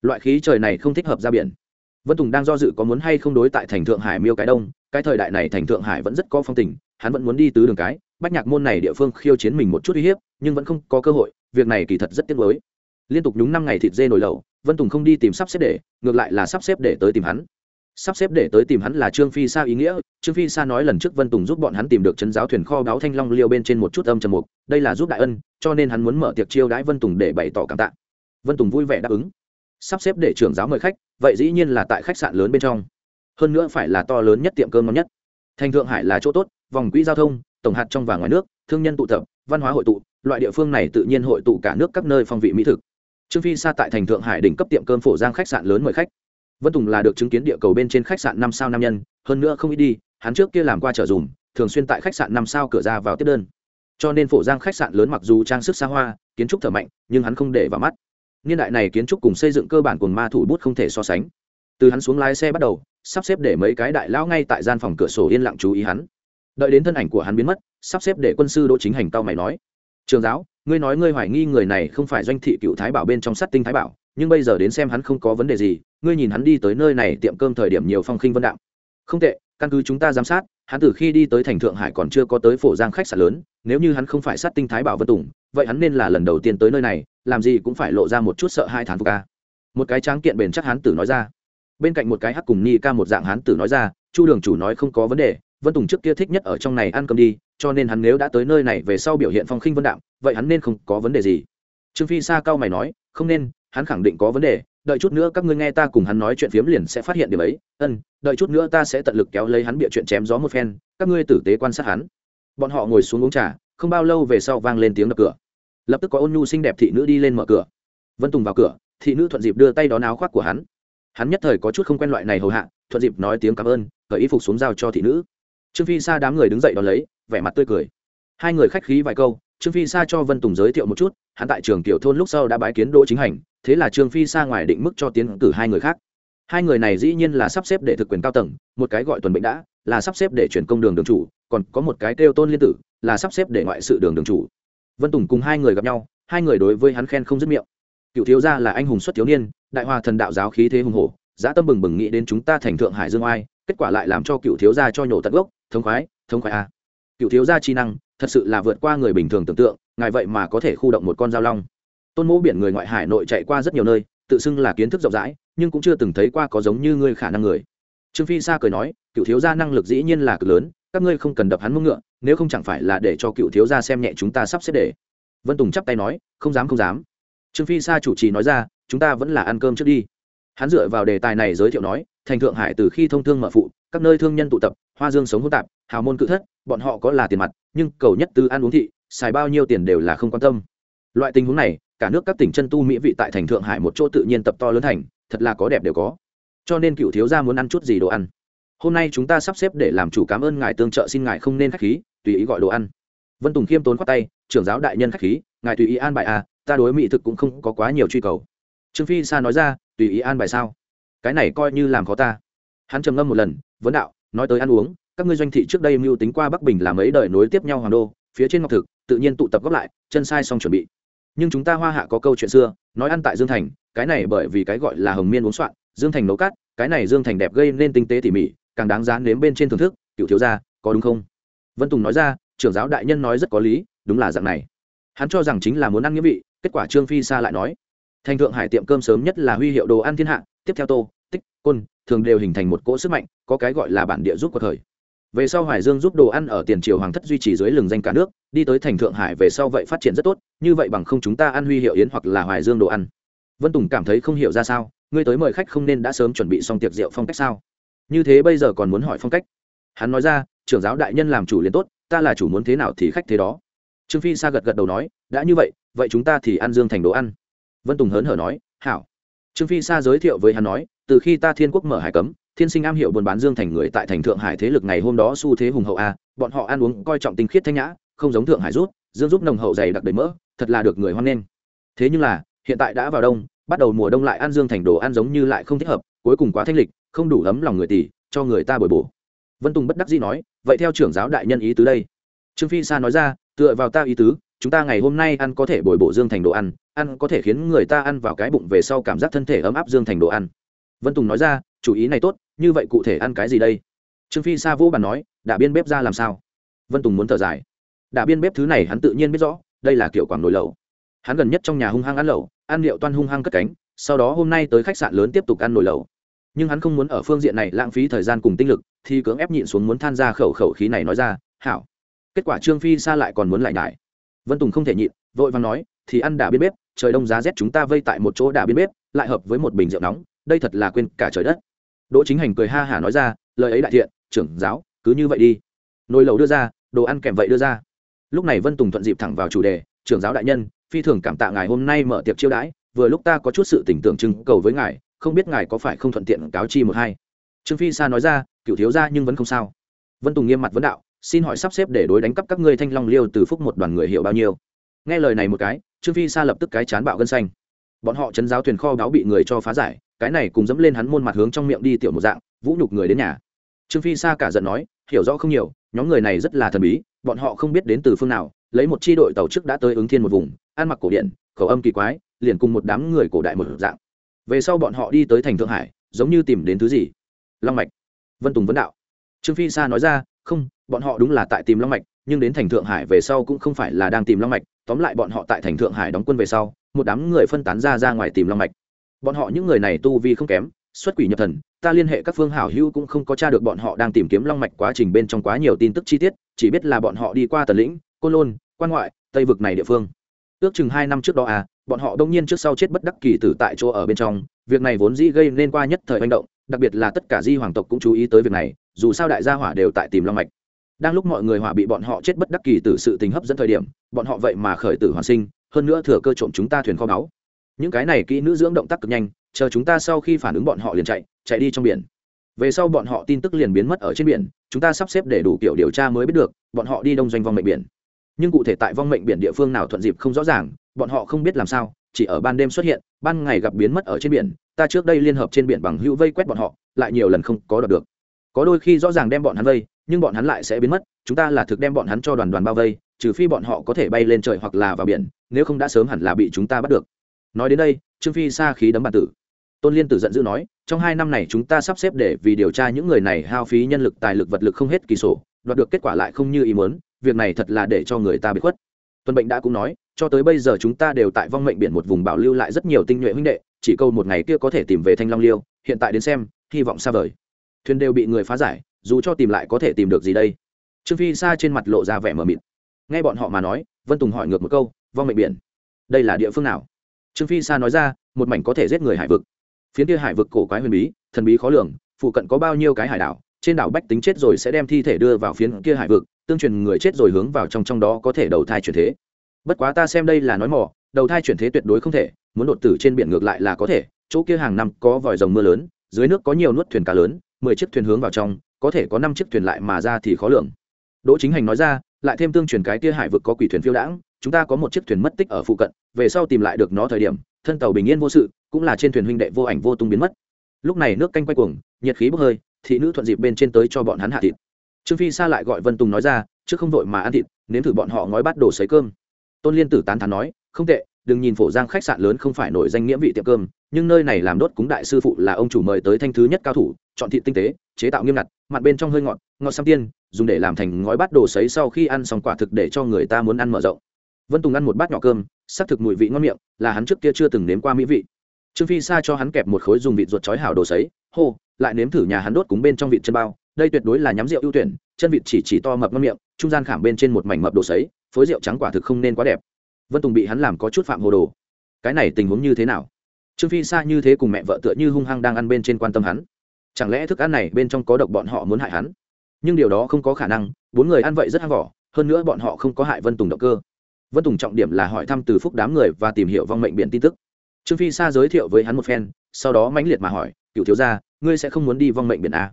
Loại khí trời này không thích hợp ra biển. Vân tùng đang do dự có muốn hay không đối tại thành thượng hải miêu cái đông, cái thời đại này thành thượng hải vẫn rất có phong tình, hắn vẫn muốn đi tứ đường cái, bách nhạc môn này địa phương khiêu chiến mình một chút uy hiếp, nhưng vẫn không có cơ hội, việc này kỳ thật rất tiếc mới liên tục nhúng năm ngày thịt dê nổi lẩu vân tùng không đi tìm sắp xếp để, ngược lại là sắp xếp để tới tìm hắn. Sắp xếp để tới tìm hắn là trương phi sa ý nghĩa. Trương phi sa nói lần trước vân tùng giúp bọn hắn tìm được chân giáo thuyền kho báo thanh long liêu bên trên một chút âm trầm mục, đây là giúp đại ân, cho nên hắn muốn mở tiệc chiêu đãi vân tùng để bày tỏ cảm tạ. Vân tùng vui vẻ đáp ứng. Sắp xếp để trưởng giáo mời khách, vậy dĩ nhiên là tại khách sạn lớn bên trong. Hơn nữa phải là to lớn nhất tiệm cơm ngon nhất. Thành thượng hải là chỗ tốt, vòng quỹ giao thông, tổng hạt trong và ngoài nước, thương nhân tụ tập, văn hóa hội tụ, loại địa phương này tự nhiên hội tụ cả nước các nơi phong vị mỹ thực trương phi sa tại thành thượng hải đỉnh cấp tiệm cơm phổ giang khách sạn lớn mời khách. Vân tùng là được chứng kiến địa cầu bên trên khách sạn năm sao nam nhân, hơn nữa không ít đi, hắn trước kia làm qua trở dùm, thường xuyên tại khách sạn năm sao cửa ra vào tiếp đơn. Cho nên phổ giang khách sạn lớn mặc dù trang sức xa hoa, kiến trúc thở mạnh, nhưng hắn không để vào mắt. Niên đại này kiến trúc cùng xây dựng cơ bản cùng ma thủ bút không thể so sánh. Từ hắn xuống lái xe bắt đầu, sắp xếp để mấy cái đại lão ngay tại gian phòng cửa sổ yên lặng chú ý hắn. Đợi đến thân ảnh của hắn biến mất, sắp xếp để quân sư đỗ chính hành tao mày nói, trường giáo ngươi nói ngươi hoài nghi người này không phải doanh thị cựu thái bảo bên trong sát tinh thái bảo, nhưng bây giờ đến xem hắn không có vấn đề gì, ngươi nhìn hắn đi tới nơi này tiệm cơm thời điểm nhiều phong khinh vân đạm. Không tệ, căn cứ chúng ta giám sát, hắn từ khi đi tới thành thượng hải còn chưa có tới phổ giang khách sạn lớn, nếu như hắn không phải sát tinh thái bảo vân tùng, vậy hắn nên là lần đầu tiên tới nơi này, làm gì cũng phải lộ ra một chút sợ hai thán phục ca một cái tráng kiện bền chắc hán tử nói ra. Bên cạnh một cái hắc cùng ni ca một dạng hán tử nói ra, chu đường chủ nói không có vấn đề vân tùng trước kia thích nhất ở trong này ăn cơm đi, cho nên hắn nếu đã tới nơi này về sau biểu hiện phong khinh vân đạm, vậy hắn nên không có vấn đề gì. Trương phi sa cao mày nói, không nên, hắn khẳng định có vấn đề, đợi chút nữa các ngươi nghe ta cùng hắn nói chuyện phiếm liền sẽ phát hiện điểm ấy. Ân, đợi chút nữa ta sẽ tận lực kéo lấy hắn bịa chuyện chém gió một phen, các ngươi tử tế quan sát hắn. Bọn họ ngồi xuống uống trà, không bao lâu về sau vang lên tiếng đập cửa. Lập tức có ôn nhu xinh đẹp thị nữ đi lên mở cửa. Vân tùng vào cửa, thị nữ thuận dịp đưa tay đón áo khoác của hắn. Hắn nhất thời có chút không quen loại này hầu hạ, thuận dịp nói tiếng cảm ơn, cởi y phục xuống giao cho thị nữ trương phi sa đám người đứng dậy đón lấy, vẻ mặt tươi cười. Hai người khách khí vài câu, trương phi sa cho vân tùng giới thiệu một chút, hắn tại trường tiểu thôn lúc sau đã bái kiến đỗ chính hành, thế là trương phi sa ngoài định mức cho tiến cử hai người khác. Hai người này dĩ nhiên là sắp xếp để thực quyền cao tầng, một cái gọi tuần bệnh đã, là sắp xếp để chuyển công đường đường chủ, còn có một cái kêu tôn liên tử, là sắp xếp để ngoại sự đường đường chủ. Vân tùng cùng hai người gặp nhau, hai người đối với hắn khen không dứt miệng. Cựu thiếu gia là anh hùng xuất thiếu niên, đại hòa thần đạo giáo khí thế hùng hổ dã tâm bừng bừng nghĩ đến chúng ta thành thượng hải dương oai, kết quả lại làm cho cựu thiếu gia cho nhổ tận gốc thống khoái thống khoái a. À. cựu thiếu gia chi năng, thật sự là vượt qua người bình thường tưởng tượng, ngài vậy mà có thể khu động một con dao long. Tôn mỗ biển người ngoại hải nội chạy qua rất nhiều nơi, tự xưng là kiến thức rộng rãi, nhưng cũng chưa từng thấy qua có giống như ngươi khả năng người. Trương phi sa cười nói, cựu thiếu gia năng lực dĩ nhiên là cực lớn, các ngươi không cần đập hắn mông ngựa, nếu không chẳng phải là để cho cựu thiếu gia xem nhẹ chúng ta sắp xếp để. Vân tùng chắp tay nói, không dám không dám. Trương phi sa chủ trì nói ra, chúng ta vẫn là ăn cơm trước đi. Hắn dựa vào đề tài này giới thiệu nói, thành thượng hải từ khi thông thương mở phụ, các nơi thương nhân tụ tập hoa dương sống hỗn tạp, hào môn cự thất, bọn họ có là tiền mặt, nhưng cầu nhất từ ăn uống thị, xài bao nhiêu tiền đều là không quan tâm. Loại tình huống này, cả nước các tỉnh chân tu mỹ vị tại thành thượng hải một chỗ tự nhiên tập to lớn thành, thật là có đẹp đều có. Cho nên cựu thiếu gia muốn ăn chút gì đồ ăn. Hôm nay chúng ta sắp xếp để làm chủ cảm ơn ngài tương trợ xin ngài không nên khách khí, tùy ý gọi đồ ăn. Vân tùng khiêm tốn khoát tay, trưởng giáo đại nhân khách khí, ngài tùy ý an bài à ta đối mỹ thực cũng không có quá nhiều truy cầu. Trương phi sa nói ra, tùy ý an bài sao? Cái này coi như làm khó ta. Hắn trầm ngâm một lần, vấn đạo nói tới ăn uống, các ngươi doanh thị trước đây mưu tính qua bắc bình làm mấy đời nối tiếp nhau hoàng đô, phía trên ngọc thực, tự nhiên tụ tập góp lại, chân sai xong chuẩn bị. Nhưng chúng ta hoa hạ có câu chuyện xưa, nói ăn tại dương thành, cái này bởi vì cái gọi là hồng miên uống soạn, dương thành nấu cát, cái này dương thành đẹp gây nên tinh tế tỉ mỉ, càng đáng giá nếm bên trên thưởng thức, cựu thiếu gia, có đúng không? Vân tùng nói ra, trưởng giáo đại nhân nói rất có lý, đúng là dạng này. Hắn cho rằng chính là muốn ăn nghĩa vị, kết quả trương phi sa lại nói, thành thượng hải tiệm cơm sớm nhất là huy hiệu đồ ăn thiên hạ, tiếp theo tô côn, thường đều hình thành một cỗ sức mạnh, có cái gọi là bản địa giúp cuộc thời về sau Hoài dương giúp đồ ăn ở tiền triều hoàng thất duy trì dưới lừng danh cả nước, đi tới thành thượng hải về sau vậy phát triển rất tốt, như vậy bằng không chúng ta ăn huy hiệu yến hoặc là hoài dương đồ ăn. Vân tùng cảm thấy không hiểu ra sao, ngươi tới mời khách không nên đã sớm chuẩn bị xong tiệc rượu phong cách sao? Như thế bây giờ còn muốn hỏi phong cách? Hắn nói ra, trưởng giáo đại nhân làm chủ liền tốt, ta là chủ muốn thế nào thì khách thế đó. Trương phi sa gật gật đầu nói, đã như vậy vậy chúng ta thì ăn dương thành đồ ăn. Vân tùng hớn hở nói, hảo. Trương phi sa giới thiệu với hắn nói từ khi ta thiên quốc mở hải cấm, thiên sinh am hiểu buôn bán dương thành người tại thành thượng hải thế lực ngày hôm đó xu thế hùng hậu a, bọn họ ăn uống coi trọng tinh khiết thanh nhã, không giống thượng hải rút, dương giúp nồng hậu dày đặc đầy mỡ, thật là được người hoan nghênh. Thế nhưng là, hiện tại đã vào đông, bắt đầu mùa đông lại ăn dương thành đồ ăn giống như lại không thích hợp, cuối cùng quá thanh lịch, không đủ ấm lòng người tỷ, cho người ta bồi bổ. Vân tùng bất đắc dĩ nói, vậy theo trưởng giáo đại nhân ý tứ đây. Trương phi sa nói ra, tựa vào ta ý tứ, chúng ta ngày hôm nay ăn có thể bồi bổ dương thành đồ ăn ăn có thể khiến người ta ăn vào cái bụng về sau cảm giác thân thể ấm áp dương thành đồ ăn vân tùng nói ra, chủ ý này tốt, như vậy cụ thể ăn cái gì đây? Trương phi sa vũ bàn nói đã biên bếp ra làm sao? Vân tùng muốn thở dài đã biên bếp thứ này hắn tự nhiên biết rõ, đây là kiểu quảng nồi lẩu. Hắn gần nhất trong nhà hung hăng ăn lẩu, ăn liệu toan hung hăng cất cánh, sau đó hôm nay tới khách sạn lớn tiếp tục ăn nồi lẩu. Nhưng hắn không muốn ở phương diện này lãng phí thời gian cùng tinh lực, thì cưỡng ép nhịn xuống muốn than ra khẩu khẩu khí này nói ra, hảo. Kết quả trương phi sa lại còn muốn lại nhải. Vân tùng không thể nhịn, vội vàng nói, thì ăn đà biên bếp, trời đông giá rét chúng ta vây tại một chỗ đà biên bếp, lại hợp với một bình rượu nóng đây thật là quên cả trời đất. Đỗ chính hành cười ha hả nói ra, lời ấy đại thiện, trưởng giáo, cứ như vậy đi. Nồi lẩu đưa ra, đồ ăn kèm vậy đưa ra. Lúc này vân tùng thuận dịp thẳng vào chủ đề, trưởng giáo đại nhân, phi thường cảm tạ ngài hôm nay mở tiệc chiêu đãi, vừa lúc ta có chút sự tỉnh tưởng trưng cầu với ngài, không biết ngài có phải không thuận tiện cáo chi một hai. Trương phi sa nói ra, cựu thiếu ra nhưng vẫn không sao. Vân tùng nghiêm mặt vấn đạo, xin hỏi sắp xếp để đối đánh cắp các ngươi thanh long liêu từ phúc một đoàn người hiểu bao nhiêu? Nghe lời này một cái, trương phi sa lập tức cái chán bạo gân xanh. Bọn họ chấn giáo thuyền kho báo bị người cho phá giải cái này cùng dẫm lên hắn môn mặt hướng trong miệng đi tiểu một dạng, vũ nhục người đến nhà. Trương phi sa cả giận nói, hiểu rõ không nhiều, nhóm người này rất là thần bí, bọn họ không biết đến từ phương nào, lấy một chi đội tàu trước đã tới ứng thiên một vùng, ăn mặc cổ điện khẩu âm kỳ quái, liền cùng một đám người cổ đại một dạng. Về sau bọn họ đi tới thành thượng hải, giống như tìm đến thứ gì? Long mạch. Vân tùng vấn đạo. Trương phi sa nói ra, không, bọn họ đúng là tại tìm long mạch, nhưng đến thành thượng hải về sau cũng không phải là đang tìm long mạch, tóm lại bọn họ tại thành thượng hải đóng quân về sau, một đám người phân tán ra ra ngoài tìm long mạch bọn họ những người này tu vi không kém, xuất quỷ nhập thần, ta liên hệ các phương hảo hữu cũng không có tra được bọn họ đang tìm kiếm long mạch quá trình bên trong quá nhiều tin tức chi tiết, chỉ biết là bọn họ đi qua tần lĩnh, côn lôn, quan ngoại, tây vực này địa phương. Ước chừng hai năm trước đó à bọn họ đông nhiên trước sau chết bất đắc kỳ tử tại chỗ ở bên trong, việc này vốn dĩ gây nên qua nhất thời manh động, đặc biệt là tất cả di hoàng tộc cũng chú ý tới việc này, dù sao đại gia hỏa đều tại tìm long mạch. Đang lúc mọi người hỏa bị bọn họ chết bất đắc kỳ tử sự tình hấp dẫn thời điểm, bọn họ vậy mà khởi tử hoàn sinh, hơn nữa thừa cơ trộm chúng ta thuyền kho báu những cái này kỹ nữ dưỡng động tác cực nhanh, chờ chúng ta sau khi phản ứng bọn họ liền chạy chạy đi trong biển. Về sau bọn họ tin tức liền biến mất ở trên biển, chúng ta sắp xếp để đủ kiểu điều tra mới biết được, bọn họ đi đông doanh vong mệnh biển. Nhưng cụ thể tại vong mệnh biển địa phương nào thuận dịp không rõ ràng, bọn họ không biết làm sao, chỉ ở ban đêm xuất hiện, ban ngày gặp biến mất ở trên biển, ta trước đây liên hợp trên biển bằng hữu vây quét bọn họ, lại nhiều lần không có đọc được. Có đôi khi rõ ràng đem bọn hắn vây, nhưng bọn hắn lại sẽ biến mất, chúng ta là thực đem bọn hắn cho đoàn đoàn bao vây, trừ phi bọn họ có thể bay lên trời hoặc là vào biển, nếu không đã sớm hẳn là bị chúng ta bắt được nói đến đây, trương phi xa khí đấm bàn tử. Tôn liên tử giận dữ nói, trong hai năm này chúng ta sắp xếp để vì điều tra những người này hao phí nhân lực, tài lực, vật lực không hết kỳ sổ, đoạt được kết quả lại không như ý muốn, việc này thật là để cho người ta bị khuất. Tuân bệnh đã cũng nói, cho tới bây giờ chúng ta đều tại vong mệnh biển một vùng bảo lưu lại rất nhiều tinh nhuệ huynh đệ, chỉ câu một ngày kia có thể tìm về thanh long liêu, hiện tại đến xem, hy vọng xa vời. Thuyền đều bị người phá giải, dù cho tìm lại có thể tìm được gì đây? Trương phi xa trên mặt lộ ra vẻ mờ mịt. Nghe bọn họ mà nói, vân tùng hỏi ngược một câu, vong mệnh biển, đây là địa phương nào? Trương phi sa nói ra, một mảnh có thể giết người hải vực. Phiến kia hải vực cổ quái huyền bí, thần bí khó lường, phụ cận có bao nhiêu cái hải đảo, trên đảo bách tính chết rồi sẽ đem thi thể đưa vào phiến kia hải vực, tương truyền người chết rồi hướng vào trong trong đó có thể đầu thai chuyển thế. Bất quá ta xem đây là nói mỏ, đầu thai chuyển thế tuyệt đối không thể, muốn đột tử trên biển ngược lại là có thể, chỗ kia hàng năm có vòi rồng mưa lớn, dưới nước có nhiều nuốt thuyền cá lớn, mười chiếc thuyền hướng vào trong, có thể có năm chiếc thuyền lại mà ra thì khó lường. Đỗ chính hành nói ra, lại thêm tương truyền cái kia hải vực có quỷ thuyền phiêu đãng chúng ta có một chiếc thuyền mất tích ở phụ cận, về sau tìm lại được nó thời điểm, thân tàu bình yên vô sự, cũng là trên thuyền huynh đệ vô ảnh vô tung biến mất. Lúc này nước canh quay cuồng, nhiệt khí bốc hơi, thị nữ thuận dịp bên trên tới cho bọn hắn hạ thịt. Trương phi sa lại gọi vân tùng nói ra, chứ không vội mà ăn thịt, nếm thử bọn họ ngói bắt đồ xấy cơm. Tôn liên tử tán thán nói, không tệ, đừng nhìn phổ giang khách sạn lớn không phải nổi danh nghĩa vị tiệm cơm, nhưng nơi này làm đốt cúng đại sư phụ là ông chủ mời tới thanh thứ nhất cao thủ, chọn thịt tinh tế, chế tạo nghiêm ngặt, mặt bên trong hơi ngọt ngọt sam tiên, dùng để làm thành ngói bắt đồ sấy sau khi ăn xong quả thực để cho người ta muốn ăn mở rộng vân tùng ăn một bát nhỏ cơm xác thực mùi vị ngon miệng, là hắn trước kia chưa từng nếm qua mỹ vị. Trương phi sa cho hắn kẹp một khối dùng vịt ruột chói hảo đồ sấy, hô, lại nếm thử nhà hắn đốt cúng bên trong vịt chân bao, đây tuyệt đối là nhắm rượu ưu tuyển, chân vịt chỉ chỉ to mập ngon miệng, trung gian khảm bên trên một mảnh mập đồ sấy, phối rượu trắng quả thực không nên quá đẹp. Vân tùng bị hắn làm có chút phạm hồ đồ. Cái này tình huống như thế nào? Trương phi sa như thế cùng mẹ vợ tựa như hung hăng đang ăn bên trên quan tâm hắn. Chẳng lẽ thức ăn này bên trong có độc bọn họ muốn hại hắn? Nhưng điều đó không có khả năng, bốn người ăn vậy rất hăng vỏ hơn nữa bọn họ không có hại vân tùng động cơ vân tùng trọng điểm là hỏi thăm từ phúc đám người và tìm hiểu vong mệnh biện tin tức. Trương phi sa giới thiệu với hắn một phen, sau đó mãnh liệt mà hỏi, cựu thiếu gia, ngươi sẽ không muốn đi vong mệnh biển à?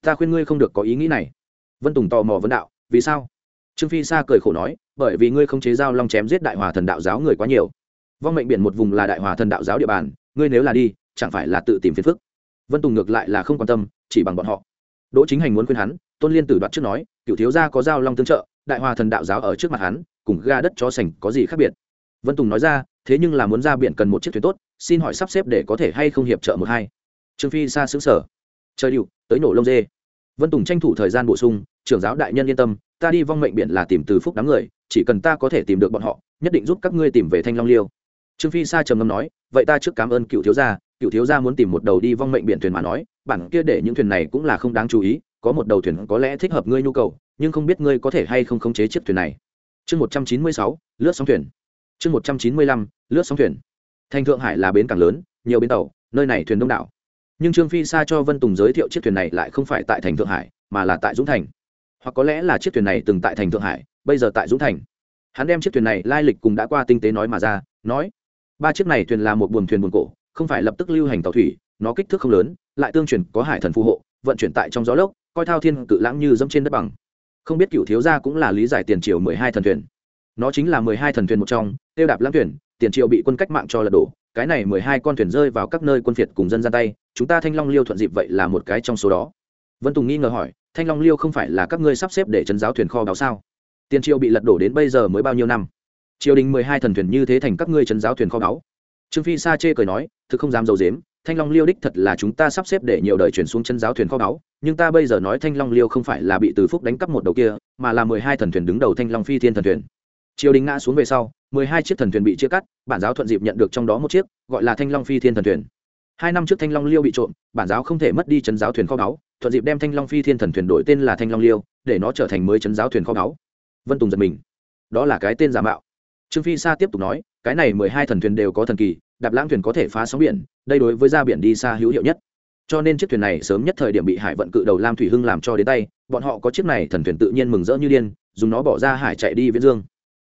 ta khuyên ngươi không được có ý nghĩ này. Vân tùng tò mò vấn đạo, vì sao? Trương phi sa cười khổ nói, bởi vì ngươi không chế giao long chém giết đại hòa thần đạo giáo người quá nhiều. Vong mệnh biển một vùng là đại hòa thần đạo giáo địa bàn, ngươi nếu là đi, chẳng phải là tự tìm phiền phức? Vân tùng ngược lại là không quan tâm, chỉ bằng bọn họ. Đỗ chính hành muốn khuyên hắn, tôn liên tử đoạt trước nói, cựu thiếu gia có giao long tương trợ, đại hòa thần đạo giáo ở trước mặt hắn cùng ga đất cho sành có gì khác biệt? Vân tùng nói ra, thế nhưng là muốn ra biển cần một chiếc thuyền tốt, xin hỏi sắp xếp để có thể hay không hiệp trợ một hai? Trương phi xa xứ sở. Chơi điệu, tới nổ lông dê. Vân tùng tranh thủ thời gian bổ sung, trưởng giáo đại nhân yên tâm, ta đi vong mệnh biển là tìm từ phúc đám người, chỉ cần ta có thể tìm được bọn họ, nhất định giúp các ngươi tìm về thanh long liêu. Trương phi sa trầm ngâm nói, vậy ta trước cảm ơn cựu thiếu gia, cựu thiếu gia muốn tìm một đầu đi vong mệnh biển thuyền mà nói, bản kia để những thuyền này cũng là không đáng chú ý, có một đầu thuyền có lẽ thích hợp ngươi nhu cầu, nhưng không biết ngươi có thể hay không khống chế chiếc thuyền này chương một trăm chín mươi sáu, lướt sóng thuyền. Chương một trăm chín mươi lăm, lướt sóng thuyền. Thành thượng hải là bến cảng lớn, nhiều bến tàu, nơi này thuyền đông đảo. Nhưng trương phi sa cho vân tùng giới thiệu chiếc thuyền này lại không phải tại thành thượng hải, mà là tại dũng thành. Hoặc có lẽ là chiếc thuyền này từng tại thành thượng hải, bây giờ tại dũng thành. Hắn đem chiếc thuyền này lai lịch cùng đã qua tinh tế nói mà ra, nói, ba chiếc này thuyền là một buồng thuyền buồn cổ, không phải lập tức lưu hành tàu thủy, nó kích thước không lớn, lại tương truyền có hải thần phù hộ, vận chuyển tại trong gió lốc, coi thao thiên cự lãng như dẫm trên đất bằng không biết cựu thiếu gia cũng là lý giải tiền triều mười hai thần thuyền. Nó chính là mười hai thần thuyền một trong, tiêu đạp lãng thuyền, tiền triều bị quân cách mạng cho lật đổ, cái này mười hai con thuyền rơi vào các nơi quân phiệt cùng dân gian tay, chúng ta thanh long liêu thuận dịp vậy là một cái trong số đó. Vân tùng nghi ngờ hỏi, thanh long liêu không phải là các ngươi sắp xếp để trấn giáo thuyền kho báo sao? Tiền triều bị lật đổ đến bây giờ mới bao nhiêu năm? Triều đình mười hai thần thuyền như thế thành các ngươi trấn giáo thuyền kho báu trương phi sa chê cười nói, thực không dám d i ấ u dếm thanh long liêu đích thật là chúng ta sắp xếp để nhiều đời chuyển xuống chân giáo thuyền kho báu, nhưng ta bây giờ nói thanh long liêu không phải là bị từ phúc đánh cắp một đầu kia, mà là mười hai thần thuyền đứng đầu thanh long phi thiên thần thuyền. Triều đình ngã xuống về sau, mười hai chiếc thần thuyền bị chia cắt, bản giáo thuận dịp nhận được trong đó một chiếc, gọi là thanh long phi thiên thần thuyền. Hai năm trước thanh long liêu bị trộm, bản giáo không thể mất đi chân giáo thuyền kho báu, thuận dịp đem thanh long phi thiên thần thuyền đổi tên là thanh long liêu, để nó trở thành mới chân giáo thuyền kho báu. Vân tùng giật mình. Đó là cái tên giả mạo. Trương phi sa tiếp tục nói, cái này mười hai thần thuyền đều có thần kỳ đạp lãng thuyền có thể phá sóng biển, đây đối với ra biển đi xa hữu hiệu nhất. Cho nên chiếc thuyền này sớm nhất thời điểm bị hải vận cự đầu lam thủy hưng làm cho đến tay, bọn họ có chiếc này thần thuyền tự nhiên mừng rỡ như điên, dùng nó bỏ ra hải chạy đi viễn dương.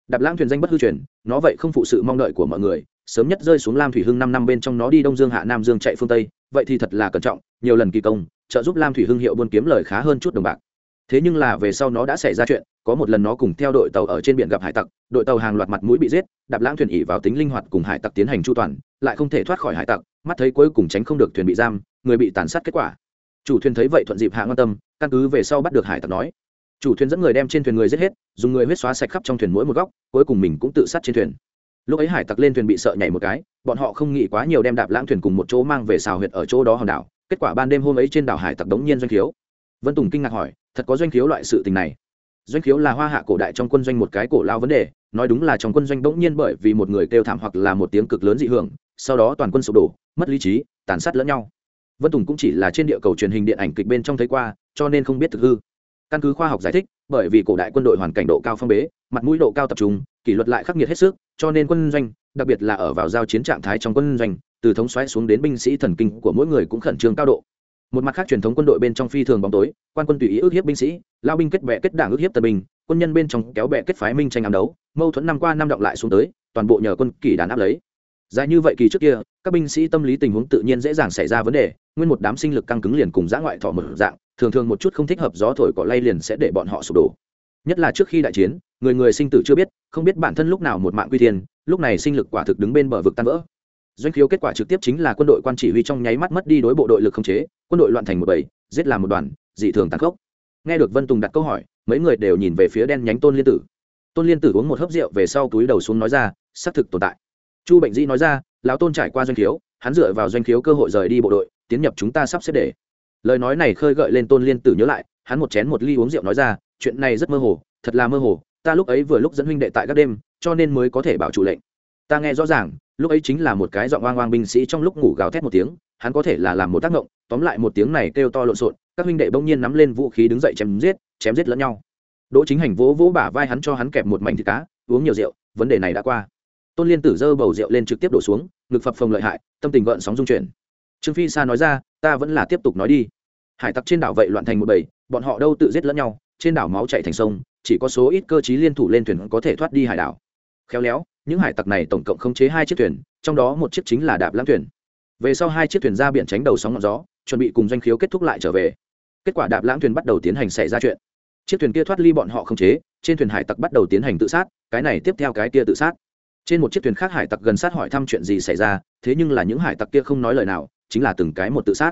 Đạp lãng thuyền danh bất hư truyền, nó vậy không phụ sự mong đợi của mọi người, sớm nhất rơi xuống lam thủy hưng năm năm bên trong nó đi đông dương hạ nam dương chạy phương tây, vậy thì thật là cẩn trọng, nhiều lần kỳ công, trợ giúp lam thủy hưng hiệu buôn kiếm lời khá hơn chút đồng bạc thế nhưng là về sau nó đã xảy ra chuyện, có một lần nó cùng theo đội tàu ở trên biển gặp hải tặc, đội tàu hàng loạt mặt mũi bị giết, đạp lãng thuyền ỉ vào tính linh hoạt cùng hải tặc tiến hành chu toàn, lại không thể thoát khỏi hải tặc, mắt thấy cuối cùng tránh không được thuyền bị giam, người bị tàn sát kết quả. Chủ thuyền thấy vậy thuận dịp hạ quan tâm, căn cứ về sau bắt được hải tặc nói. Chủ thuyền dẫn người đem trên thuyền người giết hết, dùng người huyết xóa sạch khắp trong thuyền mỗi một góc, cuối cùng mình cũng tự sát trên thuyền. Lúc ấy hải tặc lên thuyền bị sợ nhảy một cái, bọn họ không nghĩ quá nhiều đem đạp lãng thuyền cùng một chỗ mang về xào huyệt ở chỗ đó hòn đảo, kết quả ban đêm hôm ấy trên đảo hải tặc đống nhiên doanh thiếu vân tùng kinh ngạc hỏi, thật có doanh khiếu loại sự tình này? Doanh khiếu là hoa hạ cổ đại trong quân doanh một cái cổ lao vấn đề, nói đúng là trong quân doanh bỗng nhiên bởi vì một người kêu thảm hoặc là một tiếng cực lớn dị hưởng, sau đó toàn quân sụp đổ, mất lý trí, tàn sát lẫn nhau. Vân tùng cũng chỉ là trên địa cầu truyền hình điện ảnh kịch bên trong thấy qua, cho nên không biết thực hư. Căn cứ khoa học giải thích, bởi vì cổ đại quân đội hoàn cảnh độ cao phong bế, mặt mũi độ cao tập trung, kỷ luật lại khắc nghiệt hết sức, cho nên quân doanh, đặc biệt là ở vào giao chiến trạng thái trong quân doanh, từ thống xoáy xuống đến binh sĩ thần kinh của mỗi người cũng khẩn trương cao độ một mặt khác truyền thống quân đội bên trong phi thường bóng tối, quan quân tùy ý ước hiếp binh sĩ, lao binh kết bệ kết đảng ước hiếp tân binh, quân nhân bên trong kéo bè kết phái minh tranh ám đấu, mâu thuẫn năm qua năm động lại xuống tới, toàn bộ nhờ quân kỳ đàn áp lấy. Dài như vậy kỳ trước kia, các binh sĩ tâm lý tình huống tự nhiên dễ dàng xảy ra vấn đề, nguyên một đám sinh lực căng cứng liền cùng giã ngoại thọ một dạng, thường thường một chút không thích hợp gió thổi cỏ lay liền sẽ để bọn họ sụp đổ. Nhất là trước khi đại chiến, người người sinh tử chưa biết, không biết bản thân lúc nào một mạng quy thiên, lúc này sinh lực quả thực đứng bên bờ vực tan vỡ doanh khiếu kết quả trực tiếp chính là quân đội quan chỉ huy trong nháy mắt mất đi đối bộ đội lực không chế, quân đội loạn thành một bầy, giết làm một đoàn, dị thường tàn khốc. Nghe được vân tùng đặt câu hỏi, mấy người đều nhìn về phía đen nhánh tôn liên tử. Tôn liên tử uống một hớp rượu về sau túi đầu xuống nói ra, xác thực tồn tại. Chu bệnh dĩ nói ra, lão tôn trải qua doanh khiếu, hắn dựa vào doanh khiếu cơ hội rời đi bộ đội, tiến nhập chúng ta sắp xếp để. Lời nói này khơi gợi lên tôn liên tử nhớ lại, hắn một chén một ly uống rượu nói ra, chuyện này rất mơ hồ, thật là mơ hồ, ta lúc ấy vừa lúc dẫn huynh đệ tại các đêm, cho nên mới có thể bảo chủ lệnh. Ta nghe rõ ràng lúc ấy chính là một cái giọng oang oang binh sĩ trong lúc ngủ gào thét một tiếng, hắn có thể là làm một tác động, tóm lại một tiếng này kêu to lộn xộn, các huynh đệ bỗng nhiên nắm lên vũ khí đứng dậy chém giết chém giết lẫn nhau. Đỗ chính hành vỗ vỗ bả vai hắn cho hắn kẹp một mảnh thịt cá, uống nhiều rượu, vấn đề này đã qua. Tôn liên tử dơ bầu rượu lên trực tiếp đổ xuống, ngực phập phồng lợi hại, tâm tình gợn sóng dung chuyển. Trương phi sa nói ra, ta vẫn là tiếp tục nói đi. Hải tặc trên đảo vậy loạn thành một bầy, bọn họ đâu tự giết lẫn nhau, trên đảo máu chạy thành sông, chỉ có số ít cơ trí liên thủ lên thuyền có thể thoát đi hải đảo. Khéo léo những hải tặc này tổng cộng khống chế hai chiếc thuyền, trong đó một chiếc chính là đạp lãng thuyền. Về sau hai chiếc thuyền ra biển tránh đầu sóng ngọn gió, chuẩn bị cùng doanh khiếu kết thúc lại trở về. Kết quả đạp lãng thuyền bắt đầu tiến hành xảy ra chuyện. Chiếc thuyền kia thoát ly bọn họ không chế, trên thuyền hải tặc bắt đầu tiến hành tự sát, cái này tiếp theo cái kia tự sát. Trên một chiếc thuyền khác hải tặc gần sát hỏi thăm chuyện gì xảy ra, thế nhưng là những hải tặc kia không nói lời nào, chính là từng cái một tự sát.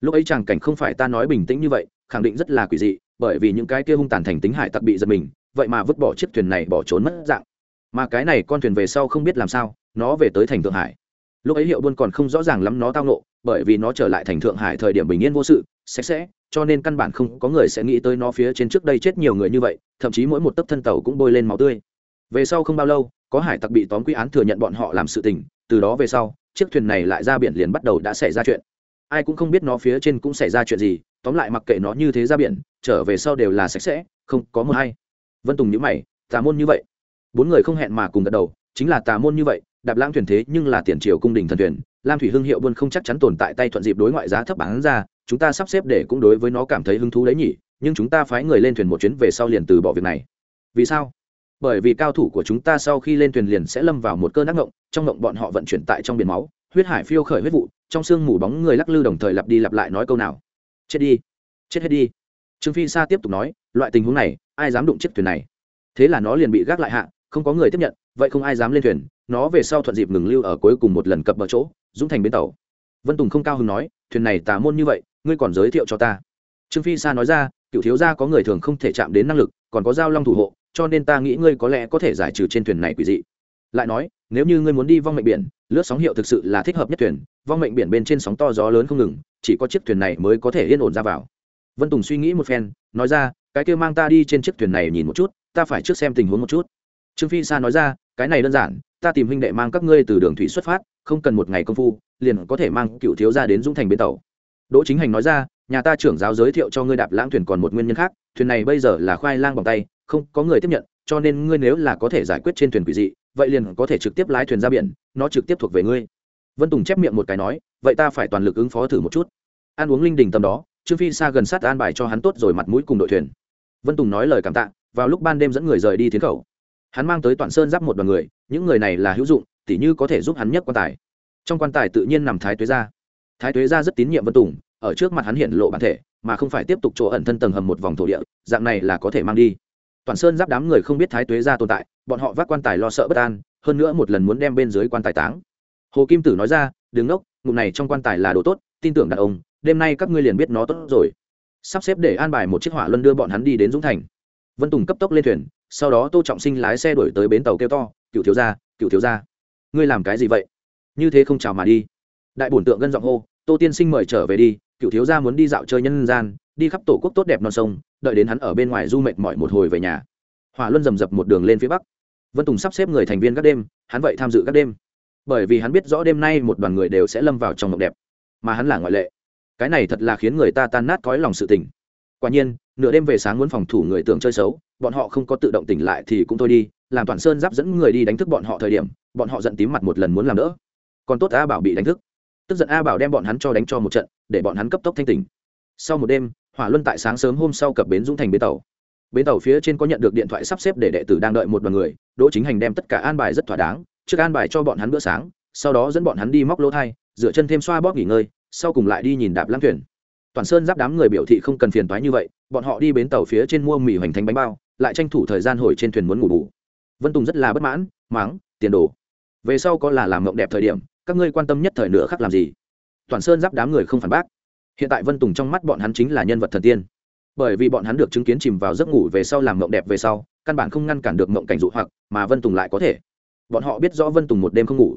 Lúc ấy chàng cảnh không phải ta nói bình tĩnh như vậy, khẳng định rất là quỷ dị, bởi vì những cái kia hung tàn thành tính hải tặc bị giật mình, vậy mà vứt bỏ chiếc thuyền này bỏ trốn mất dạng mà cái này con thuyền về sau không biết làm sao, nó về tới thành thượng hải. Lúc ấy hiệu buôn còn không rõ ràng lắm nó tao nộ bởi vì nó trở lại thành thượng hải thời điểm bình yên vô sự, sạch sẽ, cho nên căn bản không có người sẽ nghĩ tới nó phía trên trước đây chết nhiều người như vậy, thậm chí mỗi một tấc thân tàu cũng bôi lên máu tươi. Về sau không bao lâu, có hải tặc bị tóm quy án thừa nhận bọn họ làm sự tình, từ đó về sau, chiếc thuyền này lại ra biển liền bắt đầu đã xảy ra chuyện. Ai cũng không biết nó phía trên cũng xảy ra chuyện gì, tóm lại mặc kệ nó như thế ra biển, trở về sau đều là sạch sẽ, không có một hay vân tùng nhữ mày, tà môn như vậy bốn người không hẹn mà cùng gật đầu, chính là tà môn như vậy, đạp lãng thuyền thế nhưng là tiền triều cung đình thần thuyền, lam thủy hưng hiệu buôn không chắc chắn tồn tại tay thuận dịp đối ngoại giá thấp bán ra, chúng ta sắp xếp để cũng đối với nó cảm thấy hứng thú đấy nhỉ, nhưng chúng ta phái người lên thuyền một chuyến về sau liền từ bỏ việc này. Vì sao? Bởi vì cao thủ của chúng ta sau khi lên thuyền liền sẽ lâm vào một cơn ác ngộng, trong ngộng bọn họ vận chuyển tại trong biển máu, huyết hải phiêu khởi huyết vụ, trong sương mù bóng người lắc lư đồng thời lặp đi lặp lại nói câu nào. Chết đi, chết hết đi. Trương phi sa tiếp tục nói, loại tình huống này, ai dám đụng chiếc thuyền này? Thế là nó liền bị gác lại hạ không có người tiếp nhận, vậy không ai dám lên thuyền, nó về sau thuận dịp ngừng lưu ở cuối cùng một lần cập bờ chỗ, dũng thành bến tàu. Vân tùng không cao hứng nói, thuyền này tà môn như vậy, ngươi còn giới thiệu cho ta. Trương phi sa nói ra, cựu thiếu gia có người thường không thể chạm đến năng lực, còn có giao long thủ hộ, cho nên ta nghĩ ngươi có lẽ có thể giải trừ trên thuyền này quỷ dị. Lại nói, nếu như ngươi muốn đi vong mệnh biển, lướt sóng hiệu thực sự là thích hợp nhất thuyền, vong mệnh biển bên trên sóng to gió lớn không ngừng, chỉ có chiếc thuyền này mới có thể yên ổn ra vào. Vân tùng suy nghĩ một phen, nói ra, cái kia mang ta đi trên chiếc thuyền này nhìn một chút, ta phải trước xem tình huống một chút trương phi sa nói ra, cái này đơn giản, ta tìm huynh đệ mang các ngươi từ đường thủy xuất phát, không cần một ngày công phu, liền có thể mang cựu thiếu gia đến dũng thành bến tàu. Đỗ chính hành nói ra, nhà ta trưởng giáo giới thiệu cho ngươi đạp lãng thuyền còn một nguyên nhân khác, thuyền này bây giờ là khoai lang bằng tay, không có người tiếp nhận, cho nên ngươi nếu là có thể giải quyết trên thuyền quỷ dị, vậy liền có thể trực tiếp lái thuyền ra biển, nó trực tiếp thuộc về ngươi. Vân tùng chép miệng một cái nói, vậy ta phải toàn lực ứng phó thử một chút. Ăn uống linh đình tầm đó, trương phi xa gần sát an bài cho hắn tốt rồi mặt mũi cùng đội thuyền. Vân tùng nói lời cảm tạ, vào lúc ban đêm dẫn người rời đi tiến khẩu hắn mang tới toàn sơn giáp một đoàn người, những người này là hữu dụng, tỉ như có thể giúp hắn nhấc quan tài. Trong quan tài tự nhiên nằm thái tuế gia. Thái tuế gia rất tín nhiệm vân tùng, ở trước mặt hắn hiện lộ bản thể, mà không phải tiếp tục chỗ ẩn thân tầng hầm một vòng thổ địa, dạng này là có thể mang đi. Toàn sơn giáp đám người không biết thái tuế gia tồn tại, bọn họ vác quan tài lo sợ bất an, hơn nữa một lần muốn đem bên dưới quan tài táng. Hồ kim tử nói ra đứng ốc ngụm này trong quan tài là đồ tốt, tin tưởng đàn ông, đêm nay các ngươi liền biết nó tốt rồi. Sắp xếp để an bài một chiếc hỏa luân đưa bọn hắn đi đến dũng thành. Vân tùng cấp tốc lên thuyền sau đó tô trọng sinh lái xe đổi tới bến tàu kêu to, cựu thiếu gia, cựu thiếu gia, ngươi làm cái gì vậy? Như thế không chào mà đi. Đại bổn tượng gân giọng hô, tô tiên sinh mời trở về đi, cựu thiếu gia muốn đi dạo chơi nhân gian, đi khắp tổ quốc tốt đẹp non sông, đợi đến hắn ở bên ngoài du mệt mỏi một hồi về nhà. Hỏa luân rầm rập một đường lên phía bắc. Vân tùng sắp xếp người thành viên các đêm, hắn vậy tham dự các đêm. Bởi vì hắn biết rõ đêm nay một đoàn người đều sẽ lâm vào trong mộng đẹp, mà hắn là ngoại lệ. Cái này thật là khiến người ta tan nát cõi lòng sự tình. Quả nhiên, nửa đêm về sáng muốn phòng thủ người tưởng chơi xấu bọn họ không có tự động tỉnh lại thì cũng thôi đi, làm toàn sơn giáp dẫn người đi đánh thức bọn họ thời điểm, bọn họ giận tím mặt một lần muốn làm đỡ. Còn tốt a bảo bị đánh thức. Tức giận a bảo đem bọn hắn cho đánh cho một trận, để bọn hắn cấp tốc thanh tỉnh. Sau một đêm, hỏa luân tại sáng sớm hôm sau cập bến dũng thành bến tàu. Bến tàu phía trên có nhận được điện thoại sắp xếp để đệ tử đang đợi một đoàn người, đỗ chính hành đem tất cả an bài rất thỏa đáng, trước an bài cho bọn hắn bữa sáng, sau đó dẫn bọn hắn đi móc lỗ thai dựa chân thêm xoa bóp nghỉ ngơi, sau cùng lại đi nhìn đạp lãng thuyền. Toàn sơn giáp đám người biểu thị không cần phiền toái như vậy, bọn họ đi bến tàu phía trên mua mì hoành thánh bánh bao lại tranh thủ thời gian hồi trên thuyền muốn ngủ bù. Vân tùng rất là bất mãn, máng, tiền đồ. Về sau có là làm mộng đẹp thời điểm, các ngươi quan tâm nhất thời nửa khắc làm gì? Toàn sơn giáp đám người không phản bác. Hiện tại vân tùng trong mắt bọn hắn chính là nhân vật thần tiên. Bởi vì bọn hắn được chứng kiến chìm vào giấc ngủ về sau làm mộng đẹp về sau, căn bản không ngăn cản được mộng cảnh dụ hoặc, mà vân tùng lại có thể. Bọn họ biết rõ vân tùng một đêm không ngủ.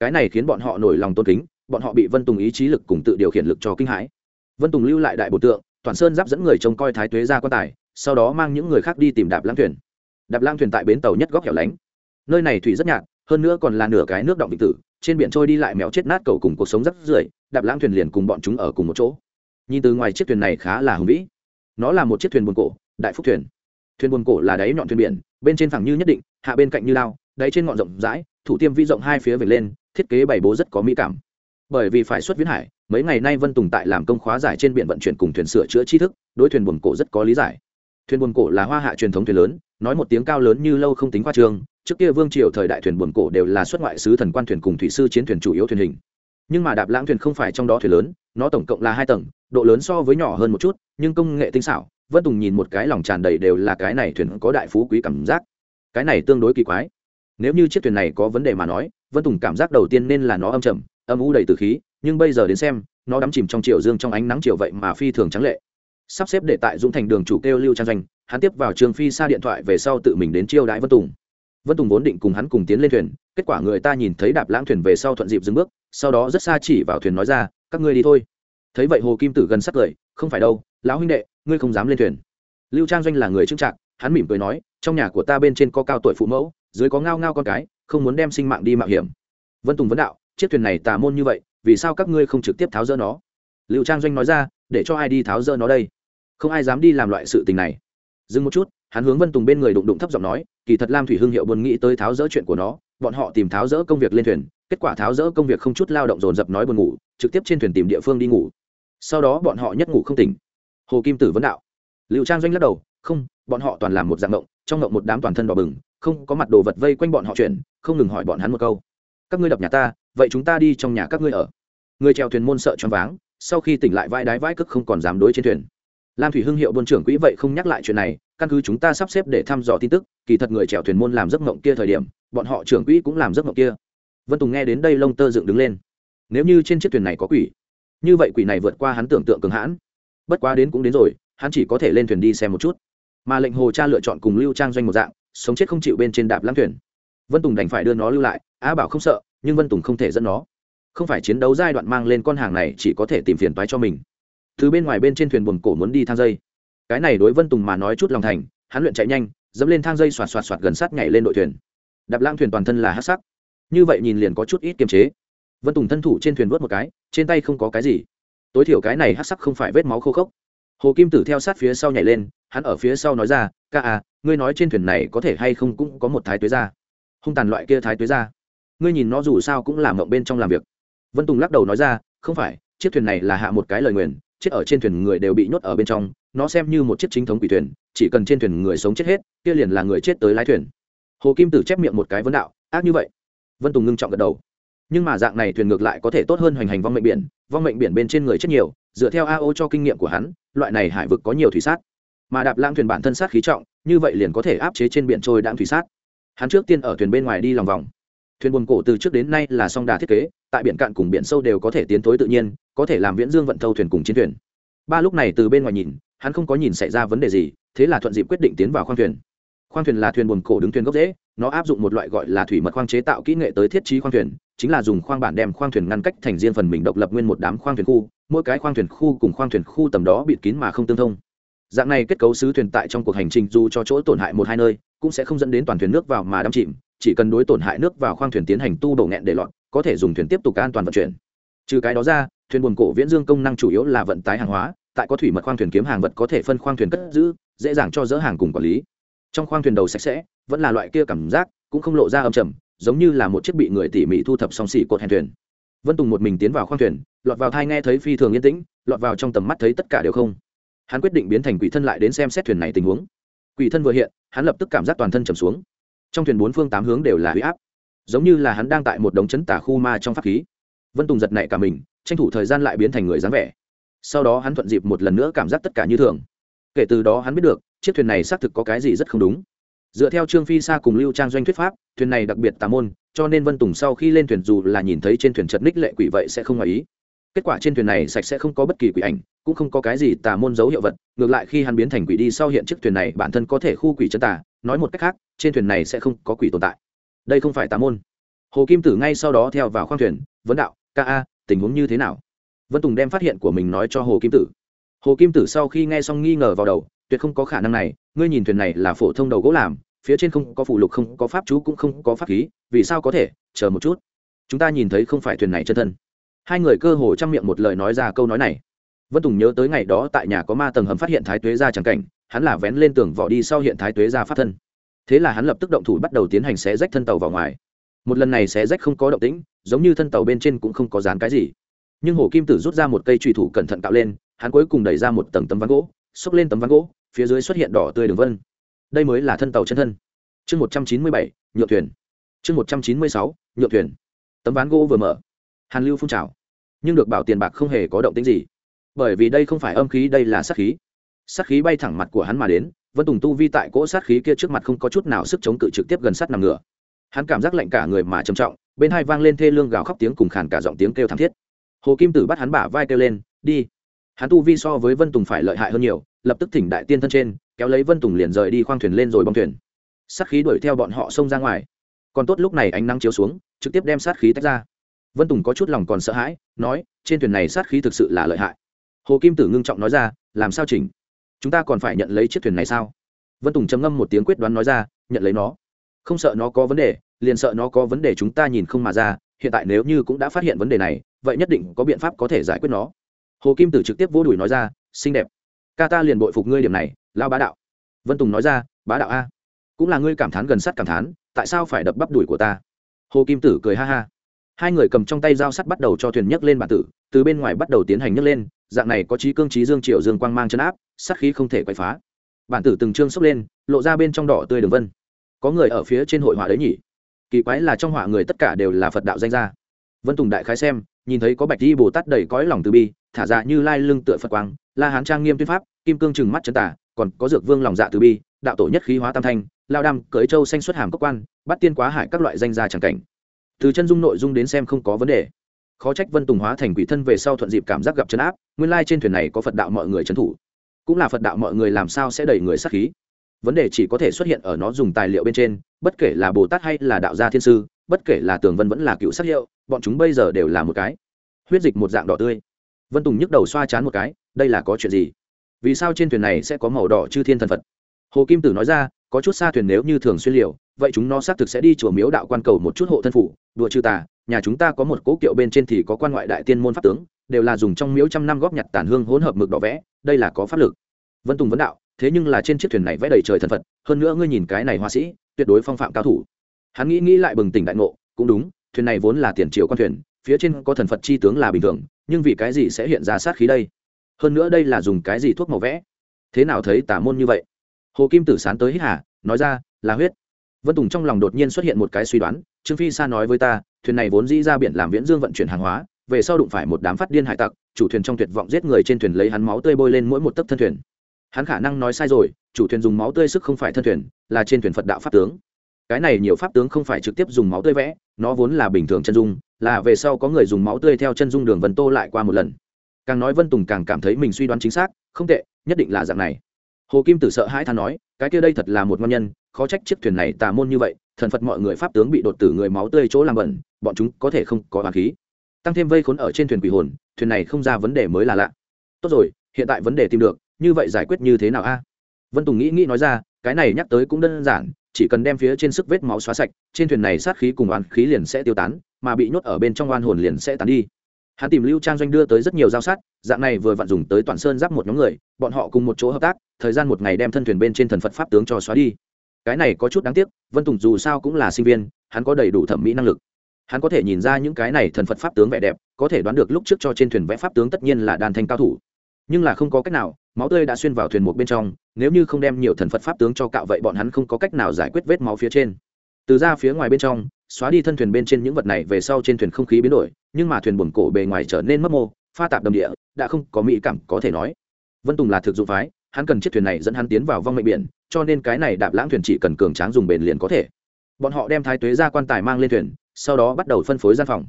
Cái này khiến bọn họ nổi lòng tôn kính, bọn họ bị vân tùng ý chí lực cùng tự điều khiển lực cho kinh hãi. Vân tùng lưu lại đại bộ tượng, toàn sơn giáp dẫn người trông coi thái tuế ra quan tài sau đó mang những người khác đi tìm đạp lang thuyền. Đạp lang thuyền tại bến tàu nhất góc hẻo lánh. Nơi này thủy rất nhạt, hơn nữa còn là nửa cái nước động vịnh tử, trên biển trôi đi lại mèo chết nát cầu cùng cuộc sống rất rưởi, đạp lang thuyền liền cùng bọn chúng ở cùng một chỗ. Nhìn từ ngoài chiếc thuyền này khá là hùng vĩ. Nó là một chiếc thuyền buồn cổ, đại phúc thuyền. Thuyền buồn cổ là đáy nhọn thuyền biển, bên trên phẳng như nhất định, hạ bên cạnh như lao, đáy trên ngọn rộng rãi, thủ tiêm vi rộng hai phía về lên, thiết kế bày bố rất có mỹ cảm. Bởi vì phải xuất viễn hải, mấy ngày nay vân tùng tại làm công khóa giải trên biển vận chuyển cùng thuyền sửa chữa tri thức, đối thuyền buồn cổ rất có lý giải thuyền buồn cổ là hoa hạ truyền thống thuyền lớn, nói một tiếng cao lớn như lâu không tính khoa trương, trước kia vương triều thời đại thuyền buồn cổ đều là xuất ngoại sứ thần quan thuyền cùng thủy sư chiến thuyền chủ yếu thuyền hình. Nhưng mà đạp lãng thuyền không phải trong đó thuyền lớn, nó tổng cộng là hai tầng, độ lớn so với nhỏ hơn một chút, nhưng công nghệ tinh xảo, vân tùng nhìn một cái lòng tràn đầy đều là cái này thuyền có đại phú quý cảm giác. Cái này tương đối kỳ quái. Nếu như chiếc thuyền này có vấn đề mà nói, vân tùng cảm giác đầu tiên nên là nó âm trầm, âm u đầy từ khí, nhưng bây giờ đến xem, nó đắm chìm trong chiều dương trong ánh nắng chiều vậy mà phi thường trắng lệ sắp xếp để tại dũng thành đường chủ kêu lưu trang doanh, hắn tiếp vào trường phi xa điện thoại về sau tự mình đến chiêu đãi vân tùng. Vân tùng vốn định cùng hắn cùng tiến lên thuyền, kết quả người ta nhìn thấy đạp lãng thuyền về sau thuận dịp dừng bước, sau đó rất xa chỉ vào thuyền nói ra, các ngươi đi thôi. Thấy vậy hồ kim tử gần sát cười, không phải đâu, lão huynh đệ, ngươi không dám lên thuyền. Lưu trang doanh là người trưng trạng hắn mỉm cười nói, trong nhà của ta bên trên có cao tuổi phụ mẫu, dưới có ngao ngao con cái, không muốn đem sinh mạng đi mạo hiểm. Vân tùng vấn đạo, chiếc thuyền này tà môn như vậy, vì sao các ngươi không trực tiếp tháo rỡ nó? Lưu trang doanh nói ra để cho ai đi tháo rỡ nó đây? Không ai dám đi làm loại sự tình này. Dừng một chút, hắn hướng vân tùng bên người đụng đụng thấp giọng nói, kỳ thật lam thủy hưng hiệu buồn nghĩ tới tháo rỡ chuyện của nó, bọn họ tìm tháo rỡ công việc lên thuyền, kết quả tháo rỡ công việc không chút lao động dồn dập nói buồn ngủ, trực tiếp trên thuyền tìm địa phương đi ngủ. Sau đó bọn họ nhất ngủ không tỉnh. Hồ kim tử vấn đạo. Liệu trang doanh lắc đầu, không, bọn họ toàn làm một dạng ngộng, trong ngộng một đám toàn thân đỏ bừng, không có mặt đồ vật vây quanh bọn họ chuyển không ngừng hỏi bọn hắn một câu. Các ngươi đập nhà ta, vậy chúng ta đi trong nhà các ngươi ở. Người chèo thuyền môn sợ choáng váng sau khi tỉnh lại vai đái vai cức không còn dám đối trên thuyền. Lam thủy hưng hiệu buôn trưởng quỹ vậy không nhắc lại chuyện này, căn cứ chúng ta sắp xếp để thăm dò tin tức, kỳ thật người chèo thuyền môn làm giấc mộng kia thời điểm, bọn họ trưởng quỹ cũng làm giấc mộng kia. Vân tùng nghe đến đây lông tơ dựng đứng lên. Nếu như trên chiếc thuyền này có quỷ, như vậy quỷ này vượt qua hắn tưởng tượng cường hãn. Bất quá đến cũng đến rồi, hắn chỉ có thể lên thuyền đi xem một chút. Mà lệnh hồ cha lựa chọn cùng lưu trang doanh một dạng, sống chết không chịu bên trên đạp lãng thuyền. Vân tùng đành phải đưa nó lưu lại, á bảo không sợ, nhưng vân tùng không thể dẫn nó không phải chiến đấu giai đoạn mang lên con hàng này chỉ có thể tìm phiền toái cho mình. Thứ bên ngoài bên trên thuyền buồn cổ muốn đi thang dây. Cái này đối vân tùng mà nói chút lòng thành, hắn luyện chạy nhanh, dẫm lên thang dây xoạt xoạt xoạt gần sát nhảy lên đội thuyền. Đạp lãng thuyền toàn thân là hát sắc. Như vậy nhìn liền có chút ít kiềm chế. Vân tùng thân thủ trên thuyền vớt một cái, trên tay không có cái gì. Tối thiểu cái này hát sắc không phải vết máu khô khốc. Hồ kim tử theo sát phía sau nhảy lên, hắn ở phía sau nói ra, ca à ngươi nói trên thuyền này có thể hay không cũng có một thái tuế ra hung tàn loại kia thái tuế ra ngươi nhìn nó dù sao cũng làm mộng bên trong làm việc vân tùng lắc đầu nói ra, không phải, chiếc thuyền này là hạ một cái lời nguyền, chết ở trên thuyền người đều bị nhốt ở bên trong, nó xem như một chiếc chính thống quỷ thuyền, chỉ cần trên thuyền người sống chết hết, kia liền là người chết tới lái thuyền. Hồ kim tử chép miệng một cái vấn đạo, ác như vậy. Vân tùng ngưng trọng gật đầu. Nhưng mà dạng này thuyền ngược lại có thể tốt hơn hoành hành vong mệnh biển, vong mệnh biển bên trên người chết nhiều, dựa theo ao cho kinh nghiệm của hắn, loại này hải vực có nhiều thủy sát. Mà đạp lãng thuyền bản thân sát khí trọng, như vậy liền có thể áp chế trên biển trôi đạm thủy sát. Hắn trước tiên ở thuyền bên ngoài đi lòng vòng thuyền buồn cổ từ trước đến nay là song đà thiết kế, tại biển cạn cùng biển sâu đều có thể tiến thối tự nhiên, có thể làm viễn dương vận thâu thuyền cùng chiến thuyền. Ba lúc này từ bên ngoài nhìn, hắn không có nhìn xảy ra vấn đề gì, thế là thuận dịp quyết định tiến vào khoang thuyền. Khoang thuyền là thuyền buồn cổ đứng thuyền gốc dễ nó áp dụng một loại gọi là thủy mật khoang chế tạo kỹ nghệ tới thiết trí khoang thuyền, chính là dùng khoang bản đem khoang thuyền ngăn cách thành riêng phần mình độc lập nguyên một đám khoang thuyền khu, mỗi cái khoang thuyền khu cùng khoang thuyền khu tầm đó bịt kín mà không tương thông. Dạng này kết cấu sứ thuyền tại trong cuộc hành trình dù cho chỗ tổn hại một hai nơi, cũng sẽ không dẫn đến toàn thuyền nước vào mà đắm chìm chỉ cần đối tổn hại nước vào khoang thuyền tiến hành tu đổ nghẹn để lọt, có thể dùng thuyền tiếp tục an toàn vận chuyển. Trừ cái đó ra, thuyền buồn cổ viễn dương công năng chủ yếu là vận tải hàng hóa, tại có thủy mật khoang thuyền kiếm hàng vật có thể phân khoang thuyền cất giữ, dễ dàng cho dỡ hàng cùng quản lý. Trong khoang thuyền đầu sạch sẽ, vẫn là loại kia cảm giác, cũng không lộ ra âm trầm, giống như là một chiếc bị người tỉ mỉ thu thập song xỉ cột hèn thuyền. Vân tùng một mình tiến vào khoang thuyền, lọt vào thai nghe thấy phi thường yên tĩnh, lọt vào trong tầm mắt thấy tất cả đều không. Hắn quyết định biến thành quỷ thân lại đến xem xét thuyền này tình huống. Quỷ thân vừa hiện, hắn lập tức cảm giác toàn thân trầm xuống trong thuyền bốn phương tám hướng đều là huy áp. Giống như là hắn đang tại một đống chấn tả khu ma trong pháp khí. Vân tùng giật nảy cả mình, tranh thủ thời gian lại biến thành người dáng vẻ. Sau đó hắn thuận dịp một lần nữa cảm giác tất cả như thường. Kể từ đó hắn biết được, chiếc thuyền này xác thực có cái gì rất không đúng. Dựa theo trương phi sa cùng lưu trang doanh thuyết pháp, thuyền này đặc biệt tà môn, cho nên vân tùng sau khi lên thuyền dù là nhìn thấy trên thuyền chật ních lệ quỷ vậy sẽ không ngoài ý. Kết quả trên thuyền này sạch sẽ không có bất kỳ quỷ ảnh, cũng không có cái gì tà môn dấu hiệu vật, ngược lại khi hắn biến thành quỷ đi sau hiện chiếc thuyền này, bản thân có thể khu quỷ chân tà nói một cách khác, trên thuyền này sẽ không có quỷ tồn tại. Đây không phải tà môn. Hồ kim tử ngay sau đó theo vào khoang thuyền, vấn đạo, ca a, tình huống như thế nào? Vân tùng đem phát hiện của mình nói cho hồ kim tử. Hồ kim tử sau khi nghe xong nghi ngờ vào đầu, tuyệt không có khả năng này, ngươi nhìn thuyền này là phổ thông đầu gỗ làm, phía trên không có phụ lục, không có pháp chú cũng không có pháp khí, vì sao có thể? Chờ một chút. Chúng ta nhìn thấy không phải thuyền này chân thân. Hai người cơ hồ chăm miệng một lời nói ra câu nói này. Vân tùng nhớ tới ngày đó tại nhà có ma tầng hầm phát hiện thái tuế ra tràng cảnh, hắn là vén lên tường vỏ đi sau hiện thái tuế ra phát thân thế là hắn lập tức động thủ bắt đầu tiến hành xé rách thân tàu vào ngoài. Một lần này xé rách không có động tĩnh, giống như thân tàu bên trên cũng không có dán cái gì. Nhưng hồ kim tử rút ra một cây trùy thủ cẩn thận tạo lên, hắn cuối cùng đẩy ra một tầng tấm ván gỗ, xốc lên tấm ván gỗ, phía dưới xuất hiện đỏ tươi đường vân. Đây mới là thân tàu chân thân. Chương một trăm chín mươi bảy, nhựa thuyền. Chương một trăm chín mươi sáu, nhựa thuyền. Tấm ván gỗ vừa mở. Hàn lưu phun trào. Nhưng được bảo tiền bạc không hề có động tính gì. Bởi vì đây không phải âm khí, đây là sát khí. Sát khí bay thẳng mặt của hắn mà đến vân tùng tu vi tại cỗ sát khí kia trước mặt không có chút nào sức chống cự trực tiếp gần sát nằm ngửa hắn cảm giác lạnh cả người mà trầm trọng, bên hai vang lên thê lương gào khóc tiếng cùng khàn cả giọng tiếng kêu thảm thiết. Hồ kim tử bắt hắn bả vai kêu lên, đi. Hắn tu vi so với vân tùng phải lợi hại hơn nhiều, lập tức thỉnh đại tiên thân trên, kéo lấy vân tùng liền rời đi khoang thuyền lên rồi bong thuyền. Sát khí đuổi theo bọn họ xông ra ngoài. Còn tốt lúc này ánh nắng chiếu xuống, trực tiếp đem sát khí tách ra. Vân tùng có chút lòng còn sợ hãi, nói, trên thuyền này sát khí thực sự là lợi hại. Hồ kim tử ngưng trọng nói ra, làm sao chỉnh? Chúng ta còn phải nhận lấy chiếc thuyền này sao? Vân tùng trầm ngâm một tiếng quyết đoán nói ra, nhận lấy nó. Không sợ nó có vấn đề, liền sợ nó có vấn đề chúng ta nhìn không mà ra, hiện tại nếu như cũng đã phát hiện vấn đề này, vậy nhất định có biện pháp có thể giải quyết nó. Hồ kim tử trực tiếp vô đùi nói ra, xinh đẹp, ca ta liền bội phục ngươi điểm này, lao bá đạo. Vân tùng nói ra, bá đạo a, cũng là ngươi cảm thán gần sát cảm thán, tại sao phải đập bắp đùi của ta? Hồ kim tử cười ha ha. Hai người cầm trong tay dao sắt bắt đầu cho thuyền nhấc lên bản tử từ bên ngoài bắt đầu tiến hành nhấc lên, dạng này có trí cương trí dương triệu dương quang mang chân áp, sát khí không thể quay phá. Bản tử từng chương sốc lên, lộ ra bên trong đỏ tươi đường vân. Có người ở phía trên hội họa đấy nhỉ? Kỳ quái là trong họa người tất cả đều là phật đạo danh gia. Vân tùng đại khái xem, nhìn thấy có bạch di bồ tát đầy cõi lòng từ bi, thả ra như lai lưng tựa phật quang, la hán trang nghiêm tuyên pháp, kim cương trừng mắt chân tả còn có dược vương lòng dạ từ bi, đạo tổ nhất khí hóa tam thanh, lao đam, cưới châu xanh xuất hàm cốc quan, bắt tiên quá hải các loại danh gia tràng cảnh. Từ chân dung nội dung đến xem không có vấn đề khó trách vân tùng hóa thành quỷ thân về sau thuận dịp cảm giác gặp chấn áp, nguyên lai trên thuyền này có phật đạo mọi người trấn thủ. Cũng là phật đạo mọi người làm sao sẽ đẩy người sát khí? Vấn đề chỉ có thể xuất hiện ở nó dùng tài liệu bên trên, bất kể là bồ tát hay là đạo gia thiên sư, bất kể là tường vân vẫn là cựu sắc hiệu, bọn chúng bây giờ đều là một cái. Huyết dịch một dạng đỏ tươi. Vân tùng nhức đầu xoa chán một cái, đây là có chuyện gì? Vì sao trên thuyền này sẽ có màu đỏ chư thiên thần phật? Hồ kim tử nói ra, có chút xa thuyền nếu như thường xuyên liều, vậy chúng nó xác thực sẽ đi chùa miếu đạo quan cầu một chút hộ thân phủ, đùa chư tà nhà chúng ta có một cố kiệu bên trên thì có quan ngoại đại tiên môn pháp tướng, đều là dùng trong miếu trăm năm góp nhặt tàn hương hỗn hợp mực đỏ vẽ, đây là có pháp lực. Vân tùng vấn đạo, thế nhưng là trên chiếc thuyền này vẽ đầy trời thần phật, hơn nữa ngươi nhìn cái này họa sĩ, tuyệt đối phong phạm cao thủ. Hắn nghĩ nghĩ lại bừng tỉnh đại ngộ, cũng đúng, thuyền này vốn là tiền triều con thuyền, phía trên có thần phật chi tướng là bình thường, nhưng vì cái gì sẽ hiện ra sát khí đây? Hơn nữa đây là dùng cái gì thuốc màu vẽ? Thế nào thấy tả môn như vậy? Hồ kim tử sán tới hít hà, nói ra, là huyết. Vân tùng trong lòng đột nhiên xuất hiện một cái suy đoán, trương phi sa nói với ta thuyền này vốn dĩ ra biển làm viễn dương vận chuyển hàng hóa, về sau đụng phải một đám phát điên hải tặc, chủ thuyền trong tuyệt vọng giết người trên thuyền lấy hắn máu tươi bôi lên mỗi một tấc thân thuyền. Hắn khả năng nói sai rồi, chủ thuyền dùng máu tươi sức không phải thân thuyền, là trên thuyền phật đạo pháp tướng. Cái này nhiều pháp tướng không phải trực tiếp dùng máu tươi vẽ, nó vốn là bình thường chân dung, là về sau có người dùng máu tươi theo chân dung đường vân tô lại qua một lần. Càng nói vân tùng càng cảm thấy mình suy đoán chính xác, không tệ, nhất định là dạng này. Hồ kim tử sợ hãi than nói, cái kia đây thật là một ngon nhân, khó trách chiếc thuyền này tà môn như vậy thần phật mọi người pháp tướng bị đột tử người máu tươi chỗ làm bẩn, bọn chúng có thể không có hoàng khí. Tăng thêm vây khốn ở trên thuyền quỷ hồn, thuyền này không ra vấn đề mới là lạ. Tốt rồi, hiện tại vấn đề tìm được, như vậy giải quyết như thế nào a? Vân tùng nghĩ nghĩ nói ra, cái này nhắc tới cũng đơn giản, chỉ cần đem phía trên sức vết máu xóa sạch, trên thuyền này sát khí cùng oán khí liền sẽ tiêu tán, mà bị nhốt ở bên trong oan hồn liền sẽ tán đi. Hắn tìm lưu trang doanh đưa tới rất nhiều giao sát, dạng này vừa vặn dùng tới toàn sơn giáp một nhóm người, bọn họ cùng một chỗ hợp tác, thời gian một ngày đem thân thuyền bên trên thần phật pháp tướng cho xóa đi cái này có chút đáng tiếc, vân tùng dù sao cũng là sinh viên, hắn có đầy đủ thẩm mỹ năng lực. Hắn có thể nhìn ra những cái này thần phật pháp tướng vẻ đẹp, có thể đoán được lúc trước cho trên thuyền vẽ pháp tướng tất nhiên là đàn thanh cao thủ. Nhưng là không có cách nào, máu tươi đã xuyên vào thuyền một bên trong, nếu như không đem nhiều thần phật pháp tướng cho cạo vậy bọn hắn không có cách nào giải quyết vết máu phía trên. Từ ra phía ngoài bên trong, xóa đi thân thuyền bên trên những vật này về sau trên thuyền không khí biến đổi, nhưng mà thuyền buồn cổ bề ngoài trở nên mất mô, pha tạp đầm địa, đã không có mỹ cảm có thể nói. Vân tùng là thực dụng phái hắn cần chiếc thuyền này dẫn hắn tiến vào vong mệnh biển, cho nên cái này đạp lãng thuyền chỉ cần cường tráng dùng bền liền có thể. Bọn họ đem thái tuế ra quan tài mang lên thuyền, sau đó bắt đầu phân phối gian phòng.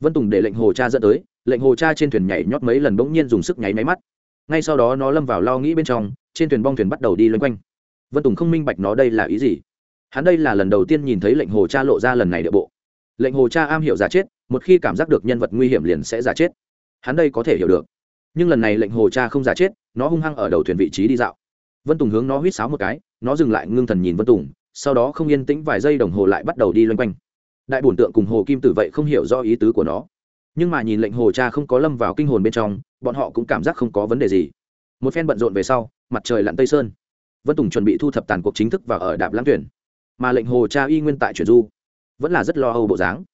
Vân tùng để lệnh hồ cha dẫn tới, lệnh hồ cha trên thuyền nhảy nhót mấy lần bỗng nhiên dùng sức nháy máy mắt. Ngay sau đó nó lâm vào lo nghĩ bên trong, trên thuyền bong thuyền bắt đầu đi loanh quanh. Vân tùng không minh bạch nó đây là ý gì. Hắn đây là lần đầu tiên nhìn thấy lệnh hồ cha lộ ra lần này địa bộ. Lệnh hồ cha am hiểu giả chết, một khi cảm giác được nhân vật nguy hiểm liền sẽ giả chết. Hắn đây có thể hiểu được. Nhưng lần này lệnh hồ cha không giả chết nó hung hăng ở đầu thuyền vị trí đi dạo. Vân tùng hướng nó huýt sáo một cái, nó dừng lại ngưng thần nhìn vân tùng, sau đó không yên tĩnh vài giây đồng hồ lại bắt đầu đi loanh quanh. Đại bổn tượng cùng hồ kim tử vậy không hiểu do ý tứ của nó. Nhưng mà nhìn lệnh hồ cha không có lâm vào kinh hồn bên trong, bọn họ cũng cảm giác không có vấn đề gì. Một phen bận rộn về sau, mặt trời lặn tây sơn. Vân tùng chuẩn bị thu thập tàn cuộc chính thức và ở đạp lãng tuyển. Mà lệnh hồ cha y nguyên tại chuyển du. Vẫn là rất lo âu bộ dáng.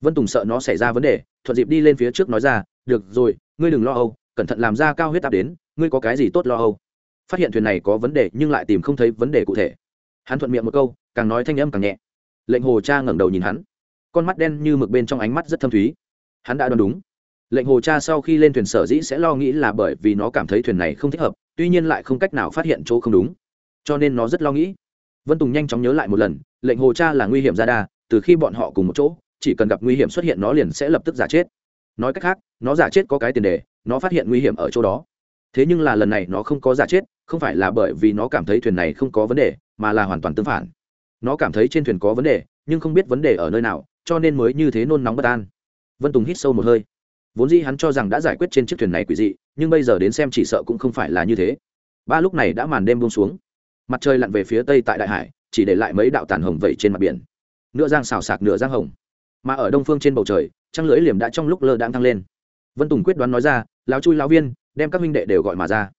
Vân tùng sợ nó xảy ra vấn đề, thuận dịp đi lên phía trước nói ra, được rồi, ngươi đừng lo âu, cẩn thận làm ra cao huyết áp đến ngươi có cái gì tốt lo âu? Phát hiện thuyền này có vấn đề nhưng lại tìm không thấy vấn đề cụ thể. Hắn thuận miệng một câu, càng nói thanh âm càng nhẹ. Lệnh hồ cha ngẩng đầu nhìn hắn. Con mắt đen như mực bên trong ánh mắt rất thâm thúy. Hắn đã đoán đúng. Lệnh hồ cha sau khi lên thuyền sở dĩ sẽ lo nghĩ là bởi vì nó cảm thấy thuyền này không thích hợp, tuy nhiên lại không cách nào phát hiện chỗ không đúng. Cho nên nó rất lo nghĩ. Vân tùng nhanh chóng nhớ lại một lần, lệnh hồ cha là nguy hiểm ra đa, từ khi bọn họ cùng một chỗ, chỉ cần gặp nguy hiểm xuất hiện nó liền sẽ lập tức giả chết. Nói cách khác, nó giả chết có cái tiền đề, nó phát hiện nguy hiểm ở chỗ đó thế nhưng là lần này nó không có giả chết, không phải là bởi vì nó cảm thấy thuyền này không có vấn đề, mà là hoàn toàn tương phản. Nó cảm thấy trên thuyền có vấn đề, nhưng không biết vấn đề ở nơi nào, cho nên mới như thế nôn nóng bất an. Vân tùng hít sâu một hơi. Vốn dĩ hắn cho rằng đã giải quyết trên chiếc thuyền này quỷ dị, nhưng bây giờ đến xem chỉ sợ cũng không phải là như thế. Ba lúc này đã màn đêm buông xuống. Mặt trời lặn về phía tây tại đại hải, chỉ để lại mấy đạo tàn hồng vẩy trên mặt biển. Nửa giang xào sạc, nửa giang hồng. Mà ở đông phương trên bầu trời, trăng lưỡi liềm đã trong lúc lơ đang thăng lên. Vân tùng quyết đoán nói ra, lão chui, lão viên đem các minh đệ đều gọi mà ra.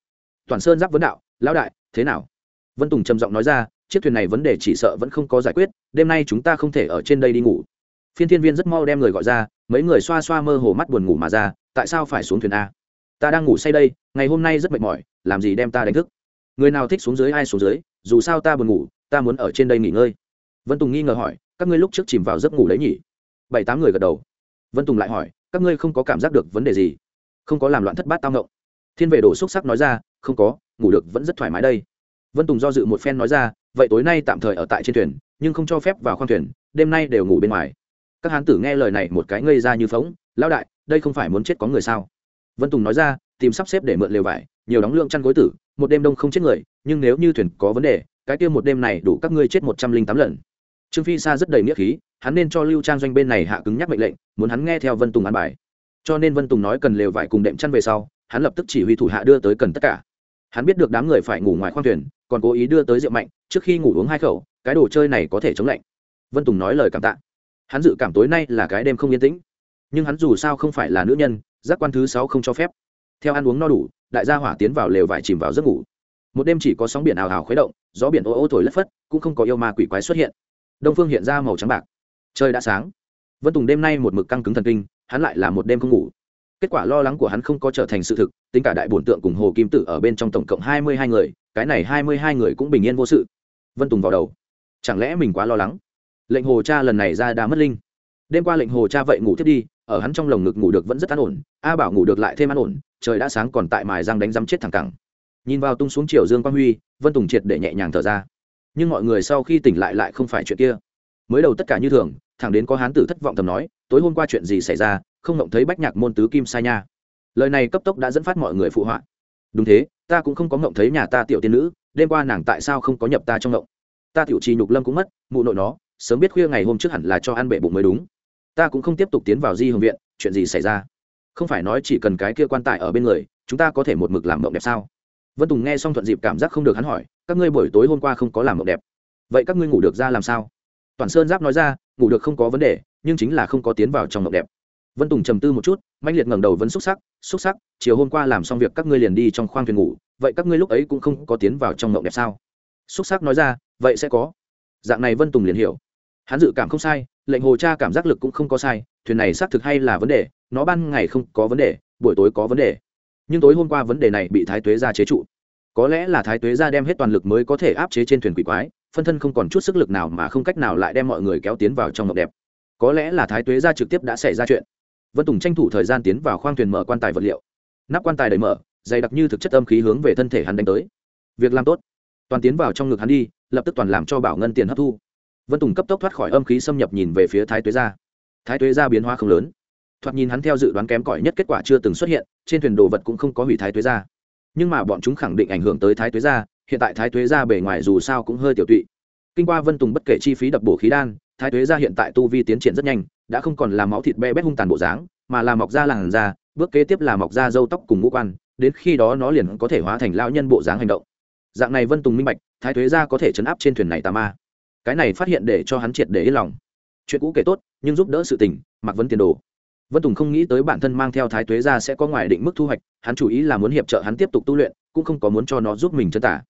Toàn sơn giáp vấn đạo, lão đại, thế nào? Vân tùng trầm giọng nói ra, chiếc thuyền này vấn đề chỉ sợ vẫn không có giải quyết, đêm nay chúng ta không thể ở trên đây đi ngủ. Phiên thiên viên rất mau đem người gọi ra, mấy người xoa xoa mơ hồ mắt buồn ngủ mà ra, tại sao phải xuống thuyền a? Ta đang ngủ say đây, ngày hôm nay rất mệt mỏi, làm gì đem ta đánh thức? Người nào thích xuống dưới ai xuống dưới, dù sao ta buồn ngủ, ta muốn ở trên đây nghỉ ngơi. Vân tùng nghi ngờ hỏi, các ngươi lúc trước chìm vào giấc ngủ đấy nhỉ? Bảy tám người gật đầu. Vân tùng lại hỏi, các ngươi không có cảm giác được vấn đề gì? Không có làm loạn thất bát tao ngộng? Thiên vệ đổ xúc sắc nói ra, không có, ngủ được vẫn rất thoải mái đây. Vân tùng do dự một phen nói ra, vậy tối nay tạm thời ở tại trên thuyền, nhưng không cho phép vào khoang thuyền, đêm nay đều ngủ bên ngoài. Các hán tử nghe lời này một cái ngây ra như phóng lao đại, đây không phải muốn chết có người sao? Vân tùng nói ra, tìm sắp xếp để mượn lều vải, nhiều đóng lượng chăn gối tử, một đêm đông không chết người, nhưng nếu như thuyền có vấn đề, cái kia một đêm này đủ các ngươi chết một trăm linh tám lần. Trương phi sa rất đầy nghĩa khí, hắn nên cho lưu trang doanh bên này hạ cứng nhắc mệnh lệnh, muốn hắn nghe theo vân tùng an bài. Cho nên vân tùng nói cần lều vải cùng đệm chăn về sau hắn lập tức chỉ huy thủ hạ đưa tới cần tất cả. Hắn biết được đám người phải ngủ ngoài khoang thuyền, còn cố ý đưa tới rượu mạnh, trước khi ngủ uống hai khẩu, cái đồ chơi này có thể chống lạnh. Vân tùng nói lời cảm tạ. Hắn dự cảm tối nay là cái đêm không yên tĩnh. Nhưng hắn dù sao không phải là nữ nhân, giác quan thứ sáu không cho phép. Theo ăn uống no đủ, đại gia hỏa tiến vào lều vải chìm vào giấc ngủ. Một đêm chỉ có sóng biển ào ào khuấy động, gió biển ô ô thổi lất phất, cũng không có yêu ma quỷ quái xuất hiện. Đông phương hiện ra màu trắng bạc. Trời đã sáng. Vân tùng đêm nay một mực căng cứng thần kinh, hắn lại là một đêm không ngủ kết quả lo lắng của hắn không có trở thành sự thực, tính cả đại bổn tượng cùng hồ kim tử ở bên trong tổng cộng hai mươi hai người, cái này hai mươi hai người cũng bình yên vô sự. Vân tùng vào đầu. Chẳng lẽ mình quá lo lắng? Lệnh hồ cha lần này ra đã mất linh. Đêm qua lệnh hồ cha vậy ngủ thiết đi, ở hắn trong lồng ngực ngủ được vẫn rất an ổn, a bảo ngủ được lại thêm an ổn, trời đã sáng còn tại mài răng đánh rắm chết thẳng cẳng. Nhìn vào tung xuống chiều dương quang huy, vân tùng triệt để nhẹ nhàng thở ra. Nhưng mọi người sau khi tỉnh lại lại không phải chuyện kia. Mới đầu tất cả như thường, thẳng đến có hán tử thất vọng thầm nói, tối hôm qua chuyện gì xảy ra không ngộng thấy bách nhạc môn tứ kim sai nha. Lời này cấp tốc đã dẫn phát mọi người phụ họa. Đúng thế, ta cũng không có ngộng thấy nhà ta tiểu tiên nữ, đêm qua nàng tại sao không có nhập ta trong ngộng? Ta tiểu trì nhục lâm cũng mất, mụ nội nó, sớm biết khuya ngày hôm trước hẳn là cho ăn bệ bụng mới đúng. Ta cũng không tiếp tục tiến vào di hương viện, chuyện gì xảy ra? Không phải nói chỉ cần cái kia quan tài ở bên người, chúng ta có thể một mực làm mộng đẹp sao? Vân tùng nghe xong thuận dịp cảm giác không được hắn hỏi, các ngươi buổi tối hôm qua không có làm mộng đẹp. Vậy các ngươi ngủ được ra làm sao? Toàn sơn giáp nói ra, ngủ được không có vấn đề, nhưng chính là không có tiến vào trong mộng đẹp vân tùng trầm tư một chút mạnh liệt ngẩng đầu vẫn xúc sắc xúc sắc, chiều hôm qua làm xong việc các ngươi liền đi trong khoang thuyền ngủ, vậy các ngươi lúc ấy cũng không có tiến vào trong mộng đẹp sao? Xúc sắc nói ra, vậy sẽ có. Dạng này vân tùng liền hiểu. Hắn dự cảm không sai, lệnh hồ cha cảm giác lực cũng không có sai, thuyền này xác thực hay là vấn đề, nó ban ngày không có vấn đề, buổi tối có vấn đề. Nhưng tối hôm qua vấn đề này bị thái tuế ra chế trụ. Có lẽ là thái tuế ra đem hết toàn lực mới có thể áp chế trên thuyền quỷ quái, phân thân không còn chút sức lực nào mà không cách nào lại đem mọi người kéo tiến vào trong mộng đẹp. Có lẽ là thái tuế ra trực tiếp đã xảy ra chuyện vân tùng tranh thủ thời gian tiến vào khoang thuyền mở quan tài vật liệu. Nắp quan tài đầy mở, dày đặc như thực chất âm khí hướng về thân thể hắn đánh tới. Việc làm tốt. Toàn tiến vào trong ngực hắn đi, lập tức toàn làm cho bảo ngân tiền hấp thu. Vân tùng cấp tốc thoát khỏi âm khí xâm nhập nhìn về phía thái tuế gia. Thái tuế gia biến hóa không lớn. Thoạt nhìn hắn theo dự đoán kém cỏi nhất kết quả chưa từng xuất hiện, trên thuyền đồ vật cũng không có hủy thái tuế gia. Nhưng mà bọn chúng khẳng định ảnh hưởng tới thái tuế gia, hiện tại thái tuế gia bề ngoài dù sao cũng hơi tiểu tụy kinh qua vân tùng bất kể chi phí đập bổ khí đan, thái tuế gia hiện tại tu vi tiến triển rất nhanh, đã không còn là máu thịt be bét hung tàn bộ dáng, mà là mọc ra làn da, bước kế tiếp là mọc ra râu tóc cùng ngũ quan, đến khi đó nó liền có thể hóa thành lão nhân bộ dáng hành động. Dạng này vân tùng minh bạch, thái tuế gia có thể chấn áp trên thuyền này tà ma. Cái này phát hiện để cho hắn triệt để yên lòng. Chuyện cũ kể tốt, nhưng giúp đỡ sự tình, mặc vấn tiền đồ. Vân tùng không nghĩ tới bản thân mang theo thái tuế ra sẽ có ngoài định mức thu hoạch, hắn chủ ý là muốn hiệp trợ hắn tiếp tục tu luyện, cũng không có muốn cho nó giúp mình chân tả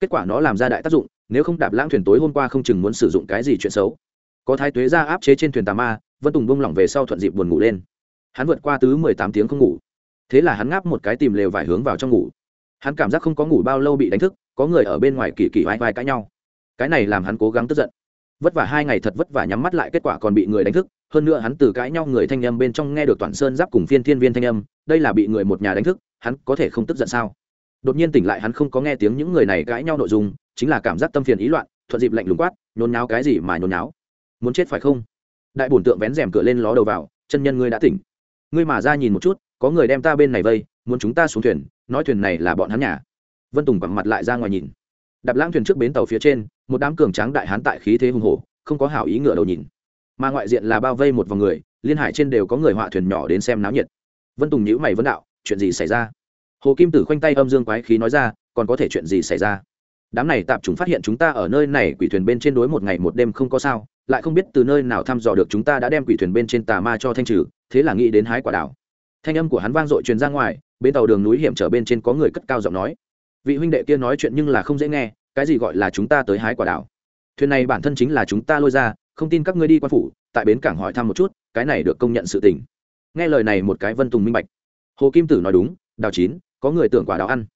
kết quả nó làm ra đại tác dụng, nếu không đạp lãng thuyền tối hôm qua không chừng muốn sử dụng cái gì chuyện xấu. Có thái tuế ra áp chế trên thuyền tà ma, vân tùng bông lỏng về sau thuận dịp buồn ngủ lên. Hắn vượt qua tứ mười tám tiếng không ngủ. Thế là hắn ngáp một cái tìm lều vải hướng vào trong ngủ. Hắn cảm giác không có ngủ bao lâu bị đánh thức, có người ở bên ngoài kỳ kỳ vai vai cãi nhau. Cái này làm hắn cố gắng tức giận. Vất vả hai ngày thật vất vả nhắm mắt lại kết quả còn bị người đánh thức, hơn nữa hắn từ cãi nhau người thanh âm bên trong nghe được toàn sơn giáp cùng phiên thiên viên thanh âm, đây là bị người một nhà đánh thức, hắn có thể không tức giận sao? Đột nhiên tỉnh lại hắn không có nghe tiếng những người này cãi nhau nội dung, chính là cảm giác tâm phiền ý loạn, thuận dịp lạnh lùng quát, nhốn náo cái gì mà nhốn náo muốn chết phải không? Đại bổn tượng vén rèm cửa lên ló đầu vào, chân nhân ngươi đã tỉnh. Ngươi mà ra nhìn một chút, có người đem ta bên này vây, muốn chúng ta xuống thuyền, nói thuyền này là bọn hắn nhà. Vân tùng quẳng mặt lại ra ngoài nhìn. Đạp lãng thuyền trước bến tàu phía trên, một đám cường tráng đại hán tại khí thế hùng hổ, không có hảo ý ngựa đầu nhìn. Mà ngoại diện là bao vây một vòng người, liên hải trên đều có người họa thuyền nhỏ đến xem náo nhiệt. Vân tùng nhữ mày vấn đạo, chuyện gì xảy ra? Hồ kim tử khoanh tay âm dương quái khí nói ra, còn có thể chuyện gì xảy ra? Đám này tạm chúng phát hiện chúng ta ở nơi này quỷ thuyền bên trên đối một ngày một đêm không có sao, lại không biết từ nơi nào thăm dò được chúng ta đã đem quỷ thuyền bên trên tà ma cho thanh trừ, thế là nghĩ đến hái quả đảo thanh âm của hắn vang dội truyền ra ngoài bên tàu đường núi hiểm trở bên trên có người cất cao giọng nói. Vị huynh đệ kia nói chuyện nhưng là không dễ nghe, cái gì gọi là chúng ta tới hái quả đảo thuyền này bản thân chính là chúng ta lôi ra, không tin các ngươi đi quan phủ, tại bến cảng hỏi thăm một chút, cái này được công nhận sự tình. Nghe lời này một cái vân tùng minh bạch. Hồ kim tử nói đúng, đào chín có người tưởng quả đào ăn.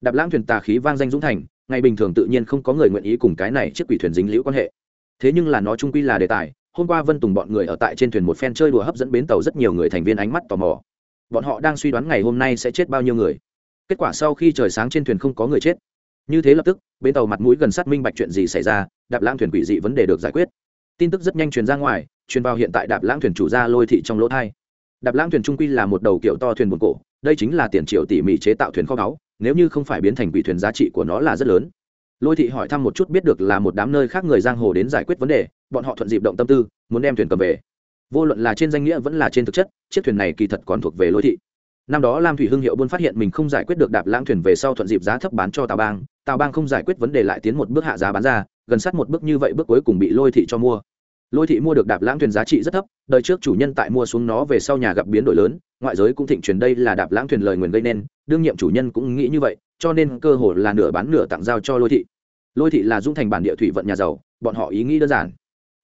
Đạp lãng thuyền tà khí vang danh dũng thành, ngày bình thường tự nhiên không có người nguyện ý cùng cái này chiếc quỷ thuyền dính liễu quan hệ. Thế nhưng là nó trung quy là đề tài, hôm qua vân tùng bọn người ở tại trên thuyền một phen chơi đùa hấp dẫn bến tàu rất nhiều người thành viên ánh mắt tò mò. Bọn họ đang suy đoán ngày hôm nay sẽ chết bao nhiêu người. Kết quả sau khi trời sáng trên thuyền không có người chết. Như thế lập tức, bến tàu mặt mũi gần sát minh bạch chuyện gì xảy ra, đạp lãng thuyền quỷ dị vấn đề được giải quyết. Tin tức rất nhanh truyền ra ngoài, truyền vào hiện tại đạp lãng thuyền chủ gia lôi thị trong lỗ thai đạp lãng thuyền trung quy là một đầu kiểu to thuyền buồn cổ, đây chính là tiền triệu tỉ mỉ chế tạo thuyền kho báu, nếu như không phải biến thành quỷ thuyền giá trị của nó là rất lớn. Lôi thị hỏi thăm một chút biết được là một đám nơi khác người giang hồ đến giải quyết vấn đề, bọn họ thuận dịp động tâm tư, muốn đem thuyền cầm về. Vô luận là trên danh nghĩa vẫn là trên thực chất, chiếc thuyền này kỳ thật còn thuộc về lôi thị. Năm đó lam thủy hưng hiệu buôn phát hiện mình không giải quyết được đạp lãng thuyền về sau thuận dịp giá thấp bán cho tàu bang tàu bang không giải quyết vấn đề lại tiến một bước hạ giá bán ra, gần sát một bước như vậy bước cuối cùng bị lôi thị cho mua lôi thị mua được đạp lãng thuyền giá trị rất thấp, đời trước chủ nhân tại mua xuống nó về sau nhà gặp biến đổi lớn, ngoại giới cũng thịnh truyền đây là đạp lãng thuyền lời nguyền gây nên, đương nhiệm chủ nhân cũng nghĩ như vậy, cho nên cơ hội là nửa bán nửa tặng giao cho lôi thị. Lôi thị là dung thành bản địa thủy vận nhà giàu, bọn họ ý nghĩ đơn giản.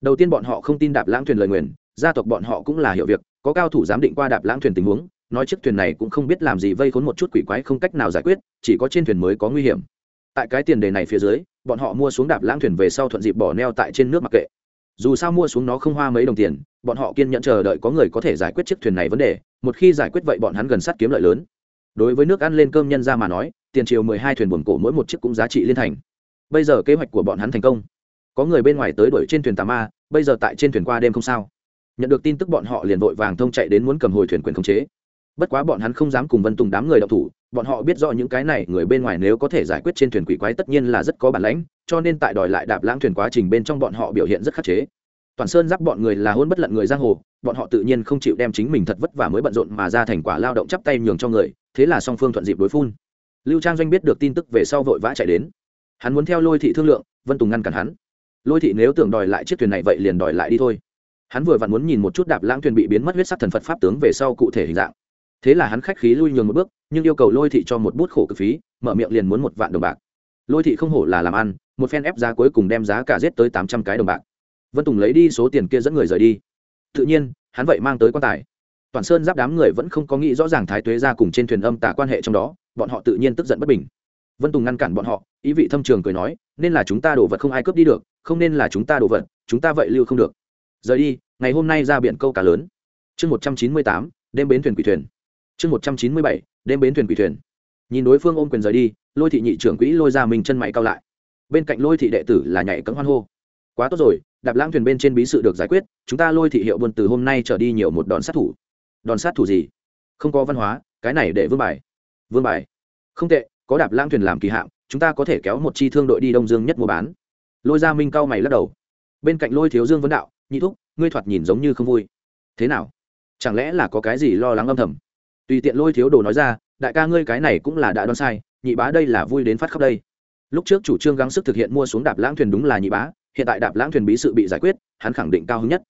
Đầu tiên bọn họ không tin đạp lãng thuyền lời nguyền, gia tộc bọn họ cũng là hiểu việc, có cao thủ giám định qua đạp lãng thuyền tình huống, nói chiếc thuyền này cũng không biết làm gì vây khốn một chút quỷ quái không cách nào giải quyết, chỉ có trên thuyền mới có nguy hiểm. Tại cái tiền đề này phía dưới, bọn họ mua xuống đạp lãng thuyền về sau thuận dịp bỏ neo tại trên nước mặc kệ dù sao mua xuống nó không hoa mấy đồng tiền, bọn họ kiên nhẫn chờ đợi có người có thể giải quyết chiếc thuyền này vấn đề, một khi giải quyết vậy bọn hắn gần sát kiếm lợi lớn. Đối với nước ăn lên cơm nhân ra mà nói, tiền triều mười hai thuyền buồn cổ mỗi một chiếc cũng giá trị liên thành. Bây giờ kế hoạch của bọn hắn thành công. Có người bên ngoài tới đuổi trên thuyền tà ma, bây giờ tại trên thuyền qua đêm không sao. Nhận được tin tức bọn họ liền vội vàng thông chạy đến muốn cầm hồi thuyền quyền khống chế bất quá bọn hắn không dám cùng vân tùng đám người đọc thủ, bọn họ biết rõ những cái này người bên ngoài nếu có thể giải quyết trên thuyền quỷ quái tất nhiên là rất có bản lãnh, cho nên tại đòi lại đạp lãng thuyền quá trình bên trong bọn họ biểu hiện rất khắc chế. Toàn sơn giáp bọn người là hôn bất lận người giang hồ, bọn họ tự nhiên không chịu đem chính mình thật vất vả mới bận rộn mà ra thành quả lao động chắp tay nhường cho người, thế là song phương thuận dịp đối phun. Lưu trang doanh biết được tin tức về sau vội vã chạy đến. Hắn muốn theo lôi thị thương lượng, vân tùng ngăn cản hắn. Lôi thị nếu tưởng đòi lại chiếc thuyền này vậy liền đòi lại đi thôi. Hắn vừa vặn muốn nhìn một chút đạp lãng thuyền bị biến mất huyết sắc thần phật pháp tướng về sau cụ thể hình dạng thế là hắn khách khí lui nhường một bước, nhưng yêu cầu lôi thị cho một bút khổ cực phí, mở miệng liền muốn một vạn đồng bạc. Lôi thị không hổ là làm ăn, một phen ép giá cuối cùng đem giá cả giết tới tám trăm cái đồng bạc. Vân tùng lấy đi số tiền kia dẫn người rời đi. Tự nhiên, hắn vậy mang tới quan tài. Toàn sơn giáp đám người vẫn không có nghĩ rõ ràng thái tuế ra cùng trên thuyền âm tả quan hệ trong đó, bọn họ tự nhiên tức giận bất bình. Vân tùng ngăn cản bọn họ, ý vị thâm trường cười nói, nên là chúng ta đổ vật không ai cướp đi được, không nên là chúng ta đổ vật, chúng ta vậy lưu không được. Rời đi, ngày hôm nay ra biển câu cá lớn. Chương một trăm chín mươi tám, đêm bến thuyền quỷ thuyền chương một trăm chín mươi bảy, đêm bến thuyền quỷ thuyền. Nhìn đối phương ôm quyền rời đi, lôi thị nhị trưởng quỹ lôi ra mình chân mày cao lại. Bên cạnh lôi thị đệ tử là nhảy cấm hoan hô. Quá tốt rồi, đạp lãng thuyền bên trên bí sự được giải quyết, chúng ta lôi thị hiệu buôn từ hôm nay trở đi nhiều một đòn sát thủ. Đòn sát thủ gì? Không có văn hóa, cái này để vương bài. Vương bài? Không tệ, có đạp lãng thuyền làm kỳ hạng, chúng ta có thể kéo một chi thương đội đi đông dương nhất mua bán. Lôi gia minh cao mày lắc đầu. Bên cạnh lôi thiếu dương vấn đạo, nhị thúc, ngươi thoạt nhìn giống như không vui. Thế nào? Chẳng lẽ là có cái gì lo lắng âm thầm? Tùy tiện lôi thiếu đồ nói ra, đại ca ngươi cái này cũng là đã đoán sai, nhị bá đây là vui đến phát khóc đây. Lúc trước chủ trương gắng sức thực hiện mua xuống đạp lãng thuyền đúng là nhị bá, hiện tại đạp lãng thuyền bí sự bị giải quyết, hắn khẳng định cao hứng nhất.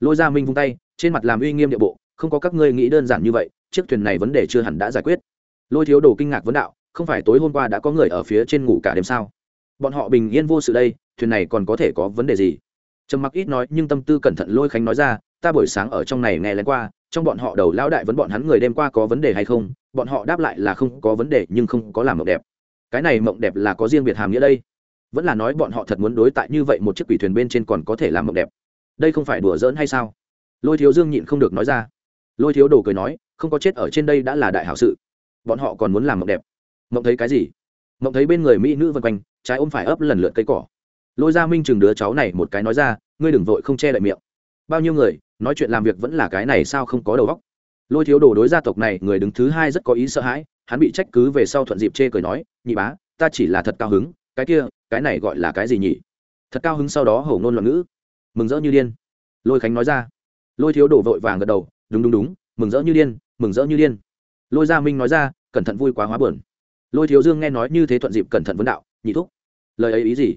Lôi gia minh vung tay, trên mặt làm uy nghiêm địa bộ, không có các ngươi nghĩ đơn giản như vậy, chiếc thuyền này vấn đề chưa hẳn đã giải quyết. Lôi thiếu đồ kinh ngạc vấn đạo, không phải tối hôm qua đã có người ở phía trên ngủ cả đêm sao? Bọn họ bình yên vô sự đây, thuyền này còn có thể có vấn đề gì? Trầm mặc ít nói, nhưng tâm tư cẩn thận lôi khánh nói ra, ta buổi sáng ở trong này nghe lén qua trong bọn họ đầu lão đại vấn bọn hắn người đêm qua có vấn đề hay không, bọn họ đáp lại là không có vấn đề nhưng không có làm mộng đẹp. Cái này mộng đẹp là có riêng biệt hàm nghĩa đây. Vẫn là nói bọn họ thật muốn đối tại như vậy một chiếc quỷ thuyền bên trên còn có thể làm mộng đẹp. Đây không phải đùa giỡn hay sao? Lôi thiếu dương nhịn không được nói ra. Lôi thiếu đồ cười nói, không có chết ở trên đây đã là đại hảo sự. Bọn họ còn muốn làm mộng đẹp. Mộng thấy cái gì? Mộng thấy bên người mỹ nữ vân quanh, trái ôm phải ấp lần lượt cây cỏ. Lôi ra minh chừng đứa cháu này một cái nói ra, ngươi đừng vội không che lại miệng bao nhiêu người, nói chuyện làm việc vẫn là cái này sao không có đầu óc? Lôi thiếu đồ đối gia tộc này, người đứng thứ hai rất có ý sợ hãi, hắn bị trách cứ về sau thuận dịp chê cười nói, nhị bá, ta chỉ là thật cao hứng, cái kia, cái này gọi là cái gì nhỉ? Thật cao hứng sau đó hầu ngôn loạn ngữ. Mừng rỡ như điên. Lôi khánh nói ra. Lôi thiếu đổ vội vàng gật đầu, đúng đúng đúng, mừng rỡ như điên, mừng rỡ như điên. Lôi gia minh nói ra, cẩn thận vui quá hóa bờn lôi thiếu dương nghe nói như thế thuận dịp cẩn thận vấn đạo, nhị thúc, lời ấy ý gì?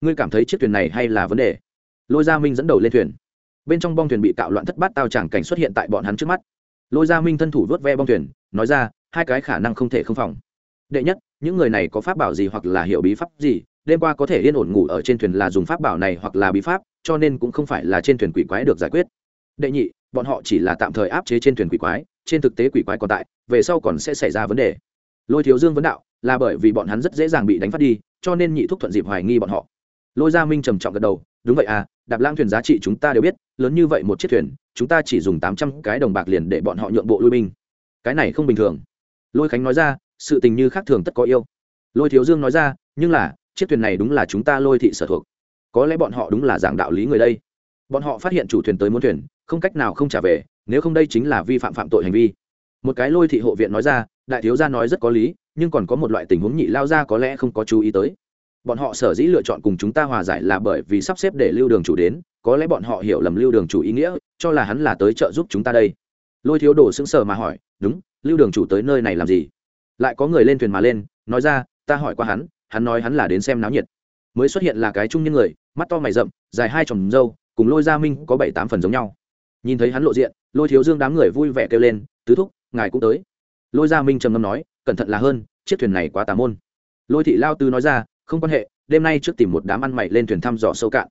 Ngươi cảm thấy chiếc thuyền này hay là vấn đề? Lôi gia minh dẫn đầu lên thuyền bên trong bong thuyền bị cạo loạn thất bát tao chẳng cảnh xuất hiện tại bọn hắn trước mắt. Lôi gia minh thân thủ vớt ve bong thuyền, nói ra, hai cái khả năng không thể không phòng. Đệ nhất, những người này có pháp bảo gì hoặc là hiểu bí pháp gì? Đêm qua có thể yên ổn ngủ ở trên thuyền là dùng pháp bảo này hoặc là bí pháp, cho nên cũng không phải là trên thuyền quỷ quái được giải quyết. Đệ nhị, bọn họ chỉ là tạm thời áp chế trên thuyền quỷ quái, trên thực tế quỷ quái còn tại, về sau còn sẽ xảy ra vấn đề. Lôi thiếu dương vấn đạo, là bởi vì bọn hắn rất dễ dàng bị đánh phát đi, cho nên nhị thúc thuận dịp hoài nghi bọn họ lôi gia minh trầm trọng gật đầu, đúng vậy à đạp lang thuyền giá trị chúng ta đều biết, lớn như vậy một chiếc thuyền, chúng ta chỉ dùng tám trăm cái đồng bạc liền để bọn họ nhượng bộ lui binh. Cái này không bình thường. Lôi khánh nói ra, sự tình như khác thường tất có yêu. Lôi thiếu dương nói ra, nhưng là, chiếc thuyền này đúng là chúng ta lôi thị sở thuộc. Có lẽ bọn họ đúng là giảng đạo lý người đây. Bọn họ phát hiện chủ thuyền tới muốn thuyền, không cách nào không trả về, nếu không đây chính là vi phạm phạm tội hành vi. Một cái lôi thị hộ viện nói ra, đại thiếu gia nói rất có lý, nhưng còn có một loại tình huống nhị lao ra có lẽ không có chú ý tới bọn họ sở dĩ lựa chọn cùng chúng ta hòa giải là bởi vì sắp xếp để lưu đường chủ đến, có lẽ bọn họ hiểu lầm lưu đường chủ ý nghĩa, cho là hắn là tới trợ giúp chúng ta đây. Lôi thiếu đồ sững sờ mà hỏi, đúng, lưu đường chủ tới nơi này làm gì? Lại có người lên thuyền mà lên, nói ra, ta hỏi qua hắn hắn nói hắn là đến xem náo nhiệt. Mới xuất hiện là cái trung nhân người, mắt to mày rậm, dài hai tròng râu, cùng lôi gia minh có bảy tám phần giống nhau. Nhìn thấy hắn lộ diện, lôi thiếu dương đám người vui vẻ kêu lên, tứ thúc, ngài cũng tới. Lôi gia minh trầm ngâm nói, cẩn thận là hơn, chiếc thuyền này quá tà môn. Lôi thị lao tư nói ra không quan hệ, đêm nay trước tìm một đám ăn mày lên thuyền thăm dò sâu cạn.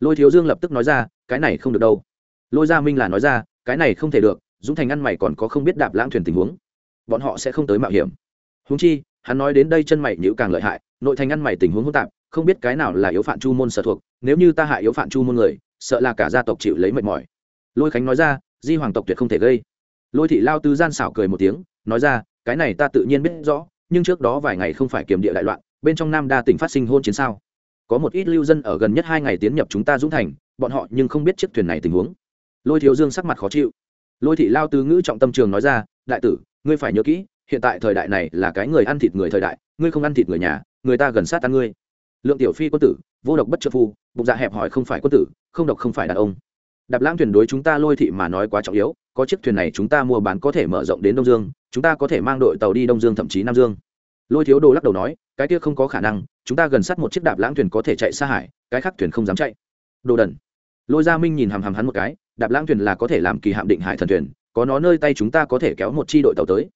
Lôi thiếu dương lập tức nói ra, cái này không được đâu. Lôi gia minh là nói ra, cái này không thể được, dũng thành ăn mày còn có không biết đạp lãng thuyền tình huống. Bọn họ sẽ không tới mạo hiểm. Húng chi, hắn nói đến đây chân mày nhữ càng lợi hại, nội thành ăn mày tình huống hỗn tạp, không biết cái nào là yếu phạm chu môn sở thuộc, nếu như ta hại yếu phạm chu môn người, sợ là cả gia tộc chịu lấy mệt mỏi. Lôi khánh nói ra, di hoàng tộc tuyệt không thể gây. Lôi thị lao tư gian xảo cười một tiếng, nói ra, cái này ta tự nhiên biết rõ, nhưng trước đó vài ngày không phải kiểm địa đại loạn bên trong nam đa tỉnh phát sinh hôn chiến sao? Có một ít lưu dân ở gần nhất hai ngày tiến nhập chúng ta dũng thành, bọn họ nhưng không biết chiếc thuyền này tình huống. Lôi thiếu dương sắc mặt khó chịu. Lôi thị lao tứ ngữ trọng tâm trường nói ra, đại tử, ngươi phải nhớ kỹ, hiện tại thời đại này là cái người ăn thịt người thời đại, ngươi không ăn thịt người nhà, người ta gần sát ăn ngươi. Lượng tiểu phi quân tử, vô độc bất trợ phu, bụng dạ hẹp hỏi không phải quân tử, không độc không phải đàn ông. Đạp lãng thuyền đối chúng ta lôi thị mà nói quá trọng yếu, có chiếc thuyền này chúng ta mua bán có thể mở rộng đến đông dương, chúng ta có thể mang đội tàu đi đông dương thậm chí nam dương lôi thiếu đồ lắc đầu nói, cái kia không có khả năng, chúng ta gần sát một chiếc đạp lãng thuyền có thể chạy xa hải, cái khác thuyền không dám chạy. Đồ đần. Lôi gia minh nhìn hàm hàm hắn một cái, đạp lãng thuyền là có thể làm kỳ hạm định hải thần thuyền, có nó nơi tay chúng ta có thể kéo một chi đội tàu tới.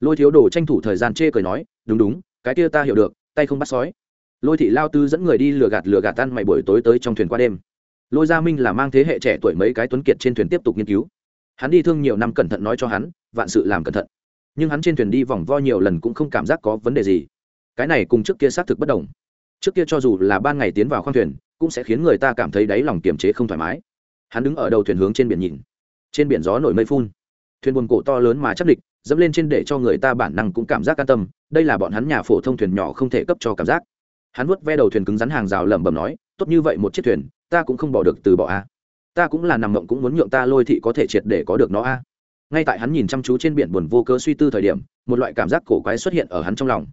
Lôi thiếu đồ tranh thủ thời gian chê cười nói, đúng đúng, cái kia ta hiểu được, tay không bắt sói. Lôi thị lao tư dẫn người đi lừa gạt lừa gạt tan mày buổi tối tới trong thuyền qua đêm. Lôi gia minh là mang thế hệ trẻ tuổi mấy cái tuấn kiệt trên thuyền tiếp tục nghiên cứu. Hắn đi thương nhiều năm cẩn thận nói cho hắn, vạn sự làm cẩn thận nhưng hắn trên thuyền đi vòng vo nhiều lần cũng không cảm giác có vấn đề gì. Cái này cùng trước kia xác thực bất đồng. Trước kia cho dù là ban ngày tiến vào khoang thuyền, cũng sẽ khiến người ta cảm thấy đáy lòng kiềm chế không thoải mái. Hắn đứng ở đầu thuyền hướng trên biển nhìn. Trên biển gió nổi mây phun. Thuyền buồn cổ to lớn mà chắc địch, dẫm lên trên để cho người ta bản năng cũng cảm giác an tâm, đây là bọn hắn nhà phổ thông thuyền nhỏ không thể cấp cho cảm giác. Hắn vuốt ve đầu thuyền cứng rắn hàng rào lẩm bẩm nói, tốt như vậy một chiếc thuyền, ta cũng không bỏ được từ bỏ a. Ta cũng là nằm mộng cũng muốn nhượng ta lôi thị có thể triệt để có được nó a ngay tại hắn nhìn chăm chú trên biển buồn vô cớ suy tư thời điểm, một loại cảm giác cổ quái xuất hiện ở hắn trong lòng.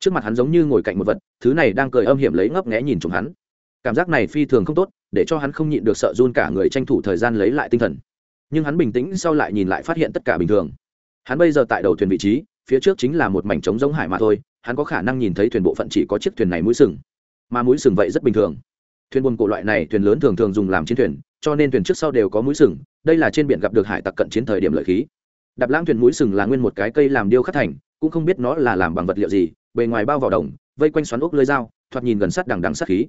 Trước mặt hắn giống như ngồi cạnh một vật, thứ này đang cười âm hiểm lấy ngấp nghẽ nhìn chúng hắn. Cảm giác này phi thường không tốt, để cho hắn không nhịn được sợ run cả người tranh thủ thời gian lấy lại tinh thần. Nhưng hắn bình tĩnh sau lại nhìn lại phát hiện tất cả bình thường. Hắn bây giờ tại đầu thuyền vị trí, phía trước chính là một mảnh trống giống hải mà thôi, hắn có khả năng nhìn thấy thuyền bộ phận chỉ có chiếc thuyền này mũi sừng. Mà mũi sừng vậy rất bình thường. Thuyền buôn cổ loại này, thuyền lớn thường thường dùng làm chiến thuyền cho nên thuyền trước sau đều có mũi sừng, đây là trên biển gặp được hải tặc cận chiến thời điểm lợi khí. Đạp lãng thuyền mũi sừng là nguyên một cái cây làm điêu khắc thành, cũng không biết nó là làm bằng vật liệu gì, bề ngoài bao vào đồng, vây quanh xoắn ốc lưới dao, thoạt nhìn gần sắt đằng đằng sát khí.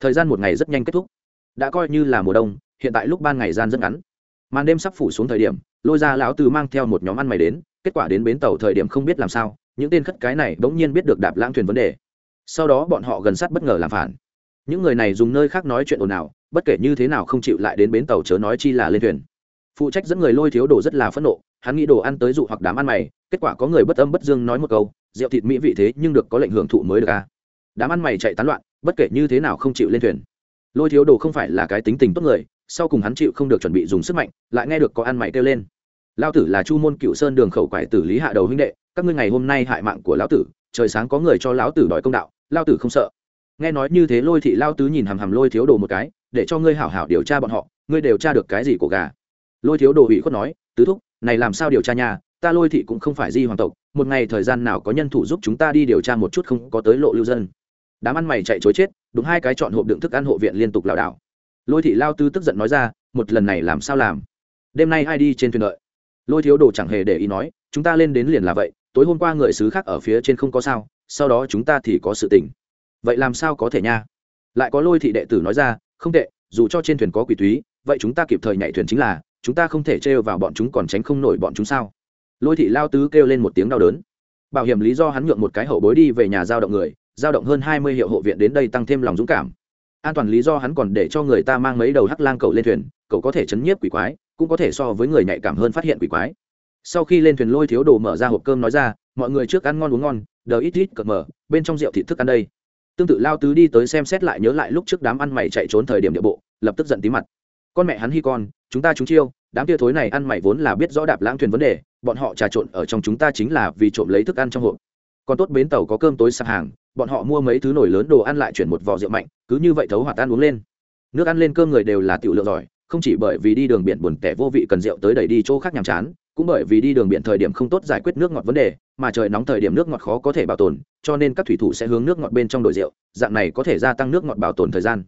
Thời gian một ngày rất nhanh kết thúc. Đã coi như là mùa đông, hiện tại lúc ban ngày gian rất ngắn. Màn đêm sắp phủ xuống thời điểm, lôi ra lão từ mang theo một nhóm ăn mày đến, kết quả đến bến tàu thời điểm không biết làm sao, những tên khất cái này bỗng nhiên biết được đạp lãng thuyền vấn đề. Sau đó bọn họ gần sát bất ngờ làm phản những người này dùng nơi khác nói chuyện ồn ào, bất kể như thế nào không chịu lại đến bến tàu chớ nói chi là lên thuyền. Phụ trách dẫn người lôi thiếu đồ rất là phẫn nộ, hắn nghĩ đồ ăn tới dụ hoặc đám ăn mày, kết quả có người bất âm bất dương nói một câu, rượu thịt mỹ vị thế nhưng được có lệnh hưởng thụ mới được à. đám ăn mày chạy tán loạn, bất kể như thế nào không chịu lên thuyền. Lôi thiếu đồ không phải là cái tính tình tốt người, sau cùng hắn chịu không được chuẩn bị dùng sức mạnh, lại nghe được có ăn mày kêu lên. Lao tử là chu môn cựu sơn đường khẩu quải tử lý hạ đầu huynh đệ, các ngươi ngày hôm nay hại mạng của lão tử, trời sáng có người cho lão tử đòi công đạo lao tử không sợ nghe nói như thế lôi thị lao tứ nhìn hàm hàm lôi thiếu đồ một cái, để cho ngươi hảo hảo điều tra bọn họ, ngươi điều tra được cái gì của gà? Lôi thiếu đồ ủy khuất nói, tứ thúc, này làm sao điều tra nhà? Ta lôi thị cũng không phải di hoàng tộc, một ngày thời gian nào có nhân thủ giúp chúng ta đi điều tra một chút không có tới lộ lưu dân. Đám ăn mày chạy chối chết đúng hai cái chọn hộp đựng thức ăn hộ viện liên tục lảo đảo. Lôi thị lao tư tức giận nói ra, một lần này làm sao làm? Đêm nay ai đi trên thuyền đợi? Lôi thiếu đồ chẳng hề để ý nói, chúng ta lên đến liền là vậy, tối hôm qua người xứ khác ở phía trên không có sao, sau đó chúng ta thì có sự tình vậy làm sao có thể nha? Lại có lôi thị đệ tử nói ra, không tệ, dù cho trên thuyền có quỷ túy, vậy chúng ta kịp thời nhảy thuyền chính là, chúng ta không thể trêu vào bọn chúng còn tránh không nổi bọn chúng sao? Lôi thị lao tứ kêu lên một tiếng đau đớn. Bảo hiểm lý do hắn nhượng một cái hậu bối đi về nhà giao động người, giao động hơn hai mươi hiệu hộ viện đến đây tăng thêm lòng dũng cảm. An toàn lý do hắn còn để cho người ta mang mấy đầu hắc lang cầu lên thuyền, cậu có thể chấn nhiếp quỷ quái, cũng có thể so với người nhạy cảm hơn phát hiện quỷ quái. Sau khi lên thuyền lôi thiếu đồ mở ra hộp cơm nói ra, mọi người trước ăn ngon uống ngon đờ ít ít cợt mở, bên trong rượu thịt thức ăn đây tương tự lao tứ đi tới xem xét lại nhớ lại lúc trước đám ăn mày chạy trốn thời điểm địa bộ, lập tức giận tí mặt. Con mẹ hắn hi con, chúng ta chúng chiêu, đám tia thối này ăn mày vốn là biết rõ đạp lãng thuyền vấn đề, bọn họ trà trộn ở trong chúng ta chính là vì trộm lấy thức ăn trong hộp. Còn tốt bến tàu có cơm tối sạp hàng, bọn họ mua mấy thứ nổi lớn đồ ăn lại chuyển một vò rượu mạnh, cứ như vậy thấu hoạt ăn uống lên. Nước ăn lên cơm người đều là tiểu lượng giỏi, không chỉ bởi vì đi đường biển buồn tẻ vô vị cần rượu tới đẩy đi chỗ khác nhàm chán cũng bởi vì đi đường biển thời điểm không tốt giải quyết nước ngọt vấn đề, mà trời nóng thời điểm nước ngọt khó có thể bảo tồn, cho nên các thủy thủ sẽ hướng nước ngọt bên trong đồi rượu, dạng này có thể gia tăng nước ngọt bảo tồn thời gian.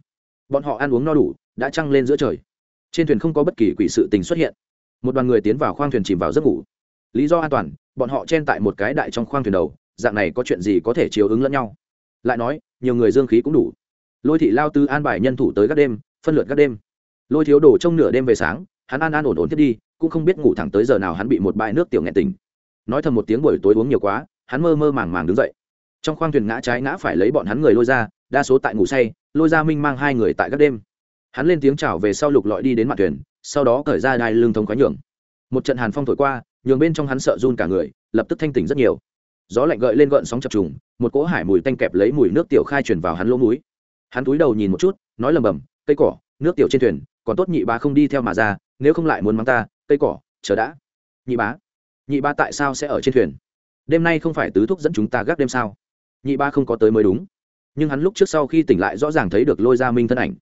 Bọn họ ăn uống no đủ, đã trăng lên giữa trời. Trên thuyền không có bất kỳ quỷ sự tình xuất hiện. Một đoàn người tiến vào khoang thuyền chìm vào giấc ngủ. Lý do an toàn, bọn họ chen tại một cái đại trong khoang thuyền đầu, dạng này có chuyện gì có thể chiếu ứng lẫn nhau. Lại nói, nhiều người dương khí cũng đủ. Lôi thị lao tư an bài nhân thủ tới các đêm, phân lượt các đêm. Lôi thiếu đồ trong nửa đêm về sáng, hắn an an ổn ổn thiết đi cũng không biết ngủ thẳng tới giờ nào hắn bị một bãi nước tiểu nghẹn tình nói thầm một tiếng buổi tối uống nhiều quá, hắn mơ mơ màng màng đứng dậy. Trong khoang thuyền ngã trái ngã phải lấy bọn hắn người lôi ra, đa số tại ngủ say, lôi ra minh mang hai người tại các đêm. Hắn lên tiếng chào về sau lục lọi đi đến mặt thuyền, sau đó cởi ra đai lưng thống khoái nhường. Một trận hàn phong thổi qua, nhường bên trong hắn sợ run cả người, lập tức thanh tỉnh rất nhiều. Gió lạnh gợi lên gợn sóng chập trùng, một cỗ hải mùi tanh kẹp lấy mùi nước tiểu khai chuyển vào hắn lỗ mũi. Hắn túi đầu nhìn một chút, nói lầm bầm cây cỏ, nước tiểu trên thuyền, còn tốt nhị ba không đi theo mà ra, nếu không lại muốn mắng ta cây cỏ, chờ đã. Nhị bá. Nhị bá tại sao sẽ ở trên thuyền? Đêm nay không phải tứ thúc dẫn chúng ta gác đêm sao? Nhị ba không có tới mới đúng. Nhưng hắn lúc trước sau khi tỉnh lại rõ ràng thấy được lôi ra minh thân ảnh.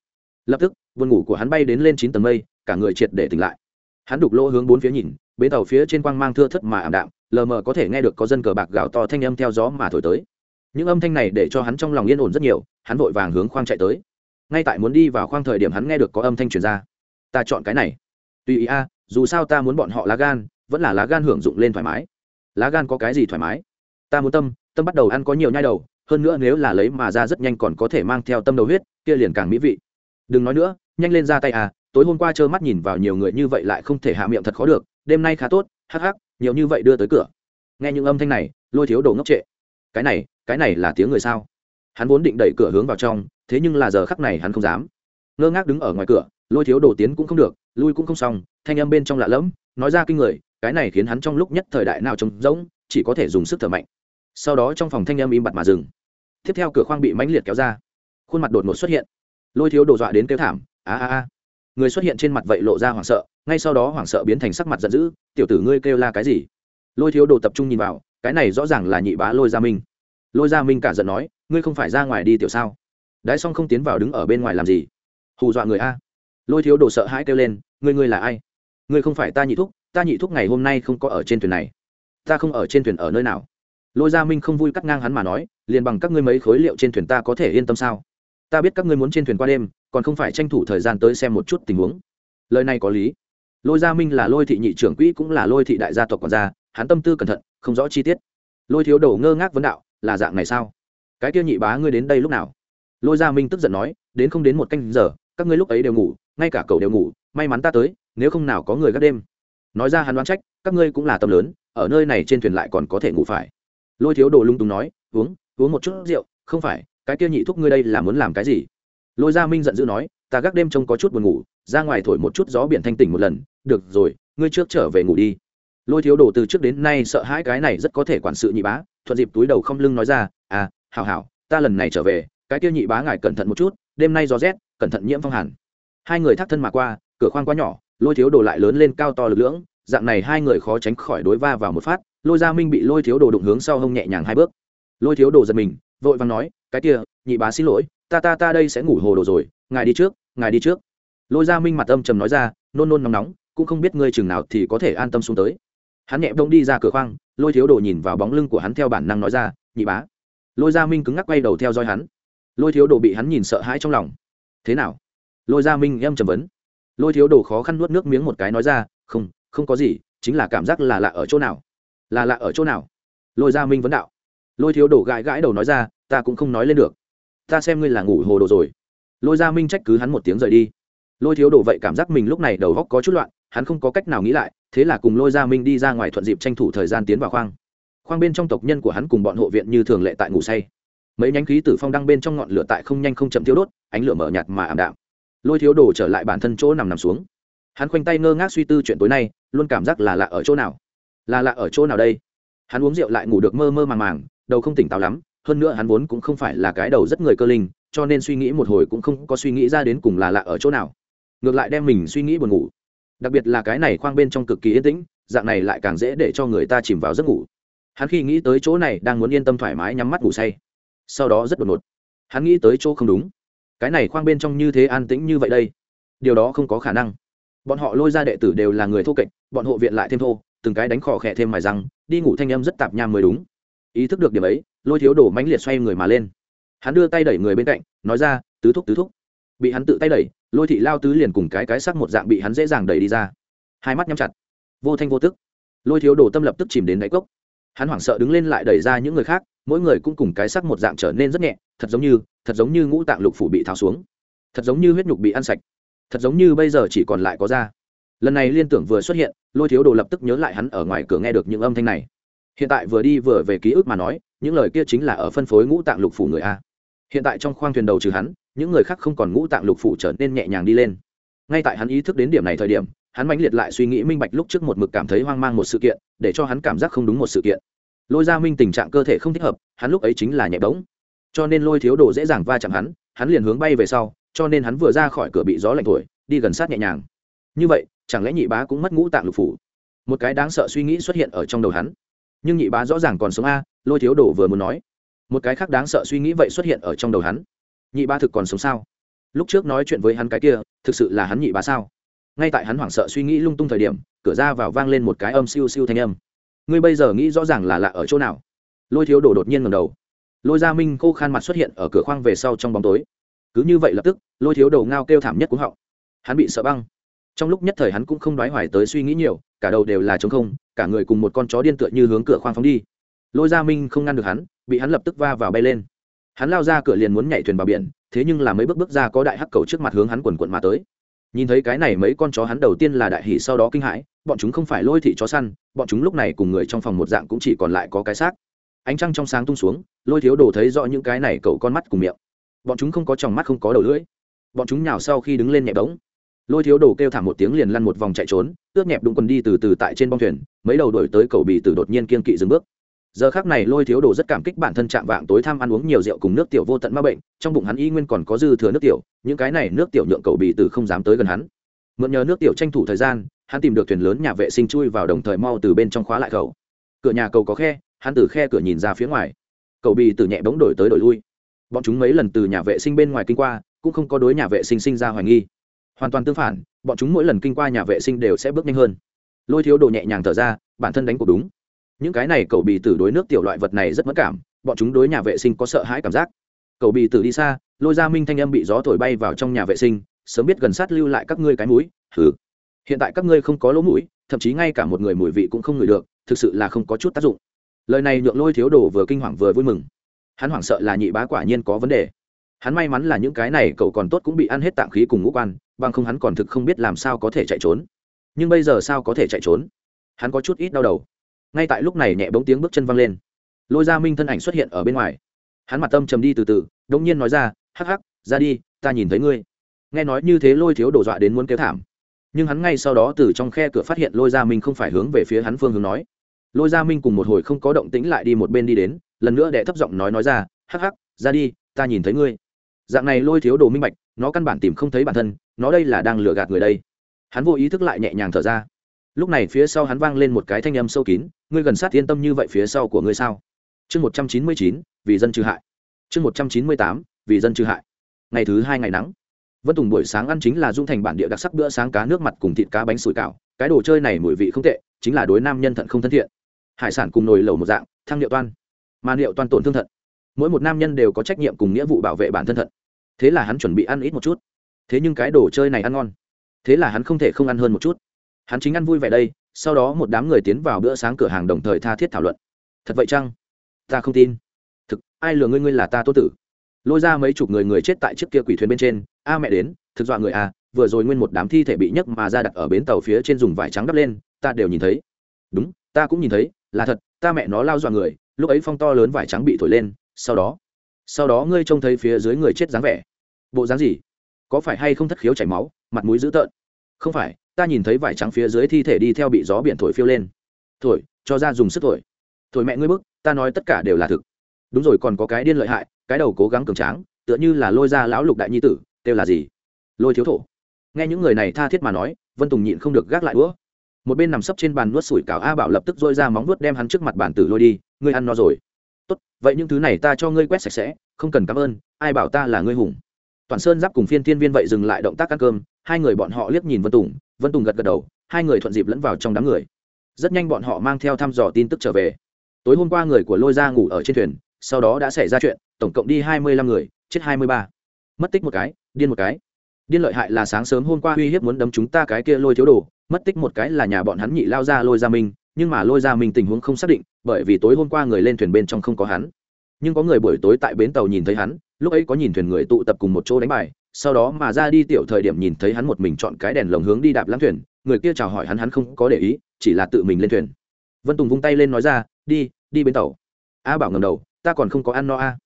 Lập tức, vườn ngủ của hắn bay đến lên chín tầng mây, cả người triệt để tỉnh lại. Hắn đục lỗ hướng bốn phía nhìn, bến tàu phía trên quang mang thưa thất mà ảm đạm, lờ mờ có thể nghe được có dân cờ bạc gào to thanh âm theo gió mà thổi tới. Những âm thanh này để cho hắn trong lòng yên ổn rất nhiều, hắn vội vàng hướng khoang chạy tới. Ngay tại muốn đi vào khoang thời điểm hắn nghe được có âm thanh truyền ra. Ta chọn cái này. Tùy ý a dù sao ta muốn bọn họ lá gan, vẫn là lá gan hưởng dụng lên thoải mái. Lá gan có cái gì thoải mái? Ta muốn tâm tâm bắt đầu ăn có nhiều nhai đầu, hơn nữa nếu là lấy mà ra rất nhanh còn có thể mang theo tâm đầu huyết, kia liền càng mỹ vị. Đừng nói nữa, nhanh lên ra tay à tối hôm qua trơ mắt nhìn vào nhiều người như vậy lại không thể hạ miệng thật khó được, đêm nay khá tốt, hắc hắc, nhiều như vậy đưa tới cửa. Nghe những âm thanh này, lôi thiếu đồ ngốc trệ. Cái này cái này là tiếng người sao? Hắn vốn định đẩy cửa hướng vào trong, thế nhưng là giờ khắc này hắn không dám. Ngơ ngác đứng ở ngoài cửa lôi thiếu đồ tiến cũng không được, lui cũng không xong, thanh âm bên trong lạ lẫm, nói ra kinh người, cái này khiến hắn trong lúc nhất thời đại nào trống rỗng, chỉ có thể dùng sức thở mạnh. Sau đó trong phòng thanh âm im bặt mà dừng. Tiếp theo cửa khoang bị mãnh liệt kéo ra. Khuôn mặt đột ngột xuất hiện. Lôi thiếu đồ dọa đến kêu thảm, a a a. Người xuất hiện trên mặt vậy lộ ra hoảng sợ, ngay sau đó hoảng sợ biến thành sắc mặt giận dữ, tiểu tử ngươi kêu la cái gì? Lôi thiếu đồ tập trung nhìn vào, cái này rõ ràng là nhị bá lôi gia minh. Lôi gia minh cả giận nói, ngươi không phải ra ngoài đi tiểu sao? Đái xong không tiến vào đứng ở bên ngoài làm gì? Hù dọa người a lôi thiếu đồ sợ hãi kêu lên, ngươi ngươi là ai? Ngươi không phải ta nhị thúc, ta nhị thúc ngày hôm nay không có ở trên thuyền này. Ta không ở trên thuyền ở nơi nào? Lôi gia minh không vui cắt ngang hắn mà nói, liền bằng các ngươi mấy khối liệu trên thuyền ta có thể yên tâm sao? Ta biết các ngươi muốn trên thuyền qua đêm, còn không phải tranh thủ thời gian tới xem một chút tình huống. Lời này có lý. Lôi gia minh là lôi thị nhị trưởng quỹ cũng là lôi thị đại gia tộc còn gia, hắn tâm tư cẩn thận, không rõ chi tiết. Lôi thiếu đầu ngơ ngác vấn đạo, là dạng này sao? Cái kia nhị bá ngươi đến đây lúc nào? Lôi gia minh tức giận nói, đến không đến một canh giờ, các ngươi lúc ấy đều ngủ ngay cả cậu đều ngủ, may mắn ta tới, nếu không nào có người gác đêm. Nói ra hắn đoán trách, các ngươi cũng là tâm lớn, ở nơi này trên thuyền lại còn có thể ngủ phải. Lôi thiếu đồ lung tung nói, uống uống một chút rượu, không phải, cái kia nhị thúc ngươi đây là muốn làm cái gì? Lôi gia minh giận dữ nói, ta gác đêm trông có chút buồn ngủ, ra ngoài thổi một chút gió biển thanh tỉnh một lần, được rồi, ngươi trước trở về ngủ đi. Lôi thiếu đồ từ trước đến nay sợ hãi cái này rất có thể quản sự nhị bá, thuận dịp túi đầu không lưng nói ra à hảo hảo, ta lần này trở về, cái kia nhị bá ngài cẩn thận một chút, đêm nay gió rét, cẩn thận nhiễm phong hàn hai người thắt thân mà qua, cửa khoang quá nhỏ, lôi thiếu đồ lại lớn lên cao to lực lưỡng, dạng này hai người khó tránh khỏi đối va vào một phát, lôi gia minh bị lôi thiếu đồ đụng hướng sau hông nhẹ nhàng hai bước. Lôi thiếu đồ giật mình, vội vàng nói, cái kia, nhị bá xin lỗi, ta ta ta đây sẽ ngủ hồ đồ rồi, ngài đi trước, ngài đi trước. Lôi gia minh mặt âm trầm nói ra, nôn nôn nóng nóng, cũng không biết ngươi chừng nào thì có thể an tâm xuống tới. Hắn nhẹ bông đi ra cửa khoang, lôi thiếu đồ nhìn vào bóng lưng của hắn theo bản năng nói ra, nhị bá. Lôi gia minh cứng ngắc quay đầu theo dõi hắn. Lôi thiếu đồ bị hắn nhìn sợ hãi trong lòng. Thế nào? Lôi gia minh em trầm vấn. Lôi thiếu đồ khó khăn nuốt nước miếng một cái nói ra, không không có gì, chính là cảm giác là lạ ở chỗ nào. Là lạ ở chỗ nào? Lôi gia minh vấn đạo. Lôi thiếu đồ gãi gãi đầu nói ra, ta cũng không nói lên được. Ta xem ngươi là ngủ hồ đồ rồi. Lôi gia minh trách cứ hắn một tiếng rời đi. Lôi thiếu đồ vậy cảm giác mình lúc này đầu góc có chút loạn, hắn không có cách nào nghĩ lại, thế là cùng lôi gia minh đi ra ngoài thuận dịp tranh thủ thời gian tiến vào khoang. Khoang bên trong tộc nhân của hắn cùng bọn hộ viện như thường lệ tại ngủ say. Mấy nhánh khí tử phong đăng bên trong ngọn lửa tại không nhanh không chậm thiếu đốt, ánh lửa mở nhạt mà ảm đạm lôi thiếu đồ trở lại bản thân chỗ nằm nằm xuống. Hắn khoanh tay ngơ ngác suy tư chuyện tối nay, luôn cảm giác là lạ ở chỗ nào. Là lạ ở chỗ nào đây? Hắn uống rượu lại ngủ được mơ mơ màng màng, đầu không tỉnh táo lắm, hơn nữa hắn vốn cũng không phải là cái đầu rất người cơ linh, cho nên suy nghĩ một hồi cũng không có suy nghĩ ra đến cùng là lạ ở chỗ nào. Ngược lại đem mình suy nghĩ buồn ngủ. Đặc biệt là cái này khoang bên trong cực kỳ yên tĩnh, dạng này lại càng dễ để cho người ta chìm vào giấc ngủ. Hắn khi nghĩ tới chỗ này đang muốn yên tâm thoải mái nhắm mắt ngủ say. Sau đó rất đột ngột. Hắn nghĩ tới chỗ không đúng cái này khoang bên trong như thế an tĩnh như vậy đây. Điều đó không có khả năng. Bọn họ lôi ra đệ tử đều là người thô kệch, bọn hộ viện lại thêm thô, từng cái đánh khò khẽ thêm mài răng, đi ngủ thanh âm rất tạp nham mới đúng. Ý thức được điểm ấy, lôi thiếu đổ mãnh liệt xoay người mà lên. Hắn đưa tay đẩy người bên cạnh, nói ra, tứ thúc tứ thúc. Bị hắn tự tay đẩy, lôi thị lao tứ liền cùng cái cái sắc một dạng bị hắn dễ dàng đẩy đi ra. Hai mắt nhắm chặt. Vô thanh vô tức. Lôi thiếu đồ tâm lập tức chìm đến đáy cốc. Hắn hoảng sợ đứng lên lại đẩy ra những người khác mỗi người cũng cùng cái sắc một dạng trở nên rất nhẹ, thật giống như, thật giống như ngũ tạng lục phủ bị tháo xuống. Thật giống như huyết nhục bị ăn sạch. Thật giống như bây giờ chỉ còn lại có da. Lần này liên tưởng vừa xuất hiện, lôi thiếu đồ lập tức nhớ lại hắn ở ngoài cửa nghe được những âm thanh này. Hiện tại vừa đi vừa về ký ức mà nói, những lời kia chính là ở phân phối ngũ tạng lục phủ người a. Hiện tại trong khoang thuyền đầu trừ hắn, những người khác không còn ngũ tạng lục phủ trở nên nhẹ nhàng đi lên. Ngay tại hắn ý thức đến điểm này thời điểm, hắn mãnh liệt lại suy nghĩ minh bạch lúc trước một mực cảm thấy hoang mang một sự kiện, để cho hắn cảm giác không đúng một sự kiện lôi gia minh tình trạng cơ thể không thích hợp, hắn lúc ấy chính là nhẹ bỗng. Cho nên lôi thiếu đồ dễ dàng va chạm hắn hắn liền hướng bay về sau, cho nên hắn vừa ra khỏi cửa bị gió lạnh thổi, đi gần sát nhẹ nhàng. Như vậy, chẳng lẽ nhị bá cũng mất ngũ tạng lục phủ? Một cái đáng sợ suy nghĩ xuất hiện ở trong đầu hắn. Nhưng nhị bá rõ ràng còn sống a, lôi thiếu đồ vừa muốn nói. Một cái khác đáng sợ suy nghĩ vậy xuất hiện ở trong đầu hắn. Nhị bá thực còn sống sao? Lúc trước nói chuyện với hắn cái kia, thực sự là hắn nhị bá sao? Ngay tại hắn hoảng sợ suy nghĩ lung tung thời điểm, cửa ra vào vang lên một cái âm siêu siêu thanh âm ngươi bây giờ nghĩ rõ ràng là lạ ở chỗ nào? Lôi thiếu đồ đột nhiên ngầm đầu. Lôi gia minh khô khan mặt xuất hiện ở cửa khoang về sau trong bóng tối. Cứ như vậy lập tức, lôi thiếu đầu ngao kêu thảm nhất cũng họng. Hắn bị sợ băng. Trong lúc nhất thời hắn cũng không đoái hoài tới suy nghĩ nhiều, cả đầu đều là trống không, cả người cùng một con chó điên tựa như hướng cửa khoang phóng đi. Lôi gia minh không ngăn được hắn, bị hắn lập tức va vào bay lên. Hắn lao ra cửa liền muốn nhảy thuyền vào biển, thế nhưng là mấy bước bước ra có đại hắc cầu trước mặt hướng hắn quần quận mà tới nhìn thấy cái này mấy con chó hắn đầu tiên là đại hỷ sau đó kinh hãi, bọn chúng không phải lôi thị chó săn, bọn chúng lúc này cùng người trong phòng một dạng cũng chỉ còn lại có cái xác. Ánh trăng trong sáng tung xuống, lôi thiếu đồ thấy rõ những cái này cậu con mắt cùng miệng. Bọn chúng không có tròng mắt không có đầu lưỡi. Bọn chúng nhào sau khi đứng lên nhẹ bóng lôi thiếu đồ kêu thảm một tiếng liền lăn một vòng chạy trốn, ướt nhẹp đụng quần đi từ từ tại trên bong thuyền, mấy đầu đổi tới cầu bì từ đột nhiên kiên kỵ dừng bước giờ khác này lôi thiếu đồ rất cảm kích bản thân chạm vạng tối tham ăn uống nhiều rượu cùng nước tiểu vô tận ma bệnh, trong bụng hắn y nguyên còn có dư thừa nước tiểu, những cái này nước tiểu nhượng cầu bì từ không dám tới gần hắn. Mượn nhờ nước tiểu tranh thủ thời gian, hắn tìm được thuyền lớn nhà vệ sinh chui vào đồng thời mau từ bên trong khóa lại cầu cửa nhà cầu có khe, hắn từ khe cửa nhìn ra phía ngoài. Cầu bì từ nhẹ bóng đổi tới đổi lui. Bọn chúng mấy lần từ nhà vệ sinh bên ngoài kinh qua, cũng không có đối nhà vệ sinh sinh ra hoài nghi. Hoàn toàn tương phản, bọn chúng mỗi lần kinh qua nhà vệ sinh đều sẽ bước nhanh hơn. Lôi thiếu đồ nhẹ nhàng thở ra, bản thân đánh cuộc đúng những cái này cậu bì tử đối nước tiểu loại vật này rất mất cảm, bọn chúng đối nhà vệ sinh có sợ hãi cảm giác. Cậu bì tử đi xa, lôi ra minh thanh âm bị gió thổi bay vào trong nhà vệ sinh, sớm biết gần sát lưu lại các ngươi cái mũi, hừ. Hiện tại các ngươi không có lỗ mũi, thậm chí ngay cả một người mùi vị cũng không ngửi được, thực sự là không có chút tác dụng. Lời này nhượng lôi thiếu đồ vừa kinh hoàng vừa vui mừng. Hắn hoảng sợ là nhị bá quả nhiên có vấn đề. Hắn may mắn là những cái này cậu còn tốt cũng bị ăn hết tạng khí cùng ngũ quan, bằng không hắn còn thực không biết làm sao có thể chạy trốn. Nhưng bây giờ sao có thể chạy trốn? Hắn có chút ít đau đầu ngay tại lúc này nhẹ bóng tiếng bước chân văng lên. Lôi gia minh thân ảnh xuất hiện ở bên ngoài. Hắn mặt tâm trầm đi từ từ đông nhiên nói ra, hắc hắc, ra đi, ta nhìn thấy ngươi. Nghe nói như thế lôi thiếu đổ dọa đến muốn kéo thảm. Nhưng hắn ngay sau đó từ trong khe cửa phát hiện lôi gia minh không phải hướng về phía hắn phương hướng nói. Lôi gia minh cùng một hồi không có động tĩnh lại đi một bên đi đến, lần nữa đệ thấp giọng nói nói ra, hắc hắc, ra đi, ta nhìn thấy ngươi. Dạng này lôi thiếu đồ minh bạch, nó căn bản tìm không thấy bản thân, nó đây là đang lừa gạt người đây. Hắn vô ý thức lại nhẹ nhàng thở ra lúc này phía sau hắn vang lên một cái thanh âm sâu kín, ngươi gần sát yên tâm như vậy phía sau của ngươi sao? Chương một trăm chín mươi chín, vì dân trừ hại. Chương một trăm chín mươi tám, vì dân trừ hại. Ngày thứ hai ngày nắng. Vân tùng buổi sáng ăn chính là dung thành bản địa đặc sắc bữa sáng cá nước mặt cùng thịt cá bánh sủi cảo. Cái đồ chơi này mùi vị không tệ, chính là đối nam nhân thận không thân thiện. Hải sản cùng nồi lẩu một dạng thăng liệu toan. Mà liệu toan tổn thương thận. Mỗi một nam nhân đều có trách nhiệm cùng nghĩa vụ bảo vệ bản thân thận. Thế là hắn chuẩn bị ăn ít một chút. Thế nhưng cái đồ chơi này ăn ngon. Thế là hắn không thể không ăn hơn một chút hắn chính ăn vui vẻ đây, sau đó một đám người tiến vào bữa sáng cửa hàng đồng thời tha thiết thảo luận. Thật vậy chăng? Ta không tin. Thực, ai lừa ngươi ngươi là ta tô tử. Lôi ra mấy chục người người chết tại chiếc kia quỷ thuyền bên trên. A, mẹ đến, thực dọa người à vừa rồi nguyên một đám thi thể bị nhấc mà ra đặt ở bến tàu phía trên dùng vải trắng đắp lên, ta đều nhìn thấy. Đúng, ta cũng nhìn thấy, là thật, ta mẹ nó lao dọa người, lúc ấy phong to lớn vải trắng bị thổi lên, sau đó sau đó ngươi trông thấy phía dưới người chết dáng vẻ. Bộ dáng gì? Có phải hay không thất khiếu chảy máu, mặt mũi dữ tợn? Không phải ta nhìn thấy vải trắng phía dưới thi thể đi theo bị gió biển thổi phiêu lên. Thổi, cho ra dùng sức thổi. Thổi mẹ ngươi bức, ta nói tất cả đều là thực. Đúng rồi, còn có cái điên lợi hại, cái đầu cố gắng cường tráng, tựa như là lôi ra lão lục đại nhi tử, kêu là gì? Lôi thiếu thổ. Nghe những người này tha thiết mà nói, vân tùng nhịn không được gác lại đũa. Một bên nằm sấp trên bàn nuốt sủi cảo a bảo lập tức dôi ra móng nuốt đem hắn trước mặt bàn tử lôi đi, ngươi ăn no rồi. Tốt, vậy những thứ này ta cho ngươi quét sạch sẽ, không cần cảm ơn, ai bảo ta là ngươi hùng. Toàn sơn giáp cùng phiên tiên viên vậy dừng lại động tác ăn cơm, hai người bọn họ liếc nhìn vân tùng vân tùng gật gật đầu, hai người thuận dịp lẫn vào trong đám người. Rất nhanh bọn họ mang theo thăm dò tin tức trở về. Tối hôm qua người của lôi ra ngủ ở trên thuyền, sau đó đã xảy ra chuyện, tổng cộng đi hai mươi lăm người, chết hai mươi ba. Mất tích một cái, điên một cái. Điên lợi hại là sáng sớm hôm qua uy hiếp muốn đấm chúng ta cái kia lôi thiếu đồ, mất tích một cái là nhà bọn hắn nhị lao ra lôi ra mình nhưng mà lôi ra mình tình huống không xác định, bởi vì tối hôm qua người lên thuyền bên trong không có hắn. Nhưng có người buổi tối tại bến tàu nhìn thấy hắn, lúc ấy có nhìn thuyền người tụ tập cùng một chỗ đánh bài sau đó mà ra đi tiểu thời điểm nhìn thấy hắn một mình chọn cái đèn lồng hướng đi đạp lãng thuyền, người kia chào hỏi hắn hắn không có để ý, chỉ là tự mình lên thuyền. Vân tùng vung tay lên nói ra, đi đi bến tàu. A bảo ngầm đầu, ta còn không có ăn no a.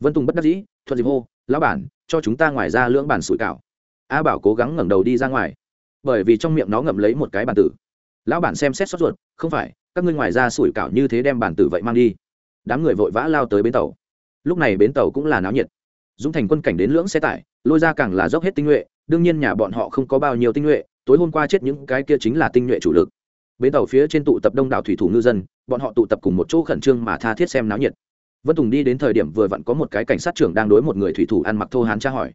Vân tùng bất đắc dĩ, thuận dịp hô, lão bản, cho chúng ta ngoài ra lưỡng bản sủi cảo. A bảo cố gắng ngẩng đầu đi ra ngoài, bởi vì trong miệng nó ngậm lấy một cái bản tử. Lão bản xem xét sốt ruột, không phải, các ngươi ngoài ra sủi cảo như thế đem bản tử vậy mang đi. Đám người vội vã lao tới bến tàu. Lúc này bến tàu cũng là náo nhiệt. Dũng thành quân cảnh đến lưỡng xe tải lôi ra càng là dốc hết tinh nhuệ, đương nhiên nhà bọn họ không có bao nhiêu tinh nhuệ, tối hôm qua chết những cái kia chính là tinh nhuệ chủ lực. Bến tàu phía trên tụ tập đông đảo thủy thủ ngư dân, bọn họ tụ tập cùng một chỗ khẩn trương mà tha thiết xem náo nhiệt. Vân tùng đi đến thời điểm vừa vặn có một cái cảnh sát trưởng đang đối một người thủy thủ ăn mặc thô hán tra hỏi.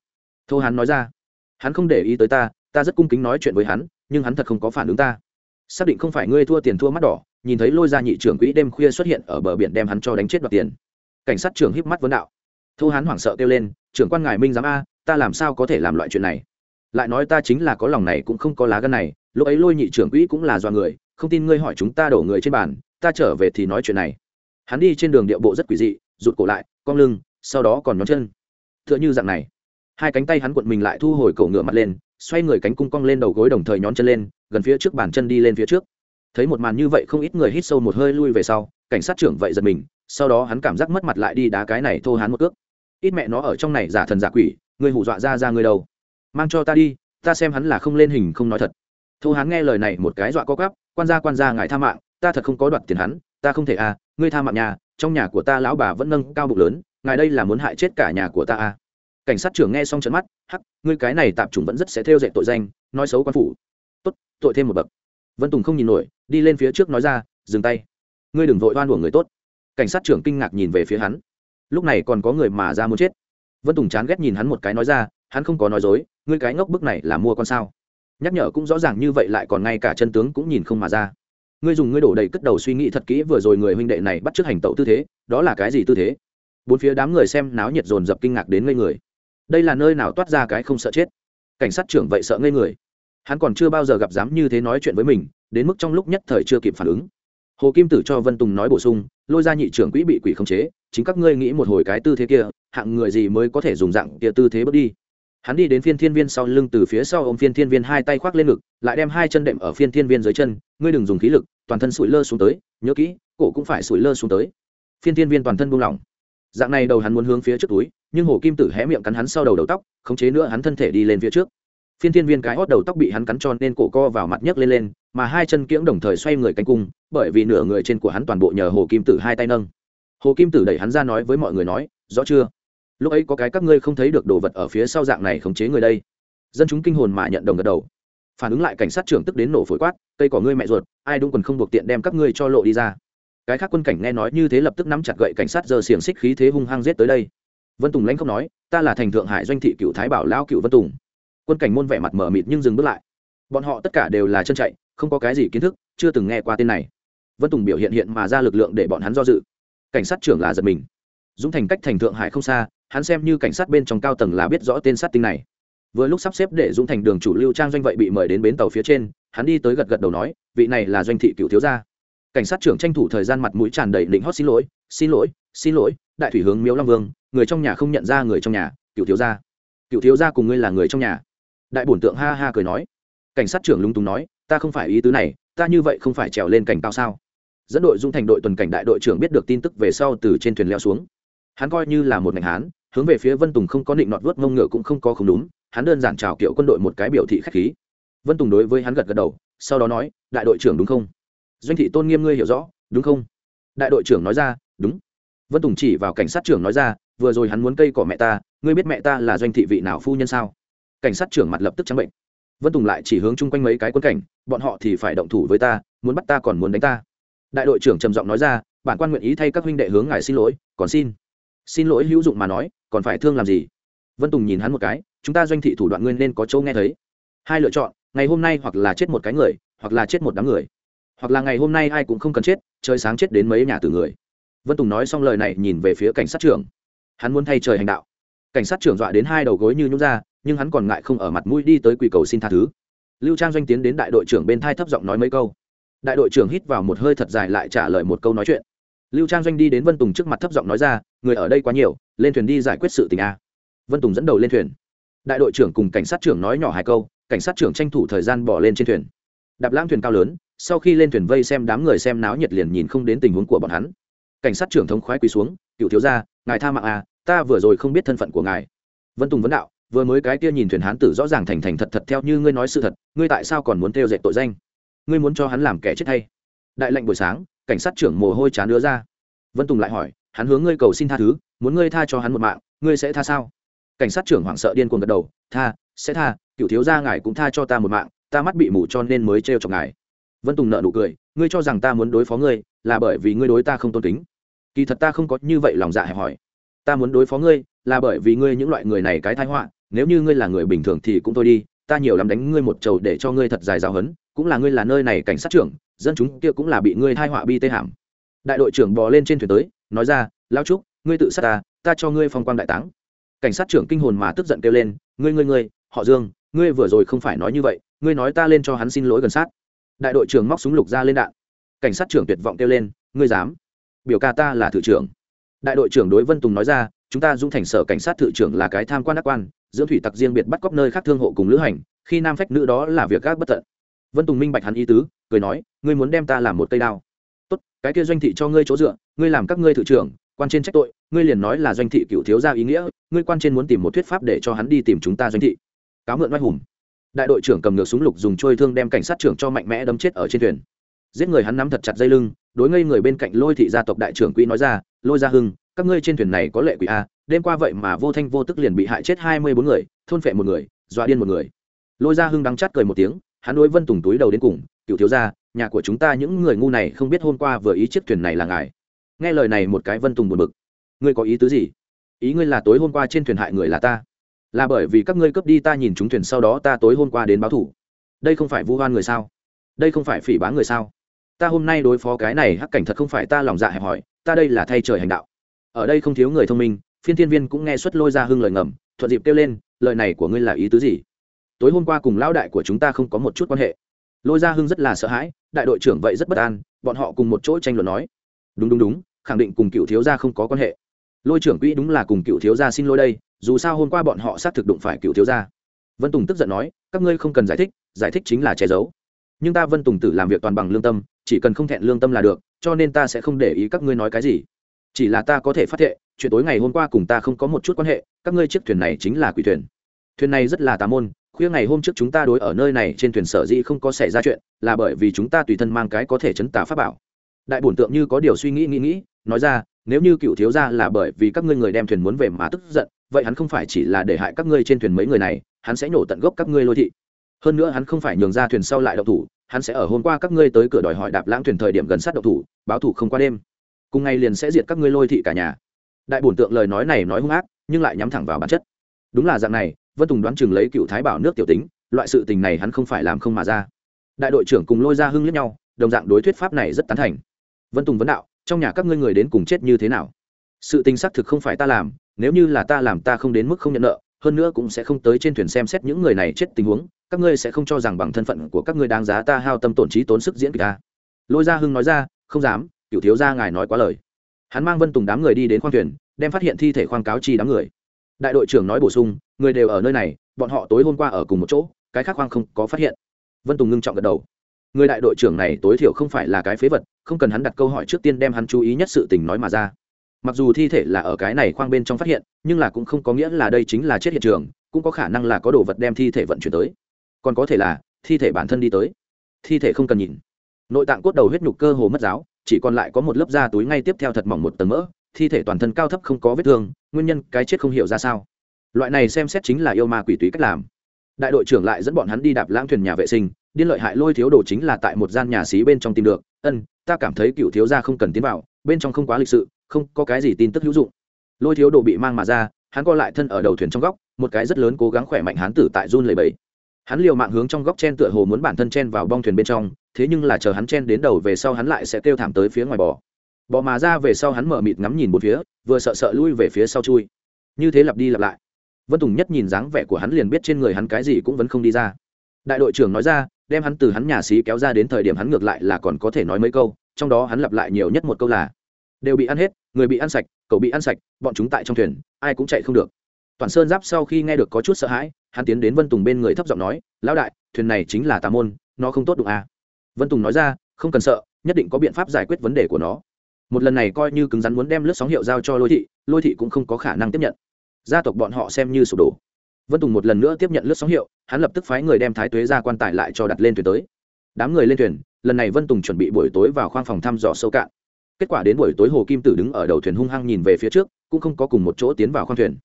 Thô hán nói ra, hắn không để ý tới ta ta rất cung kính nói chuyện với hắn, nhưng hắn thật không có phản ứng ta. Xác định không phải ngươi thua tiền thua mắt đỏ, nhìn thấy lôi ra nhị trưởng quỹ đêm khuya xuất hiện ở bờ biển đem hắn cho đánh chết đoạt tiền. Cảnh sát trưởng híp mắt vấn đạo. Thô hán hoảng sợ kêu lên, trưởng quan ngài minh giám a ta làm sao có thể làm loại chuyện này? Lại nói ta chính là có lòng này cũng không có lá gân này, lúc ấy lôi nhị trưởng quỹ cũng là do người, không tin ngươi hỏi chúng ta đổ người trên bàn, ta trở về thì nói chuyện này. Hắn đi trên đường điệu bộ rất quỷ dị, rụt cổ lại, cong lưng, sau đó còn nhón chân. T h ư ợ n h ư dạng này. Hai cánh tay hắn cuộn mình lại thu hồi cổ ngựa mặt lên, xoay người cánh cung cong lên đầu gối đồng thời nhón chân lên, gần phía trước bàn chân đi lên phía trước. Thấy một màn như vậy không ít người hít sâu một hơi lui về sau, cảnh sát trưởng vậy giật mình, sau đó hắn cảm giác mất mặt lại đi đá cái này thô hắn một cước. Ít mẹ nó ở trong này giả thần giả quỷ người hù dọa ra ra người đâu? Mang cho ta đi, ta xem hắn là không lên hình không nói thật. Thô hắn nghe lời này một cái dọa có cắp quan gia quan gia ngài tha mạng, ta thật không có đoạt tiền hắn, ta không thể à ngươi tha mạng nhà, trong nhà của ta lão bà vẫn nâng cao bụng lớn, ngài đây là muốn hại chết cả nhà của ta à. Cảnh sát trưởng nghe xong trận mắt, hắc, ngươi cái này tạp chủng vẫn rất sẽ theo dạy tội danh, nói xấu quan phủ. Tốt, tội thêm một bậc. Vân tùng không nhìn nổi, đi lên phía trước nói ra, dừng tay. Ngươi đừng vội oan của người tốt. Cảnh sát trưởng kinh ngạc nhìn về phía hắn. Lúc này còn có người mà ra muốn chết vân tùng chán ghét nhìn hắn một cái nói ra, hắn không có nói dối, ngươi cái ngốc bức này là mua con sao? Nhắc nhở cũng rõ ràng như vậy lại còn ngay cả chân tướng cũng nhìn không mà ra. Ngươi dùng ngươi đổ đầy cất đầu suy nghĩ thật kỹ vừa rồi người huynh đệ này bắt trước hành tẩu tư thế, đó là cái gì tư thế? Bốn phía đám người xem náo nhiệt dồn dập kinh ngạc đến ngây người. Đây là nơi nào toát ra cái không sợ chết? Cảnh sát trưởng vậy sợ ngây người. Hắn còn chưa bao giờ gặp dám như thế nói chuyện với mình, đến mức trong lúc nhất thời chưa kịp phản ứng. Hồ kim tử cho vân tùng nói bổ sung lôi ra nhị trưởng quỹ bị quỷ khống chế, chính các ngươi nghĩ một hồi cái tư thế kia, hạng người gì mới có thể dùng dạng kia tư thế bước đi? Hắn đi đến phiên thiên viên sau lưng từ phía sau ô m phiên thiên viên hai tay khoác lên ngực, lại đem hai chân đệm ở phiên thiên viên dưới chân, ngươi đừng dùng khí lực, toàn thân sủi lơ xuống tới, nhớ kỹ, cổ cũng phải sủi lơ xuống tới. Phiên thiên viên toàn thân buông lỏng. Dạng này đầu hắn muốn hướng phía trước túi, nhưng hồ kim tử hé miệng cắn hắn sau đầu đầu tóc, khống chế nữa hắn thân thể đi lên phía trước phiên thiên viên cái hót đầu tóc bị hắn cắn tròn nên cổ co vào mặt nhấc lên lên, mà hai chân kiễng đồng thời xoay người cánh cung, bởi vì nửa người trên của hắn toàn bộ nhờ hồ kim tử hai tay nâng. Hồ kim tử đẩy hắn ra nói với mọi người nói, rõ chưa? Lúc ấy có cái các ngươi không thấy được đồ vật ở phía sau dạng này khống chế người đây. Dân chúng kinh hồn mà nhận đồng gật đầu. Phản ứng lại cảnh sát trưởng tức đến nổ phổi quát, cây cỏ ngươi mẹ ruột, ai đúng quần không buộc tiện đem các ngươi cho lộ đi ra. Cái khác quân cảnh nghe nói như thế lập tức nắm chặt gậy cảnh sát giờ xiềng xích khí thế hung hăng giết tới đây. Vân tùng lãnh không nói, ta là thành thượng hải doanh thị cựu thái bảo lao cựu vân tùng quân cảnh môn vẻ mặt mở mịt nhưng dừng bước lại. Bọn họ tất cả đều là chân chạy, không có cái gì kiến thức, chưa từng nghe qua tên này. Vân tùng biểu hiện hiện mà ra lực lượng để bọn hắn do dự. Cảnh sát trưởng là giật mình. Dũng thành cách thành thượng hải không xa, hắn xem như cảnh sát bên trong cao tầng là biết rõ tên sát tinh này. Vừa lúc sắp xếp để dũng thành đường chủ lưu trang doanh vậy bị mời đến bến tàu phía trên, hắn đi tới gật gật đầu nói, vị này là doanh thị cựu thiếu gia. Cảnh sát trưởng tranh thủ thời gian mặt mũi tràn đầy định hót xin lỗi xin lỗi xin lỗi, đại thủy hướng miếu long vương, người trong nhà không nhận ra người trong nhà, cựu thiếu gia. Cựu thiếu gia cùng ngươi là người trong nhà đại bổn tượng ha ha cười nói. Cảnh sát trưởng lung túng nói, ta không phải ý tứ này, ta như vậy không phải trèo lên cảnh cao sao? Dẫn đội dung thành đội tuần cảnh đại đội trưởng biết được tin tức về sau từ trên thuyền leo xuống. Hắn coi như là một ngành hán, hướng về phía vân tùng không có định nọt vớt mông ngựa cũng không có không đúng, hắn đơn giản chào kiểu quân đội một cái biểu thị k h á c h khí. Vân tùng đối với hắn gật gật đầu, sau đó nói, đại đội trưởng đúng không? Doanh thị tôn nghiêm ngươi hiểu rõ, đúng không? Đại đội trưởng nói ra, đúng. Vân tùng chỉ vào cảnh sát trưởng nói ra, vừa rồi hắn muốn cây cỏ mẹ ta, ngươi biết mẹ ta là doanh thị vị nào phu nhân sao? Cảnh sát trưởng mặt lập tức trắng bệnh. Vân tùng lại chỉ hướng chung quanh mấy cái quân cảnh, bọn họ thì phải động thủ với ta, muốn bắt ta còn muốn đánh ta. Đại đội trưởng trầm giọng nói ra, bản quan nguyện ý thay các huynh đệ hướng ngài xin lỗi, còn xin. Xin lỗi hữu dụng mà nói, còn phải thương làm gì? Vân tùng nhìn hắn một cái, chúng ta doanh thị thủ đoạn ngươi nên có chỗ nghe thấy. Hai lựa chọn, ngày hôm nay hoặc là chết một cái người, hoặc là chết một đám người. Hoặc là ngày hôm nay ai cũng không cần chết, trời sáng chết đến mấy nhà từ người. Vân tùng nói xong lời này nhìn về phía cảnh sát trưởng. Hắn muốn thay trời hành đạo. Cảnh sát trưởng dọa đến hai đầu gối như nhút ra nhưng hắn còn ngại không ở mặt mũi đi tới quỳ cầu xin tha thứ. Lưu trang doanh tiến đến đại đội trưởng bên thai thấp giọng nói mấy câu. Đại đội trưởng hít vào một hơi thật dài lại trả lời một câu nói chuyện. Lưu trang doanh đi đến vân tùng trước mặt thấp giọng nói ra, người ở đây quá nhiều, lên thuyền đi giải quyết sự tình a. Vân tùng dẫn đầu lên thuyền. Đại đội trưởng cùng cảnh sát trưởng nói nhỏ hai câu, cảnh sát trưởng tranh thủ thời gian bỏ lên trên thuyền. Đạp lãng thuyền cao lớn, sau khi lên thuyền vây xem đám người xem náo nhiệt liền nhìn không đến tình huống của bọn hắn. Cảnh sát trưởng thống khoái quỳ xuống, cựu thiếu gia, ngài tha mạng à ta vừa rồi không biết thân phận của ngài. Vân tùng vấn đạo vừa mới cái kia nhìn thuyền hán tử rõ ràng thành thành thật thật theo như ngươi nói sự thật, ngươi tại sao còn muốn theo dệt tội danh? Ngươi muốn cho hắn làm kẻ chết hay? Đại lệnh buổi sáng, cảnh sát trưởng mồ hôi chán đưa ra. Vân tùng lại hỏi, hắn hướng ngươi cầu xin tha thứ, muốn ngươi tha cho hắn một mạng, ngươi sẽ tha sao? Cảnh sát trưởng hoảng sợ điên cuồng gật đầu, tha, sẽ tha, cựu thiếu gia ngài cũng tha cho ta một mạng, ta mắt bị mù cho nên mới trêu chọc ngài. Vân tùng nợ nụ cười, ngươi cho rằng ta muốn đối phó ngươi, là bởi vì ngươi đối ta không tôn kính. Kỳ thật ta không có như vậy lòng dạ hẹp hỏi ta muốn đối phó ngươi, là bởi vì ngươi những loại người này cái thái họa, nếu như ngươi là người bình thường thì cũng thôi đi, ta nhiều lắm đánh ngươi một trầu để cho ngươi thật dài giáo hấn cũng là ngươi là nơi này cảnh sát trưởng, dân chúng kia cũng là bị ngươi thai họa bi tê hàm đại đội trưởng bò lên trên thuyền tới, nói ra lao trúc, ngươi tự sát ta ta cho ngươi phong quang đại táng. Cảnh sát trưởng kinh hồn mà tức giận kêu lên, ngươi ngươi ngươi, họ dương, ngươi vừa rồi không phải nói như vậy, ngươi nói ta lên cho hắn xin lỗi gần sát. Đại đội trưởng móc súng lục ra lên đạn. Cảnh sát trưởng tuyệt vọng kêu lên, ngươi dám, biểu ca ta là thử trưởng đại đội trưởng đối vân tùng nói ra, chúng ta dung thành sở cảnh sát thự trưởng là cái tham quan đắc quan, dưỡng thủy tặc riêng biệt bắt cóc nơi khác thương hộ cùng lữ hành, khi nam phách nữ đó là việc gác bất tận. Vân tùng minh bạch hắn ý tứ, cười nói, ngươi muốn đem ta làm một cây đao. Tốt, cái kia doanh thị cho ngươi chỗ dựa, ngươi làm các ngươi thự trưởng, quan trên trách tội, ngươi liền nói là doanh thị cựu thiếu gia ý nghĩa, ngươi quan trên muốn tìm một thuyết pháp để cho hắn đi tìm chúng ta doanh thị. Cáo mượn oai hùng. Đại đội trưởng cầm ngược súng lục dùng trôi thương đem cảnh sát trưởng cho mạnh mẽ đấm chết ở trên thuyền giết người hắn nắm thật chặt dây lưng, đối ngây người bên cạnh lôi thị gia tộc đại trưởng quỹ nói ra, lôi ra hưng, các ngươi trên thuyền này có lệ quỷ a, đêm qua vậy mà vô thanh vô tức liền bị hại chết hai mươi bốn người, thôn phệ một người, dọa điên một người. Lôi ra hưng đắng chát cười một tiếng, hắn đối vân tùng túi đầu đến cùng cựu thiếu gia, nhà của chúng ta những người ngu này không biết hôm qua vừa ý chiếc thuyền này là ngài. Nghe lời này một cái vân tùng buồn bực. Ngươi có ý tứ gì? Ý ngươi là tối hôm qua trên thuyền hại người là ta. Là bởi vì các ngươi cướp đi ta nhìn chúng thuyền sau đó ta tối hôm qua đến báo thủ. Đây không phải vu hoan người sao? Đây không phải phỉ báng người sao? Ta hôm nay đối phó cái này hắc cảnh thật không phải ta lòng dạ hẹp hỏi ta đây là thay trời hành đạo. Ở đây không thiếu người thông minh, phiên thiên viên cũng nghe xuất lôi ra hưng lời ngầm, thuận dịp kêu lên, lời này của ngươi là ý tứ gì? Tối hôm qua cùng lão đại của chúng ta không có một chút quan hệ. Lôi ra hưng rất là sợ hãi, đại đội trưởng vậy rất bất an, bọn họ cùng một chỗ tranh luận nói. Đúng đúng đúng, khẳng định cùng cựu thiếu gia không có quan hệ. Lôi trưởng quỹ đúng là cùng cựu thiếu gia xin lỗi đây, dù sao hôm qua bọn họ xác thực đụng phải cựu thiếu gia. Vân tùng tức giận nói, các ngươi không cần giải thích giải thích chính là che giấu. Nhưng ta vân tùng tử làm việc toàn bằng lương tâm chỉ cần không thẹn lương tâm là được, cho nên ta sẽ không để ý các ngươi nói cái gì. Chỉ là ta có thể phát hiện chuyện tối ngày hôm qua cùng ta không có một chút quan hệ, các ngươi chiếc thuyền này chính là quỷ thuyền. Thuyền này rất là tà môn, khuya ngày hôm trước chúng ta đối ở nơi này trên thuyền sở dĩ không có xảy ra chuyện, là bởi vì chúng ta tùy thân mang cái có thể chấn tà pháp bảo. Đại bổn tượng như có điều suy nghĩ nghĩ nghĩ, nói ra, nếu như cựu thiếu gia là bởi vì các ngươi người đem thuyền muốn về mà tức giận, vậy hắn không phải chỉ là để hại các ngươi trên thuyền mấy người này, hắn sẽ nhổ tận gốc các ngươi lôi thị. Hơn nữa hắn không phải nhường ra thuyền sau lại độc thủ hắn sẽ ở hôm qua các ngươi tới cửa đòi hỏi đạp lãng thuyền thời điểm gần sát độc thủ, báo thủ không qua đêm. Cùng ngày liền sẽ diệt các ngươi lôi thị cả nhà. Đại bổn tượng lời nói này nói hung ác, nhưng lại nhắm thẳng vào bản chất. Đúng là dạng này, vân tùng đoán chừng lấy cựu thái bảo nước tiểu tính, loại sự tình này hắn không phải làm không mà ra. Đại đội trưởng cùng lôi ra hưng lẫn nhau, đồng dạng đối thuyết pháp này rất tán thành. Vân tùng vấn đạo, trong nhà các ngươi người đến cùng chết như thế nào? Sự tình xác thực không phải ta làm, nếu như là ta làm ta không đến mức không nhận nợ hơn nữa cũng sẽ không tới trên thuyền xem xét những người này chết tình huống, các ngươi sẽ không cho rằng bằng thân phận của các ngươi đáng giá ta hao tâm tổn trí tốn sức diễn kịch ta. Lôi gia hưng nói ra, không dám, cựu thiếu gia ngài nói quá lời. Hắn mang vân tùng đám người đi đến khoang thuyền, đem phát hiện thi thể khoang cáo chi đám người. Đại đội trưởng nói bổ sung, người đều ở nơi này, bọn họ tối hôm qua ở cùng một chỗ, cái khác khoang không có phát hiện. Vân tùng ngưng trọng gật đầu. Người đại đội trưởng này tối thiểu không phải là cái phế vật, không cần hắn đặt câu hỏi trước tiên đem hắn chú ý nhất sự tình nói mà ra mặc dù thi thể là ở cái này khoang bên trong phát hiện, nhưng là cũng không có nghĩa là đây chính là chết hiện trường, cũng có khả năng là có đồ vật đem thi thể vận chuyển tới. Còn có thể là, thi thể bản thân đi tới. Thi thể không cần nhìn. Nội tạng cốt đầu huyết nhục cơ hồ mất giáo, chỉ còn lại có một lớp da túi ngay tiếp theo thật mỏng một tầng mỡ, thi thể toàn thân cao thấp không có vết thương, nguyên nhân cái chết không hiểu ra sao. Loại này xem xét chính là yêu ma quỷ túy cách làm. Đại đội trưởng lại dẫn bọn hắn đi đạp lãng thuyền nhà vệ sinh, điên lợi hại lôi thiếu đồ chính là tại một gian nhà xí bên trong tìm được, ân, ta cảm thấy cựu thiếu gia không cần tiến vào, bên trong không quá lịch sự không có cái gì tin tức hữu dụng. Lôi thiếu đồ bị mang mà ra, hắn co lại thân ở đầu thuyền trong góc, một cái rất lớn cố gắng khỏe mạnh hán tử tại run lầy bẫy hắn liều mạng hướng trong góc chen tựa hồ muốn bản thân chen vào bong thuyền bên trong, thế nhưng là chờ hắn chen đến đầu về sau hắn lại sẽ kêu thảm tới phía ngoài bò. Bò mà ra về sau hắn mở mịt ngắm nhìn một phía, vừa sợ sợ lui về phía sau chui. Như thế lặp đi lặp lại. Vân tùng nhất nhìn dáng vẻ của hắn liền biết trên người hắn cái gì cũng vẫn không đi ra. Đại đội trưởng nói ra, đem hắn từ hắn nhà xí kéo ra đến thời điểm hắn ngược lại là còn có thể nói mấy câu, trong đó hắn lặp lại nhiều nhất một câu là đều bị ăn hết, người bị ăn sạch, cậu bị ăn sạch, bọn chúng tại trong thuyền, ai cũng chạy không được. Toàn sơn giáp sau khi nghe được có chút sợ hãi, hắn tiến đến vân tùng bên người thấp giọng nói, lão đại, thuyền này chính là tà môn, nó không tốt đụng à. vân tùng nói ra, không cần sợ, nhất định có biện pháp giải quyết vấn đề của nó. Một lần này coi như cứng rắn muốn đem lướt sóng hiệu giao cho lôi thị lôi thị cũng không có khả năng tiếp nhận. Gia tộc bọn họ xem như sụp đổ. Vân tùng một lần nữa tiếp nhận lướt sóng hiệu, hắn lập tức phái người đem thái tuế ra quan tài lại cho đặt lên thuyền tới. Đám người lên thuyền, lần này vân tùng chuẩn bị buổi tối vào khoang phòng thăm dò sâu cạn kết quả đến buổi tối hồ kim tử đứng ở đầu thuyền hung hăng nhìn về phía trước, cũng không có cùng một chỗ tiến vào khoang thuyền.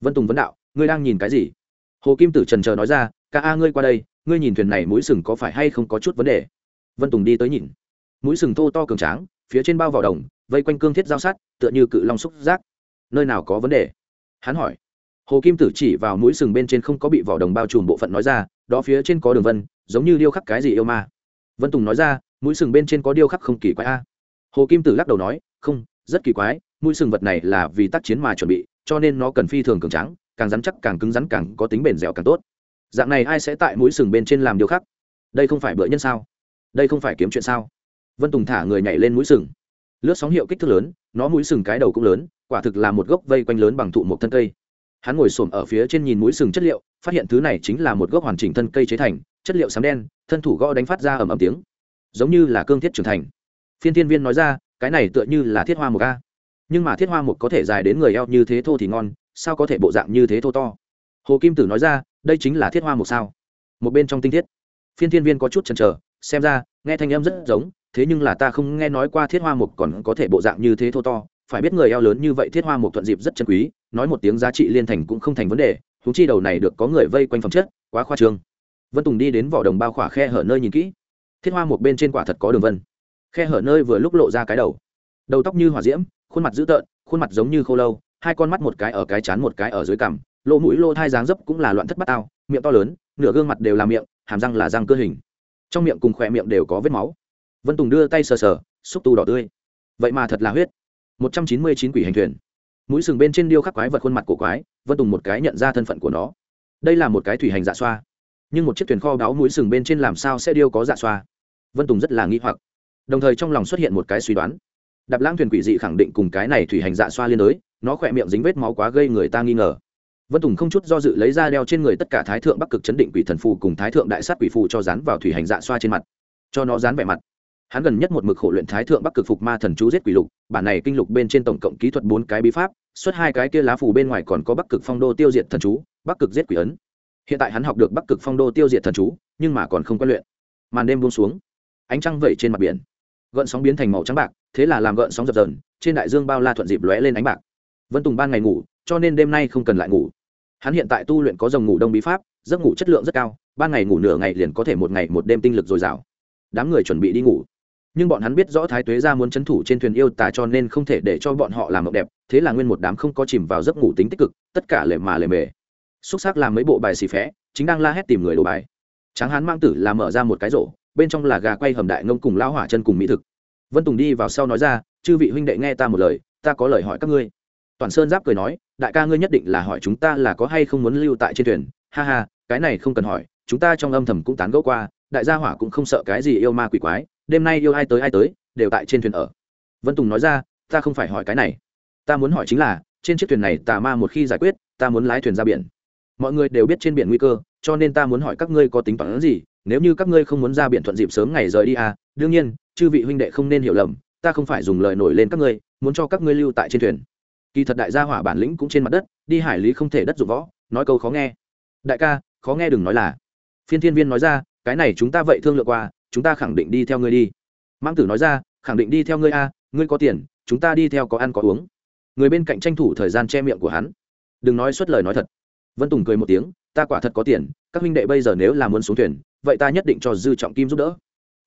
Vân tùng vấn đạo, ngươi đang nhìn cái gì? Hồ kim tử trần trờ nói ra, ca a, ngươi qua đây, ngươi nhìn thuyền này mũi sừng có phải hay không có chút vấn đề? Vân tùng đi tới nhìn. Mũi sừng thô to cường tráng, phía trên bao vỏ đồng, vây quanh cương thiết giao sát tựa như cự long xúc giác. Nơi nào có vấn đề? hắn hỏi. Hồ kim tử chỉ vào mũi sừng bên trên không có bị vỏ đồng bao trùm bộ phận nói ra, đó phía trên có đường vân, giống như điêu khắc cái gì yêu ma? Vân tùng nói ra, mũi sừng bên trên có điêu khắc không kỳ quái a hồ kim tử lắc đầu nói, không, rất kỳ quái, mũi sừng vật này là vì tác chiến mà chuẩn bị, cho nên nó cần phi thường cường trắng càng rắn chắc, càng cứng rắn, càng có tính bền dẻo càng tốt. Dạng này ai sẽ tại mũi sừng bên trên làm điều khác? đây không phải bữa nhân sao? Đây không phải kiếm chuyện sao? Vân tùng thả người nhảy lên mũi sừng. Lướt sóng hiệu kích thước lớn, nó mũi sừng cái đầu cũng lớn, quả thực là một gốc vây quanh lớn bằng thụ một thân cây. Hắn ngồi xổm ở phía trên nhìn mũi sừng chất liệu, phát hiện thứ này chính là một gốc hoàn chỉnh thân cây chế thành, chất liệu sám đen, thân thủ gõ đánh phát ra ầm ầm tiếng. Giống như là cương thiết trưởng thành phiên thiên viên nói ra, cái này tựa như là thiết hoa mục a. Nhưng mà thiết hoa mục có thể dài đến người eo như thế thô thì ngon, sao có thể bộ dạng như thế thô to? Hồ kim tử nói ra, đây chính là thiết hoa mục sao? Một bên trong tinh thiết. Phiên thiên viên có chút chần chờ, xem ra, nghe thanh âm rất giống, thế nhưng là ta không nghe nói qua thiết hoa mục còn có thể bộ dạng như thế thô to. Phải biết người eo lớn như vậy thiết hoa mục thuận dịp rất chân quý, nói một tiếng giá trị liên thành cũng không thành vấn đề thú chi đầu này được có người vây quanh phẩm chất, quá khoa trương. Vân tùng đi đến vỏ đồng bao khỏa khe hở nơi nhìn kỹ. Thiết hoa mục bên trên quả thật có đường vân khe hở nơi vừa lúc lộ ra cái đầu. Đầu tóc như hỏa diễm, khuôn mặt dữ tợn, khuôn mặt giống như khô lâu, hai con mắt một cái ở cái chán một cái ở dưới cằm, lỗ mũi lỗ thai dáng dấp cũng là loạn thất bát ao miệng to lớn, nửa gương mặt đều là miệng, hàm răng là răng cơ hình. Trong miệng cùng khỏe miệng đều có vết máu. Vân tùng đưa tay sờ sờ, xúc tu đỏ tươi. Vậy mà thật là huyết. Một trăm chín mươi chín quỷ hành thuyền. Mũi sừng bên trên điêu khắc quái vật khuôn mặt của quái, vân tùng một cái nhận ra thân phận của nó. Đây là một cái thủy hành dạ xoa. Nhưng một chiếc thuyền kho đáo mũi sừng bên trên làm sao sẽ điêu có dạ xoa? Vân tùng rất là nghi hoặc đồng thời trong lòng xuất hiện một cái suy đoán. Đạp lãng thuyền quỷ dị khẳng định cùng cái này thủy hành dạ xoa liên đới nó khỏe miệng dính vết máu quá gây người ta nghi ngờ. Vân tùng không chút do dự lấy ra đeo trên người tất cả thái thượng bắc cực chấn định quỷ thần phù cùng thái thượng đại sát quỷ phù cho dán vào thủy hành dạ xoa trên mặt. Cho nó dán vẻ mặt. Hắn gần nhất một mực khổ luyện thái thượng bắc cực phục ma thần chú giết quỷ lục, bản này kinh lục bên trên tổng cộng kỹ thuật bốn cái bí pháp xuất hai cái kia lá phù bên ngoài còn có bắc cực phong đô tiêu diệt thần chú, bắc cực giết quỷ ấn. Hiện tại hắn học được bắc cực phong đô tiêu diệt thần chú, nhưng mà còn không quen luyện. Màn đêm buông xuống, ánh trăng vẩy trên mặt biển gợn sóng biến thành màu trắng bạc, thế là làm gợn sóng dập dờn, trên đại dương bao la thuận dịp lóe lên ánh bạc. Vân tùng ban ngày ngủ, cho nên đêm nay không cần lại ngủ. Hắn hiện tại tu luyện có dòng ngủ đông bí pháp, giấc ngủ chất lượng rất cao, ban ngày ngủ nửa ngày liền có thể một ngày một đêm tinh lực dồi dào. Đám người chuẩn bị đi ngủ. Nhưng bọn hắn biết rõ thái tuế ra muốn c h ấ n thủ trên thuyền yêu tả cho nên không thể để cho bọn họ làm mộng đẹp, thế là nguyên một đám không có chìm vào giấc ngủ tính tích cực, tất cả lề mà lề mề. Xúc xác làm mấy bộ bài xì phé, chính đang la hét tìm người đồ bài. Tráng hán mang tử là mở ra một cái rổ bên trong là gà quay hầm đại ngông cùng lao hỏa chân cùng mỹ thực. Vân tùng đi vào sau nói ra, chư vị huynh đệ nghe ta một lời, ta có lời hỏi các ngươi. Toàn sơn giáp cười nói, đại ca ngươi nhất định là hỏi chúng ta là có hay không muốn lưu tại trên thuyền. Ha ha, cái này không cần hỏi, chúng ta trong âm thầm cũng tán gẫu qua, đại gia hỏa cũng không sợ cái gì yêu ma quỷ quái, đêm nay yêu ai tới ai tới, đều tại trên thuyền ở. Vân tùng nói ra, ta không phải hỏi cái này. Ta muốn hỏi chính là, trên chiếc thuyền này tà ma một khi giải quyết, ta muốn lái thuyền ra biển. Mọi người đều biết trên biển nguy cơ, cho nên ta muốn hỏi các ngươi có tính toán gì nếu như các ngươi không muốn ra biển thuận dịp sớm ngày rời đi à đương nhiên, chư vị huynh đệ không nên hiểu lầm, ta không phải dùng lời nổi lên các ngươi, muốn cho các ngươi lưu tại trên thuyền. Kỳ thật đại gia hỏa bản lĩnh cũng trên mặt đất, đi hải lý không thể đất dụng võ, nói câu khó nghe. Đại ca, khó nghe đừng nói là. Phiên thiên viên nói ra, cái này chúng ta vậy thương lượng qua, chúng ta khẳng định đi theo ngươi đi. Mang tử nói ra, khẳng định đi theo ngươi a ngươi có tiền, chúng ta đi theo có ăn có uống. Người bên cạnh tranh thủ thời gian che miệng của hắn. Đừng nói suốt lời nói thật. Vân tùng cười một tiếng, ta quả thật có tiền, các huynh đệ bây giờ nếu là muốn xuống thuyền vậy ta nhất định cho dư trọng kim giúp đỡ.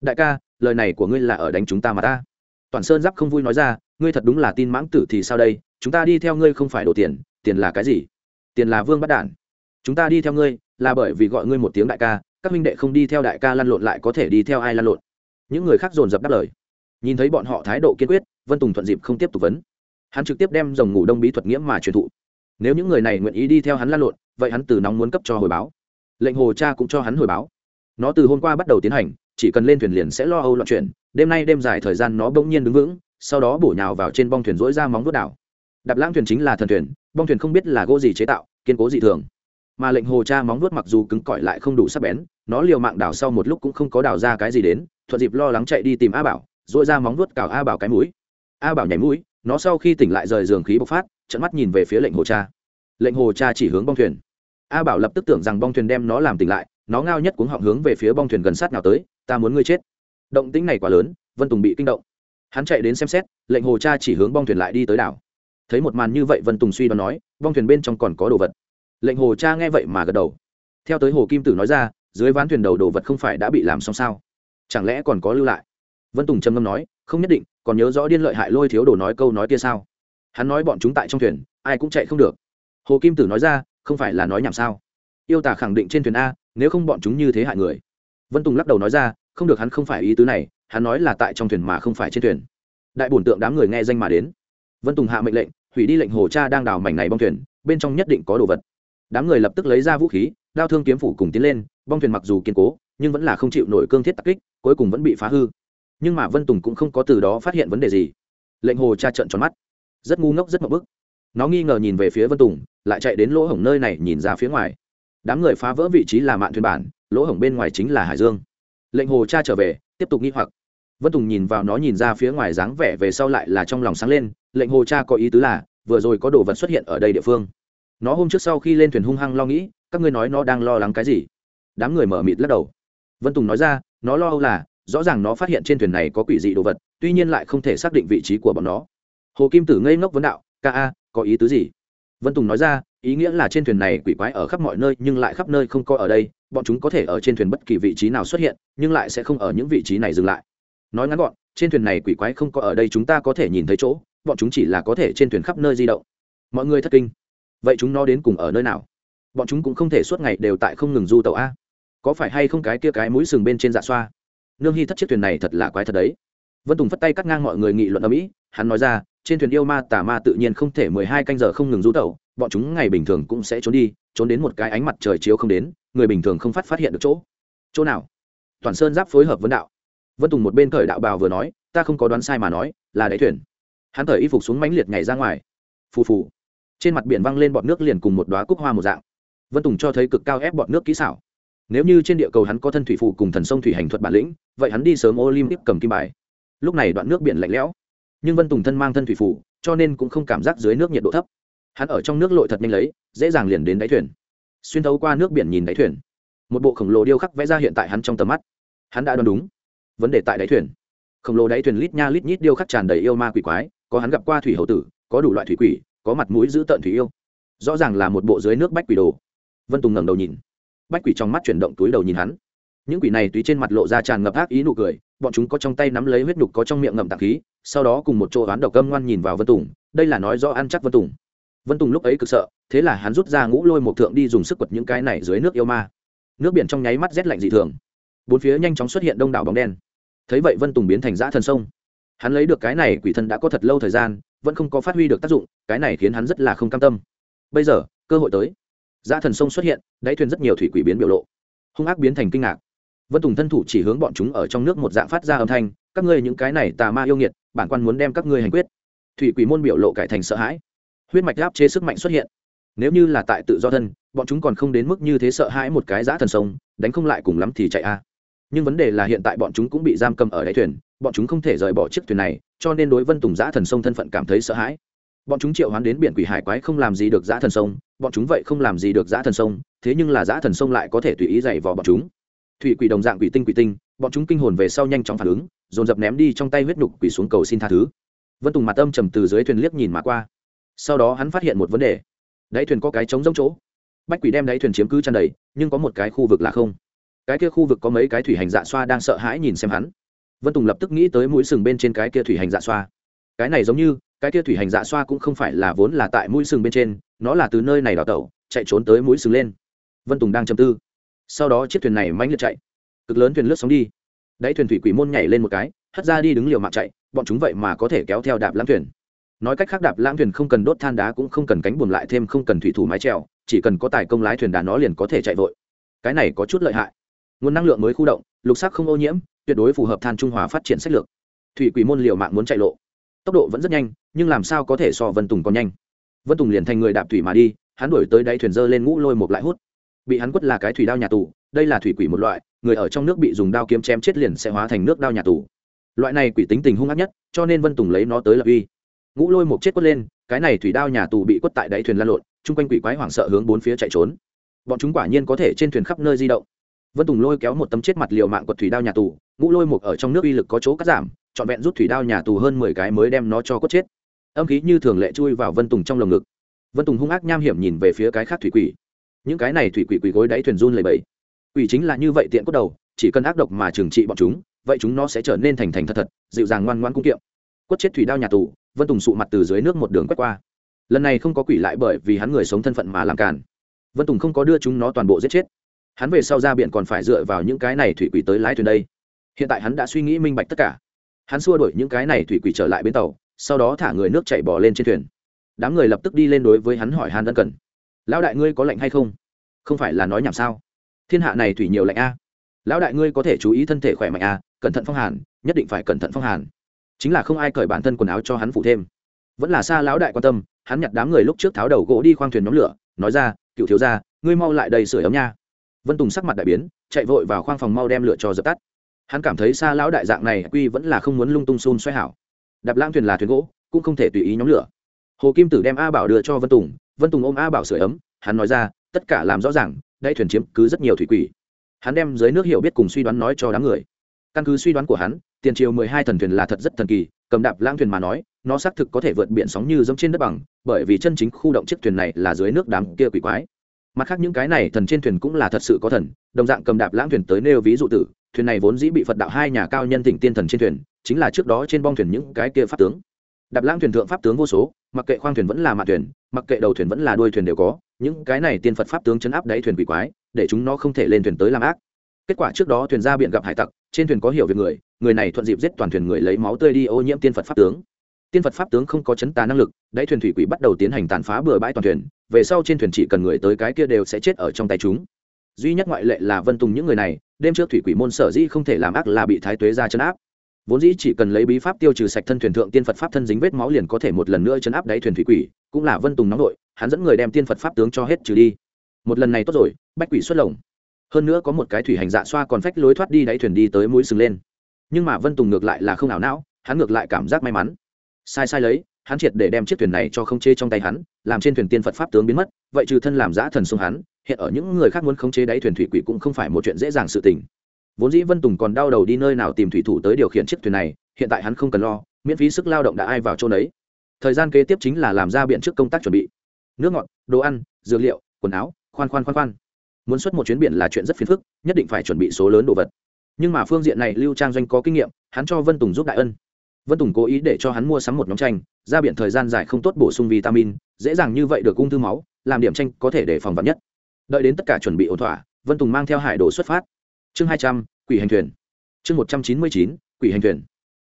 Đại ca, lời này của ngươi là ở đánh chúng ta mà ta. Toàn sơn giáp không vui nói ra, ngươi thật đúng là tin mãng tử thì sao đây? Chúng ta đi theo ngươi không phải đổ tiền tiền là cái gì? Tiền là vương bắt đản. Chúng ta đi theo ngươi, là bởi vì gọi ngươi một tiếng đại ca, các huynh đệ không đi theo đại ca lăn lộn lại có thể đi theo ai lăn lộn. Những người khác dồn dập đáp lời. Nhìn thấy bọn họ thái độ kiên quyết, vân tùng thuận dịp không tiếp tục vấn. Hắn trực tiếp đem dòng ngủ đông bí thuật nghiễm mà truyền thụ. Nếu những người này nguyện ý đi theo hắn lăn lộn, vậy hắn từ nóng muốn cấp cho hồi báo. Lệnh hồ cha cũng cho hắn hồi báo nó từ hôm qua bắt đầu tiến hành, chỉ cần lên thuyền liền sẽ lo âu loạn chuyển, đêm nay đêm dài thời gian nó bỗng nhiên đứng vững, sau đó bổ nhào vào trên bong thuyền rỗi ra móng vuốt đảo. Đạp lãng thuyền chính là thần thuyền, bong thuyền không biết là gỗ gì chế tạo, kiên cố dị thường. Mà lệnh hồ cha móng vuốt mặc dù cứng cỏi lại không đủ sắc bén, nó liều mạng đảo sau một lúc cũng không có đảo ra cái gì đến, thuận dịp lo lắng chạy đi tìm a bảo dội ra móng vuốt cào a bảo cái mũi. A bảo nhảy mũi, nó sau khi tỉnh lại rời giường khí bộc phát trận mắt nhìn về phía lệnh hồ cha. Lệnh hồ cha chỉ hướng bong thuyền. A bảo lập tức tưởng rằng bong thuyền đem nó làm tỉnh lại nó ngao nhất cuống họng hướng về phía bong thuyền gần sát nào tới, ta muốn ngươi chết. Động tĩnh này quá lớn, vân tùng bị kinh động. Hắn chạy đến xem xét, lệnh hồ cha chỉ hướng bong thuyền lại đi tới đảo. Thấy một màn như vậy, vân tùng suy đoán nói, bong thuyền bên trong còn có đồ vật. Lệnh hồ cha nghe vậy mà gật đầu. Theo tới hồ kim tử nói ra, dưới ván thuyền đầu đồ vật không phải đã bị làm xong sao? Chẳng lẽ còn có lưu lại? Vân tùng trầm ngâm nói, không nhất định, còn nhớ rõ điên lợi hại lôi thiếu đồ nói câu nói kia sao? Hắn nói bọn chúng tại trong thuyền, ai cũng chạy không được. Hồ kim tử nói ra, không phải là nói nhảm sao? Yêu tả khẳng định trên thuyền a nếu không bọn chúng như thế hại người. Vân tùng lắc đầu nói ra, không được hắn không phải ý tứ này, hắn nói là tại trong thuyền mà không phải trên thuyền. Đại bổn tượng đám người nghe danh mà đến. Vân tùng hạ mệnh lệnh, hủy đi lệnh hồ cha đang đào mảnh này bong thuyền, bên trong nhất định có đồ vật. Đám người lập tức lấy ra vũ khí, đao thương kiếm phủ cùng tiến lên, bong thuyền mặc dù kiên cố, nhưng vẫn là không chịu nổi cương thiết tắc kích, cuối cùng vẫn bị phá hư. Nhưng mà vân tùng cũng không có từ đó phát hiện vấn đề gì. Lệnh hồ cha trợn tròn mắt. Rất ngu ngốc, rất mậu bức. Nó nghi ngờ nhìn về phía vân tùng, lại chạy đến lỗ hổng nơi này nhìn ra phía ngoài đám người phá vỡ vị trí là mạn thuyền bản, lỗ hổng bên ngoài chính là hải dương. Lệnh hồ cha trở về, tiếp tục nghi hoặc. Vân tùng nhìn vào nó nhìn ra phía ngoài dáng vẻ về sau lại là trong lòng sáng lên, lệnh hồ cha có ý tứ là, vừa rồi có đồ vật xuất hiện ở đây địa phương. Nó hôm trước sau khi lên thuyền hung hăng lo nghĩ, các ngươi nói nó đang lo lắng cái gì? Đám người mở mịt lắc đầu. Vân tùng nói ra, nó lo âu là, rõ ràng nó phát hiện trên thuyền này có quỷ dị đồ vật, tuy nhiên lại không thể xác định vị trí của bọn nó. Hồ kim tử ngây ngốc vấn đạo, ca a, có ý tứ gì? Vân tùng nói ra ý nghĩa là trên thuyền này quỷ quái ở khắp mọi nơi nhưng lại khắp nơi không có ở đây, bọn chúng có thể ở trên thuyền bất kỳ vị trí nào xuất hiện, nhưng lại sẽ không ở những vị trí này dừng lại. Nói ngắn gọn, trên thuyền này quỷ quái không có ở đây chúng ta có thể nhìn thấy chỗ, bọn chúng chỉ là có thể trên thuyền khắp nơi di động. Mọi người thất kinh. Vậy chúng nó đến cùng ở nơi nào? Bọn chúng cũng không thể suốt ngày đều tại không ngừng du tàu a. Có phải hay không cái kia cái mũi sừng bên trên dạ xoa? Nương hy thất chiếc thuyền này thật là quái thật đấy. Vân tùng phất tay cắt ngang mọi người nghị luận ở mỹ, hắn nói ra, trên thuyền yêu ma tà ma tự nhiên không thể mười hai canh giờ không ngừng du tàu bọn chúng ngày bình thường cũng sẽ trốn đi, trốn đến một cái ánh mặt trời chiếu không đến, người bình thường không phát phát hiện được chỗ. Chỗ nào? Toàn sơn giáp phối hợp vấn đạo. Vân tùng một bên cởi đạo bào vừa nói, ta không có đoán sai mà nói, là đáy thuyền. Hắn cởi y phục xuống mãnh liệt nhảy ra ngoài. Phù phù. Trên mặt biển văng lên bọt nước liền cùng một đoá cúc hoa một dạng. Vân tùng cho thấy cực cao ép bọt nước kỹ xảo. Nếu như trên địa cầu hắn có thân thủy phù cùng thần sông thủy hành thuật bản lĩnh, vậy hắn đi sớm olympic cầm kim bài. Lúc này đoạn nước biển lạnh lẽo. Nhưng vân tùng thân mang thân thủy phù, cho nên cũng không cảm giác dưới nước nhiệt độ thấp hắn ở trong nước lội thật nhanh lấy, dễ dàng liền đến đáy thuyền. Xuyên thấu qua nước biển nhìn đáy thuyền. Một bộ khổng lồ điêu khắc vẽ ra hiện tại hắn trong tầm mắt. Hắn đã đoán đúng. Vấn đề tại đáy thuyền. Khổng lồ đáy thuyền lít nha lít nhít điêu khắc tràn đầy yêu ma quỷ quái, có hắn gặp qua thủy hậu tử, có đủ loại thủy quỷ, có mặt mũi giữ tợn thủy yêu. Rõ ràng là một bộ dưới nước bách quỷ đồ. Vân tùng ngẩng đầu nhìn. Bách quỷ trong mắt chuyển động túi đầu nhìn hắn. Những quỷ này túy trên mặt lộ ra tràn ngập ác ý nụ cười, bọn chúng có trong tay nắm lấy huyết nhục có trong miệng ngậm tạc khí, sau đó cùng một chỗ oán độc cơm ngoan nhìn vào vân tùng, đây là nói do ăn chắc vân tùng vân tùng lúc ấy cực sợ, thế là hắn rút ra ngũ lôi một thượng đi dùng sức quật những cái này dưới nước yêu ma. Nước biển trong nháy mắt rét lạnh dị thường. Bốn phía nhanh chóng xuất hiện đông đảo bóng đen. Thấy vậy vân tùng biến thành dã thần sông. Hắn lấy được cái này quỷ thần đã có thật lâu thời gian, vẫn không có phát huy được tác dụng, cái này khiến hắn rất là không cam tâm. Bây giờ, cơ hội tới. Dã thần sông xuất hiện, đáy thuyền rất nhiều thủy quỷ biến biểu lộ. Hung ác biến thành kinh ngạc. Vân tùng thân thủ chỉ hướng bọn chúng ở trong nước một dạng phát ra âm thanh, các ngươi những cái này tà ma yêu nghiệt, bản quan muốn đem các ngươi hành quyết. Thủy quỷ môn biểu lộ cải thành sợ hãi huyết mạch áp chế sức mạnh xuất hiện. Nếu như là tại tự do thân, bọn chúng còn không đến mức như thế sợ hãi một cái giã thần sông, đánh không lại cùng lắm thì chạy a. Nhưng vấn đề là hiện tại bọn chúng cũng bị giam cầm ở đáy thuyền, bọn chúng không thể rời bỏ chiếc thuyền này, cho nên đối vân tùng giã thần sông thân phận cảm thấy sợ hãi. Bọn chúng triệu hoán đến biển quỷ hải quái không làm gì được giã thần sông, bọn chúng vậy không làm gì được giã thần sông, thế nhưng là giã thần sông lại có thể tùy ý dày vò bọn chúng. Thủy quỷ đồng dạng quỷ tinh quỷ tinh, bọn chúng kinh hồn về sau nhanh chóng phản ứng, dồn dập ném đi trong tay huyết nhục quỷ xuống cầu xin tha thứ. Vân tùng mặt âm trầm từ dưới thuyền liếc nhìn mà qua sau đó hắn phát hiện một vấn đề. Đáy thuyền có cái trống rỗng chỗ. Bách quỷ đem đáy thuyền chiếm cứ tràn đầy, nhưng có một cái khu vực là không. Cái kia khu vực có mấy cái thủy hành dạ xoa đang sợ hãi nhìn xem hắn. Vân tùng lập tức nghĩ tới mũi sừng bên trên cái kia thủy hành dạ xoa. Cái này giống như, cái kia thủy hành dạ xoa cũng không phải là vốn là tại mũi sừng bên trên, nó là từ nơi này đào tẩu, chạy trốn tới mũi sừng lên. Vân tùng đang chầm tư. Sau đó chiếc thuyền này mãnh liệt chạy. Cực lớn thuyền lướt sóng đi. Đáy thuyền thủy quỷ môn nhảy lên một cái, hất ra đi đứng liều mạng chạy, bọn chúng vậy mà có thể kéo theo đạp lãng thuyền nói cách khác đạp lãng thuyền không cần đốt than đá cũng không cần cánh buồm lại thêm không cần thủy thủ mái trèo chỉ cần có tài công lái thuyền đá nó liền có thể chạy vội. Cái này có chút lợi hại. Nguồn năng lượng mới khu động, lục sắc không ô nhiễm, tuyệt đối phù hợp than trung hòa phát triển sách lược. Thủy quỷ môn liều mạng muốn chạy lộ. Tốc độ vẫn rất nhanh, nhưng làm sao có thể so vân tùng còn nhanh? Vân tùng liền thành người đạp thủy mà đi, hắn đuổi tới đáy thuyền dơ lên ngũ lôi một lại hút. Bị hắn quất là cái thủy đao nhà tù, đây là thủy quỷ một loại, người ở trong nước bị dùng đao kiếm chém chết liền sẽ hóa thành nước đao nhà tù. Loại này quỷ tính tình hung ác nhất, cho nên vân tùng lấy nó tới lập uy ngũ lôi một chết quất lên, cái này thủy đao nhà tù bị quất tại đáy thuyền lan lộn, chung quanh quỷ quái hoảng sợ hướng bốn phía chạy trốn. Bọn chúng quả nhiên có thể trên thuyền khắp nơi di động. Vân tùng lôi kéo một tấm chết mặt liều mạng quật thủy đao nhà tù, ngũ lôi một ở trong nước uy lực có chỗ cắt giảm, trọn vẹn rút thủy đao nhà tù hơn mười cái mới đem nó cho cốt chết. Âm khí như thường lệ chui vào vân tùng trong lồng ngực. Vân tùng hung ác nham hiểm nhìn về phía cái khác thủy quỷ. Những cái này thủy quỷ quỷ gối đáy thuyền run lầy bẫy quỷ chính là như vậy tiện cốt đầu, chỉ cần ác độc mà trừng trị bọn chúng, vậy chúng nó sẽ trở nên thành thành thật thật, dịu dàng ngoan ngoan cung kiệm quất chết thủy đao nhà tù, vân tùng sụ mặt từ dưới nước một đường quét qua. Lần này không có quỷ lại bởi vì hắn người sống thân phận mà làm cản vân tùng không có đưa chúng nó toàn bộ giết chết. Hắn về sau ra biển còn phải dựa vào những cái này thủy quỷ tới lái thuyền đây. Hiện tại hắn đã suy nghĩ minh bạch tất cả. Hắn xua đuổi những cái này thủy quỷ trở lại bến tàu, sau đó thả người nước chạy bỏ lên trên thuyền. Đám người lập tức đi lên đối với hắn hỏi han ân cần. Lão đại ngươi có lệnh hay không? Không phải là nói nhảm sao? Thiên hạ này thủy nhiều lạnh a. Lão đại ngươi có thể chú ý thân thể khỏe mạnh a, cẩn thận phong hàn, nhất định phải cẩn thận phong hàn chính là không ai cởi bản thân quần áo cho hắn phụ thêm. Vẫn là xa lão đại quan tâm, hắn nhặt đám người lúc trước tháo đầu gỗ đi khoang thuyền nhóm lửa, nói ra, cựu thiếu ra ngươi mau lại đầy sửa ấm nha. Vân tùng sắc mặt đại biến, chạy vội vào khoang phòng mau đem lửa cho dập tắt. Hắn cảm thấy xa lão đại dạng này quy vẫn là không muốn lung tung xun xoay hảo. Đạp lãng thuyền là thuyền gỗ, cũng không thể tùy ý nhóm lửa. Hồ kim tử đem a bảo đưa cho vân tùng vân tùng ôm a bảo sửa ấm, hắn nói ra, tất cả làm rõ ràng đây thuyền chiếm cứ rất nhiều thủy quỷ. Hắn đem dưới nước hiểu biết cùng suy đoán nói cho đám người. Căn cứ suy đoán của hắn tiền triều mười hai thần thuyền là thật rất thần kỳ, cầm đạp lãng thuyền mà nói, nó xác thực có thể vượt biển sóng như dẫm trên đất bằng, bởi vì chân chính khu động chiếc thuyền này là dưới nước đám kia quỷ quái. Mặt khác những cái này thần trên thuyền cũng là thật sự có thần, đồng dạng cầm đạp lãng thuyền tới nêu ví dụ tử, thuyền này vốn dĩ bị phật đạo hai nhà cao nhân tỉnh tiên thần trên thuyền, chính là trước đó trên bong thuyền những cái kia pháp tướng. Đạp lãng thuyền thượng pháp tướng vô số, mặc kệ khoang thuyền vẫn là mạn thuyền, mặc kệ đầu thuyền vẫn là đuôi thuyền đều có, những cái này tiên phật pháp tướng chấn áp đáy thuyền quỷ quái, để chúng nó không thể lên thuyền tới làm ác. Kết quả trước đó thuyền ra biển gặp hải tặc trên thuyền có hiểu việc người người này thuận dịp giết toàn thuyền người lấy máu tươi đi ô nhiễm tiên phật pháp tướng. Tiên phật pháp tướng không có chấn tà năng lực, đáy thuyền thủy quỷ bắt đầu tiến hành tàn phá bừa bãi toàn thuyền, về sau trên thuyền chỉ cần người tới cái kia đều sẽ chết ở trong tay chúng. Duy nhất ngoại lệ là vân tùng những người này, đêm trước thủy quỷ môn sở dĩ không thể làm ác là bị thái tuế ra chấn áp. Vốn dĩ chỉ cần lấy bí pháp tiêu trừ sạch thân thuyền thượng tiên phật pháp thân dính vết máu liền có thể một lần nữa chấn áp đáy thuyền thủy quỷ, cũng là vân tùng nóng đội hắn dẫn người đem tiên phật pháp tướng cho hết trừ đi. Một lần này tốt rồi, bách quỷ xuất lồng hơn nữa có một cái thủy hành dạ xoa còn phách lối thoát đi đáy thuyền đi tới mũi sừng lên. Nhưng mà vân tùng ngược lại là không ảo não, hắn ngược lại cảm giác may mắn. Sai sai lấy, hắn triệt để đem chiếc thuyền này cho không chế trong tay hắn, làm trên thuyền tiên phật pháp tướng biến mất, vậy trừ thân làm giã thần sông hắn, hiện ở những người khác muốn khống chế đáy thuyền thủy quỷ cũng không phải một chuyện dễ dàng sự tình. Vốn dĩ vân tùng còn đau đầu đi nơi nào tìm thủy thủ tới điều khiển chiếc thuyền này, hiện tại hắn không cần lo, miễn phí sức lao động đã ai vào chỗ đấy thời gian kế tiếp chính là làm ra biện trước công tác chuẩn bị. Nước ngọt, đồ ăn, dược liệu, quần áo, khoan khoan khoan khoan muốn xuất một chuyến biển là chuyện rất phiền phức, nhất định phải chuẩn bị số lớn đồ vật. Nhưng mà phương diện này lưu trang doanh có kinh nghiệm, hắn cho vân tùng giúp đại ân. Vân tùng cố ý để cho hắn mua sắm một nhóm tranh, ra biển thời gian dài không tốt bổ sung vitamin, dễ dàng như vậy được ung thư máu, làm điểm tranh có thể để phòng vật nhất. Đợi đến tất cả chuẩn bị ổn thỏa, vân tùng mang theo hải đồ xuất phát. Chương hai trăm, quỷ hành thuyền. Chương một trăm chín mươi chín, quỷ hành thuyền.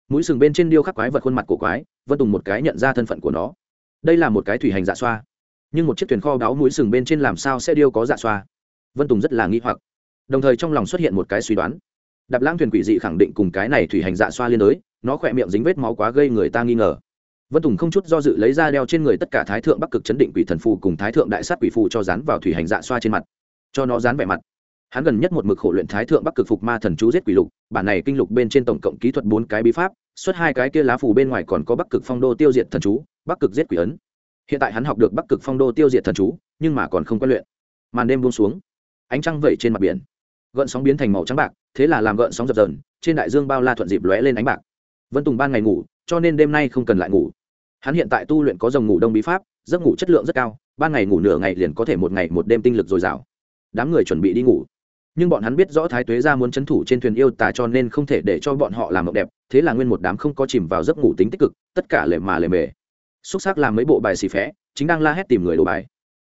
Mũi sừng bên trên điêu khắc quái vật khuôn mặt của quái, vân tùng một cái nhận ra thân phận của nó. Đây là một cái thủy hành dạ xoa. Nhưng một chiếc thuyền kho đáo mũi sừng bên trên làm sao sẽ điêu có dạ xoa? Vân tùng rất là nghi hoặc. Đồng thời trong lòng xuất hiện một cái suy đoán. Đạp lãng thuyền quỷ dị khẳng định cùng cái này thủy hành dạ xoa liên đới nó khỏe miệng dính vết máu quá gây người ta nghi ngờ. Vân tùng không chút do dự lấy ra đeo trên người tất cả thái thượng bắc cực chấn định quỷ thần phù cùng thái thượng đại sát quỷ phù cho dán vào thủy hành dạ xoa trên mặt. Cho nó dán vẻ mặt. Hắn gần nhất một mực khổ luyện thái thượng bắc cực phục ma thần chú giết quỷ lục, bản này kinh lục bên trên tổng cộng kỹ thuật bốn cái bí pháp, xuất hai cái kia lá phù bên ngoài còn có bắc cực phong đô tiêu diệt thần chú, bắc cực giết quỷ ấn. Hiện tại hắn học được bắc cực phong đô tiêu diệt thần chú, nhưng mà còn không có luyện. Màn đêm buông xuống ánh trăng vẩy trên mặt biển. Gợn sóng biến thành màu trắng bạc, thế là làm gợn sóng dập dờn, trên đại dương bao la thuận dịp lóe lên ánh bạc. Vân tùng ban ngày ngủ, cho nên đêm nay không cần lại ngủ. Hắn hiện tại tu luyện có dòng ngủ đông bí pháp, giấc ngủ chất lượng rất cao, ban ngày ngủ nửa ngày liền có thể một ngày một đêm tinh lực dồi dào. Đám người chuẩn bị đi ngủ. Nhưng bọn hắn biết rõ thái tuế ra muốn c h ấ n thủ trên thuyền yêu tà cho nên không thể để cho bọn họ làm mộng đẹp, thế là nguyên một đám không có chìm vào giấc ngủ tính tích cực, tất cả lề mà lề mề. Xúc xác làm mấy bộ bài xì phé, chính đang la hét tìm người đồ bài.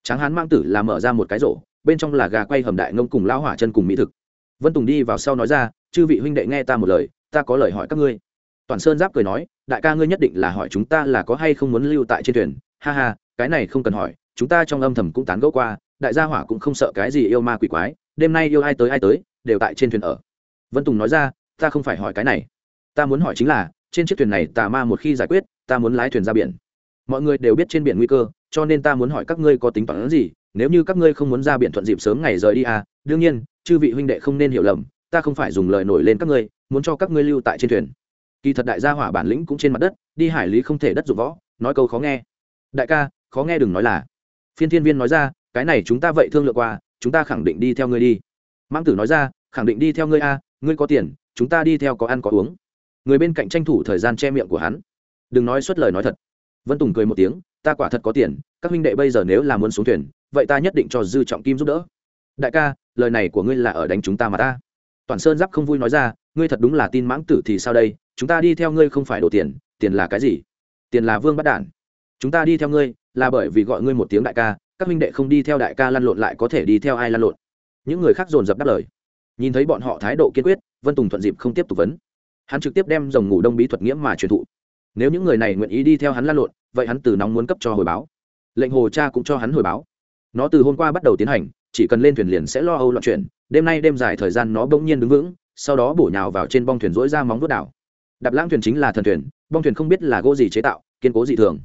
Tráng hán mang tử làm mở ra một cái rổ bên trong là gà quay hầm đại ngông cùng lao hỏa chân cùng mỹ thực. Vân tùng đi vào sau nói ra, chư vị huynh đệ nghe ta một lời, ta có lời hỏi các ngươi. Toàn sơn giáp cười nói, đại ca ngươi nhất định là hỏi chúng ta là có hay không muốn lưu tại trên thuyền. Ha ha, cái này không cần hỏi, chúng ta trong âm thầm cũng tán gẫu qua, đại gia hỏa cũng không sợ cái gì yêu ma quỷ quái, đêm nay yêu ai tới ai tới, đều tại trên thuyền ở. Vân tùng nói ra, ta không phải hỏi cái này. Ta muốn hỏi chính là, trên chiếc thuyền này tà ma một khi giải quyết, ta muốn lái thuyền ra biển. Mọi người đều biết trên biển nguy cơ, cho nên ta muốn hỏi các ngươi có tính toán gì nếu như các ngươi không muốn ra biển thuận dịp sớm ngày rời đi à đương nhiên, chư vị huynh đệ không nên hiểu lầm, ta không phải dùng lời nổi lên các ngươi, muốn cho các ngươi lưu tại trên thuyền. Kỳ thật đại gia hỏa bản lĩnh cũng trên mặt đất, đi hải lý không thể đất dụng võ, nói câu khó nghe. Đại ca, khó nghe đừng nói là. Phiên thiên viên nói ra, cái này chúng ta vậy thương lượng qua, chúng ta khẳng định đi theo ngươi đi. Mãng tử nói ra, khẳng định đi theo ngươi a, ngươi có tiền, chúng ta đi theo có ăn có uống. Người bên cạnh tranh thủ thời gian che miệng của hắn. Đừng nói suốt lời nói thật. Vân tùng cười một tiếng, ta quả thật có tiền, các huynh đệ bây giờ nếu là muốn xuống thuyền vậy ta nhất định cho dư trọng kim giúp đỡ. Đại ca, lời này của ngươi là ở đánh chúng ta mà ta. Toàn sơn giáp không vui nói ra, ngươi thật đúng là tin mãng tử thì sao đây? Chúng ta đi theo ngươi không phải đổ tiền tiền là cái gì? Tiền là vương bắt đản. Chúng ta đi theo ngươi, là bởi vì gọi ngươi một tiếng đại ca, các minh đệ không đi theo đại ca lăn lộn lại có thể đi theo ai lăn lộn. Những người khác dồn dập đáp lời. Nhìn thấy bọn họ thái độ kiên quyết, vân tùng thuận dịp không tiếp tục vấn. Hắn trực tiếp đem dòng ngủ đông bí thuật nghiễm mà truyền thụ. Nếu những người này nguyện ý đi theo hắn lăn lộn, vậy hắn từ nóng muốn cấp cho hồi báo. Lệnh hồ cha cũng cho hắn hồi báo nó từ hôm qua bắt đầu tiến hành, chỉ cần lên thuyền liền sẽ lo âu loạn chuyển, đêm nay đêm dài thời gian nó bỗng nhiên đứng vững, sau đó bổ nhào vào trên bong thuyền rỗi ra móng vuốt đảo. Đạp lãng thuyền chính là thần thuyền, bong thuyền không biết là gỗ gì chế tạo, kiên cố dị thường.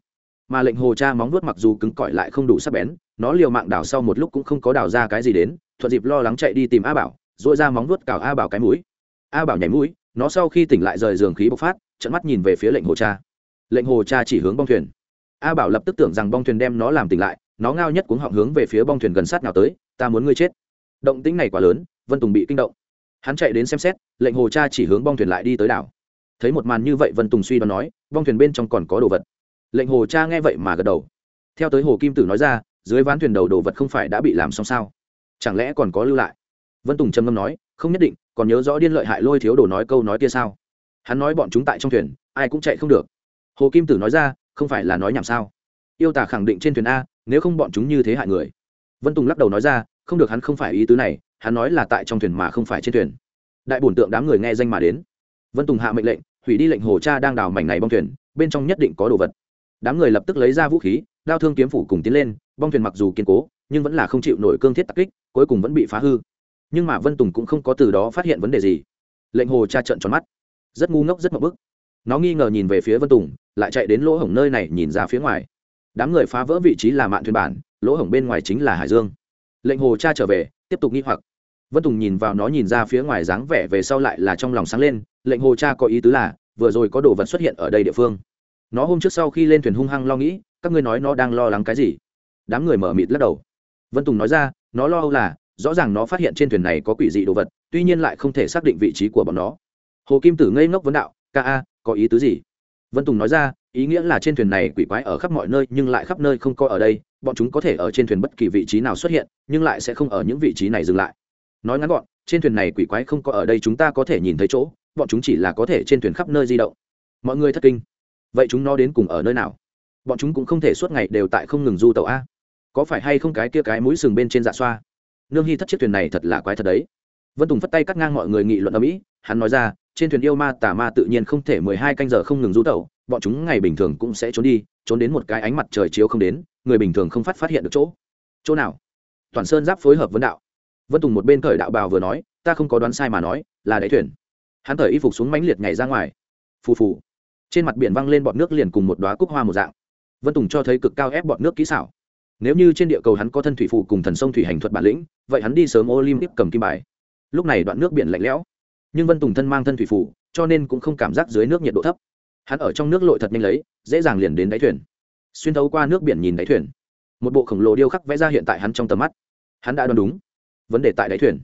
Mà lệnh hồ cha móng vuốt mặc dù cứng cỏi lại không đủ sắc bén, nó liều mạng đảo sau một lúc cũng không có đảo ra cái gì đến, thuận dịp lo lắng chạy đi tìm a bảo dội ra móng vuốt cào a bảo cái mũi. A bảo nhảy mũi, nó sau khi tỉnh lại rời giường khí bộc phát trận mắt nhìn về phía lệnh hồ cha lệnh hồ cha chỉ hướng bong thuyền. A bảo lập tức tưởng rằng bong thuyền đem nó làm tỉnh lại nó ngao nhất cuống họng hướng về phía bong thuyền gần sát nào tới, ta muốn ngươi chết. Động tĩnh này quá lớn, vân tùng bị kinh động. Hắn chạy đến xem xét, lệnh hồ cha chỉ hướng bong thuyền lại đi tới đảo. Thấy một màn như vậy, vân tùng suy đoán nói, bong thuyền bên trong còn có đồ vật. Lệnh hồ cha nghe vậy mà gật đầu. Theo tới hồ kim tử nói ra, dưới ván thuyền đầu đồ vật không phải đã bị làm xong sao? Chẳng lẽ còn có lưu lại? Vân tùng trầm ngâm nói, không nhất định, còn nhớ rõ điên lợi hại lôi thiếu đồ nói câu nói kia sao? Hắn nói bọn chúng tại trong thuyền, ai cũng chạy không được. Hồ kim tử nói ra, không phải là nói nhảm sao? Yêu tả khẳng định trên thuyền a nếu không bọn chúng như thế hại người. Vân tùng lắc đầu nói ra, không được hắn không phải ý tứ này, hắn nói là tại trong thuyền mà không phải trên thuyền. Đại bổn tượng đám người nghe danh mà đến. Vân tùng hạ mệnh lệnh, hủy đi lệnh hồ cha đang đào mảnh này bong thuyền, bên trong nhất định có đồ vật. Đám người lập tức lấy ra vũ khí, đao thương kiếm phủ cùng tiến lên, bong thuyền mặc dù kiên cố, nhưng vẫn là không chịu nổi cương thiết tắc kích, cuối cùng vẫn bị phá hư. Nhưng mà vân tùng cũng không có từ đó phát hiện vấn đề gì. Lệnh hồ cha trợn tròn mắt. Rất ngu ngốc, rất mậu bức. Nó nghi ngờ nhìn về phía vân tùng, lại chạy đến lỗ hổng nơi này nhìn ra phía ngoài đám người phá vỡ vị trí là mạn thuyền bản, lỗ hổng bên ngoài chính là hải dương. Lệnh hồ cha trở về, tiếp tục nghi hoặc. Vân tùng nhìn vào nó nhìn ra phía ngoài dáng vẻ về sau lại là trong lòng sáng lên, lệnh hồ cha có ý tứ là, vừa rồi có đồ vật xuất hiện ở đây địa phương. Nó hôm trước sau khi lên thuyền hung hăng lo nghĩ, các ngươi nói nó đang lo lắng cái gì? Đám người mở mịt lắc đầu. Vân tùng nói ra, nó lo âu là, rõ ràng nó phát hiện trên thuyền này có quỷ dị đồ vật, tuy nhiên lại không thể xác định vị trí của bọn nó. Hồ kim tử ngây ngốc vấn đạo, ca a, có ý tứ gì? Vân tùng nói ra, ý nghĩa là trên thuyền này quỷ quái ở khắp mọi nơi nhưng lại khắp nơi không có ở đây, bọn chúng có thể ở trên thuyền bất kỳ vị trí nào xuất hiện, nhưng lại sẽ không ở những vị trí này dừng lại. Nói ngắn gọn, trên thuyền này quỷ quái không có ở đây chúng ta có thể nhìn thấy chỗ, bọn chúng chỉ là có thể trên thuyền khắp nơi di động. Mọi người thất kinh. Vậy chúng nó đến cùng ở nơi nào? Bọn chúng cũng không thể suốt ngày đều tại không ngừng du tàu a. Có phải hay không cái kia cái mũi sừng bên trên dạ xoa? Nương hy thất chiếc thuyền này thật là quái thật đấy. Vân tùng phất tay cắt ngang mọi người nghị luận ở mỹ hắn nói ra trên thuyền yêu ma tà ma tự nhiên không thể mười hai canh giờ không ngừng rú tẩu, bọn chúng ngày bình thường cũng sẽ trốn đi, trốn đến một cái ánh mặt trời chiếu không đến, người bình thường không phát phát hiện được chỗ. Chỗ nào? Toàn sơn giáp phối hợp vấn đạo. Vân tùng một bên cởi đạo bào vừa nói, ta không có đoán sai mà nói, là đáy thuyền. Hắn thời y phục xuống mãnh liệt nhảy ra ngoài. Phù phù. Trên mặt biển văng lên bọt nước liền cùng một đoá cúc hoa một dạng. Vân tùng cho thấy cực cao ép bọt nước kỹ xảo. Nếu như trên địa cầu hắn có thân thủy phụ cùng thần sông thủy hành thuật bản lĩnh, vậy hắn đi sớm olympic cầm kim bài. Lúc này đoạn nước biển lạnh lẽo nhưng vân tùng thân mang thân thủy phủ, cho nên cũng không cảm giác dưới nước nhiệt độ thấp. Hắn ở trong nước lội thật nhanh lấy, dễ dàng liền đến đáy thuyền. Xuyên thấu qua nước biển nhìn đáy thuyền. Một bộ khổng lồ điêu khắc vẽ ra hiện tại hắn trong tầm mắt. Hắn đã đoán đúng. Vấn đề tại đáy thuyền.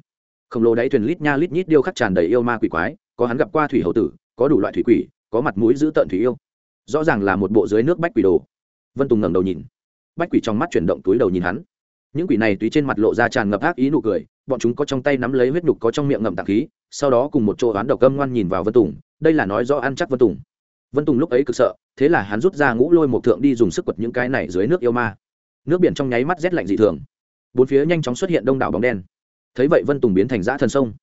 Khổng lồ đáy thuyền lít nha lít nhít điêu khắc tràn đầy yêu ma quỷ quái, có hắn gặp qua thủy hậu tử, có đủ loại thủy quỷ, có mặt mũi giữ tợn thủy yêu. Rõ ràng là một bộ dưới nước bách quỷ đồ. Vân tùng ngẩng đầu nhìn. Bách quỷ trong mắt chuyển động túi đầu nhìn hắn. Những quỷ này tùy trên mặt lộ ra tràn ngập ác ý nụ cười, bọn chúng có trong tay nắm lấy huyết nhục có trong miệng ngậm tạc khí sau đó cùng một chỗ oán độc cơm ngoan nhìn vào vân tùng, đây là nói do ăn chắc vân tùng. Vân tùng lúc ấy cực sợ, thế là hắn rút ra ngũ lôi một thượng đi dùng sức quật những cái này dưới nước yêu ma. Nước biển trong nháy mắt rét lạnh dị thường. Bốn phía nhanh chóng xuất hiện đông đảo bóng đen. Thấy vậy vân tùng biến thành dã thần sông.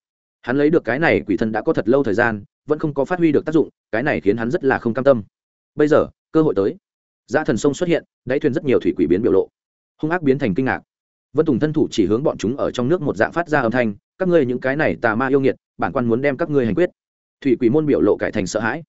Hắn lấy được cái này quỷ thân đã có thật lâu thời gian, vẫn không có phát huy được tác dụng, cái này khiến hắn rất là không cam tâm. Bây giờ, cơ hội tới. Dã thần sông xuất hiện, đáy thuyền rất nhiều thủy quỷ biến biểu lộ. Hung ác biến thành kinh ngạc. Vân tùng thân thủ chỉ hướng bọn chúng ở trong nước một dạng phát ra âm thanh các ngươi những cái này tà ma yêu nghiệt, bản quan muốn đem các ngươi hành quyết. Thủy quỷ môn biểu lộ cải thành sợ hãi.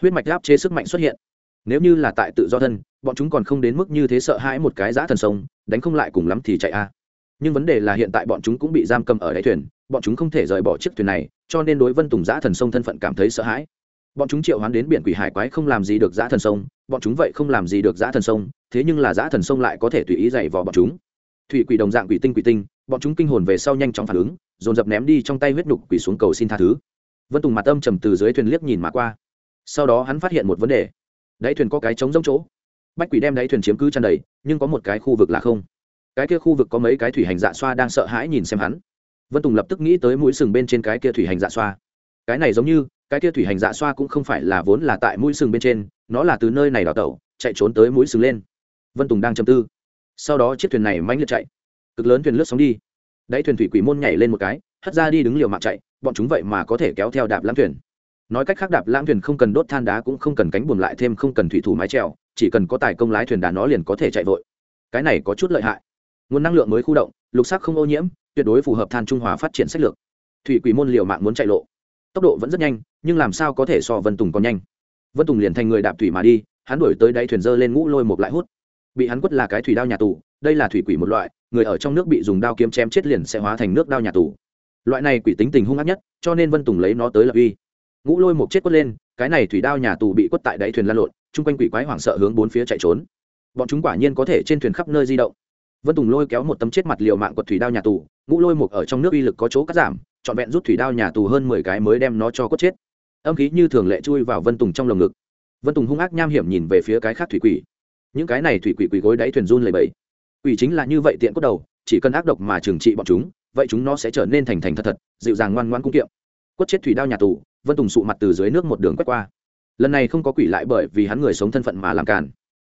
Huyết mạch áp chế sức mạnh xuất hiện. Nếu như là tại tự do thân, bọn chúng còn không đến mức như thế sợ hãi một cái giã thần sông, đánh không lại cùng lắm thì chạy a. Nhưng vấn đề là hiện tại bọn chúng cũng bị giam cầm ở đáy thuyền, bọn chúng không thể rời bỏ chiếc thuyền này, cho nên đối vân tùng giã thần sông thân phận cảm thấy sợ hãi. Bọn chúng triệu hoán đến biển quỷ hải quái không làm gì được giã thần sông, bọn chúng vậy không làm gì được giã thần sông, thế nhưng là giã thần sông lại có thể tùy ý dày vò bọn chúng thủy quỷ đồng dạng quỷ tinh quỷ tinh, bọn chúng kinh hồn về sau nhanh chóng phản ứng, dồn dập ném đi trong tay huyết nhục quỷ xuống cầu xin tha thứ. Vân tùng mặt âm trầm từ dưới thuyền liếc nhìn mà qua. Sau đó hắn phát hiện một vấn đề. Đáy thuyền có cái trống rỗng chỗ. Bách quỷ đem đáy thuyền chiếm cứ tràn đầy, nhưng có một cái khu vực là không. Cái kia khu vực có mấy cái thủy hành dạ xoa đang sợ hãi nhìn xem hắn. Vân tùng lập tức nghĩ tới mũi sừng bên trên cái kia thủy hành dạ xoa. Cái này giống như, cái kia thủy hành dạ xoa cũng không phải là vốn là tại mũi sừng bên trên, nó là từ nơi này đào tẩu, chạy trốn tới mũi sừng lên. Vân tùng đang chầm tư sau đó chiếc thuyền này mãnh liệt chạy, cực lớn thuyền lướt sóng đi. Đáy thuyền thủy quỷ môn nhảy lên một cái, hất ra đi đứng liều mạng chạy, bọn chúng vậy mà có thể kéo theo đạp lãng thuyền. Nói cách khác đạp lãng thuyền không cần đốt than đá cũng không cần cánh buồm lại thêm không cần thủy thủ mái trèo chỉ cần có tài công lái thuyền đá nó liền có thể chạy vội. Cái này có chút lợi hại. Nguồn năng lượng mới khu động, lục sắc không ô nhiễm, tuyệt đối phù hợp than trung hòa phát triển sách lược. Thủy quỷ môn liều mạng muốn chạy lộ. Tốc độ vẫn rất nhanh, nhưng làm sao có thể so vân tùng còn nhanh? Vân tùng liền thành người đạp thủy mà đi, hắn đuổi tới đáy thuyền dơ lên ngũ lôi một lại hút bị hắn quất là cái thủy đao nhà tù, đây là thủy quỷ một loại, người ở trong nước bị dùng đao kiếm chém chết liền sẽ hóa thành nước đao nhà tù. Loại này quỷ tính tình hung ác nhất, cho nên vân tùng lấy nó tới lập uy. Ngũ lôi một chết quất lên, cái này thủy đao nhà tù bị quất tại đáy thuyền lan lộn, chung quanh quỷ quái hoảng sợ hướng bốn phía chạy trốn. Bọn chúng quả nhiên có thể trên thuyền khắp nơi di động. Vân tùng lôi kéo một tấm chết mặt liều mạng quật thủy đao nhà tù, ngũ lôi một ở trong nước uy lực có chỗ cắt giảm, trọn vẹn rút thủy đao nhà tù hơn mười cái mới đem nó cho cốt chết. Âm khí như thường lệ chui vào vân tùng trong lồng ngực. Vân tùng hung ác nham hiểm nhìn về phía cái khác thủy quỷ những cái này thủy quỷ quỷ gối đáy thuyền run lầy bẫy quỷ chính là như vậy tiện cốt đầu, chỉ cần ác độc mà trừng trị bọn chúng, vậy chúng nó sẽ trở nên thành thành thật thật, dịu dàng ngoan ngoan cung kiệm. Quất chết thủy đao nhà tù, vân tùng sụ mặt từ dưới nước một đường quét qua. Lần này không có quỷ lại bởi vì hắn người sống thân phận mà làm cản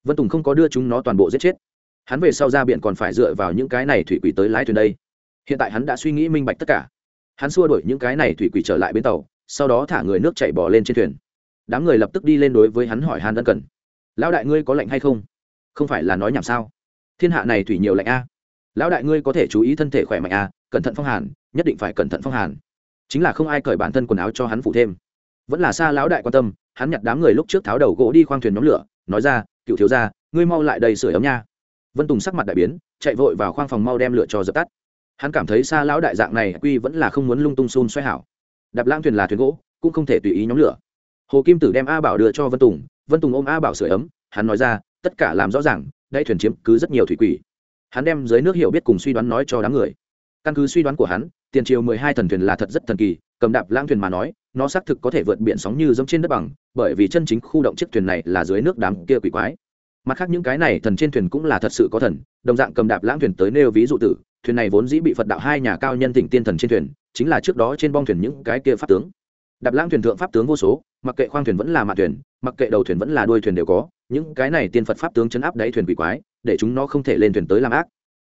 vân tùng không có đưa chúng nó toàn bộ giết chết. Hắn về sau ra biển còn phải dựa vào những cái này thủy quỷ tới lái thuyền đây. Hiện tại hắn đã suy nghĩ minh bạch tất cả. Hắn xua đuổi những cái này thủy quỷ trở lại bến tàu, sau đó thả người nước chạy bỏ lên trên thuyền. Đám người lập tức đi lên đối với hắn hỏi han ân cần lão đại ngươi có lạnh hay không? Không phải là nói nhảm sao? Thiên hạ này thủy nhiều lạnh a. Lão đại ngươi có thể chú ý thân thể khỏe mạnh a, cẩn thận phong hàn, nhất định phải cẩn thận phong hàn. Chính là không ai cởi bản thân quần áo cho hắn phụ thêm. Vẫn là xa lão đại quan tâm, hắn nhặt đám người lúc trước tháo đầu gỗ đi khoang thuyền nhóm lửa, nói ra, cựu thiếu ra ngươi mau lại đầy sửa ấm nha. Vân tùng sắc mặt đại biến, chạy vội vào khoang phòng mau đem lửa cho dập tắt. Hắn cảm thấy xa lão đại dạng này quy vẫn là không muốn lung tung xôn xoay hảo. Đạp lang thuyền là thuyền gỗ, cũng không thể tùy ý nhóm lửa. Hồ kim tử đem a bảo đưa cho vân tùng vân tùng ôm a bảo sửa ấm, hắn nói ra, tất cả làm rõ ràng đây thuyền chiếm cứ rất nhiều thủy quỷ. Hắn đem dưới nước hiểu biết cùng suy đoán nói cho đám người. Căn cứ suy đoán của hắn, tiền triều mười hai thần thuyền là thật rất thần kỳ, cầm đạp lang thuyền mà nói, nó xác thực có thể vượt biển sóng như giống trên đất bằng, bởi vì chân chính khu động chiếc thuyền này là dưới nước đám kia quỷ quái. Mặt khác những cái này thần trên thuyền cũng là thật sự có thần, đồng dạng cầm đạp lãng thuyền tới nêu ví dụ tử, thuyền này vốn dĩ bị phật đạo hai nhà cao nhân tỉnh tiên thần trên thuyền, chính là trước đó trên bong thuyền những cái kia pháp tướng. Đạp lãng thuyền thượng pháp tướng vô số, mặc kệ khoang thuyền vẫn là mạ thuyền mặc kệ đầu thuyền vẫn là đuôi thuyền đều có, những cái này tiên phật pháp tướng chấn áp đáy thuyền quỷ quái, để chúng nó không thể lên thuyền tới làm ác.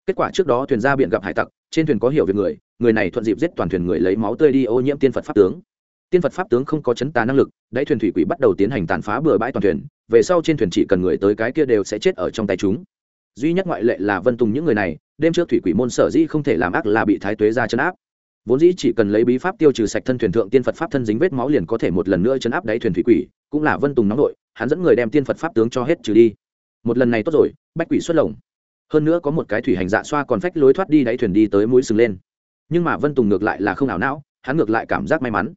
Kết quả trước đó thuyền ra biển gặp hải tặc, trên thuyền có hiểu về người người này thuận dịp giết toàn thuyền người lấy máu tươi đi ô nhiễm tiên phật pháp tướng. Tiên phật pháp tướng không có chấn tà năng lực, đáy thuyền thủy quỷ bắt đầu tiến hành tàn phá bừa bãi toàn thuyền, về sau trên thuyền chỉ cần người tới cái kia đều sẽ chết ở trong tay chúng. Duy nhất ngoại lệ là vân tùng những người này, đêm trước thủy quỷ môn sở dĩ không thể làm ác là bị thái tuế ra chấn áp vốn dĩ chỉ cần lấy bí pháp tiêu trừ sạch thân thuyền thượng tiên phật pháp thân dính vết máu liền có thể một lần nữa chấn áp đáy thuyền thủy quỷ, cũng là vân tùng nóng đội hắn dẫn người đem tiên phật pháp tướng cho hết trừ đi. Một lần này tốt rồi, bách quỷ xuất lồng. Hơn nữa có một cái thủy hành dạ xoa còn phách lối thoát đi đáy thuyền đi tới mũi sừng lên. Nhưng mà vân tùng ngược lại là không ảo não, hắn ngược lại cảm giác may mắn.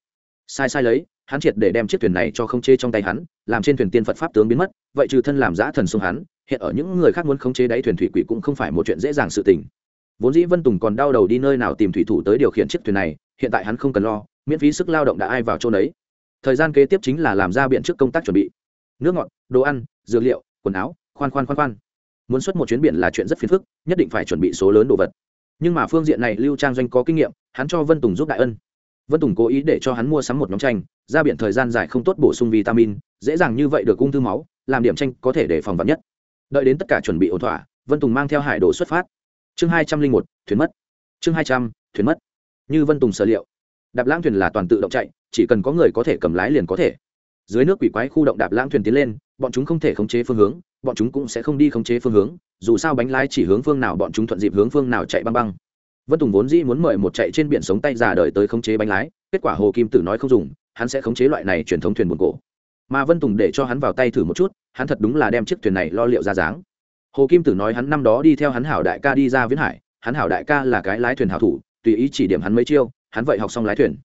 Sai sai lấy, hắn triệt để đem chiếc thuyền này cho không chế trong tay hắn, làm trên thuyền tiên phật pháp tướng biến mất, vậy trừ thân làm giã thần xung hắn, hiện ở những người khác muốn khống chế đáy thuyền thủy quỷ cũng không phải một chuyện dễ dàng sự tình vốn dĩ vân tùng còn đau đầu đi nơi nào tìm thủy thủ tới điều khiển chiếc thuyền này, hiện tại hắn không cần lo, miễn phí sức lao động đã ai vào chỗ đấy thời gian kế tiếp chính là làm ra biện trước công tác chuẩn bị. Nước ngọt, đồ ăn, dược liệu, quần áo, khoan khoan khoan khoan. Muốn xuất một chuyến biển là chuyện rất phiền phức, nhất định phải chuẩn bị số lớn đồ vật. Nhưng mà phương diện này lưu trang doanh có kinh nghiệm, hắn cho vân tùng giúp đại ân. Vân tùng cố ý để cho hắn mua sắm một nhóm tranh ra biển thời gian dài không tốt bổ sung vitamin, dễ dàng như vậy được ung thư máu, làm điểm tranh có thể để phòng vật nhất. Đợi đến tất cả chuẩn bị ổn thỏa, vân tùng mang theo hải đồ xuất phát chương hai trăm linh một, thuyền mất. Chương hai trăm, thuyền mất. Như vân tùng sở liệu. Đạp lãng thuyền là toàn tự động chạy, chỉ cần có người có thể cầm lái liền có thể. Dưới nước quỷ quái khu động đạp lãng thuyền tiến lên, bọn chúng không thể khống chế phương hướng, bọn chúng cũng sẽ không đi khống chế phương hướng, dù sao bánh lái chỉ hướng phương nào bọn chúng thuận dịp hướng phương nào chạy băng băng. Vân tùng vốn dĩ muốn mời một chạy trên biển sống tay già đời tới khống chế bánh lái, kết quả hồ kim tử nói không dùng, hắn sẽ khống chế loại này truyền thống thuyền buồn cổ. Mà vân tùng để cho hắn vào tay thử một chút, hắn thật đúng là đem chiếc thuyền này lo liệu ra dáng hồ kim tử nói hắn năm đó đi theo hắn hảo đại ca đi ra viễn hải, hắn hảo đại ca là cái lái thuyền hảo thủ, tùy ý chỉ điểm hắn mấy chiêu, hắn vậy học xong lái thuyền.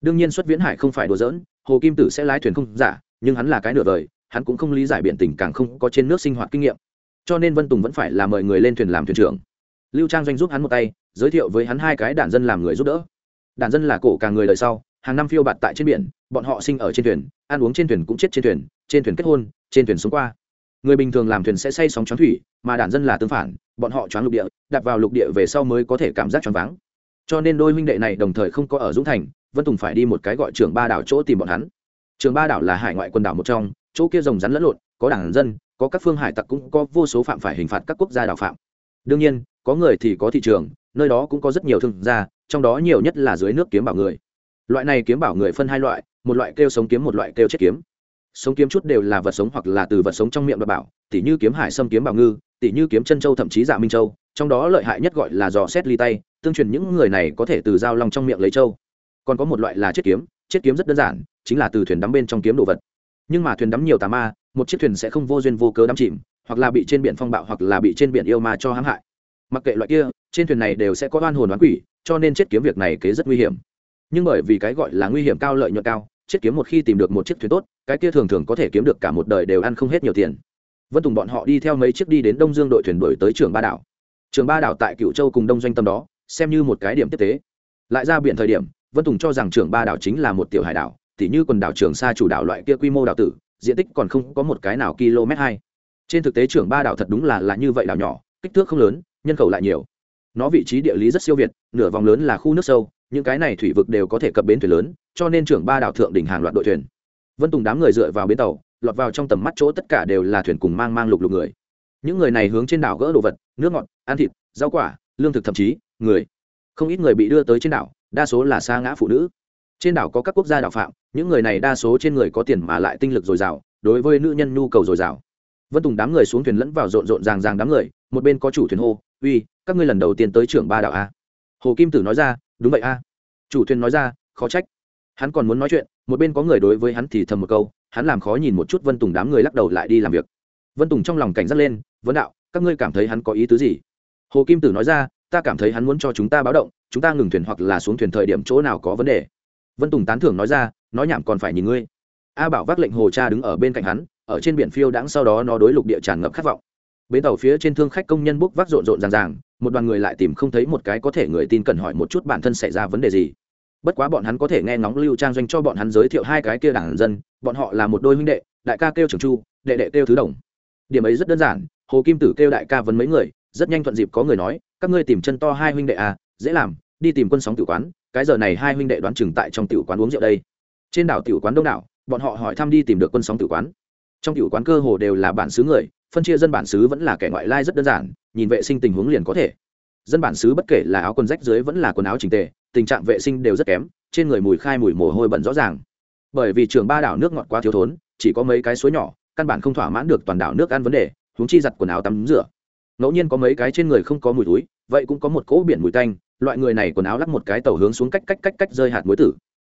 Đương nhiên xuất viễn hải không phải đùa giỡn, hồ kim tử sẽ lái thuyền không giả, nhưng hắn là cái nửa vời, hắn cũng không lý giải biển tình càng không có trên nước sinh hoạt kinh nghiệm. Cho nên vân tùng vẫn phải là mời người lên thuyền làm thuyền trưởng. Lưu trang doanh giúp hắn một tay, giới thiệu với hắn hai cái đàn dân làm người giúp đỡ. Đàn dân là cổ càng người đời sau, hàng năm phiêu bạt tại trên biển, bọn họ sinh ở trên thuyền, ăn uống trên thuyền cũng chết trên thuyền trên thuyền kết hôn, trên thuyền sống qua người bình thường làm thuyền sẽ say sóng choáng thủy, mà đản dân là tương phản, bọn họ choáng lục địa đặt vào lục địa về sau mới có thể cảm giác choáng váng. Cho nên đôi huynh đệ này đồng thời không có ở dũng thành vân tùng phải đi một cái gọi trường ba đảo chỗ tìm bọn hắn. Trường ba đảo là hải ngoại quần đảo một trong, chỗ kia rồng rắn lẫn lộn, có đảng dân, có các phương hải tặc cũng có vô số phạm phải hình phạt các quốc gia đảo phạm. Đương nhiên, có người thì có thị trường, nơi đó cũng có rất nhiều thương gia, trong đó nhiều nhất là dưới nước kiếm bảo người. Loại này kiếm bảo người phân hai loại, một loại kêu sống kiếm, một loại kêu chết kiếm sống kiếm chút đều là vật sống hoặc là từ vật sống trong miệng và bảo, tỉ như kiếm hải sâm kiếm bảo ngư, tỉ như kiếm chân châu thậm chí dạ minh châu, trong đó lợi hại nhất gọi là dò xét ly tay, tương truyền những người này có thể từ dao long trong miệng lấy châu. Còn có một loại là chết kiếm chết kiếm rất đơn giản, chính là từ thuyền đắm bên trong kiếm đồ vật. Nhưng mà thuyền đắm nhiều tà ma, một chiếc thuyền sẽ không vô duyên vô cớ đắm chìm, hoặc là bị trên biển phong bạo hoặc là bị trên biển yêu ma cho hãm hại. Mặc kệ loại kia, trên thuyền này đều sẽ có oan hồn oán quỷ, cho nên chết kiếm việc này kế rất nguy hiểm. Nhưng bởi vì cái gọi là nguy hiểm cao, lợi nhuận cao chiếc kiếm một khi tìm được một chiếc thuyền tốt, cái kia thường thường có thể kiếm được cả một đời đều ăn không hết nhiều tiền. Vân tùng bọn họ đi theo mấy chiếc đi đến đông dương đội thuyền đổi tới trường ba đảo. Trường ba đảo tại cựu châu cùng đông doanh tâm đó, xem như một cái điểm tiếp tế. Lại ra biển thời điểm, vân tùng cho rằng trường ba đảo chính là một tiểu hải đảo, tỉ như quần đảo trường sa chủ đảo loại kia quy mô đảo tử, diện tích còn không có một cái nào km hai. Trên thực tế trường ba đảo thật đúng là là như vậy đảo nhỏ, kích thước không lớn, nhân khẩu lại nhiều. Nó vị trí địa lý rất siêu việt, nửa vòng lớn là khu nước sâu những cái này thủy vực đều có thể cập bến thuyền lớn, cho nên trưởng ba đảo thượng đỉnh hàng loạt đội thuyền. Vân tùng đám người dựa vào bến tàu, lọt vào trong tầm mắt chỗ tất cả đều là thuyền cùng mang mang lục lục người. Những người này hướng trên đảo gỡ đồ vật, nước ngọt, ăn thịt, rau quả, lương thực thậm chí, người. Không ít người bị đưa tới trên đảo, đa số là xa ngã phụ nữ. Trên đảo có các quốc gia đảo phạm, những người này đa số trên người có tiền mà lại tinh lực dồi dào, đối với nữ nhân nhu cầu dồi dào. Vân tùng đám người xuống thuyền lẫn vào rộn rộn ràng ràng đám người, một bên có chủ thuyền hô, uy, các ngươi lần đầu tiên tới trưởng ba đảo a. Hồ kim tử nói ra đúng vậy a. Chủ thuyền nói ra, khó trách. Hắn còn muốn nói chuyện, một bên có người đối với hắn thì thầm một câu, hắn làm khó nhìn một chút vân tùng đám người lắc đầu lại đi làm việc. Vân tùng trong lòng cảnh giác lên vấn đạo, các ngươi cảm thấy hắn có ý tứ gì? Hồ kim tử nói ra, ta cảm thấy hắn muốn cho chúng ta báo động, chúng ta ngừng thuyền hoặc là xuống thuyền thời điểm chỗ nào có vấn đề. Vân tùng tán thưởng nói ra, nói nhảm còn phải nhìn ngươi. A bảo vác lệnh hồ cha đứng ở bên cạnh hắn, ở trên biển phiêu đãng sau đó nó đối lục địa tràn ngập khát vọng. Bến tàu phía trên thương khách công nhân bốc vác rộn rộn ràng ràng một đoàn người lại tìm không thấy một cái có thể người tin cần hỏi một chút bản thân xảy ra vấn đề gì. Bất quá bọn hắn có thể nghe ngóng lưu trang doanh cho bọn hắn giới thiệu hai cái kia đảng dân, bọn họ là một đôi huynh đệ, đại ca kêu trường chu, đệ đệ kêu thứ đồng. Điểm ấy rất đơn giản, hồ kim tử kêu đại ca vấn mấy người, rất nhanh thuận dịp có người nói, các ngươi tìm chân to hai huynh đệ à dễ làm, đi tìm quân sóng tử quán, cái giờ này hai huynh đệ đoán chừng tại trong tử quán uống rượu đây. Trên đảo tử quán đông đảo, bọn họ hỏi thăm đi tìm được quân sóng tử quán. Trong tử quán cơ hồ đều là bản xứ người phân chia dân bản xứ vẫn là kẻ ngoại lai rất đơn giản, nhìn vệ sinh tình huống liền có thể. Dân bản xứ bất kể là áo quần rách dưới vẫn là quần áo chỉnh tề, tình trạng vệ sinh đều rất kém, trên người mùi khai mùi mồ hôi bẩn rõ ràng. Bởi vì trường ba đảo nước ngọt quá thiếu thốn, chỉ có mấy cái suối nhỏ, căn bản không thỏa mãn được toàn đảo nước ăn vấn đề, huống chi giặt quần áo tắm rửa. Ngẫu nhiên có mấy cái trên người không có mùi túi, vậy cũng có một cỗ biển mùi tanh, loại người này quần áo lắp một cái tàu hướng xuống cách cách cách cách rơi hạt muối tử.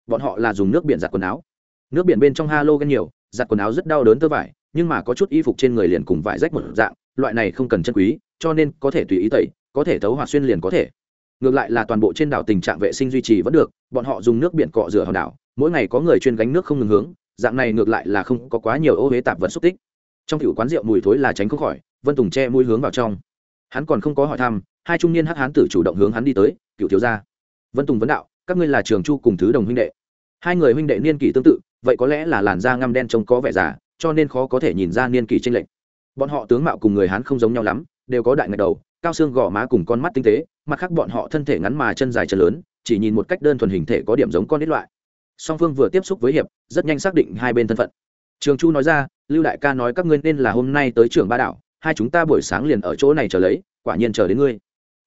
Bọn họ là dùng nước biển giặt quần áo. Nước biển bên trong halogen nhiều, giặt quần áo rất đau đớn tơ vải nhưng mà có chút y phục trên người liền cùng vải rách một dạng, loại này không cần chân quý, cho nên có thể tùy ý tẩy, có thể thấu hoạt xuyên liền có thể. Ngược lại là toàn bộ trên đảo tình trạng vệ sinh duy trì vẫn được, bọn họ dùng nước biển cọ rửa hòn đảo, mỗi ngày có người chuyên gánh nước không ngừng hướng, dạng này ngược lại là không có quá nhiều ô huế tạp vật xúc tích. Trong tiểu quán rượu mùi thối là tránh không khỏi, vân tùng che mũi hướng vào trong. Hắn còn không có hỏi thăm, hai trung niên hắc hán tử chủ động hướng hắn đi tới, cựu thiếu gia. Vân tùng vấn đạo, các ngươi là trường chu cùng thứ đồng huynh đệ. Hai người huynh đệ niên kỷ tương tự, vậy có lẽ là làn da ngăm đen trông có vẻ già cho nên khó có thể nhìn ra niên kỷ tranh lệch. Bọn họ tướng mạo cùng người hán không giống nhau lắm, đều có đại ngạch đầu, cao xương gò má cùng con mắt tinh tế, mặt khác bọn họ thân thể ngắn mà chân dài chân lớn, chỉ nhìn một cách đơn thuần hình thể có điểm giống con nít loại. Song phương vừa tiếp xúc với hiệp, rất nhanh xác định hai bên thân phận. Trường chu nói ra, lưu đại ca nói các ngươi nên là hôm nay tới trường ba đảo, hai chúng ta buổi sáng liền ở chỗ này chờ lấy, quả nhiên chờ đến ngươi.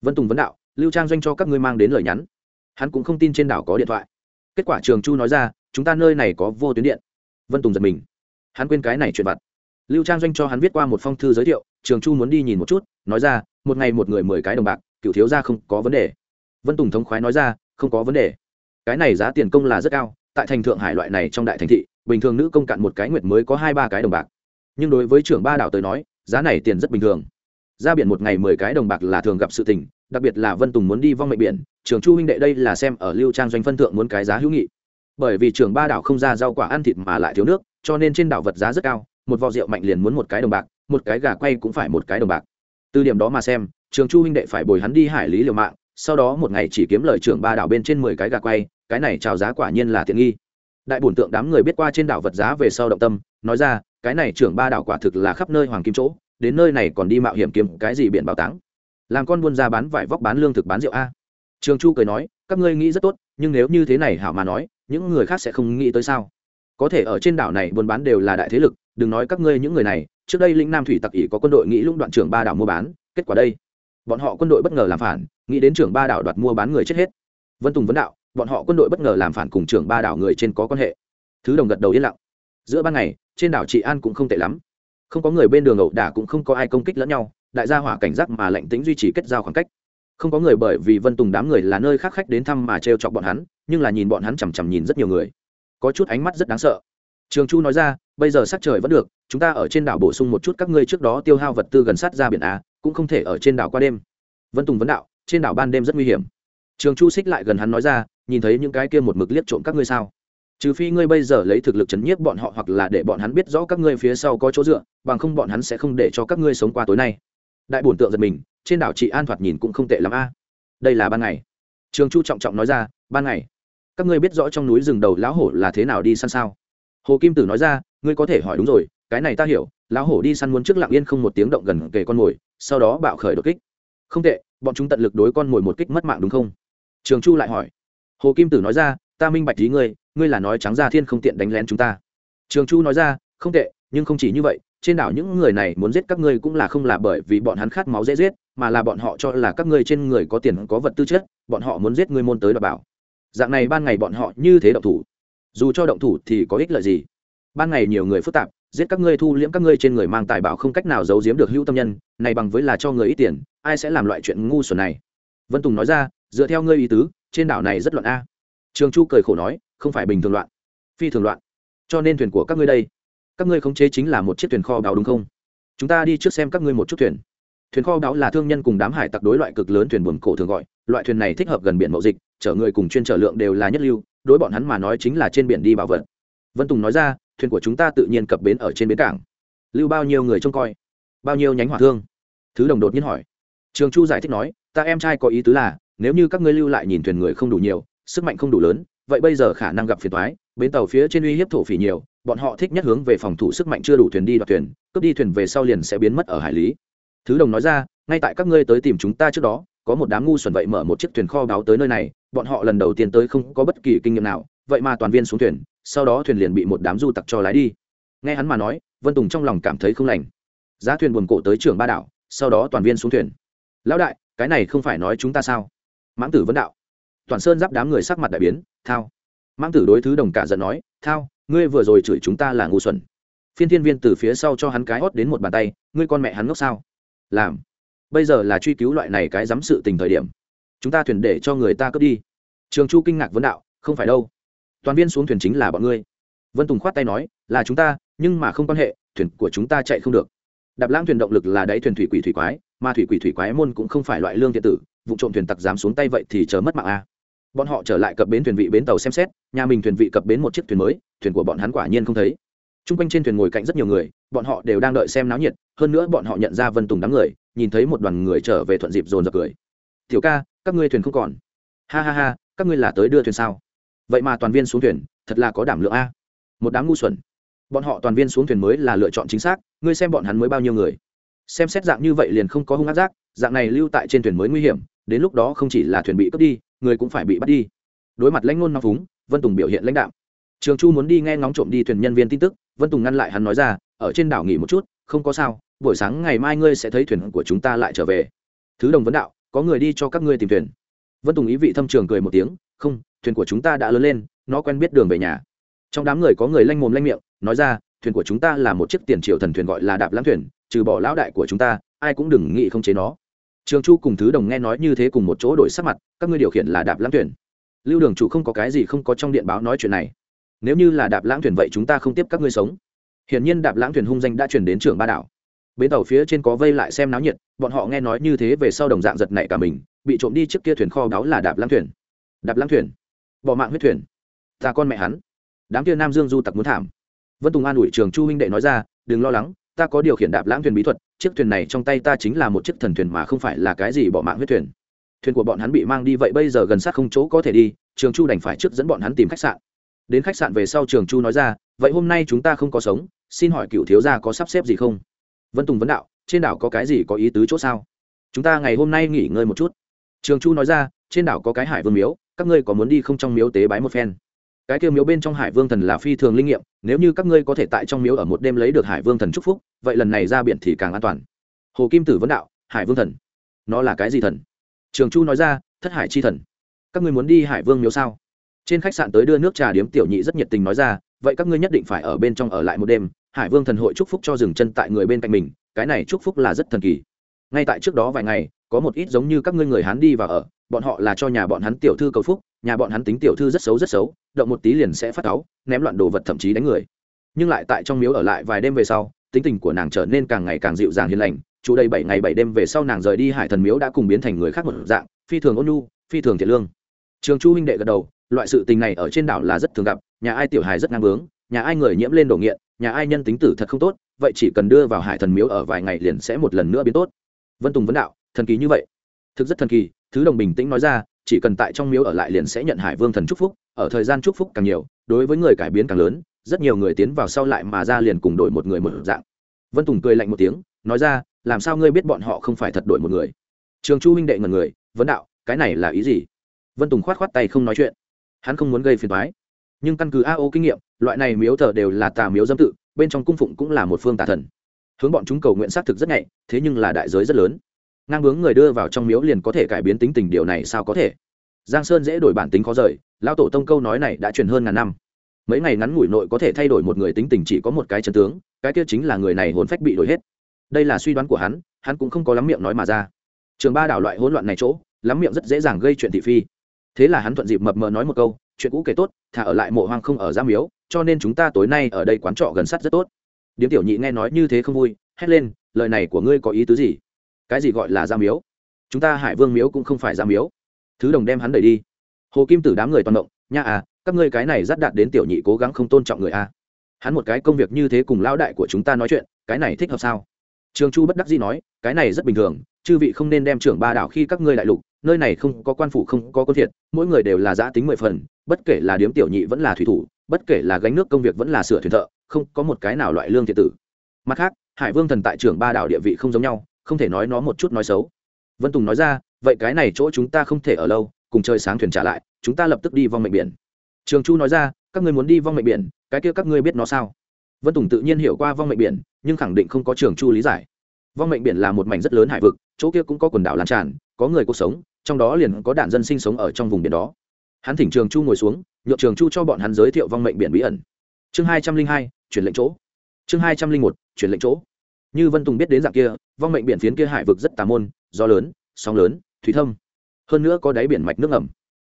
Vân tùng vấn đạo, lưu trang doanh cho các ngươi mang đến lời nhắn. Hắn cũng không tin trên đảo có điện thoại. Kết quả trường chu nói ra, chúng ta nơi này có vô tuyến điện. Vân tùng giật mình hắn quên cái này chuyện vặt. Lưu trang doanh cho hắn viết qua một phong thư giới thiệu, trường chu muốn đi nhìn một chút, nói ra, một ngày một người mười cái đồng bạc, cựu thiếu ra không có vấn đề. Vân tùng thống khoái nói ra, không có vấn đề. Cái này giá tiền công là rất cao, tại thành thượng hải loại này trong đại thành thị, bình thường nữ công cạn một cái nguyệt mới có hai ba cái đồng bạc. Nhưng đối với trưởng ba đảo tới nói, giá này tiền rất bình thường. Ra biển một ngày mười cái đồng bạc là thường gặp sự tình, đặc biệt là vân tùng muốn đi vong mệnh biển, trường chu huynh đệ đây là xem ở lưu trang doanh phân thượng muốn cái giá hữu nghị. Bởi vì trường ba đảo không ra rau quả ăn thịt mà lại thiếu nước cho nên trên đảo vật giá rất cao, một vò rượu mạnh liền muốn một cái đồng bạc, một cái gà quay cũng phải một cái đồng bạc. Từ điểm đó mà xem, trường chu huynh đệ phải bồi hắn đi hải lý liều mạng, sau đó một ngày chỉ kiếm lời trưởng ba đảo bên trên mười cái gà quay, cái này trào giá quả nhiên là tiện nghi. Đại bổn tượng đám người biết qua trên đảo vật giá về sau động tâm, nói ra, cái này trưởng ba đảo quả thực là khắp nơi hoàng kim chỗ, đến nơi này còn đi mạo hiểm kiếm cái gì biển bảo táng. Làm con buôn ra bán vải vóc bán lương thực bán rượu a. Trường chu cười nói, các ngươi nghĩ rất tốt, nhưng nếu như thế này hảo mà nói, những người khác sẽ không nghĩ tới sao? Có thể ở trên đảo này buôn bán đều là đại thế lực, đừng nói các ngươi những người này, trước đây lĩnh nam thủy tặc ỷ có quân đội nghĩ lũng đoạn trưởng ba đảo mua bán, kết quả đây. Bọn họ quân đội bất ngờ làm phản, nghĩ đến trưởng ba đảo đoạt mua bán người chết hết. Vân tùng vấn đạo, bọn họ quân đội bất ngờ làm phản cùng trưởng ba đảo người trên có quan hệ. Thứ đồng gật đầu yên lặng. Giữa ban ngày, trên đảo trị an cũng không tệ lắm. Không có người bên đường ẩu đả cũng không có ai công kích lẫn nhau, đại gia hỏa cảnh giác mà lệnh tính duy trì kết giao khoảng cách. Không có người bởi vì vân tùng đám người là nơi khác khách đến thăm mà t chọc bọn hắn, nhưng là nhìn bọn hắn chằm chằm nhìn rất nhiều người có chút ánh mắt rất đáng sợ. Trường chu nói ra, bây giờ sắc trời vẫn được, chúng ta ở trên đảo bổ sung một chút các ngươi trước đó tiêu hao vật tư gần sát ra biển a, cũng không thể ở trên đảo qua đêm. Vân tùng vấn đạo, trên đảo ban đêm rất nguy hiểm. Trường chu xích lại gần hắn nói ra, nhìn thấy những cái kia một mực liếc trộm các ngươi sao? Trừ phi ngươi bây giờ lấy thực lực chấn nhiếp bọn họ hoặc là để bọn hắn biết rõ các ngươi phía sau có chỗ dựa, bằng không bọn hắn sẽ không để cho các ngươi sống qua tối nay. Đại bổn tượng giật mình, trên đảo chị an thoạt nhìn cũng không tệ lắm a. Đây là ban ngày. Trường chu trọng trọng nói ra, ban ngày các ngươi biết rõ trong núi rừng đầu lão hổ là thế nào đi săn sao? Hồ kim tử nói ra, ngươi có thể hỏi đúng rồi, cái này ta hiểu, lão hổ đi săn muốn trước lặng yên không một tiếng động gần kề con mồi, sau đó bạo khởi đột kích. Không tệ, bọn chúng tận lực đối con mồi một kích mất mạng đúng không? Trường chu lại hỏi. Hồ kim tử nói ra, ta minh bạch ý ngươi ngươi là nói trắng ra thiên không tiện đánh lén chúng ta. Trường chu nói ra, không tệ, nhưng không chỉ như vậy, trên đảo những người này muốn giết các ngươi cũng là không là bởi vì bọn hắn khát máu dễ giết, mà là bọn họ cho là các ngươi trên người có tiền, có vật tư chất, bọn họ muốn giết ngươi môn tới đ bảo dạng này ban ngày bọn họ như thế động thủ. Dù cho động thủ thì có ích lợi gì? Ban ngày nhiều người phức tạp, giết các ngươi thu liễm các ngươi trên người mang tài bảo không cách nào giấu giếm được hữu tâm nhân, này bằng với là cho người ít tiền, ai sẽ làm loại chuyện ngu xuẩn này? Vân tùng nói ra, dựa theo ngươi ý tứ, trên đảo này rất loạn a. Trường chu cười khổ nói, không phải bình thường loạn, phi thường loạn. Cho nên thuyền của các ngươi đây, các ngươi khống chế chính là một chiếc thuyền kho báu đúng không? Chúng ta đi trước xem các ngươi một chút thuyền thuyền kho báu là thương nhân cùng đám hải tặc đối loại cực lớn thuyền buồm cổ thường gọi, loại thuyền này thích hợp gần biển mậu dịch, chở người cùng chuyên chở lượng đều là nhất lưu, đối bọn hắn mà nói chính là trên biển đi bảo vật. Vân tùng nói ra, thuyền của chúng ta tự nhiên cập bến ở trên bến cảng. Lưu bao nhiêu người trông coi? Bao nhiêu nhánh hỏa thương? Thứ đồng đột nhiên hỏi. Trường chu giải thích nói, ta em trai có ý tứ là, nếu như các ngươi lưu lại nhìn thuyền người không đủ nhiều, sức mạnh không đủ lớn, vậy bây giờ khả năng gặp phiền thoái bến tàu phía trên uy hiếp thổ phỉ nhiều, bọn họ thích nhất hướng về phòng thủ sức mạnh chưa đủ thuyền đi đoạt thuyền, cướp đi thuyền về sau liền sẽ biến mất ở hải lý thứ đồng nói ra, ngay tại các ngươi tới tìm chúng ta trước đó, có một đám ngu xuẩn vậy mở một chiếc thuyền kho báo tới nơi này, bọn họ lần đầu tiên tới không có bất kỳ kinh nghiệm nào, vậy mà toàn viên xuống thuyền, sau đó thuyền liền bị một đám du tặc cho lái đi. Nghe hắn mà nói, vân tùng trong lòng cảm thấy không lành. Giá thuyền buồn cổ tới trường ba đảo, sau đó toàn viên xuống thuyền. Lão đại, cái này không phải nói chúng ta sao? Mãng tử vấn đạo. Toàn sơn giáp đám người sắc mặt đại biến, thao. Mãng tử đối thứ đồng cả giận nói, thao, ngươi vừa rồi chửi chúng ta là ngu xuẩn. Phiên thiên viên từ phía sau cho hắn cái hót đến một bàn tay, ngươi con mẹ hắn ngốc sao? Làm. Bây giờ là truy cứu loại này cái dám sự tình thời điểm. Chúng ta thuyền để cho người ta cướp đi. Trường chu kinh ngạc vấn đạo, không phải đâu. Toàn viên xuống thuyền chính là bọn ngươi. Vân tùng khoát tay nói, là chúng ta, nhưng mà không quan hệ, thuyền của chúng ta chạy không được. Đạp lãng thuyền động lực là đáy thuyền thủy quỷ thủy quái, mà thủy quỷ thủy quái môn cũng không phải loại lương thiện tử, vụ trộm thuyền tặc dám xuống tay vậy thì chờ mất mạng a. Bọn họ trở lại cập bến thuyền vị bến tàu xem xét, nhà mình thuyền vị cập bến một chiếc thuyền mới, thuyền của bọn hắn quả nhiên không thấy t r u n g quanh trên thuyền ngồi cạnh rất nhiều người, bọn họ đều đang đợi xem náo nhiệt, hơn nữa bọn họ nhận ra vân tùng đám người, nhìn thấy một đoàn người trở về thuận dịp dồn dập cười. Tiểu ca, các ngươi thuyền không còn. Ha ha ha, các ngươi là tới đưa thuyền sao? Vậy mà toàn viên xuống thuyền, thật là có đảm lượng a. Một đám ngu xuẩn. Bọn họ toàn viên xuống thuyền mới là lựa chọn chính xác, ngươi xem bọn hắn mới bao nhiêu người. Xem xét dạng như vậy liền không có hung ác giác, dạng này lưu tại trên thuyền mới nguy hiểm, đến lúc đó không chỉ là thuyền bị cướp đi, người cũng phải bị bắt đi. Đối mặt lãnh ngôn nong phúng, vân tùng biểu hiện lãnh đạo trường chu muốn đi nghe ngóng trộm đi thuyền nhân viên tin tức, vân tùng ngăn lại hắn nói ra, ở trên đảo nghỉ một chút, không có sao, buổi sáng ngày mai ngươi sẽ thấy thuyền của chúng ta lại trở về. Thứ đồng vấn đạo, có người đi cho các ngươi tìm thuyền. Vân tùng ý vị thâm trường cười một tiếng, không, thuyền của chúng ta đã lớn lên, nó quen biết đường về nhà. Trong đám người có người lanh mồm lanh miệng, nói ra, thuyền của chúng ta là một chiếc tiền triệu thần thuyền gọi là đạp lãng thuyền, trừ bỏ lão đại của chúng ta, ai cũng đừng nghĩ không chế nó. Trường chu cùng thứ đồng nghe nói như thế cùng một chỗ đổi sắc mặt, các ngươi điều khiển là đạp lãng thuyền. Lưu đường chủ không có cái gì không có trong điện báo nói chuyện này nếu như là đạp lãng thuyền vậy chúng ta không tiếp các ngươi sống. Hiển nhiên đạp lãng thuyền hung danh đã chuyển đến trường ba đảo. Bến tàu phía trên có vây lại xem náo nhiệt, bọn họ nghe nói như thế về sau đồng dạng giật nảy cả mình, bị trộm đi trước kia thuyền kho đáo là đạp lãng thuyền. Đạp lãng thuyền? Bỏ mạng huyết thuyền? Ta con mẹ hắn. Đám kia nam dương du tặc muốn thảm. Vân tùng an ủi trường chu huynh đệ nói ra, đừng lo lắng, ta có điều khiển đạp lãng thuyền bí thuật, chiếc thuyền này trong tay ta chính là một chiếc thần thuyền mà không phải là cái gì bỏ mạng huyết thuyền. Thuyền của bọn hắn bị mang đi vậy bây giờ gần sát không chỗ có thể đi, trường chu đành phải trước dẫn bọn hắn tìm khách sạn đến khách sạn về sau trường chu nói ra, vậy hôm nay chúng ta không có sống, xin hỏi cựu thiếu gia có sắp xếp gì không? Vân tùng vấn đạo, trên đảo có cái gì có ý tứ chỗ sao? Chúng ta ngày hôm nay nghỉ ngơi một chút. Trường chu nói ra, trên đảo có cái hải vương miếu, các ngươi có muốn đi không trong miếu tế bái một phen? Cái kêu miếu bên trong hải vương thần là phi thường linh nghiệm, nếu như các ngươi có thể tại trong miếu ở một đêm lấy được hải vương thần chúc phúc, vậy lần này ra biển thì càng an toàn. Hồ kim tử vấn đạo, hải vương thần, nó là cái gì thần? Trường chu nói ra, thất hải chi thần. Các ngươi muốn đi hải vương miếu sao? Trên khách sạn tới đưa nước trà điếm tiểu nhị rất nhiệt tình nói ra, vậy các ngươi nhất định phải ở bên trong ở lại một đêm, hải vương thần hội chúc phúc cho dừng chân tại người bên cạnh mình, cái này chúc phúc là rất thần kỳ. Ngay tại trước đó vài ngày, có một ít giống như các ngươi người hán đi và ở, bọn họ là cho nhà bọn hắn tiểu thư cầu phúc, nhà bọn hắn tính tiểu thư rất xấu rất xấu, động một tí liền sẽ phát cáu, ném loạn đồ vật thậm chí đánh người. Nhưng lại tại trong miếu ở lại vài đêm về sau, tính tình của nàng trở nên càng ngày càng dịu dàng hiền lành, chủ đây bảy ngày bảy đêm về sau nàng rời đi hải thần miếu đã cùng biến thành người khác một dạng, phi thường ôn nhu, phi thường thiện lương trường chu huynh đệ gật đầu, loại sự tình này ở trên đảo là rất thường gặp, nhà ai tiểu hài rất ngang bướng, nhà ai người nhiễm lên đổ nghiện, nhà ai nhân tính tử thật không tốt, vậy chỉ cần đưa vào hải thần miếu ở vài ngày liền sẽ một lần nữa biến tốt. Vân tùng vấn đạo, thần kỳ như vậy. Thực rất thần kỳ, thứ đồng bình tĩnh nói ra, chỉ cần tại trong miếu ở lại liền sẽ nhận hải vương thần chúc phúc, ở thời gian chúc phúc càng nhiều, đối với người cải biến càng lớn, rất nhiều người tiến vào sau lại mà ra liền cùng đổi một người một dạng. Vân tùng cười lạnh một tiếng, nói ra, làm sao ngươi biết bọn họ không phải thật đổi một người? Trường chu huynh đệ ngần người, vấn đạo, cái này là ý gì? Vân tùng khoát khoát tay không nói chuyện. Hắn không muốn gây phiền thoái nhưng căn cứ a ô kinh nghiệm, loại này miếu thờ đều là tà miếu dâm tự, bên trong cung phụng cũng là một phương tà thần. Hướng bọn chúng cầu nguyện xác thực rất nhạy, thế nhưng là đại giới rất lớn. Ngang bướng người đưa vào trong miếu liền có thể cải biến tính tình điều này sao có thể? Giang sơn dễ đổi bản tính khó rời lao tổ tông câu nói này đã truyền hơn ngàn năm. Mấy ngày ngắn ngủi nội có thể thay đổi một người tính tình chỉ có một cái chân tướng, cái kia chính là người này hồn phách bị đổi hết. Đây là suy đoán của hắn hắn cũng không có lắm miệng nói mà ra. Trường ba đảo loại hỗn loạn này chỗ, lắm miệng rất dễ dàng gây chuyện thị phi thế là hắn thuận dịp mập mờ nói một câu, chuyện cũ kể tốt, thả ở lại mộ hoang không ở giam miếu, cho nên chúng ta tối nay ở đây quán trọ gần sát rất tốt. Điếm tiểu nhị nghe nói như thế không vui, hét lên, lời này của ngươi có ý tứ gì? Cái gì gọi là giam miếu? Chúng ta hải vương miếu cũng không phải giam miếu. Thứ đồng đem hắn đẩy đi. Hồ kim tử đám người toàn động, nha à các ngươi cái này dắt đạt đến tiểu nhị cố gắng không tôn trọng người a hắn một cái công việc như thế cùng lão đại của chúng ta nói chuyện, cái này thích hợp sao? Trường chu bất đắc dĩ nói, cái này rất bình thường, chư vị không nên đem trưởng ba đảo khi các ngươi đại lục nơi này không có quan phủ, không có quân thiệt mỗi người đều là giã tính mười phần, bất kể là điếm tiểu nhị vẫn là thủy thủ, bất kể là gánh nước công việc vẫn là sửa thuyền thợ, không có một cái nào loại lương thiệt tử. Mặt khác, hải vương thần tại trưởng ba đảo địa vị không giống nhau, không thể nói nó một chút nói xấu. Vân tùng nói ra, vậy cái này chỗ chúng ta không thể ở lâu, cùng chơi sáng thuyền trả lại, chúng ta lập tức đi vong mệnh biển. Trường chu nói ra, các ngươi muốn đi vong mệnh biển, cái kia các ngươi biết nó sao? Vân tùng tự nhiên hiểu qua vong mệnh biển, nhưng khẳng định không có trường chu lý giải. Vong mệnh biển là một mảnh rất lớn hải vực, chỗ kia cũng có quần đảo lan tràn, có người cuộc sống trong đó liền có đạn dân sinh sống ở trong vùng biển đó. Hắn thỉnh trường chu ngồi xuống, nhượng trường chu cho bọn hắn giới thiệu vong mệnh biển bí ẩn. Chương hai trăm linh hai, chuyển lệnh chỗ. Chương hai trăm linh một, chuyển lệnh chỗ. Như vân tùng biết đến dạng kia, vong mệnh biển phiến kia hải vực rất tà môn, gió lớn, sóng lớn, thủy thâm. Hơn nữa có đáy biển mạch nước ẩm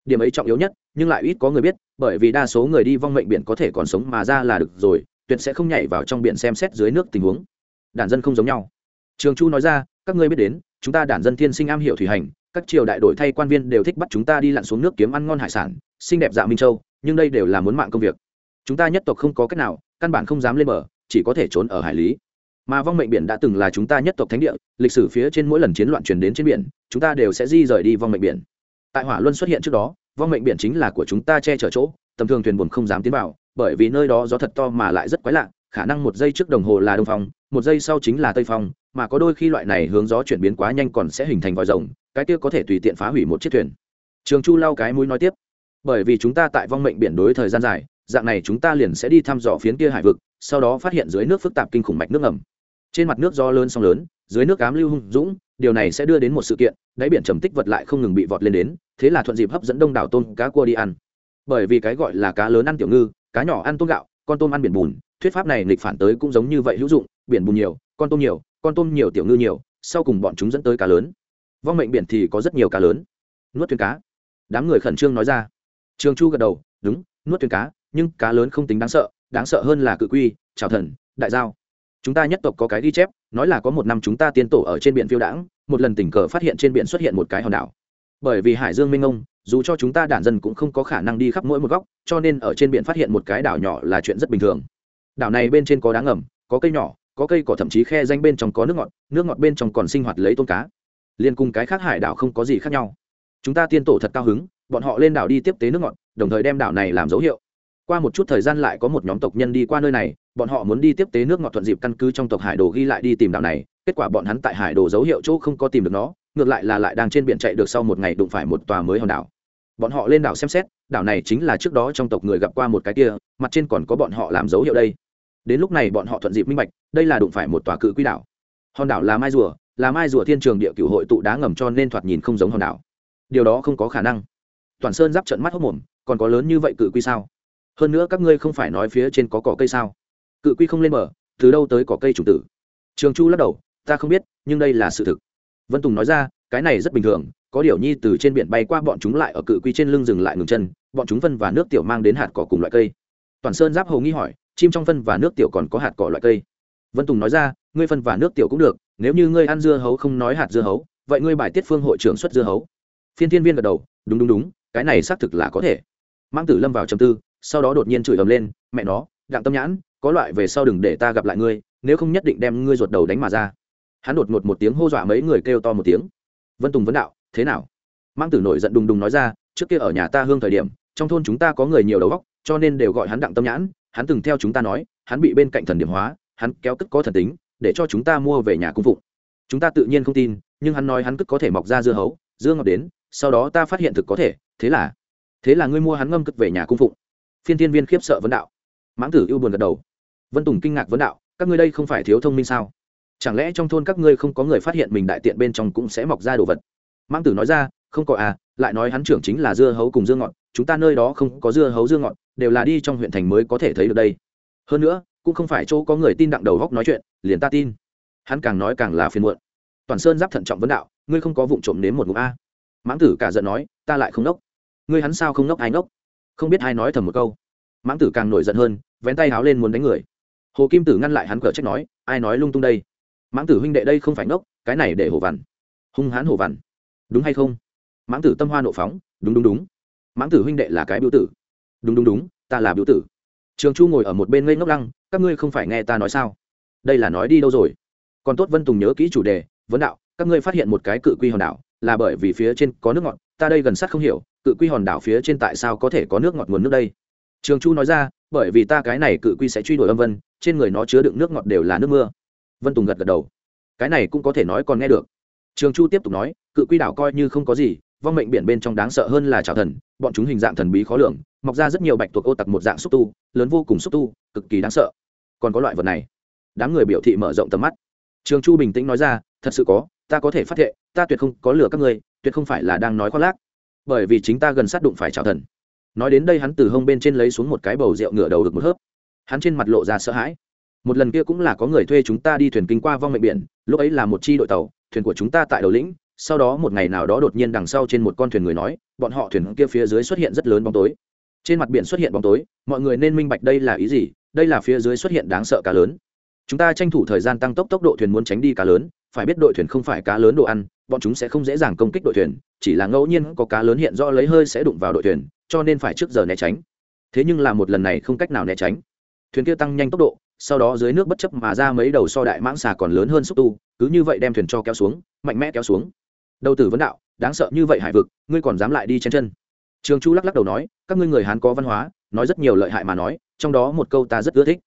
điểm ấy trọng yếu nhất, nhưng lại ít có người biết, bởi vì đa số người đi vong mệnh biển có thể còn sống mà ra là được rồi, tuyệt sẽ không nhảy vào trong biển xem xét dưới nước tình huống. Đàn dân không giống nhau. Trường chu nói ra, các ngươi biết đến chúng ta đàn dân thiên sinh am hiểu thủy hành, các triều đại đổi thay quan viên đều thích bắt chúng ta đi lặn xuống nước kiếm ăn ngon hải sản, xinh đẹp dạ minh châu, nhưng đây đều là muốn mạng công việc. Chúng ta nhất tộc không có cách nào, căn bản không dám lên bờ, chỉ có thể trốn ở hải lý. Mà vong mệnh biển đã từng là chúng ta nhất tộc thánh địa, lịch sử phía trên mỗi lần chiến loạn truyền đến trên biển, chúng ta đều sẽ di rời đi vong mệnh biển. Tại hỏa luân xuất hiện trước đó, vong mệnh biển chính là của chúng ta che chở chỗ, tầm thường thuyền buồn không dám tiến vào, bởi vì nơi đó gió thật to mà lại rất quái lạ khả năng một giây trước đồng hồ là đông phong, một giây sau chính là tây phong, mà có đôi khi loại này hướng gió chuyển biến quá nhanh còn sẽ hình thành vòi rồng, cái kia có thể tùy tiện phá hủy một chiếc thuyền. Trường chu lau cái mũi nói tiếp, bởi vì chúng ta tại vong mệnh biển đối thời gian dài, dạng này chúng ta liền sẽ đi thăm dò phiến kia hải vực, sau đó phát hiện dưới nước phức tạp kinh khủng mạch nước ngầm. Trên mặt nước do lớn sóng lớn, dưới nước cám lưu hung dũng, điều này sẽ đưa đến một sự kiện, đáy biển trầm tích vật lại không ngừng bị vọt lên đến, thế là thuận dịp hấp dẫn đông đảo tôm cá cua đi ăn. Bởi vì cái gọi là cá lớn ăn tiểu ngư, cá nhỏ ăn tôm gạo, con tôm ăn biển bùn thuyết pháp này nghịch phản tới cũng giống như vậy hữu dụng, biển bùn nhiều, con tôm nhiều, con tôm nhiều tiểu ngư nhiều, sau cùng bọn chúng dẫn tới cá lớn. Vong mệnh biển thì có rất nhiều cá lớn. Nuốt thuyền cá. Đám người khẩn trương nói ra. Trường chu gật đầu, đúng, nuốt thuyền cá, nhưng cá lớn không tính đáng sợ đáng sợ hơn là cự quy trào thần, đại giao. Chúng ta nhất tộc có cái ghi chép, nói là có một năm chúng ta tiên tổ ở trên biển phiêu đãng, một lần tình cờ phát hiện trên biển xuất hiện một cái hòn đảo. Bởi vì hải dương minh ông, dù cho chúng ta đản dân cũng không có khả năng đi khắp mỗi một góc, cho nên ở trên biển phát hiện một cái đảo nhỏ là chuyện rất bình thường đảo này bên trên có đá ngầm, có cây nhỏ, có cây cỏ thậm chí khe danh bên trong có nước ngọt nước ngọt bên trong còn sinh hoạt lấy tôm cá. Liên cùng cái khác hải đảo không có gì khác nhau. Chúng ta tiên tổ thật cao hứng, bọn họ lên đảo đi tiếp tế nước ngọt, đồng thời đem đảo này làm dấu hiệu. Qua một chút thời gian lại có một nhóm tộc nhân đi qua nơi này, bọn họ muốn đi tiếp tế nước ngọt thuận dịp căn cứ trong tộc hải đồ ghi lại đi tìm đảo này, kết quả bọn hắn tại hải đồ dấu hiệu chỗ không có tìm được nó, ngược lại là lại đang trên biển chạy được sau một ngày đụng phải một tòa mới hòn đảo. Bọn họ lên đảo xem xét, đảo này chính là trước đó trong tộc người gặp qua một cái kia, mặt trên còn có bọn họ làm dấu hiệu đây đến lúc này bọn họ thuận dịp minh bạch, đây là đụng phải một tòa cự quy đảo. Hòn đảo là mai rùa, là mai rùa thiên trường địa cửu hội tụ đá ngầm cho nên thoạt nhìn không giống hòn đảo. Điều đó không có khả năng. Toàn sơn giáp trận mắt hốc mồm, còn có lớn như vậy cự quy sao? Hơn nữa các ngươi không phải nói phía trên có cỏ cây sao? Cự quy không lên mở từ đâu tới cỏ cây chủ tử? Trường chu lắc đầu, ta không biết, nhưng đây là sự thực. Vân tùng nói ra, cái này rất bình thường, có điều nhi từ trên biển bay qua bọn chúng lại ở cự quy trên lưng dừng lại ngừng chân, bọn chúng phân và nước tiểu mang đến hạt cỏ cùng loại cây. Toàn sơn giáp hầu nghi hỏi chim trong phân và nước tiểu còn có hạt cỏ loại cây. Vân tùng nói ra, ngươi phân và nước tiểu cũng được, nếu như ngươi ăn dưa hấu không nói hạt dưa hấu, vậy ngươi bài tiết phương hội trưởng xuất dưa hấu. Phiên thiên viên gật đầu, đúng đúng đúng, cái này xác thực là có thể. Mang tử lâm vào trầm tư, sau đó đột nhiên chửi ầm lên, mẹ nó, đặng tâm nhãn, có loại về sau đừng để ta gặp lại ngươi, nếu không nhất định đem ngươi ruột đầu đánh mà ra. Hắn đột ngột một tiếng hô dọa mấy người kêu to một tiếng. Vân tùng vấn đạo, thế nào? Mang tử nổi giận đùng đùng nói ra, trước kia ở nhà ta hương thời điểm, trong thôn chúng ta có người nhiều đầu góc cho nên đều gọi hắn đặng tâm nhãn hắn từng theo chúng ta nói, hắn bị bên cạnh thần điểm hóa, hắn kéo cất có thần tính, để cho chúng ta mua về nhà cung phụng. Chúng ta tự nhiên không tin, nhưng hắn nói hắn cất có thể mọc ra dưa hấu, dưa ngọt đến, sau đó ta phát hiện thực có thể, thế là thế là ngươi mua hắn ngâm cất về nhà cung phụng. Phiên thiên viên khiếp sợ vấn đạo. Mãng tử yêu buồn gật đầu. Vân tùng kinh ngạc vấn đạo, các ngươi đây không phải thiếu thông minh sao? Chẳng lẽ trong thôn các ngươi không có người phát hiện mình đại tiện bên trong cũng sẽ mọc ra đồ vật? Mãng tử nói ra, không có à lại nói hắn trưởng chính là dưa hấu cùng dưa ngọt, chúng ta nơi đó không có dưa hấu dưa ngọt đều là đi trong huyện thành mới có thể thấy được đây. Hơn nữa cũng không phải chỗ có người tin đặng đầu góc nói chuyện liền ta tin. Hắn càng nói càng là phiền muộn. Toàn sơn giáp thận trọng vấn đạo ngươi không có vụ trộm nếm một ngụm a. Mãng tử cả giận nói ta lại không nốc. Ngươi hắn sao không nốc ai nốc? Không biết ai nói thầm một câu. Mãng tử càng nổi giận hơn vén tay háo lên muốn đánh người. Hồ kim tử ngăn lại hắn cờ trách nói ai nói lung tung đây? Mãng tử huynh đệ đây không phải nốc, cái này để hổ vằn. Hung hãn hổ vằn. Đúng hay không? Mãng tử tâm hoa nộ phóng đúng đúng đúng. Mãng tử huynh đệ là cái biểu tử đúng đúng đúng, ta là biểu tử. Trường chu ngồi ở một bên ngây ngốc lăng, các ngươi không phải nghe ta nói sao? Đây là nói đi đâu rồi? Còn tốt vân tùng nhớ kỹ chủ đề, vấn đạo, các ngươi phát hiện một cái cự quy hòn đảo, là bởi vì phía trên có nước ngọt, ta đây gần sát không hiểu, cự quy hòn đảo phía trên tại sao có thể có nước ngọt nguồn nước đây? Trường chu nói ra, bởi vì ta cái này cự quy sẽ truy đuổi âm vân, trên người nó chứa đựng nước ngọt đều là nước mưa. Vân tùng gật gật đầu. Cái này cũng có thể nói còn nghe được. Trường chu tiếp tục nói, cự quy đảo coi như không có gì, vong mệnh biển bên trong đáng sợ hơn là trào thần, bọn chúng hình dạng thần bí khó lường mọc ra rất nhiều bạch tuộc ô tặc một dạng xúc tu, lớn vô cùng xúc tu, cực kỳ đáng sợ. Còn có loại vật này. Đám người biểu thị mở rộng tầm mắt. Trường chu bình tĩnh nói ra, thật sự có, ta có thể phát hiện ta tuyệt không có lừa các ngươi, tuyệt không phải là đang nói khoác lác. Bởi vì chính ta gần sát đụng phải trào thần. Nói đến đây hắn từ hông bên trên lấy xuống một cái bầu rượu ngửa đầu được một hớp. Hắn trên mặt lộ ra sợ hãi. Một lần kia cũng là có người thuê chúng ta đi thuyền kinh qua vong mệnh biển, lúc ấy là một chi đội tàu, thuyền của chúng ta tại đầu lĩnh, sau đó một ngày nào đó đột nhiên đằng sau trên một con thuyền người nói, bọn họ thuyền kia phía dưới xuất hiện rất lớn bóng tối trên mặt biển xuất hiện bóng tối, mọi người nên minh bạch đây là ý gì, đây là phía dưới xuất hiện đáng sợ cá lớn. Chúng ta tranh thủ thời gian tăng tốc tốc độ thuyền muốn tránh đi cá lớn, phải biết đội thuyền không phải cá lớn đồ ăn, bọn chúng sẽ không dễ dàng công kích đội thuyền, chỉ là ngẫu nhiên có cá lớn hiện do lấy hơi sẽ đụng vào đội thuyền, cho nên phải trước giờ né tránh. Thế nhưng là một lần này không cách nào né tránh. Thuyền kia tăng nhanh tốc độ, sau đó dưới nước bất chấp mà ra mấy đầu so đại mãng xà còn lớn hơn xúc tu, cứ như vậy đem thuyền cho kéo xuống, mạnh mẽ kéo xuống. Đầu tử vấn đạo, đáng sợ như vậy hải vực, ngươi còn dám lại đi chen chân trường chu lắc lắc đầu nói, các ngươi người hán có văn hóa, nói rất nhiều lợi hại mà nói, trong đó một câu ta rất ưa thích.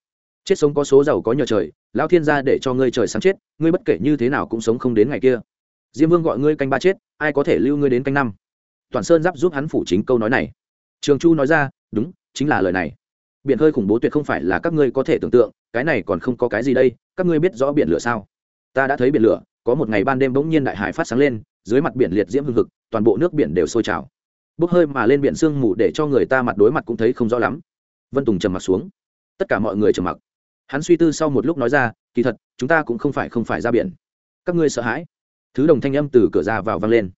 Chết sống có số giàu có nhờ trời lao thiên gia để cho ngươi trời sáng chết, ngươi bất kể như thế nào cũng sống không đến ngày kia. Diêm vương gọi ngươi canh ba chết, ai có thể lưu ngươi đến canh năm? Toàn sơn giáp giúp hắn phủ chính câu nói này. Trường chu nói ra, đúng, chính là lời này. Biển hơi khủng bố tuyệt không phải là các ngươi có thể tưởng tượng, cái này còn không có cái gì đây, các ngươi biết rõ biển lửa sao? Ta đã thấy biển lửa, có một ngày ban đêm bỗng nhiên đại hải phát sáng lên, dưới mặt biển liệt diễm hưng hực, toàn bộ nước biển đều sôi trào bốc hơi mà lên biển sương mù để cho người ta mặt đối mặt cũng thấy không rõ lắm. Vân tùng trầm mặc xuống. Tất cả mọi người trầm mặc. Hắn suy tư sau một lúc nói ra, kỳ thật, chúng ta cũng không phải không phải ra biển. Các ngươi sợ hãi. Thứ đồng thanh âm từ cửa ra vào vang lên.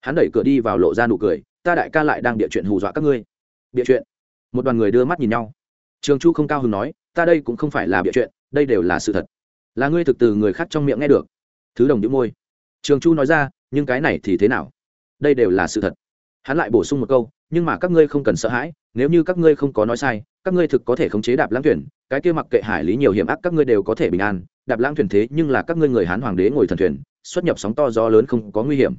Hắn đẩy cửa đi vào lộ ra nụ cười, ta đại ca lại đang địa chuyện hù dọa các ngươi. Địa chuyện? Một đoàn người đưa mắt nhìn nhau. Trường chu không cao hứng nói, ta đây cũng không phải là địa chuyện, đây đều là sự thật. Là ngươi thực từ người khác trong miệng nghe được. Thứ đồng đĩu môi. Trường chu nói ra, nhưng cái này thì thế nào? Đây đều là sự thật hắn lại bổ sung một câu, nhưng mà các ngươi không cần sợ hãi, nếu như các ngươi không có nói sai, các ngươi thực có thể khống chế đạp lãng thuyền, cái kia mặc kệ hải lý nhiều hiểm ác các ngươi đều có thể bình an, đạp lãng thuyền thế nhưng là các ngươi người hán hoàng đế ngồi thần thuyền, xuất nhập sóng to gió lớn không có nguy hiểm.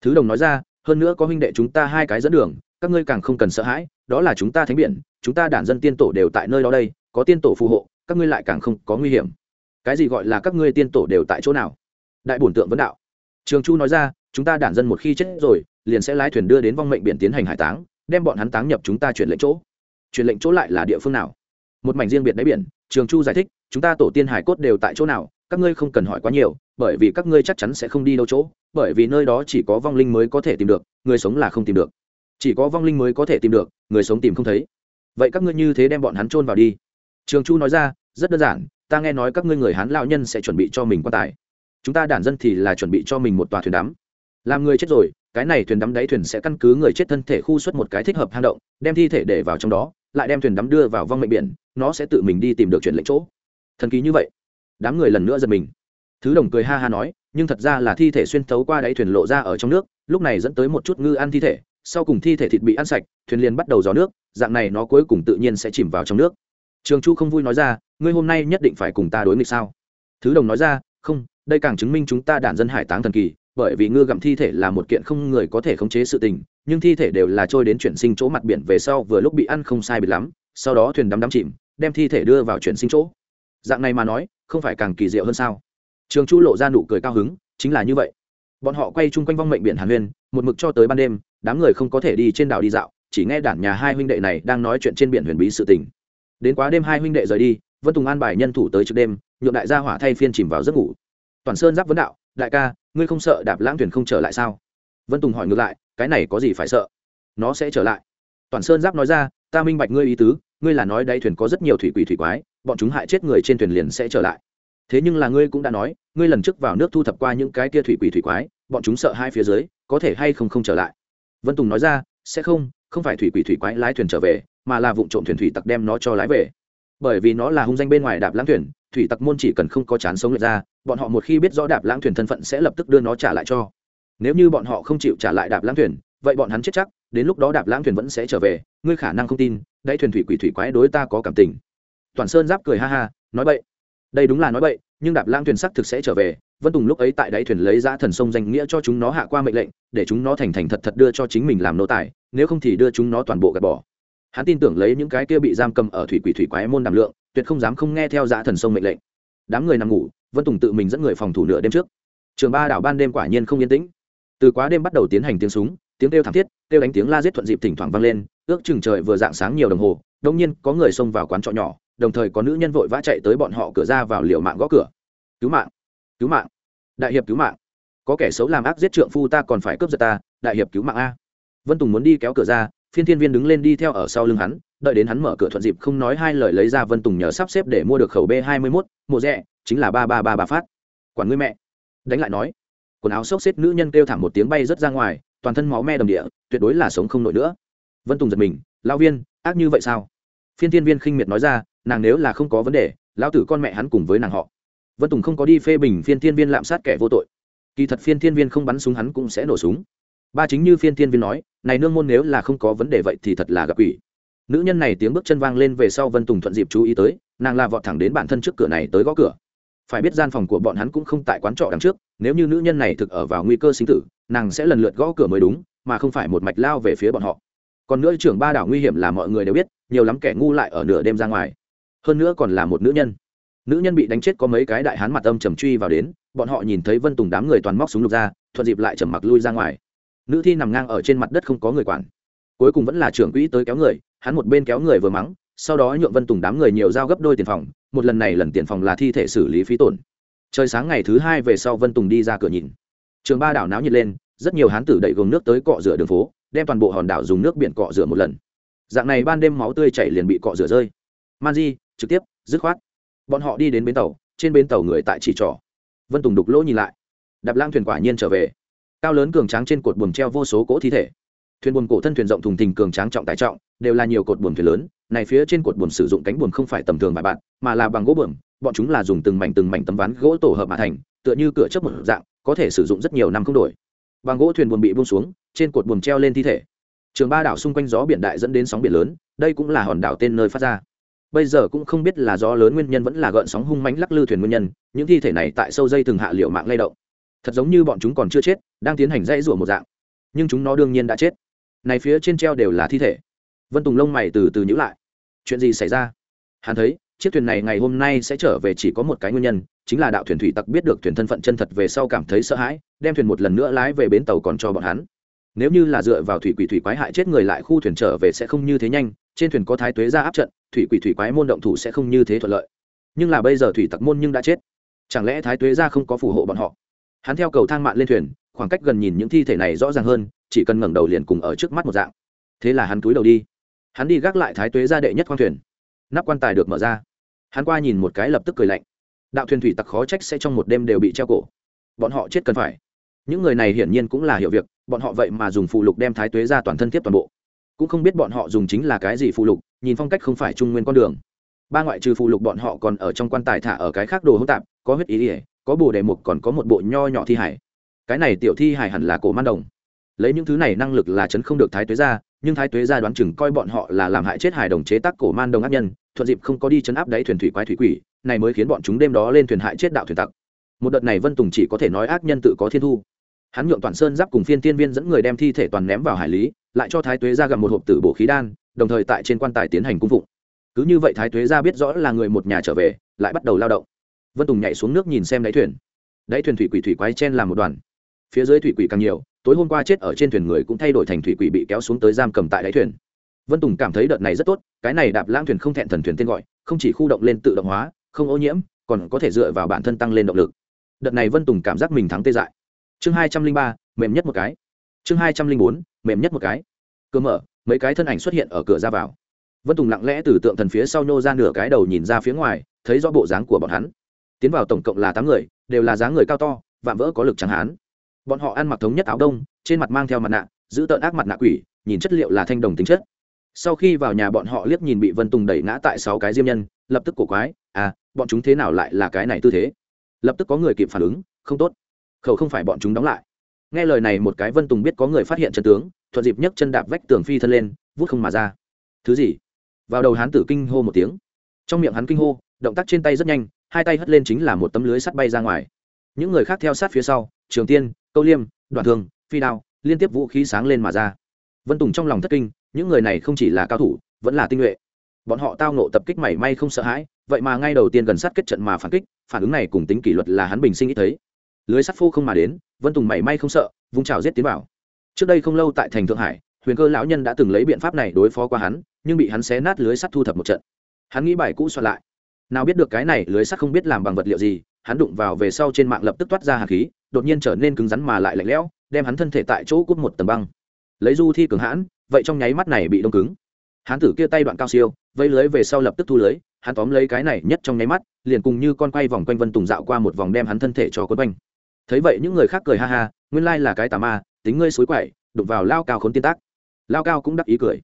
Thứ đồng nói ra, hơn nữa có huynh đệ chúng ta hai cái dẫn đường, các ngươi càng không cần sợ hãi, đó là chúng ta thánh biển, chúng ta đản dân tiên tổ đều tại nơi đó đây, có tiên tổ phù hộ, các ngươi lại càng không có nguy hiểm. Cái gì gọi là các ngươi tiên tổ đều tại chỗ nào? Đại bổn tượng vấn đạo. Trường chu nói ra, chúng ta đản dân một khi chết rồi liền sẽ lái thuyền đưa đến vong mệnh biển tiến hành hải táng, đem bọn hắn táng nhập chúng ta chuyển lệnh chỗ. Chuyển lệnh chỗ lại là địa phương nào? Một mảnh riêng biệt đáy biển, trường chu giải thích, chúng ta tổ tiên hải cốt đều tại chỗ nào, các ngươi không cần hỏi quá nhiều, bởi vì các ngươi chắc chắn sẽ không đi đâu chỗ, bởi vì nơi đó chỉ có vong linh mới có thể tìm được, người sống là không tìm được. Chỉ có vong linh mới có thể tìm được, người sống tìm không thấy. Vậy các ngươi như thế đem bọn hắn chôn vào đi. Trường chu nói ra, rất đơn giản, ta nghe nói các ngươi người hán lão nhân sẽ chuẩn bị cho mình quan tài. Chúng ta đản dân thì là chuẩn bị cho mình một tòa thuyền đắm. Làm người chết rồi cái này thuyền đắm đáy thuyền sẽ căn cứ người chết thân thể khu xuất một cái thích hợp hang động, đem thi thể để vào trong đó, lại đem thuyền đắm đưa vào vong mệnh biển, nó sẽ tự mình đi tìm được chuyển lệnh chỗ. Thần kỳ như vậy, đám người lần nữa giật mình. Thứ đồng cười ha ha nói, nhưng thật ra là thi thể xuyên thấu qua đáy thuyền lộ ra ở trong nước, lúc này dẫn tới một chút ngư ăn thi thể, sau cùng thi thể thịt bị ăn sạch, thuyền liền bắt đầu gió nước, dạng này nó cuối cùng tự nhiên sẽ chìm vào trong nước. Trường chu không vui nói ra, ngươi hôm nay nhất định phải cùng ta đối nghịch sao? Thứ đồng nói ra, không, đây càng chứng minh chúng ta đản dân hải táng thần kỳ bởi vì ngư gặm thi thể là một kiện không người có thể khống chế sự tình, nhưng thi thể đều là trôi đến chuyển sinh chỗ mặt biển về sau vừa lúc bị ăn không sai bị lắm, sau đó thuyền đắm đắm chìm, đem thi thể đưa vào chuyển sinh chỗ. Dạng này mà nói, không phải càng kỳ diệu hơn sao? Trường chu lộ ra nụ cười cao hứng, chính là như vậy. Bọn họ quay chung quanh vong mệnh biển hàn huyên, một mực cho tới ban đêm, đám người không có thể đi trên đảo đi dạo, chỉ nghe đản nhà hai huynh đệ này đang nói chuyện trên biển huyền bí sự tình. Đến quá đêm hai huynh đệ rời đi, vân tùng an bài nhân thủ tới trước đêm, nhượng đại gia hỏa thay phiên chìm vào giấc ngủ. Toàn sơn giáp vấn đạo đại ca, ngươi không sợ đạp lãng thuyền không trở lại sao? Vân tùng hỏi ngược lại, cái này có gì phải sợ? Nó sẽ trở lại. Toàn sơn giáp nói ra, ta minh bạch ngươi ý tứ, ngươi là nói đáy thuyền có rất nhiều thủy quỷ thủy quái, bọn chúng hại chết người trên thuyền liền sẽ trở lại. Thế nhưng là ngươi cũng đã nói, ngươi lần trước vào nước thu thập qua những cái kia thủy quỷ thủy quái, bọn chúng sợ hai phía dưới, có thể hay không không trở lại? Vân tùng nói ra, sẽ không không phải thủy quỷ thủy quái lái thuyền trở về, mà là vụ trộm thuyền thủy tặc đem nó cho lái về. Bởi vì nó là hung danh bên ngoài đạp lãng thuyền thủy tặc môn chỉ cần không có chán sống lệch ra, bọn họ một khi biết rõ đạp lãng thuyền thân phận sẽ lập tức đưa nó trả lại cho. Nếu như bọn họ không chịu trả lại đạp lãng thuyền, vậy bọn hắn chết chắc, đến lúc đó đạp lãng thuyền vẫn sẽ trở về, ngươi khả năng không tin, đáy thuyền thủy quỷ thủy quái đối ta có cảm tình. Toàn sơn giáp cười ha ha, nói bậy. Đây đúng là nói bậy, nhưng đạp lãng thuyền sắc thực sẽ trở về, vân tùng lúc ấy tại đáy thuyền lấy ra thần sông danh nghĩa cho chúng nó hạ qua mệnh lệnh, để chúng nó thành thành thật thật đưa cho chính mình làm nô tài, nếu không thì đưa chúng nó toàn bộ gạt bỏ. Hắn tin tưởng lấy những cái kia bị giam cầm ở thủy quỷ thủy quái môn đàm lượng tuyệt không dám không nghe theo dã thần sông mệnh lệnh. Đám người nằm ngủ, vân tùng tự mình dẫn người phòng thủ nửa đêm trước. Trường ba đảo ban đêm quả nhiên không yên tĩnh. Từ quá đêm bắt đầu tiến hành tiếng súng, tiếng kêu thảm thiết, kêu đánh tiếng la giết thuận dịp thỉnh thoảng vang lên, ước chừng trời vừa dạng sáng nhiều đồng hồ đông nhiên có người xông vào quán trọ nhỏ, đồng thời có nữ nhân vội vã chạy tới bọn họ cửa ra vào liều mạng gõ cửa. Cứu mạng! Cứu mạng! Đại hiệp cứu mạng! Có kẻ xấu làm ác giết trượng phu ta còn phải cướp giật ta, đại hiệp cứu mạng a! Vân tùng muốn đi kéo cửa ra, phiên thiên viên đứng lên đi theo ở sau lưng hắn đợi đến hắn mở cửa thuận dịp không nói hai lời lấy ra vân tùng nhờ sắp xếp để mua được khẩu b hai mươi mốt mùa rẻ, chính là ba ba ba ba phát. Quản ngươi mẹ. Đánh lại nói. Quần áo xốc xếp nữ nhân kêu thảm một tiếng bay rớt ra ngoài, toàn thân máu me đầm địa, tuyệt đối là sống không nổi nữa. Vân tùng giật mình lao viên, ác như vậy sao? Phiên thiên viên khinh miệt nói ra, nàng nếu là không có vấn đề, lão tử con mẹ hắn cùng với nàng họ. Vân tùng không có đi phê bình phiên thiên viên lạm sát kẻ vô tội. Kỳ thật phiên thiên viên không bắn súng hắn cũng sẽ nổ súng. Ba chính như phiên thiên viên nói, này nương môn nếu là không có vấn đề vậy thì thật là gặp quỷ nữ nhân này tiếng bước chân vang lên về sau vân tùng thuận dịp chú ý tới, nàng la vọt thẳng đến bản thân trước cửa này tới gõ cửa. Phải biết gian phòng của bọn hắn cũng không tại quán trọ đằng trước, nếu như nữ nhân này thực ở vào nguy cơ sinh tử, nàng sẽ lần lượt gõ cửa mới đúng, mà không phải một mạch lao về phía bọn họ. Còn nữa trưởng ba đảo nguy hiểm là mọi người đều biết, nhiều lắm kẻ ngu lại ở nửa đêm ra ngoài. Hơn nữa còn là một nữ nhân. Nữ nhân bị đánh chết có mấy cái đại hán mặt âm trầm truy vào đến, bọn họ nhìn thấy vân tùng đám người toàn móc súng lục ra, thuận dịp lại trầm mặc lui ra ngoài. Nữ thi nằm ngang ở trên mặt đất không có người quản. Cuối cùng vẫn là trưởng quỹ tới kéo người hắn một bên kéo người vừa mắng, sau đó nhượng vân tùng đám người nhiều giao gấp đôi tiền phòng, một lần này lần tiền phòng là thi thể xử lý phí tổn. Trời sáng ngày thứ hai về sau vân tùng đi ra cửa nhìn. Trường ba đảo náo nhiệt lên, rất nhiều hán tử đẩy gồng nước tới cọ rửa đường phố, đem toàn bộ hòn đảo dùng nước biển cọ rửa một lần. Dạng này ban đêm máu tươi chảy liền bị cọ rửa rơi. Man di, trực tiếp, dứt khoát. Bọn họ đi đến bến tàu, trên bến tàu người tại chỉ trỏ. Vân tùng đục lỗ nhìn lại. Đạp lang thuyền quả nhiên trở về. Cao lớn cường tráng trên cột buồm treo vô số cỗ thi thể thuyền buồm cổ thân thuyền rộng thùng thình cường tráng trọng tài trọng, đều là nhiều cột buồm thuyền lớn, này phía trên cột buồm sử dụng cánh buồm không phải tầm thường bài bạn, mà là bằng gỗ buồm, bọn chúng là dùng từng mảnh từng mảnh tấm ván gỗ tổ hợp mà thành, tựa như cửa chấp một dạng, có thể sử dụng rất nhiều năm không đổi. Bằng gỗ thuyền buồm bị buông xuống, trên cột buồm treo lên thi thể. Trường ba đảo xung quanh gió biển đại dẫn đến sóng biển lớn, đây cũng là hòn đảo tên nơi phát ra. Bây giờ cũng không biết là gió lớn nguyên nhân vẫn là gợn sóng hung mãnh lắc lư thuyền nguyên nhân, những thi thể này tại sâu dây thường hạ liệu mạng lay động. Thật giống như bọn chúng còn chưa chết, đang tiến hành dãy rủa một dạng. Nhưng chúng nó đương nhiên đã chết này phía trên treo đều là thi thể. Vân tùng lông mày từ từ nhữ lại. Chuyện gì xảy ra? Hắn thấy, chiếc thuyền này ngày hôm nay sẽ trở về chỉ có một cái nguyên nhân, chính là đạo thuyền thủy tặc biết được thuyền thân phận chân thật về sau cảm thấy sợ hãi, đem thuyền một lần nữa lái về bến tàu còn cho bọn hắn. Nếu như là dựa vào thủy quỷ thủy quái hại chết người lại khu thuyền trở về sẽ không như thế nhanh, trên thuyền có thái tuế ra áp trận, thủy quỷ thủy quái môn động thủ sẽ không như thế thuận lợi. Nhưng là bây giờ thủy tặc môn nhưng đã chết. Chẳng lẽ thái tuế ra không có phù hộ bọn họ? Hắn theo cầu thang mạn lên thuyền, khoảng cách gần nhìn những thi thể này rõ ràng hơn chỉ cần ngẩng đầu liền cùng ở trước mắt một dạng. Thế là hắn cúi đầu đi. Hắn đi gác lại thái tuế ra đệ nhất khoang thuyền. Nắp quan tài được mở ra. Hắn qua nhìn một cái lập tức cười lạnh. Đạo thuyền thủy tặc khó trách sẽ trong một đêm đều bị treo cổ. Bọn họ chết cần phải. Những người này hiển nhiên cũng là hiểu việc, bọn họ vậy mà dùng phụ lục đem thái tuế ra toàn thân tiếp toàn bộ. Cũng không biết bọn họ dùng chính là cái gì phụ lục, nhìn phong cách không phải trung nguyên con đường. Ba ngoại trừ phụ lục bọn họ còn ở trong quan tài thả ở cái khác đồ hỗn tạp, có huyết ý ỉa có bồ đề mục còn có một bộ nho nhỏ thi hải. Cái này tiểu thi hải hẳn là cổ man đồng lấy những thứ này năng lực là chấn không được thái tuế ra nhưng thái tuế ra đoán chừng coi bọn họ là làm hại chết hải đồng chế tác cổ man đồng ác nhân, thuận dịp không có đi chấn áp đáy thuyền thủy quái thủy quỷ, này mới khiến bọn chúng đêm đó lên thuyền hại chết đạo thuyền tặc. Một đợt này vân tùng chỉ có thể nói ác nhân tự có thiên thu. Hắn nhượng toàn sơn giáp cùng phiên tiên viên dẫn người đem thi thể toàn ném vào hải lý, lại cho thái tuế ra gặp một hộp tử bổ khí đan, đồng thời tại trên quan tài tiến hành cung phụng. Cứ như vậy thái tuế ra biết rõ là người một nhà trở về, lại bắt đầu lao động. Vân tùng nhảy xuống nước nhìn xem đáy thuyền. Đáy thuyền thủy quỷ thủy quái chen làm một đoàn phía dưới thủy quỷ càng nhiều, tối hôm qua chết ở trên thuyền người cũng thay đổi thành thủy quỷ bị kéo xuống tới giam cầm tại đáy thuyền. Vân tùng cảm thấy đợt này rất tốt, cái này đạp lang thuyền không thẹn thần thuyền tên gọi, không chỉ khu động lên tự động hóa, không ô nhiễm, còn có thể dựa vào bản thân tăng lên động lực. Đợt này vân tùng cảm giác mình thắng tê dại. Chương hai trăm linh ba, mềm nhất một cái. Chương hai trăm linh bốn, mềm nhất một cái. Cơ mở, mấy cái thân ảnh xuất hiện ở cửa ra vào. Vân tùng lặng lẽ từ tượng thần phía sau nhô ra nửa cái đầu nhìn ra phía ngoài, thấy rõ bộ dáng của bọn hắn. Tiến vào tổng cộng là tám người, đều là dáng người cao to, vạm vỡ có lực chẳng hán bọn họ ăn mặc thống nhất áo đông, trên mặt mang theo mặt nạ, giữ tợn ác mặt nạ quỷ, nhìn chất liệu là thanh đồng tính chất. Sau khi vào nhà bọn họ liếc nhìn bị vân tùng đẩy ngã tại sáu cái diêm nhân, lập tức cổ quái à bọn chúng thế nào lại là cái này tư thế? Lập tức có người kịp phản ứng, không tốt, khẩu không phải bọn chúng đóng lại. Nghe lời này một cái vân tùng biết có người phát hiện chân tướng, thuận dịp nhấc chân đạp vách tường phi thân lên, vút không mà ra. Thứ gì? Vào đầu hán tử kinh hô một tiếng. Trong miệng hắn kinh hô, động tác trên tay rất nhanh, hai tay hất lên chính là một tấm lưới sắt bay ra ngoài. Những người khác theo sát phía sau, trường tiên câu liêm đoạn thương, phi đao liên tiếp vũ khí sáng lên mà ra. Vân tùng trong lòng thất kinh những người này không chỉ là cao thủ vẫn là tinh nhuệ. Bọn họ tao nộ tập kích mảy may không sợ hãi vậy mà ngay đầu tiên gần sát kết trận mà phản kích phản ứng này cùng tính kỷ luật là hắn bình sinh ít thấy. Lưới sắt phô không mà đến vân tùng mảy may không sợ vung trào giết tiến bảo. trước đây không lâu tại thành thượng hải huyền cơ lão nhân đã từng lấy biện pháp này đối phó qua hắn nhưng bị hắn xé nát lưới sắt thu thập một trận. Hắn nghĩ bài cũ soạn lại. Nào biết được cái này lưới sắt không biết làm bằng vật liệu gì hắn đụng vào về sau trên mạng lập tức toát ra hạt khí, đột nhiên trở nên cứng rắn mà lại lạnh lẽo, đem hắn thân thể tại chỗ cút một tầm băng. Lấy du thi cường hãn, vậy trong nháy mắt này bị đông cứng. Hắn tử kia tay đoạn cao siêu vây lưới về sau lập tức thu lưới, hắn tóm lấy cái này nhất trong nháy mắt, liền cùng như con quay vòng quanh vân tùng dạo qua một vòng đem hắn thân thể cho quấn quanh. Thấy vậy những người khác cười ha ha, nguyên lai là cái tà ma, tính ngươi xối quậy, đụng vào lao cao khốn tiên tác. Lao cao cũng đắc ý cười.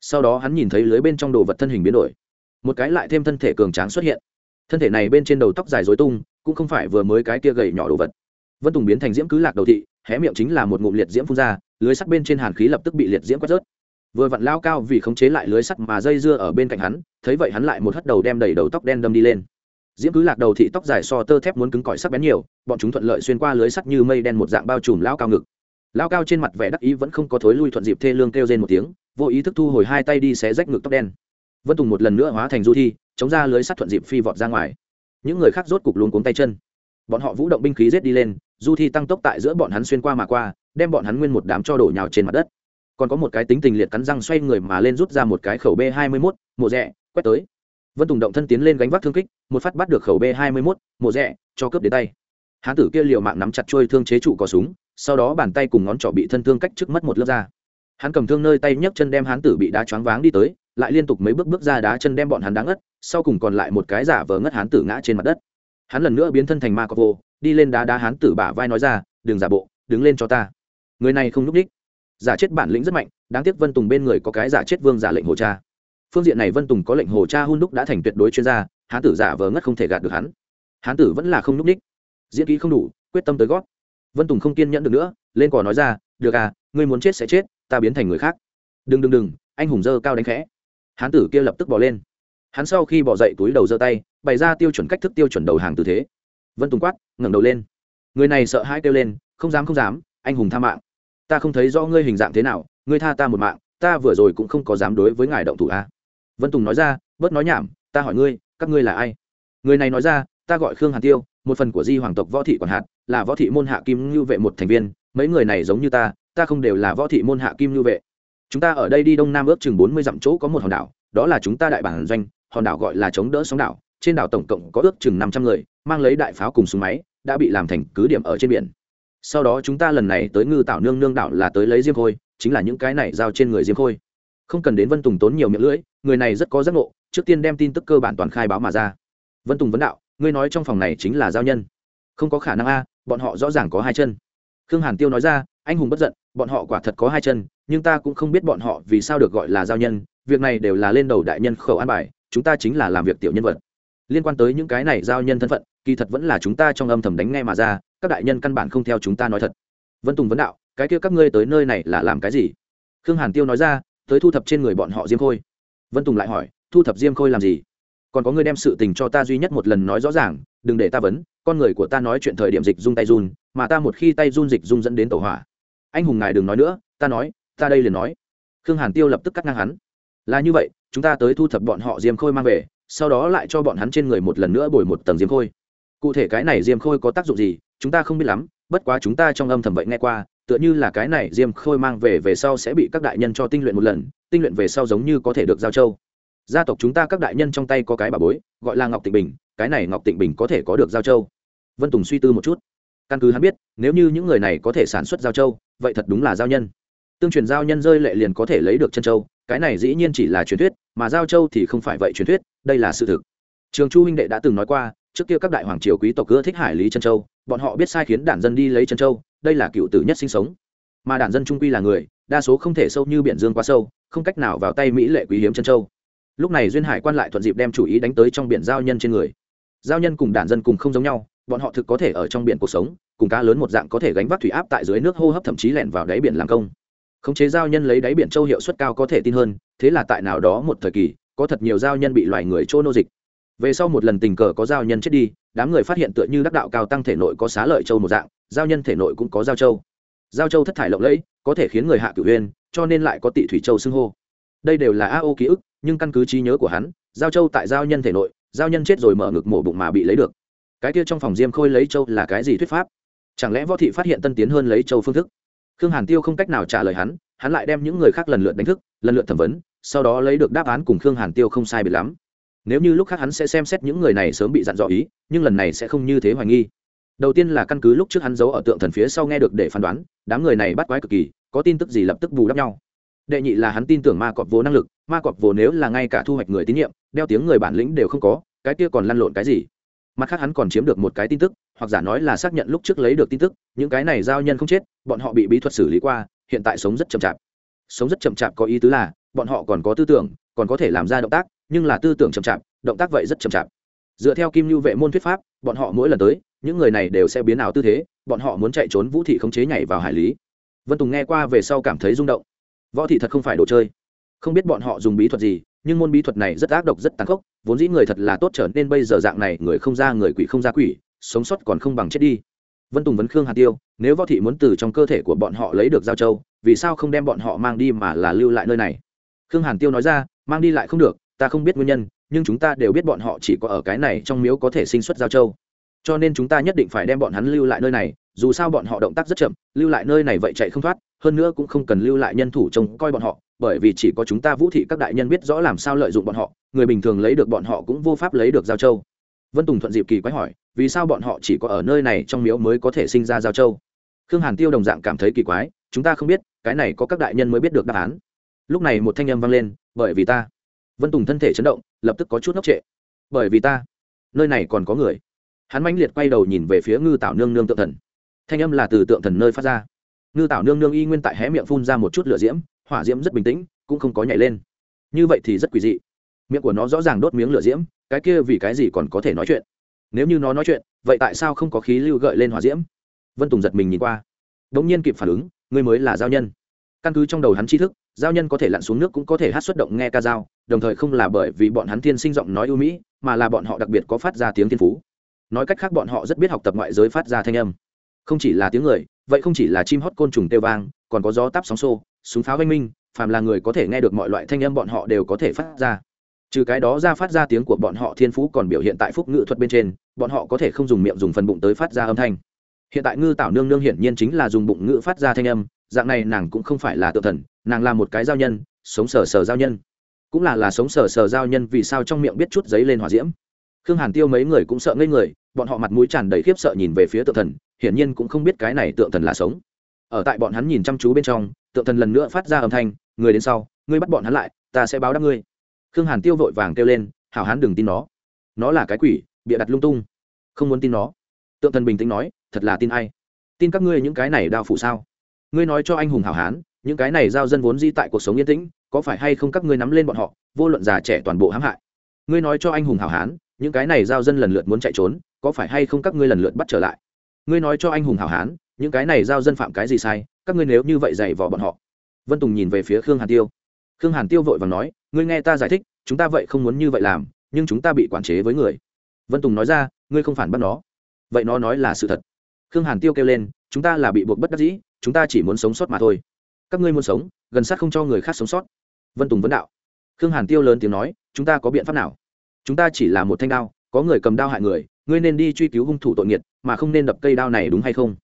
Sau đó hắn nhìn thấy lưới bên trong đồ vật thân hình biến đổi. Một cái lại thêm thân thể cường tráng xuất hiện. Thân thể này bên trên đầu tóc dài dối tung cũng không phải vừa mới cái kia gầy nhỏ đồ vật. Vân tùng biến thành diễm cứ lạc đầu thị, hé miệng chính là một ngụm liệt diễm phun ra, lưới sắt bên trên hàn khí lập tức bị liệt diễm quét rớt. Vừa vặn lao cao vì khống chế lại lưới sắt mà dây dưa ở bên cạnh hắn, thấy vậy hắn lại một hất đầu đem đầy đầu tóc đen đâm đi lên. Diễm cứ lạc đầu thị tóc dài so tơ thép muốn cứng cỏi sắc bén nhiều, bọn chúng thuận lợi xuyên qua lưới sắt như mây đen một dạng bao trùm lao cao ngực. Lao cao trên mặt vẻ đắc ý vẫn không có thối lui thuận dịp thê lương kêu trên một tiếng, vô ý thức thu hồi hai tay đi xé rách ngực tóc đen. Vân tùng một lần nữa hóa thành du thi, chống ra lưới sắt thuận dịp phi vọt ra ngoài những người khác rốt cục luôn cuống tay chân. Bọn họ vũ động binh khí rết đi lên, du thi tăng tốc tại giữa bọn hắn xuyên qua mà qua, đem bọn hắn nguyên một đám cho đổ nhào trên mặt đất. Còn có một cái tính tình liệt cắn răng xoay người mà lên rút ra một cái khẩu b hai mươi mốt, mộ rẽ quét tới. Vân tùng động thân tiến lên gánh vác thương kích, một phát bắt được khẩu b hai mươi mốt, mộ rẽ cho cướp đến tay. Hán tử kia liều mạng nắm chặt trôi thương chế trụ có súng, sau đó bàn tay cùng ngón trỏ bị thân thương cách trước mất một lớp da. Hắn cầm thương nơi tay nhấc chân đem hán tử bị đá choáng váng đi tới, lại liên tục mấy bước bước ra đá chân đem bọn hắn đáng ất sau cùng còn lại một cái giả vờ ngất hán tử ngã trên mặt đất. Hắn lần nữa biến thân thành ma cọc vô, đi lên đá đá hán tử bả vai nói ra, đừng giả bộ, đứng lên cho ta. Người này không núp đích giả chết bản lĩnh rất mạnh, đáng tiếc vân tùng bên người có cái giả chết vương giả lệnh hồ cha. Phương diện này vân tùng có lệnh hồ cha hun đúc đã thành tuyệt đối chuyên gia, hán tử giả vờ ngất không thể gạt được hắn. Hán tử vẫn là không núp ních diễn kỹ không đủ, quyết tâm tới gót. Vân tùng không kiên nhẫn được nữa, lên cò nói ra, được à ngươi muốn chết sẽ chết, ta biến thành người khác. Đừng đừng đừng, anh hùng dơ cao đánh khẽ. Hán tử kia lập tức bỏ lên hắn sau khi bỏ dậy túi đầu giơ tay, bày ra tiêu chuẩn cách thức tiêu chuẩn đầu hàng tư thế. Vân tùng quát, ngẩng đầu lên. Người này sợ hãi kêu lên, không dám không dám, anh hùng tha mạng. Ta không thấy rõ ngươi hình dạng thế nào, ngươi tha ta một mạng, ta vừa rồi cũng không có dám đối với ngài động thủ a vân tùng nói ra, bớt nói nhảm, ta hỏi ngươi, các ngươi là ai? Người này nói ra, ta gọi khương hàn tiêu, một phần của di hoàng tộc võ thị quản hạt, là võ thị môn hạ kim ngưu vệ một thành viên, mấy người này giống như ta ta không đều là võ thị môn hạ kim ngưu vệ. Chúng ta ở đây đi đông nam ước chừng bốn mươi dặm chỗ có một hòn đảo, đó là chúng ta đại bản doanh hòn đảo gọi là chống đỡ sóng đảo, trên đảo tổng cộng có ước chừng năm trăm người, mang lấy đại pháo cùng súng máy, đã bị làm thành cứ điểm ở trên biển. Sau đó chúng ta lần này tới ngư tảo nương nương đảo là tới lấy diêm khôi, chính là những cái này giao trên người diêm khôi. Không cần đến vân tùng tốn nhiều miệng lưỡi, người này rất có giác ngộ, trước tiên đem tin tức cơ bản toàn khai báo mà ra. Vân tùng vấn đạo, ngươi nói trong phòng này chính là giao nhân. Không có khả năng a, bọn họ rõ ràng có hai chân. Khương hàn tiêu nói ra, anh hùng bất giận, bọn họ quả thật có hai chân, nhưng ta cũng không biết bọn họ vì sao được gọi là giao nhân, việc này đều là lên đầu đại nhân khẩu an bài chúng ta chính là làm việc tiểu nhân vật. Liên quan tới những cái này giao nhân thân phận, kỳ thật vẫn là chúng ta trong âm thầm đánh nghe mà ra, các đại nhân căn bản không theo chúng ta nói thật. Vân tùng vấn đạo, cái kia các ngươi tới nơi này là làm cái gì? Khương hàn tiêu nói ra, tới thu thập trên người bọn họ diêm khôi. Vân tùng lại hỏi, thu thập diêm khôi làm gì? Còn có ngươi đem sự tình cho ta duy nhất một lần nói rõ ràng, đừng để ta vấn, con người của ta nói chuyện thời điểm dịch dung tay run, mà ta một khi tay run dịch dung dẫn đến tổ hỏa. Anh hùng ngài đừng nói nữa, ta nói, ta đây liền nói. Khương hàn tiêu lập tức cắt ngang hắn. Là như vậy chúng ta tới thu thập bọn họ diêm khôi mang về, sau đó lại cho bọn hắn trên người một lần nữa bồi một tầng diêm khôi. Cụ thể cái này diêm khôi có tác dụng gì, chúng ta không biết lắm, bất quá chúng ta trong âm thầm vậy nghe qua, tựa như là cái này diêm khôi mang về về sau sẽ bị các đại nhân cho tinh luyện một lần, tinh luyện về sau giống như có thể được giao châu. Gia tộc chúng ta các đại nhân trong tay có cái bà bối, gọi là ngọc tịnh bình, cái này ngọc tịnh bình có thể có được giao châu. Vân tùng suy tư một chút. Căn cứ hắn biết, nếu như những người này có thể sản xuất giao châu, vậy thật đúng là giao nhân. Tương truyền giao nhân rơi lệ liền có thể lấy được chân châu cái này dĩ nhiên chỉ là truyền thuyết, mà giao châu thì không phải vậy truyền thuyết, đây là sự thực. Trường chu huynh đệ đã từng nói qua, trước kia các đại hoàng triều quý tộc ưa thích hải lý chân châu, bọn họ biết sai khiến đản dân đi lấy chân châu, đây là cựu tử nhất sinh sống. Mà đản dân trung quy là người, đa số không thể sâu như biển dương quá sâu, không cách nào vào tay mỹ lệ quý hiếm chân châu. Lúc này duyên hải quan lại thuận dịp đem chủ ý đánh tới trong biển giao nhân trên người. Giao nhân cùng đản dân cùng không giống nhau, bọn họ thực có thể ở trong biển cuộc sống, cùng cá lớn một dạng có thể gánh vác thủy áp tại dưới nước hô hấp thậm chí lẻn vào đáy biển làm công khống chế giao nhân lấy đáy biển châu hiệu suất cao có thể tin hơn, thế là tại nào đó một thời kỳ, có thật nhiều giao nhân bị loài người trô nô dịch. Về sau một lần tình cờ có giao nhân chết đi, đám người phát hiện tựa như đắc đạo cao tăng thể nội có xá lợi châu một dạng, giao nhân thể nội cũng có giao châu. Giao châu thất thải lộng lẫy, có thể khiến người hạ cửu huyên cho nên lại có tị thủy châu xưng hô. Đây đều là a ô ký ức, nhưng căn cứ trí nhớ của hắn, giao châu tại giao nhân thể nội, giao nhân chết rồi mở ngực mổ bụng mà bị lấy được. Cái kia trong phòng diêm khôi lấy châu là cái gì thuyết pháp? Chẳng lẽ võ thị phát hiện tân tiến hơn lấy châu phương thức? Khương hàn tiêu không cách nào trả lời hắn hắn lại đem những người khác lần lượt đánh thức, lần lượt thẩm vấn, sau đó lấy được đáp án cùng khương hàn tiêu không sai biệt lắm. Nếu như lúc khác hắn sẽ xem xét những người này sớm bị dặn dò ý, nhưng lần này sẽ không như thế hoài nghi. Đầu tiên là căn cứ lúc trước hắn giấu ở tượng thần phía sau nghe được để phán đoán, đám người này bắt quái cực kỳ, có tin tức gì lập tức bù đắp nhau. Đệ nhị là hắn tin tưởng ma cọp vô năng lực, ma cọp vô nếu là ngay cả thu hoạch người tín nhiệm, đeo tiếng người bản lĩnh đều không có, cái kia còn lăn lộn cái gì? Mặt khác hắn còn chiếm được một cái tin tức, hoặc giả nói là xác nhận lúc trước lấy được tin tức, những cái này giao nhân không chết, bọn họ bị bí thuật xử lý qua, hiện tại sống rất chậm chạp. Sống rất chậm chạp có ý tứ là, bọn họ còn có tư tưởng, còn có thể làm ra động tác, nhưng là tư tưởng chậm chạp, động tác vậy rất chậm chạp. Dựa theo kim lưu vệ môn thuyết pháp, bọn họ mỗi lần tới, những người này đều sẽ biến ảo tư thế, bọn họ muốn chạy trốn vũ thị khống chế nhảy vào hải lý. Vân tùng nghe qua về sau cảm thấy rung động. Võ thị thật không phải đồ chơi. Không biết bọn họ dùng bí thuật gì nhưng môn bí thuật này rất ác độc, rất tàn khốc, vốn dĩ người thật là tốt trở nên bây giờ dạng này, người không ra người quỷ không ra quỷ, sống sót còn không bằng chết đi. Vân tùng vấn khương, hà tiêu, nếu võ thị muốn từ trong cơ thể của bọn họ lấy được giao châu, vì sao không đem bọn họ mang đi mà là lưu lại nơi này? Khương hàn tiêu nói ra, mang đi lại không được, ta không biết nguyên nhân, nhưng chúng ta đều biết bọn họ chỉ có ở cái này trong miếu có thể sinh xuất giao châu. Cho nên chúng ta nhất định phải đem bọn hắn lưu lại nơi này dù sao bọn họ động tác rất chậm, lưu lại nơi này vậy chạy không thoát, hơn nữa cũng không cần lưu lại nhân thủ trông coi bọn họ, bởi vì chỉ có chúng ta vũ thị các đại nhân biết rõ làm sao lợi dụng bọn họ, người bình thường lấy được bọn họ cũng vô pháp lấy được giao châu. Vân tùng thuận dịp kỳ quái hỏi, vì sao bọn họ chỉ có ở nơi này trong miếu mới có thể sinh ra giao châu? Khương hàn tiêu đồng dạng cảm thấy kỳ quái, chúng ta không biết, cái này có các đại nhân mới biết được đáp án. Lúc này một thanh âm vang lên, bởi vì ta. Vân tùng thân thể chấn động, lập tức có chút ngốc trệ. Bởi vì ta. Nơi này còn có người. Hắn mãnh liệt quay đầu nhìn về phía ngư tảo nương nương tự thần thanh âm là từ tượng thần nơi phát ra. Ngư tảo nương nương y nguyên tại hé miệng phun ra một chút lửa diễm, hỏa diễm rất bình tĩnh, cũng không có nhảy lên. Như vậy thì rất quỷ dị. Miệng của nó rõ ràng đốt miếng lửa diễm, cái kia vì cái gì còn có thể nói chuyện? Nếu như nó nói chuyện, vậy tại sao không có khí lưu gợi lên hỏa diễm? Vân tùng giật mình nhìn qua. Đ ỗ n g nhiên kịp phản ứng, ngươi mới là giao nhân. Căn cứ trong đầu hắn tri thức, giao nhân có thể lặn xuống nước cũng có thể hát xuất động nghe ca dao, đồng thời không là bởi vì bọn hắn thiên sinh giọng nói ưu mỹ, mà là bọn họ đặc biệt có phát ra tiếng thiên phú. Nói cách khác bọn họ rất biết học tập ngoại giới phát ra thanh âm không chỉ là tiếng người, vậy không chỉ là chim hót côn trùng têu vang, còn có gió táp sóng xô, súng pháo oanh minh, phàm là người có thể nghe được mọi loại thanh âm bọn họ đều có thể phát ra. Trừ cái đó ra phát ra tiếng của bọn họ, thiên phú còn biểu hiện tại phúc ngữ thuật bên trên, bọn họ có thể không dùng miệng dùng phần bụng tới phát ra âm thanh. Hiện tại ngư tảo nương nương hiển nhiên chính là dùng bụng ngữ phát ra thanh âm, dạng này nàng cũng không phải là tự thần, nàng là một cái giao nhân, sống sờ sờ giao nhân. Cũng là là sống sờ sờ giao nhân vì sao trong miệng biết chút giấy lên hòa diễm. Khương hàn tiêu mấy người cũng sợ ngây người, bọn họ mặt mũi tràn đầy khiếp sợ nhìn về phía tự thần hiển nhiên cũng không biết cái này tượng thần là sống. Ở tại bọn hắn nhìn chăm chú bên trong, tượng thần lần nữa phát ra âm thanh, người đến sau, ngươi bắt bọn hắn lại, ta sẽ báo đáp ngươi. Khương hàn tiêu vội vàng kêu lên, hảo hán đừng tin nó. Nó là cái quỷ, bịa đặt lung tung. Không muốn tin nó. Tượng thần bình tĩnh nói, thật là tin ai? Tin các ngươi những cái này đao phủ sao? Ngươi nói cho anh hùng hảo hán, những cái này giao dân vốn di tại cuộc sống yên tĩnh, có phải hay không các ngươi nắm lên bọn họ, vô luận già trẻ toàn bộ hãm hại? Ngươi nói cho anh hùng hảo hán, những cái này giao dân lần lượt muốn chạy trốn, có phải hay không các ngươi lần lượt bắt trở lại? Ngươi nói cho anh hùng hảo hán, những cái này giao dân phạm cái gì sai, các ngươi nếu như vậy dày vò bọn họ. Vân tùng nhìn về phía khương hàn tiêu. Khương hàn tiêu vội và nói, ngươi nghe ta giải thích, chúng ta vậy không muốn như vậy làm, nhưng chúng ta bị quản chế với người. Vân tùng nói ra, ngươi không phản bắt nó. Vậy nó nói là sự thật. Khương hàn tiêu kêu lên, chúng ta là bị buộc bất đắc dĩ, chúng ta chỉ muốn sống sót mà thôi. Các ngươi muốn sống, gần sát không cho người khác sống sót. Vân tùng vấn đạo. Khương hàn tiêu lớn tiếng nói, chúng ta có biện pháp nào? Chúng ta chỉ là một thanh đao, có người cầm đao hại người ngươi nên đi truy cứu hung thủ tội nghiệt, mà không nên đập cây đao này đúng hay không?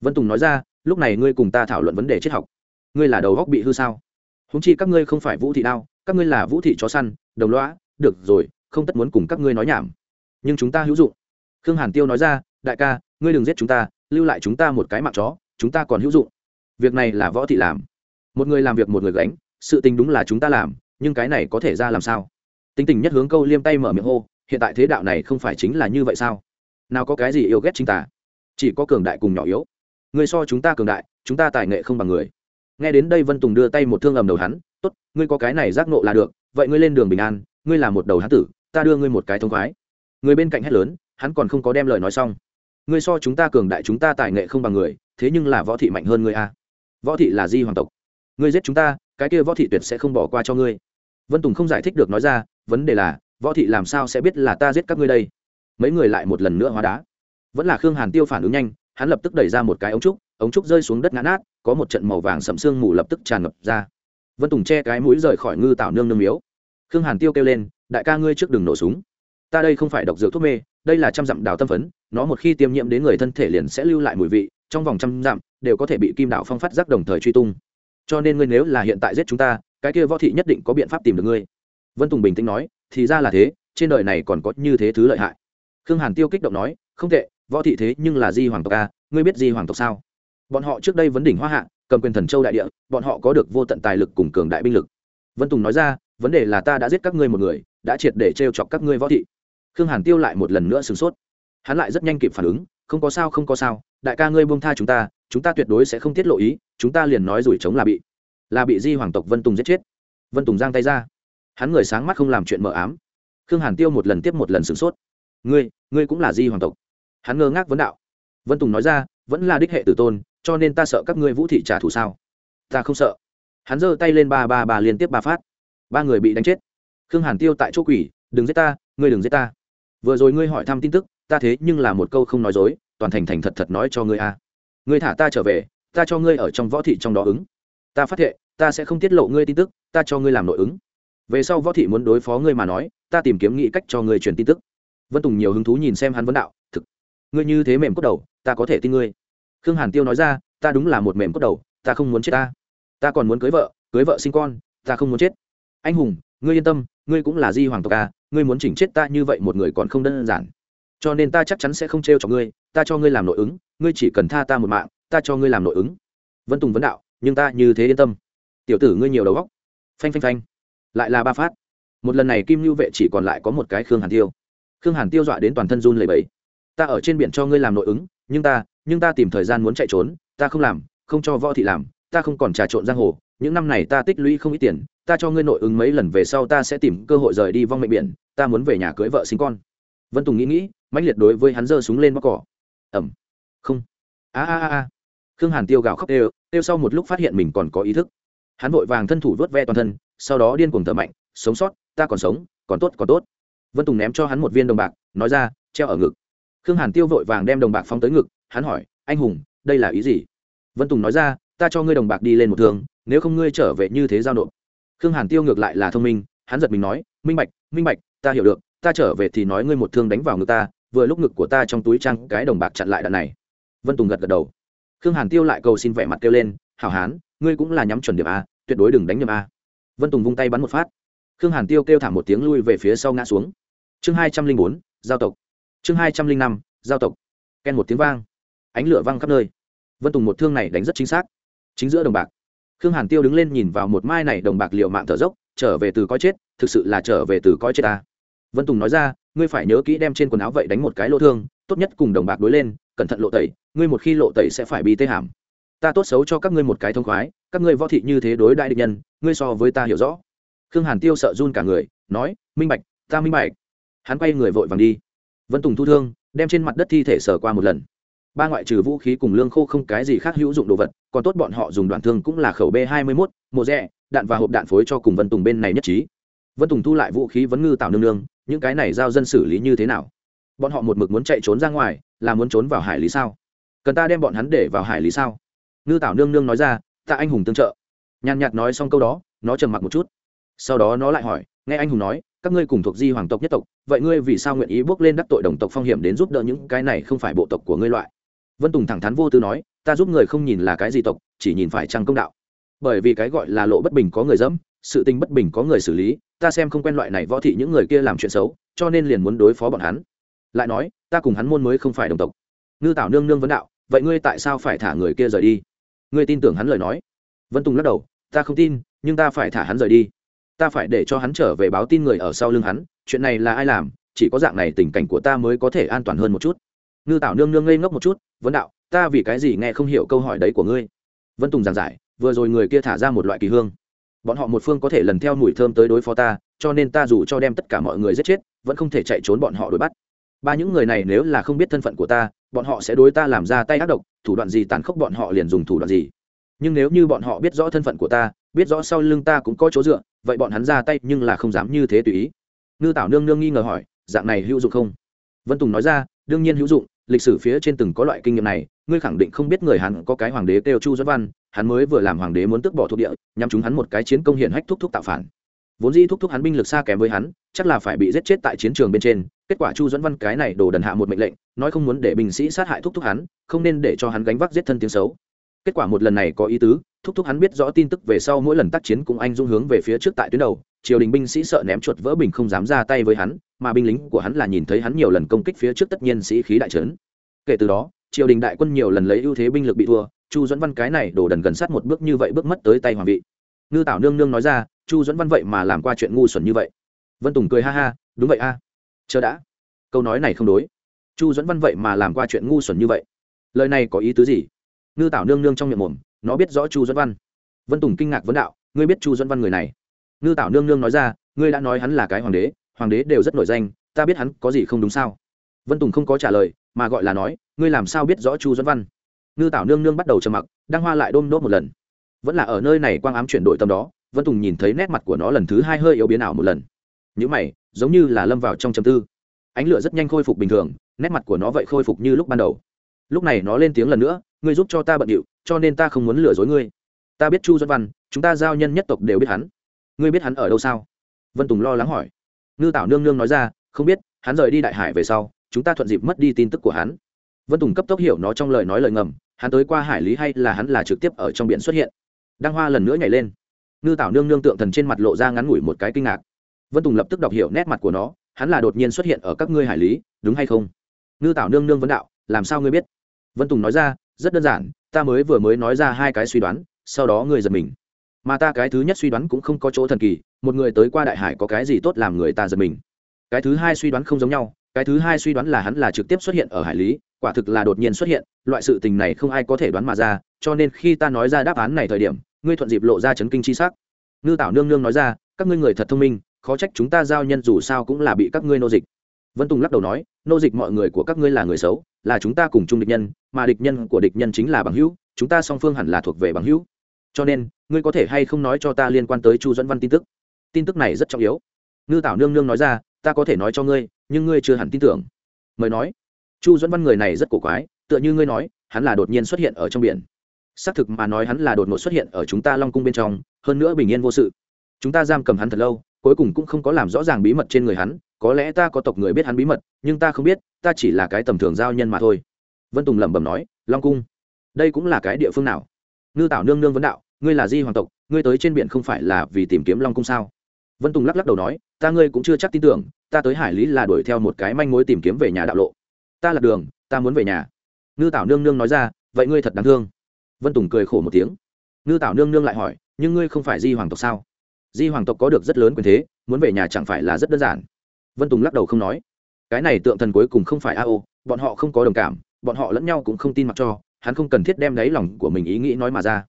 Vân tùng nói ra, lúc này ngươi cùng ta thảo luận vấn đề triết học. Ngươi là đầu góc bị hư sao? Húng chi các ngươi không phải vũ thị đao, các ngươi là vũ thị chó săn, đồng loã được rồi, không tất muốn cùng các ngươi nói nhảm. Nhưng chúng ta hữu dụng. Khương hàn tiêu nói ra, đại ca, ngươi đừng giết chúng ta, lưu lại chúng ta một cái mạng chó, chúng ta còn hữu dụng. Việc này là võ thị làm. Một người làm việc một người gánh, sự tình đúng là chúng ta làm, nhưng cái này có thể ra làm sao? Tính tình nhất hướng câu liêm tay mở miệng hô hiện tại thế đạo này không phải chính là như vậy sao? Nào có cái gì yêu ghét chính ta? Chỉ có cường đại cùng nhỏ yếu. Người so chúng ta cường đại, chúng ta tài nghệ không bằng người. Nghe đến đây vân tùng đưa tay một thương ầm đầu hắn, tốt, ngươi có cái này giác nộ là được, vậy ngươi lên đường bình an, ngươi là một đầu hán tử, ta đưa ngươi một cái thông khoái. Người bên cạnh hét lớn, hắn còn không có đem lời nói xong. Ngươi so chúng ta cường đại, chúng ta tài nghệ không bằng người, thế nhưng là võ thị mạnh hơn ngươi a. À. võ thị là di hoàng tộc. Ngươi giết chúng ta, cái kia võ thị tuyệt sẽ không bỏ qua cho ngươi. Vân tùng không giải thích được nói ra, vấn đề là võ thị làm sao sẽ biết là ta giết các ngươi đây? Mấy người lại một lần nữa hóa đá. Vẫn là khương hàn tiêu phản ứng nhanh, hắn lập tức đẩy ra một cái ống trúc ống trúc rơi xuống đất ngã nát, có một trận màu vàng sậm sương mù lập tức tràn ngập ra. Vân tùng che cái mũi rời khỏi ngư tạo nương nương miếu. Khương hàn tiêu kêu lên, đại ca ngươi trước đừng nổ súng. Ta đây không phải độc dược thuốc mê, đây là trăm dặm đào tâm phấn, nó một khi tiêm nhiễm đến người thân thể liền sẽ lưu lại mùi vị, trong vòng trăm dặm đều có thể bị kim đạo phong phát giác đồng thời truy tung. Cho nên ngươi nếu là hiện tại giết chúng ta, cái kia võ thị nhất định có biện pháp tìm được ngươi. Vân tùng bình tĩnh nói thì ra là thế, trên đời này còn có như thế thứ lợi hại. Khương hàn tiêu kích động nói, không tệ, võ thị thế nhưng là di hoàng tộc a, ngươi biết di hoàng tộc sao? Bọn họ trước đây vấn đỉnh hoa hạ, cầm quyền thần châu đại địa, bọn họ có được vô tận tài lực cùng cường đại binh lực. Vân tùng nói ra, vấn đề là ta đã giết các ngươi một người, đã triệt để t chọc các ngươi võ thị. Khương hàn tiêu lại một lần nữa sửng sốt. Hắn lại rất nhanh kịp phản ứng, không có sao, không có sao, đại ca ngươi buông tha chúng ta chúng ta tuyệt đối sẽ không tiết lộ ý, chúng ta liền nói rủi chống là bị là bị di hoàng tộc vân tùng giết chết. Vân tùng giang tay ra hắn người sáng mắt không làm chuyện mờ ám. Khương hàn tiêu một lần tiếp một lần sửng sốt. Ngươi ngươi cũng là di hoàng tộc? Hắn ngơ ngác vấn đạo. Vân tùng nói ra vẫn là đích hệ tử tôn cho nên ta sợ các ngươi vũ thị trả thù sao? Ta không sợ. Hắn giơ tay lên ba ba ba liên tiếp ba phát. Ba người bị đánh chết. Khương hàn tiêu tại chỗ quỷ đừng giết ta ngươi đừng giết ta. Vừa rồi ngươi hỏi thăm tin tức ta thế nhưng là một câu không nói dối toàn thành thành thật thật nói cho ngươi a. Ngươi thả ta trở về ta cho ngươi ở trong võ thị trong đó ứng. Ta phát thệ, ta sẽ không tiết lộ ngươi tin tức ta cho ngươi làm nội ứng về sau võ thị muốn đối phó ngươi mà nói, ta tìm kiếm nghĩ cách cho ngươi truyền tin tức. Vân tùng nhiều hứng thú nhìn xem hắn vấn đạo, thực, ngươi như thế mềm cốt đầu, ta có thể tin ngươi. Khương hàn tiêu nói ra, ta đúng là một mềm cốt đầu, ta không muốn chết ta. Ta còn muốn cưới vợ cưới vợ sinh con, ta không muốn chết. Anh hùng, ngươi yên tâm, ngươi cũng là di hoàng tộc à ngươi muốn chỉnh chết ta như vậy một người còn không đơn giản. Cho nên ta chắc chắn sẽ không t r cho ngươi, ta cho ngươi làm nội ứng, ngươi chỉ cần tha ta một mạng, ta cho ngươi làm nội ứng. Vân tùng vấn đạo, nhưng ta như thế yên tâm. Tiểu tử ngươi nhiều đầu góc phanh phanh phanh lại là ba phát. Một lần này kim lưu vệ chỉ còn lại có một cái khương hàn tiêu. Khương hàn tiêu dọa đến toàn thân run lầy bẫy ta ở trên biển cho ngươi làm nội ứng, nhưng ta nhưng ta tìm thời gian muốn chạy trốn, ta không làm, không cho võ thị làm, ta không còn trà trộn giang hồ, những năm này ta tích lũy không ít tiền, ta cho ngươi nội ứng mấy lần về sau ta sẽ tìm cơ hội rời đi vong mệnh biển, ta muốn về nhà cưới vợ sinh con. Vân tùng nghĩ nghĩ, mãnh liệt đối với hắn giơ súng lên bóc cỏ. Ẩm, không. A a a khương hàn tiêu gào khóc đều tiêu sau một lúc phát hiện mình còn có ý thức hắn vội vàng thân thủ vớt ve toàn thân, sau đó điên cuồng thở mạnh, sống sót, ta còn sống, còn tốt còn tốt. Vân tùng ném cho hắn một viên đồng bạc, nói ra, treo ở ngực. Khương hàn tiêu vội vàng đem đồng bạc phóng tới ngực, hắn hỏi, anh hùng, đây là ý gì? Vân tùng nói ra, ta cho ngươi đồng bạc đi lên một thường nếu không ngươi trở về như thế giao nộp. Khương hàn tiêu ngược lại là thông minh, hắn giật mình nói, minh bạch minh bạch, ta hiểu được, ta trở về thì nói ngươi một thương đánh vào ngực ta, vừa lúc ngực của ta trong túi trăng cái đồng bạc chặn lại đạn này. Vân tùng gật gật đầu. Khương hàn tiêu lại cầu xin vẻ mặt kêu lên, hảo hán ngươi cũng là nhắm chuẩn điểm a, tuyệt đối đừng đánh nhầm a. Vân tùng vung tay bắn một phát. Khương hàn tiêu kêu thảm một tiếng lui về phía sau ngã xuống. Chương hai trăm linh bốn, giao tộc. Chương hai trăm linh năm, giao tộc. Ken một tiếng vang. Ánh lửa văng khắp nơi. Vân tùng một thương này đánh rất chính xác. Chính giữa đồng bạc. Khương hàn tiêu đứng lên nhìn vào một mai này đồng bạc liệu mạng thở dốc, trở về từ coi chết, thực sự là trở về từ coi chết ta. Vân tùng nói ra, ngươi phải nhớ kỹ đem trên quần áo vậy đánh một cái lỗ thương, tốt nhất cùng đồng bạc đối lên, cẩn thận lộ tẩy, ngươi một khi lộ tẩy sẽ phải bị tê hàm ta tốt xấu cho các ngươi một cái thông khoái, các ngươi võ thị như thế đối đại địch nhân, ngươi so với ta hiểu rõ. Khương hàn tiêu sợ run cả người, nói, minh bạch, ta minh bạch. Hắn quay người vội vàng đi. Vân tùng thu thương, đem trên mặt đất thi thể sờ qua một lần. Ba ngoại trừ vũ khí cùng lương khô không cái gì khác hữu dụng đồ vật, còn tốt bọn họ dùng đoạn thương cũng là khẩu b hai mươi mốt, mộ rẽ đạn và hộp đạn phối cho cùng vân tùng bên này nhất trí. Vân tùng thu lại vũ khí vấn ngư tạo nương nương, những cái này giao dân xử lý như thế nào? Bọn họ một mực muốn chạy trốn ra ngoài, là muốn trốn vào hải lý sao? Cần ta đem bọn hắn để vào hải lý sao? Ngư tảo nương nương nói ra ta anh hùng tương trợ. Nhàn nhạt nói xong câu đó, nó trầm mặc một chút. Sau đó nó lại hỏi, nghe anh hùng nói, các ngươi cùng thuộc di hoàng tộc nhất tộc, vậy ngươi vì sao nguyện ý bước lên đắc tội đồng tộc phong hiểm đến giúp đỡ những cái này không phải bộ tộc của ngươi loại? Vân tùng thẳng thắn vô tư nói, ta giúp người không nhìn là cái gì tộc, chỉ nhìn phải trăng công đạo. Bởi vì cái gọi là lộ bất bình có người dẫm, sự tình bất bình có người xử lý, ta xem không quen loại này võ thị những người kia làm chuyện xấu, cho nên liền muốn đối phó bọn hắn. Lại nói, ta cùng hắn môn mới không phải đồng tộc. Ngư tảo nương nương vấn đạo, vậy ngươi tại sao phải thả người kia rời đi? Ngươi tin tưởng hắn lời nói. Vân tùng lắc đầu, ta không tin, nhưng ta phải thả hắn rời đi. Ta phải để cho hắn trở về báo tin người ở sau lưng hắn, chuyện này là ai làm, chỉ có dạng này tình cảnh của ta mới có thể an toàn hơn một chút. Ngư tảo nương nương ngây ngốc một chút vấn đạo, ta vì cái gì nghe không hiểu câu hỏi đấy của ngươi? Vân tùng giảng giải, vừa rồi người kia thả ra một loại kỳ hương. Bọn họ một phương có thể lần theo mùi thơm tới đối phó ta, cho nên ta dù cho đem tất cả mọi người giết chết, vẫn không thể chạy trốn bọn họ đuổi bắt ba những người này nếu là không biết thân phận của ta, bọn họ sẽ đối ta làm ra tay ác độc, thủ đoạn gì tàn khốc bọn họ liền dùng thủ đoạn gì. Nhưng nếu như bọn họ biết rõ thân phận của ta, biết rõ sau lưng ta cũng có chỗ dựa, vậy bọn hắn ra tay nhưng là không dám như thế tùy ý. Ngư tảo nương nương nghi ngờ hỏi, dạng này hữu dụng không? Vân tùng nói ra, đương nhiên hữu dụng, lịch sử phía trên từng có loại kinh nghiệm này, ngươi khẳng định không biết người hắn có cái hoàng đế kêu chu dẫn văn, hắn mới vừa làm hoàng đế muốn tước bỏ thuộc địa nhằm chúng hắn một cái chiến công hiển hách thúc thúc tạo phản. Vốn dĩ thúc thúc hắn binh lực xa kém với hắn, chắc là phải bị giết chết tại chiến trường bên trên kết quả chu dẫn văn cái này đồ đần hạ một mệnh lệnh, nói không muốn để binh sĩ sát hại thúc thúc hắn, không nên để cho hắn gánh vác giết thân tiếng xấu. Kết quả một lần này có ý tứ, thúc thúc hắn biết rõ tin tức về sau mỗi lần tác chiến cũng anh dung hướng về phía trước tại tuyến đầu, triều đình binh sĩ sợ ném chuột vỡ bình không dám ra tay với hắn, mà binh lính của hắn là nhìn thấy hắn nhiều lần công kích phía trước tất nhiên sĩ khí đại trấn. Kể từ đó, triều đình đại quân nhiều lần lấy ưu thế binh lực bị thua, chu dẫn văn cái này đổ đần gần sát một bước như vậy bước mất tới tay hoàng vị. Ngư tảo nương nương nói ra, chu dẫn văn vậy mà làm qua chuyện ngu xuẩn như vậy. Vân tùng cười ha ha, đúng vậy a chờ đã. Câu nói này không đối. Chu dẫn văn vậy mà làm qua chuyện ngu xuẩn như vậy. Lời này có ý tứ gì? Ngư tảo nương nương trong miệng mồm, nó biết rõ chu dẫn văn. Vân tùng kinh ngạc vấn đạo, ngươi biết chu dẫn văn người này? Ngư tảo nương nương nói ra, ngươi đã nói hắn là cái hoàng đế hoàng đế đều rất nổi danh, ta biết hắn có gì không đúng sao? Vân tùng không có trả lời, mà gọi là nói, ngươi làm sao biết rõ chu dẫn văn? Ngư tảo nương nương bắt đầu trầm mặc, đang hoa lại đôm đốt một lần. Vẫn là ở nơi này quang ám chuyển đổi tâm đó, vân tùng nhìn thấy nét mặt của nó lần thứ hai hơi yếu biến ảo một lần những mày, giống như là lâm vào trong chầm tư. Ánh lửa rất nhanh khôi phục bình thường, nét mặt của nó vậy khôi phục như lúc ban đầu. Lúc này nó lên tiếng lần nữa, ngươi giúp cho ta bận điệu, cho nên ta không muốn lừa dối ngươi. Ta biết chu duẫn văn, chúng ta giao nhân nhất tộc đều biết hắn. Ngươi biết hắn ở đâu sao? Vân tùng lo lắng hỏi. Ngư tảo nương nương nói ra, không biết, hắn rời đi đại hải về sau, chúng ta thuận dịp mất đi tin tức của hắn. Vân tùng cấp tốc hiểu nó trong lời nói lời ngầm, hắn tới qua hải lý hay là hắn là trực tiếp ở trong biển xuất hiện. Đăng hoa lần nữa nhảy lên. Ngư tảo nương nương tượng thần trên mặt lộ ra ngắn ngủi một cái kinh ngạc vân tùng lập tức đọc hiểu nét mặt của nó, hắn là đột nhiên xuất hiện ở các ngươi hải lý, đúng hay không? Ngư tảo nương nương vấn đạo, làm sao ngươi biết? Vân tùng nói ra, rất đơn giản, ta mới vừa mới nói ra hai cái suy đoán, sau đó ngươi giật mình. Mà ta cái thứ nhất suy đoán cũng không có chỗ thần kỳ, một người tới qua đại hải có cái gì tốt làm người ta giật mình. Cái thứ hai suy đoán không giống nhau, cái thứ hai suy đoán là hắn là trực tiếp xuất hiện ở hải lý, quả thực là đột nhiên xuất hiện, loại sự tình này không ai có thể đoán mà ra, cho nên khi ta nói ra đáp án này thời điểm, ngươi thuận dịp lộ ra chấn kinh chi sắc. Ngư tảo nương nương nói ra, các ngươi người thật thông minh khó trách chúng ta giao nhân dù sao cũng là bị các ngươi nô dịch. Vân tùng lắc đầu nói, nô dịch mọi người của các ngươi là người xấu, là chúng ta cùng chung địch nhân, mà địch nhân của địch nhân chính là bằng hữu, chúng ta song phương hẳn là thuộc về bằng hữu. Cho nên, ngươi có thể hay không nói cho ta liên quan tới chu dẫn văn tin tức? Tin tức này rất trọng yếu. Ngư tảo nương nương nói ra, ta có thể nói cho ngươi, nhưng ngươi chưa hẳn tin tưởng. Mời nói. Chu dẫn văn người này rất cổ quái, tựa như ngươi nói, hắn là đột nhiên xuất hiện ở trong biển. Xác thực mà nói hắn là đột ngột xuất hiện ở chúng ta long cung bên trong, hơn nữa bình yên vô sự. Chúng ta giam cầm hắn thật lâu cuối cùng cũng không có làm rõ ràng bí mật trên người hắn, có lẽ ta có tộc người biết hắn bí mật, nhưng ta không biết, ta chỉ là cái tầm thường giao nhân mà thôi. Vân tùng lẩm bẩm nói, long cung, đây cũng là cái địa phương nào? Ngư tảo nương nương vấn đạo, ngươi là di hoàng tộc, ngươi tới trên biển không phải là vì tìm kiếm long cung sao? Vân tùng lắc lắc đầu nói, ta ngươi cũng chưa chắc tin tưởng, ta tới hải lý là đuổi theo một cái manh mối tìm kiếm về nhà đạo lộ. Ta là đường, ta muốn về nhà. Ngư tảo nương nương nói ra, vậy ngươi thật đáng thương. Vân tùng cười khổ một tiếng. Ngư tảo nương nương lại hỏi, nhưng ngươi không phải di hoàng tộc sao? Di hoàng tộc có được rất lớn quyền thế, muốn về nhà chẳng phải là rất đơn giản. Vân tùng lắc đầu không nói. Cái này tượng thần cuối cùng không phải a ô bọn họ không có đồng cảm, bọn họ lẫn nhau cũng không tin mặc cho, hắn không cần thiết đem đáy lòng của mình ý nghĩ nói mà ra.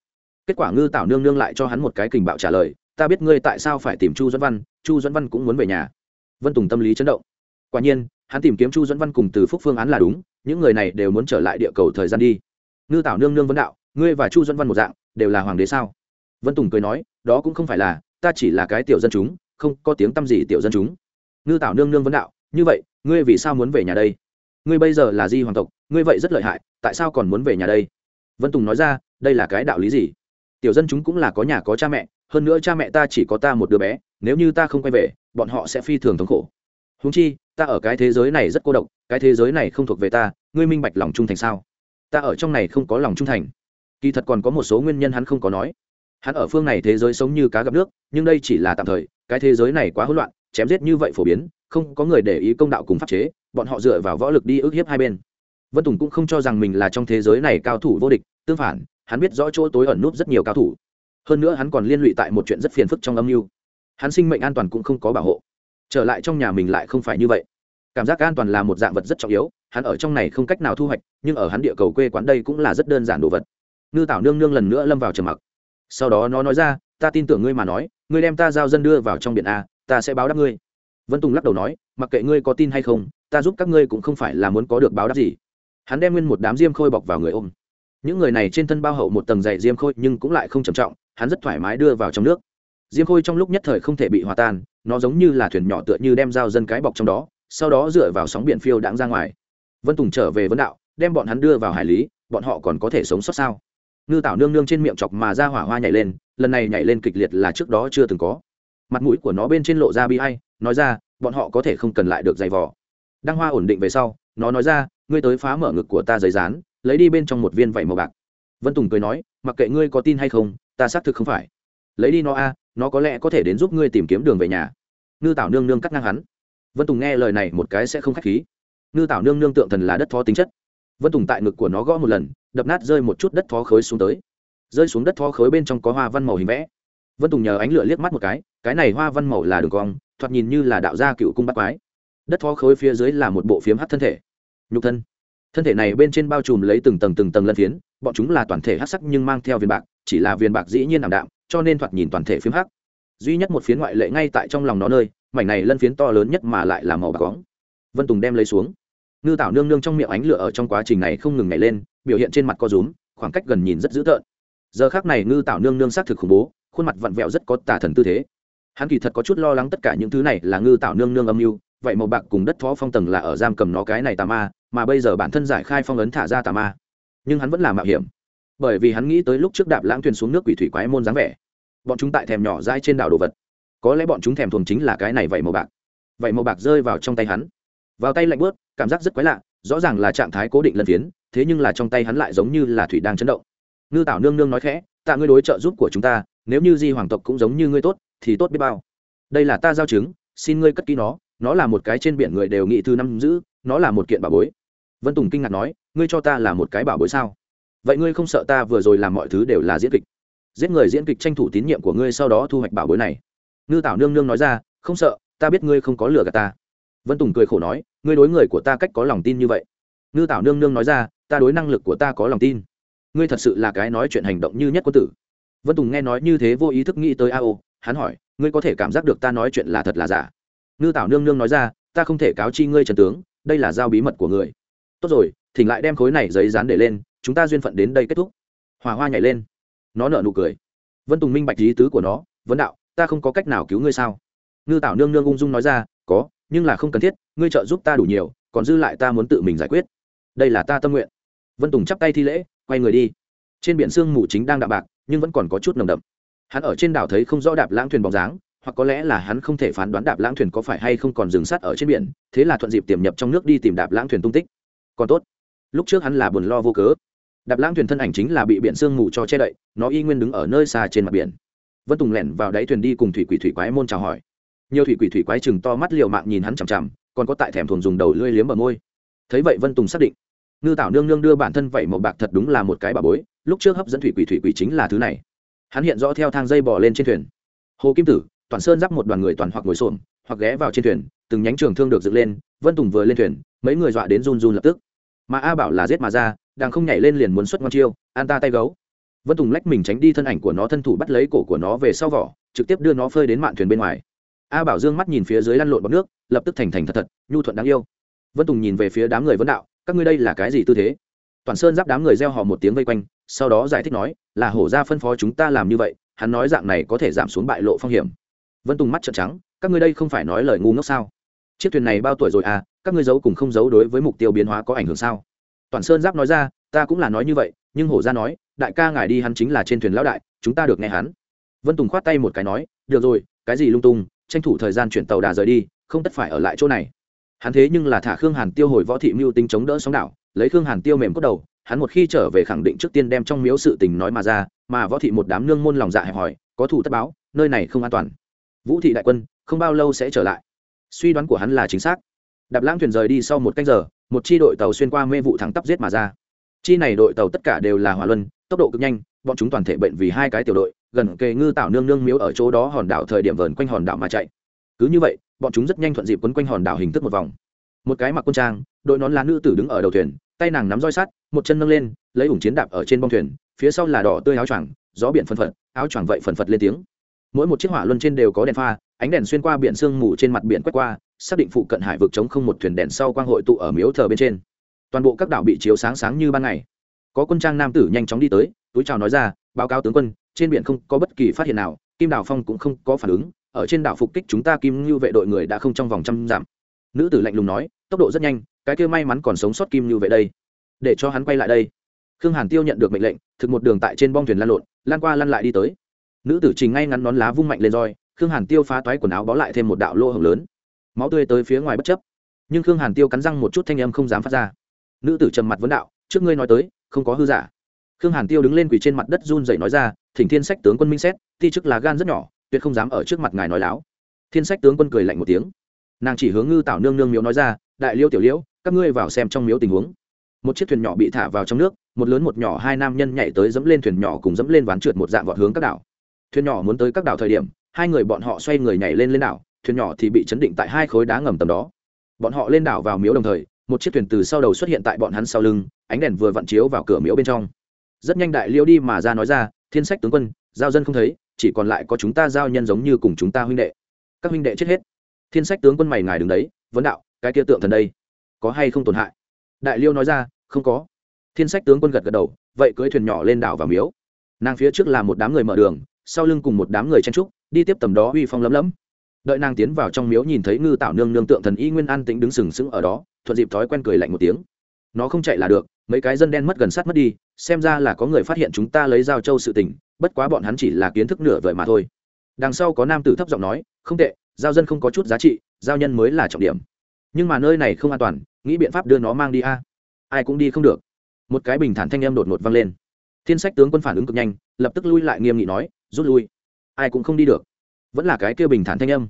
Kết quả ngư tảo nương nương lại cho hắn một cái kình bạo trả lời, ta biết ngươi tại sao phải tìm chu dẫn văn, chu dẫn văn cũng muốn về nhà. Vân tùng tâm lý chấn động. Quả nhiên, hắn tìm kiếm chu dẫn văn cùng từ phúc phương án là đúng, những người này đều muốn trở lại địa cầu thời gian đi. Ngư tảo nương nương vấn đạo, ngươi và chu dẫn văn một dạng, đều là hoàng đế sao? Vân tùng cười nói, đó cũng không phải là ta chỉ là cái tiểu dân chúng, không có tiếng t â m gì tiểu dân chúng. Ngư tảo nương nương vấn đạo, như vậy, ngươi vì sao muốn về nhà đây? Ngươi bây giờ là di hoàng tộc, ngươi vậy rất lợi hại, tại sao còn muốn về nhà đây? Vân tùng nói ra, đây là cái đạo lý gì? Tiểu dân chúng cũng là có nhà có cha mẹ, hơn nữa cha mẹ ta chỉ có ta một đứa bé, nếu như ta không quay về, bọn họ sẽ phi thường thống khổ. Húng chi, ta ở cái thế giới này rất cô độc, cái thế giới này không thuộc về ta, ngươi minh bạch lòng trung thành sao? Ta ở trong này không có lòng trung thành. Kỳ thật còn có một số nguyên nhân hắn không có nói hắn ở phương này thế giới sống như cá gặp nước, nhưng đây chỉ là tạm thời, cái thế giới này quá hỗn loạn, chém giết như vậy phổ biến, không có người để ý công đạo cùng pháp chế, bọn họ dựa vào võ lực đi ức hiếp hai bên. Vân tùng cũng không cho rằng mình là trong thế giới này cao thủ vô địch, tương phản, hắn biết rõ chỗ tối ẩn núp rất nhiều cao thủ. Hơn nữa hắn còn liên lụy tại một chuyện rất phiền phức trong âm mưu. Hắn sinh mệnh an toàn cũng không có bảo hộ. Trở lại trong nhà mình lại không phải như vậy. Cảm giác an toàn là một dạng vật rất trọng yếu, hắn ở trong này không cách nào thu hoạch, nhưng ở hắn địa cầu quê quán đây cũng là rất đơn giản đồ vật. Ngư tảo nương nương lần nữa lâm vào trầm mặc sau đó nó nói ra, ta tin tưởng ngươi mà nói, ngươi đem ta giao dân đưa vào trong biển a, ta sẽ báo đáp ngươi. Vân tùng lắc đầu nói, mặc kệ ngươi có tin hay không, ta giúp các ngươi cũng không phải là muốn có được báo đáp gì. Hắn đem nguyên một đám diêm khôi bọc vào người ôm. Những người này trên thân bao hậu một tầng dày diêm khôi nhưng cũng lại không trầm trọng, hắn rất thoải mái đưa vào trong nước. Diêm khôi trong lúc nhất thời không thể bị hòa tan, nó giống như là thuyền nhỏ tựa như đem dao dân cái bọc trong đó, sau đó dựa vào sóng biển phiêu đãng ra ngoài. Vân tùng trở về vấn đạo, đem bọn hắn đưa vào hải lý, bọn họ còn có thể sống sót sao? Ngư tảo nương nương trên miệng chọc mà ra hỏa hoa nhảy lên, lần này nhảy lên kịch liệt là trước đó chưa từng có. Mặt mũi của nó bên trên lộ ra bi hay nói ra, bọn họ có thể không cần lại được giày vò. Đăng hoa ổn định về sau, nó nói ra, ngươi tới phá mở ngực của ta giấy rán lấy đi bên trong một viên vảy màu bạc. Vân tùng cười nói, mặc kệ ngươi có tin hay không, ta xác thực không phải. Lấy đi nó a, nó có lẽ có thể đến giúp ngươi tìm kiếm đường về nhà. Ngư tảo nương nương cắt ngang hắn. Vân tùng nghe lời này một cái sẽ không k h á c h khí. Ngư tảo nương nương tượng thần là đất phó tính chất vân tùng tại ngực của nó gõ một lần, đập nát rơi một chút đất thó khối xuống tới. Rơi xuống đất thó khối bên trong có hoa văn màu hình vẽ. Vân tùng nhờ ánh lửa liếc mắt một cái cái này hoa văn màu là đường cong, thoạt nhìn như là đạo gia cựu cung bắt quái. Đất thó khối phía dưới là một bộ phiếm hát thân thể. Nhục thân. Thân thể này bên trên bao trùm lấy từng tầng từng tầng lân phiến, bọn chúng là toàn thể hát sắc nhưng mang theo viên bạc, chỉ là viên bạc dĩ nhiên ảm đạm, cho nên thoạt nhìn toàn thể phiếm hắc. Duy nhất một phiến ngoại lệ ngay tại trong lòng nó nơi, mảnh này lân phiến to lớn nhất mà lại là màu bạc cóng vân tùng đem lấy xuống ngư tảo nương nương trong miệng ánh lửa ở trong quá trình này không ngừng nhảy lên, biểu hiện trên mặt co rúm, khoảng cách gần nhìn rất dữ tợn. Giờ khác này ngư tảo nương nương xác thực khủng bố, khuôn mặt vặn vẹo rất có tà thần tư thế. Hắn kỳ thật có chút lo lắng tất cả những thứ này là ngư tảo nương nương âm mưu, vậy màu bạc cùng đất phó phong tầng là ở giam cầm nó cái này tà ma, mà bây giờ bản thân giải khai phong ấn thả ra tà ma. Nhưng hắn vẫn là mạo hiểm, bởi vì hắn nghĩ tới lúc trước đạp lãng thuyền xuống nước quỷ thủy quái môn dáng vẻ. Bọn chúng tại thèm nhỏ dai trên đảo đồ vật. Có lẽ bọn chúng thèm thuồng chính là cái này vậy màu bạc. Vậy màu bạc rơi vào trong tay hắn vào tay lạnh bớt cảm giác rất quái lạ, rõ ràng là trạng thái cố định lần phiến, thế nhưng là trong tay hắn lại giống như là thủy đang chấn động. Ngư tảo nương nương nói khẽ, tạ ngươi đối trợ giúp của chúng ta, nếu như di hoàng tộc cũng giống như ngươi tốt, thì tốt biết bao. Đây là ta giao chứng, xin ngươi cất ký nó nó là một cái trên biển người đều nghị thư năm giữ, nó là một kiện bảo bối. Vân tùng kinh ngạc nói, ngươi cho ta là một cái bảo bối sao? Vậy ngươi không sợ ta vừa rồi làm mọi thứ đều là diễn kịch? Giết người diễn kịch tranh thủ tín nhiệm của ngươi sau đó thu hoạch bảo bối này. Ngư tảo nương nương nói ra, không sợ, ta biết ngươi không có lừa gạt ta vân tùng cười khổ nói, ngươi đối người của ta cách có lòng tin như vậy. Ngư tảo nương nương nói ra, ta đối năng lực của ta có lòng tin. Ngươi thật sự là cái nói chuyện hành động như nhất quân tử. Vân tùng nghe nói như thế vô ý thức nghĩ tới a ô hắn hỏi, ngươi có thể cảm giác được ta nói chuyện là thật là giả? Ngư tảo nương nương nói ra, ta không thể cáo chi ngươi, trần tướng, đây là giao bí mật của người. Tốt rồi, thỉnh lại đem khối này giấy dán để lên, chúng ta duyên phận đến đây kết thúc. Hòa hoa nhảy lên. Nó nở nụ cười. Vân tùng minh bạch lý tứ của nó vấn đạo, ta không có cách nào cứu ngươi sao? Ngư tảo nương nương ung dung nói ra, có nhưng là không cần thiết, ngươi trợ giúp ta đủ nhiều, còn dư lại ta muốn tự mình giải quyết. Đây là ta tâm nguyện. Vân tùng chắp tay thi lễ, quay người đi. Trên biển sương mù chính đang đạm bạc, nhưng vẫn còn có chút nồng đậm. Hắn ở trên đảo thấy không rõ đạp lãng thuyền bóng dáng, hoặc có lẽ là hắn không thể phán đoán đạp lãng thuyền có phải hay không còn dừng sát ở trên biển, thế là thuận dịp tiềm nhập trong nước đi tìm đạp lãng thuyền tung tích. Còn tốt, lúc trước hắn là buồn lo vô cớ. Đạp lãng thuyền thân ảnh chính là bị biển sương mù cho che đậy, nó y nguyên đứng ở nơi xa trên mặt biển. Vân tùng lẻn vào đáy thuyền đi cùng thủy quỷ thủy quái môn chào hỏi nhiều thủy quỷ thủy quái chừng to mắt liều mạng nhìn hắn chằm chằm, còn có tại thèm thuồng dùng đầu lưỡi liếm ở môi. Thấy vậy vân tùng xác định, ngư tảo nương nương đưa bản thân vậy màu bạc thật đúng là một cái bà bối, lúc trước hấp dẫn thủy quỷ thủy quỷ chính là thứ này. Hắn hiện rõ theo thang dây bỏ lên trên thuyền. Hồ kim tử, toàn sơn giáp một đoàn người toàn hoặc ngồi xổm, hoặc ghé vào trên thuyền, từng nhánh trường thương được dựng lên, vân tùng vừa lên thuyền, mấy người dọa đến run run lập tức. Mà a bảo là giết mà ra, đang không nhảy lên liền muốn xuất ngon chiêu, an ta tay gấu. Vân tùng lách mình tránh đi thân ảnh của nó, thân thủ bắt lấy cổ của nó về sau vỏ, trực tiếp đưa nó phơi đến mạn thuyền bên ngoài a bảo dương mắt nhìn phía dưới lăn lộn bọc nước, lập tức thành thành thật thật, nhu thuận đáng yêu. Vân tùng nhìn về phía đám người vấn đạo, các ngươi đây là cái gì tư thế? Toàn sơn giáp đám người gieo họ một tiếng vây quanh, sau đó giải thích nói, là hổ gia phân phó chúng ta làm như vậy, hắn nói dạng này có thể giảm xuống bại lộ phong hiểm. Vân tùng mắt trợn trắng, các ngươi đây không phải nói lời ngu ngốc sao? Chiếc thuyền này bao tuổi rồi à các ngươi giấu cùng không giấu đối với mục tiêu biến hóa có ảnh hưởng sao? Toàn sơn giáp nói ra, ta cũng là nói như vậy, nhưng hổ gia nói, đại ca ngài đi hắn chính là trên thuyền lão đại, chúng ta được nghe hắn. Vân tùng khoát tay một cái nói, được rồi, cái gì lung tung tranh thủ thời gian chuyển tàu đà rời đi, không tất phải ở lại chỗ này. Hắn thế nhưng là thả khương hàn tiêu hồi võ thị mưu tính chống đỡ sóng đảo, lấy khương hàn tiêu mềm cốt đầu, hắn một khi trở về khẳng định trước tiên đem trong miếu sự tình nói mà ra, mà võ thị một đám nương môn lòng dạ hẹp hòi, có thủ tất báo, nơi này không an toàn. Vũ thị đại quân, không bao lâu sẽ trở lại. Suy đoán của hắn là chính xác. Đạp lãng thuyền rời đi sau một canh giờ, một chi đội tàu xuyên qua mê vụ thắng tắp giết mà ra. Chi này đội tàu tất cả đều là hỏa luân, tốc độ cực nhanh bọn chúng toàn thể bệnh vì hai cái tiểu đội, gần kề ngư tạo nương nương miếu ở chỗ đó hòn đảo thời điểm vờn quanh hòn đảo mà chạy. Cứ như vậy, bọn chúng rất nhanh thuận dịp quấn quanh hòn đảo hình thức một vòng. Một cái mặc quân trang, đội nón lá nữ tử đứng ở đầu thuyền, tay nàng nắm roi sắt, một chân nâng lên, lấy ủng chiến đạp ở trên bông thuyền, phía sau là đỏ tươi áo choàng, gió biển phân phật, áo choàng vậy phần phật lên tiếng. Mỗi một chiếc hỏa luân trên đều có đèn pha, ánh đèn xuyên qua biển sương mù trên mặt biển quét qua, xác định phụ cận hải vực chống không một thuyền đèn sau quang hội tụ ở miếu thờ bên trên. Toàn bộ các đảo bị chiếu sáng sáng như ban ngày. Có quân trang nam tử nhanh chóng đi tới túi chào nói ra, báo cáo tướng quân, trên biển không có bất kỳ phát hiện nào, kim đảo phong cũng không có phản ứng, ở trên đảo phục kích chúng ta kim như vệ đội người đã không trong vòng trăm giảm nữ tử lạnh lùng nói, tốc độ rất nhanh, cái kia may mắn còn sống sót kim như vệ đây. Để cho hắn quay lại đây. Khương hàn tiêu nhận được mệnh lệnh, thực một đường tại trên bong thuyền lan lộn, lan qua lăn lại đi tới. Nữ tử trình ngay ngắn nón lá vung mạnh lên roi, khương hàn tiêu phá toái quần áo bó lại thêm một đạo lô hồng lớn. Máu tươi tới phía ngoài bất chấp. Nhưng khương hàn tiêu cắn răng một chút thanh âm không dám phát ra. Nữ tử trầm mặt vấn đạo, trước ngươi nói tới, không có hư giả khương hàn tiêu đứng lên quỳ trên mặt đất run dậy nói ra, thỉnh thiên sách tướng quân minh xét, ti chức là gan rất nhỏ, tuyệt không dám ở trước mặt ngài nói láo. Thiên sách tướng quân cười lạnh một tiếng. Nàng chỉ hướng ngư tảo nương nương miếu nói ra, đại liêu tiểu liễu, các ngươi vào xem trong miếu tình huống. Một chiếc thuyền nhỏ bị thả vào trong nước, một lớn một nhỏ hai nam nhân nhảy tới dẫm lên thuyền nhỏ cùng dẫm lên ván trượt một dạng vọt hướng các đảo. Thuyền nhỏ muốn tới các đảo thời điểm, hai người bọn họ xoay người nhảy lên lên đảo, thuyền nhỏ thì bị chấn định tại hai khối đá ngầm tầm đó. Bọn họ lên đảo vào miếu đồng thời, một chiếc thuyền từ sau đầu xuất hiện tại bọn hắn sau lưng, ánh đèn vừa vặn chiếu vào cửa miếu bên trong rất nhanh đại liêu đi mà ra nói ra, thiên sách tướng quân, giao dân không thấy, chỉ còn lại có chúng ta giao nhân giống như cùng chúng ta huynh đệ. Các huynh đệ chết hết. Thiên sách tướng quân mày ngài đứng đấy, vấn đạo, cái kia tượng thần đây, có hay không tổn hại? Đại liêu nói ra, không có. Thiên sách tướng quân gật gật đầu, vậy cưới thuyền nhỏ lên đảo và miếu. Nàng phía trước là một đám người mở đường, sau lưng cùng một đám người chen trúc, đi tiếp tầm đó uy phong lấm lấm. Đợi nàng tiến vào trong miếu nhìn thấy ngư tạo nương nương tượng thần y nguyên an tĩnh đứng sừng sững ở đó, thuận dịp thói quen cười lạnh một tiếng nó không chạy là được, mấy cái dân đen mất gần sát mất đi, xem ra là có người phát hiện chúng ta lấy dao châu sự tình, bất quá bọn hắn chỉ là kiến thức nửa vời mà thôi. Đằng sau có nam tử thấp giọng nói, không tệ, giao dân không có chút giá trị, giao nhân mới là trọng điểm. Nhưng mà nơi này không an toàn, nghĩ biện pháp đưa nó mang đi a. Ai cũng đi không được. Một cái bình thản thanh em đột ngột vang lên. Thiên sách tướng quân phản ứng cực nhanh, lập tức lui lại nghiêm nghị nói, rút lui. Ai cũng không đi được. Vẫn là cái kêu bình thản thanh âm.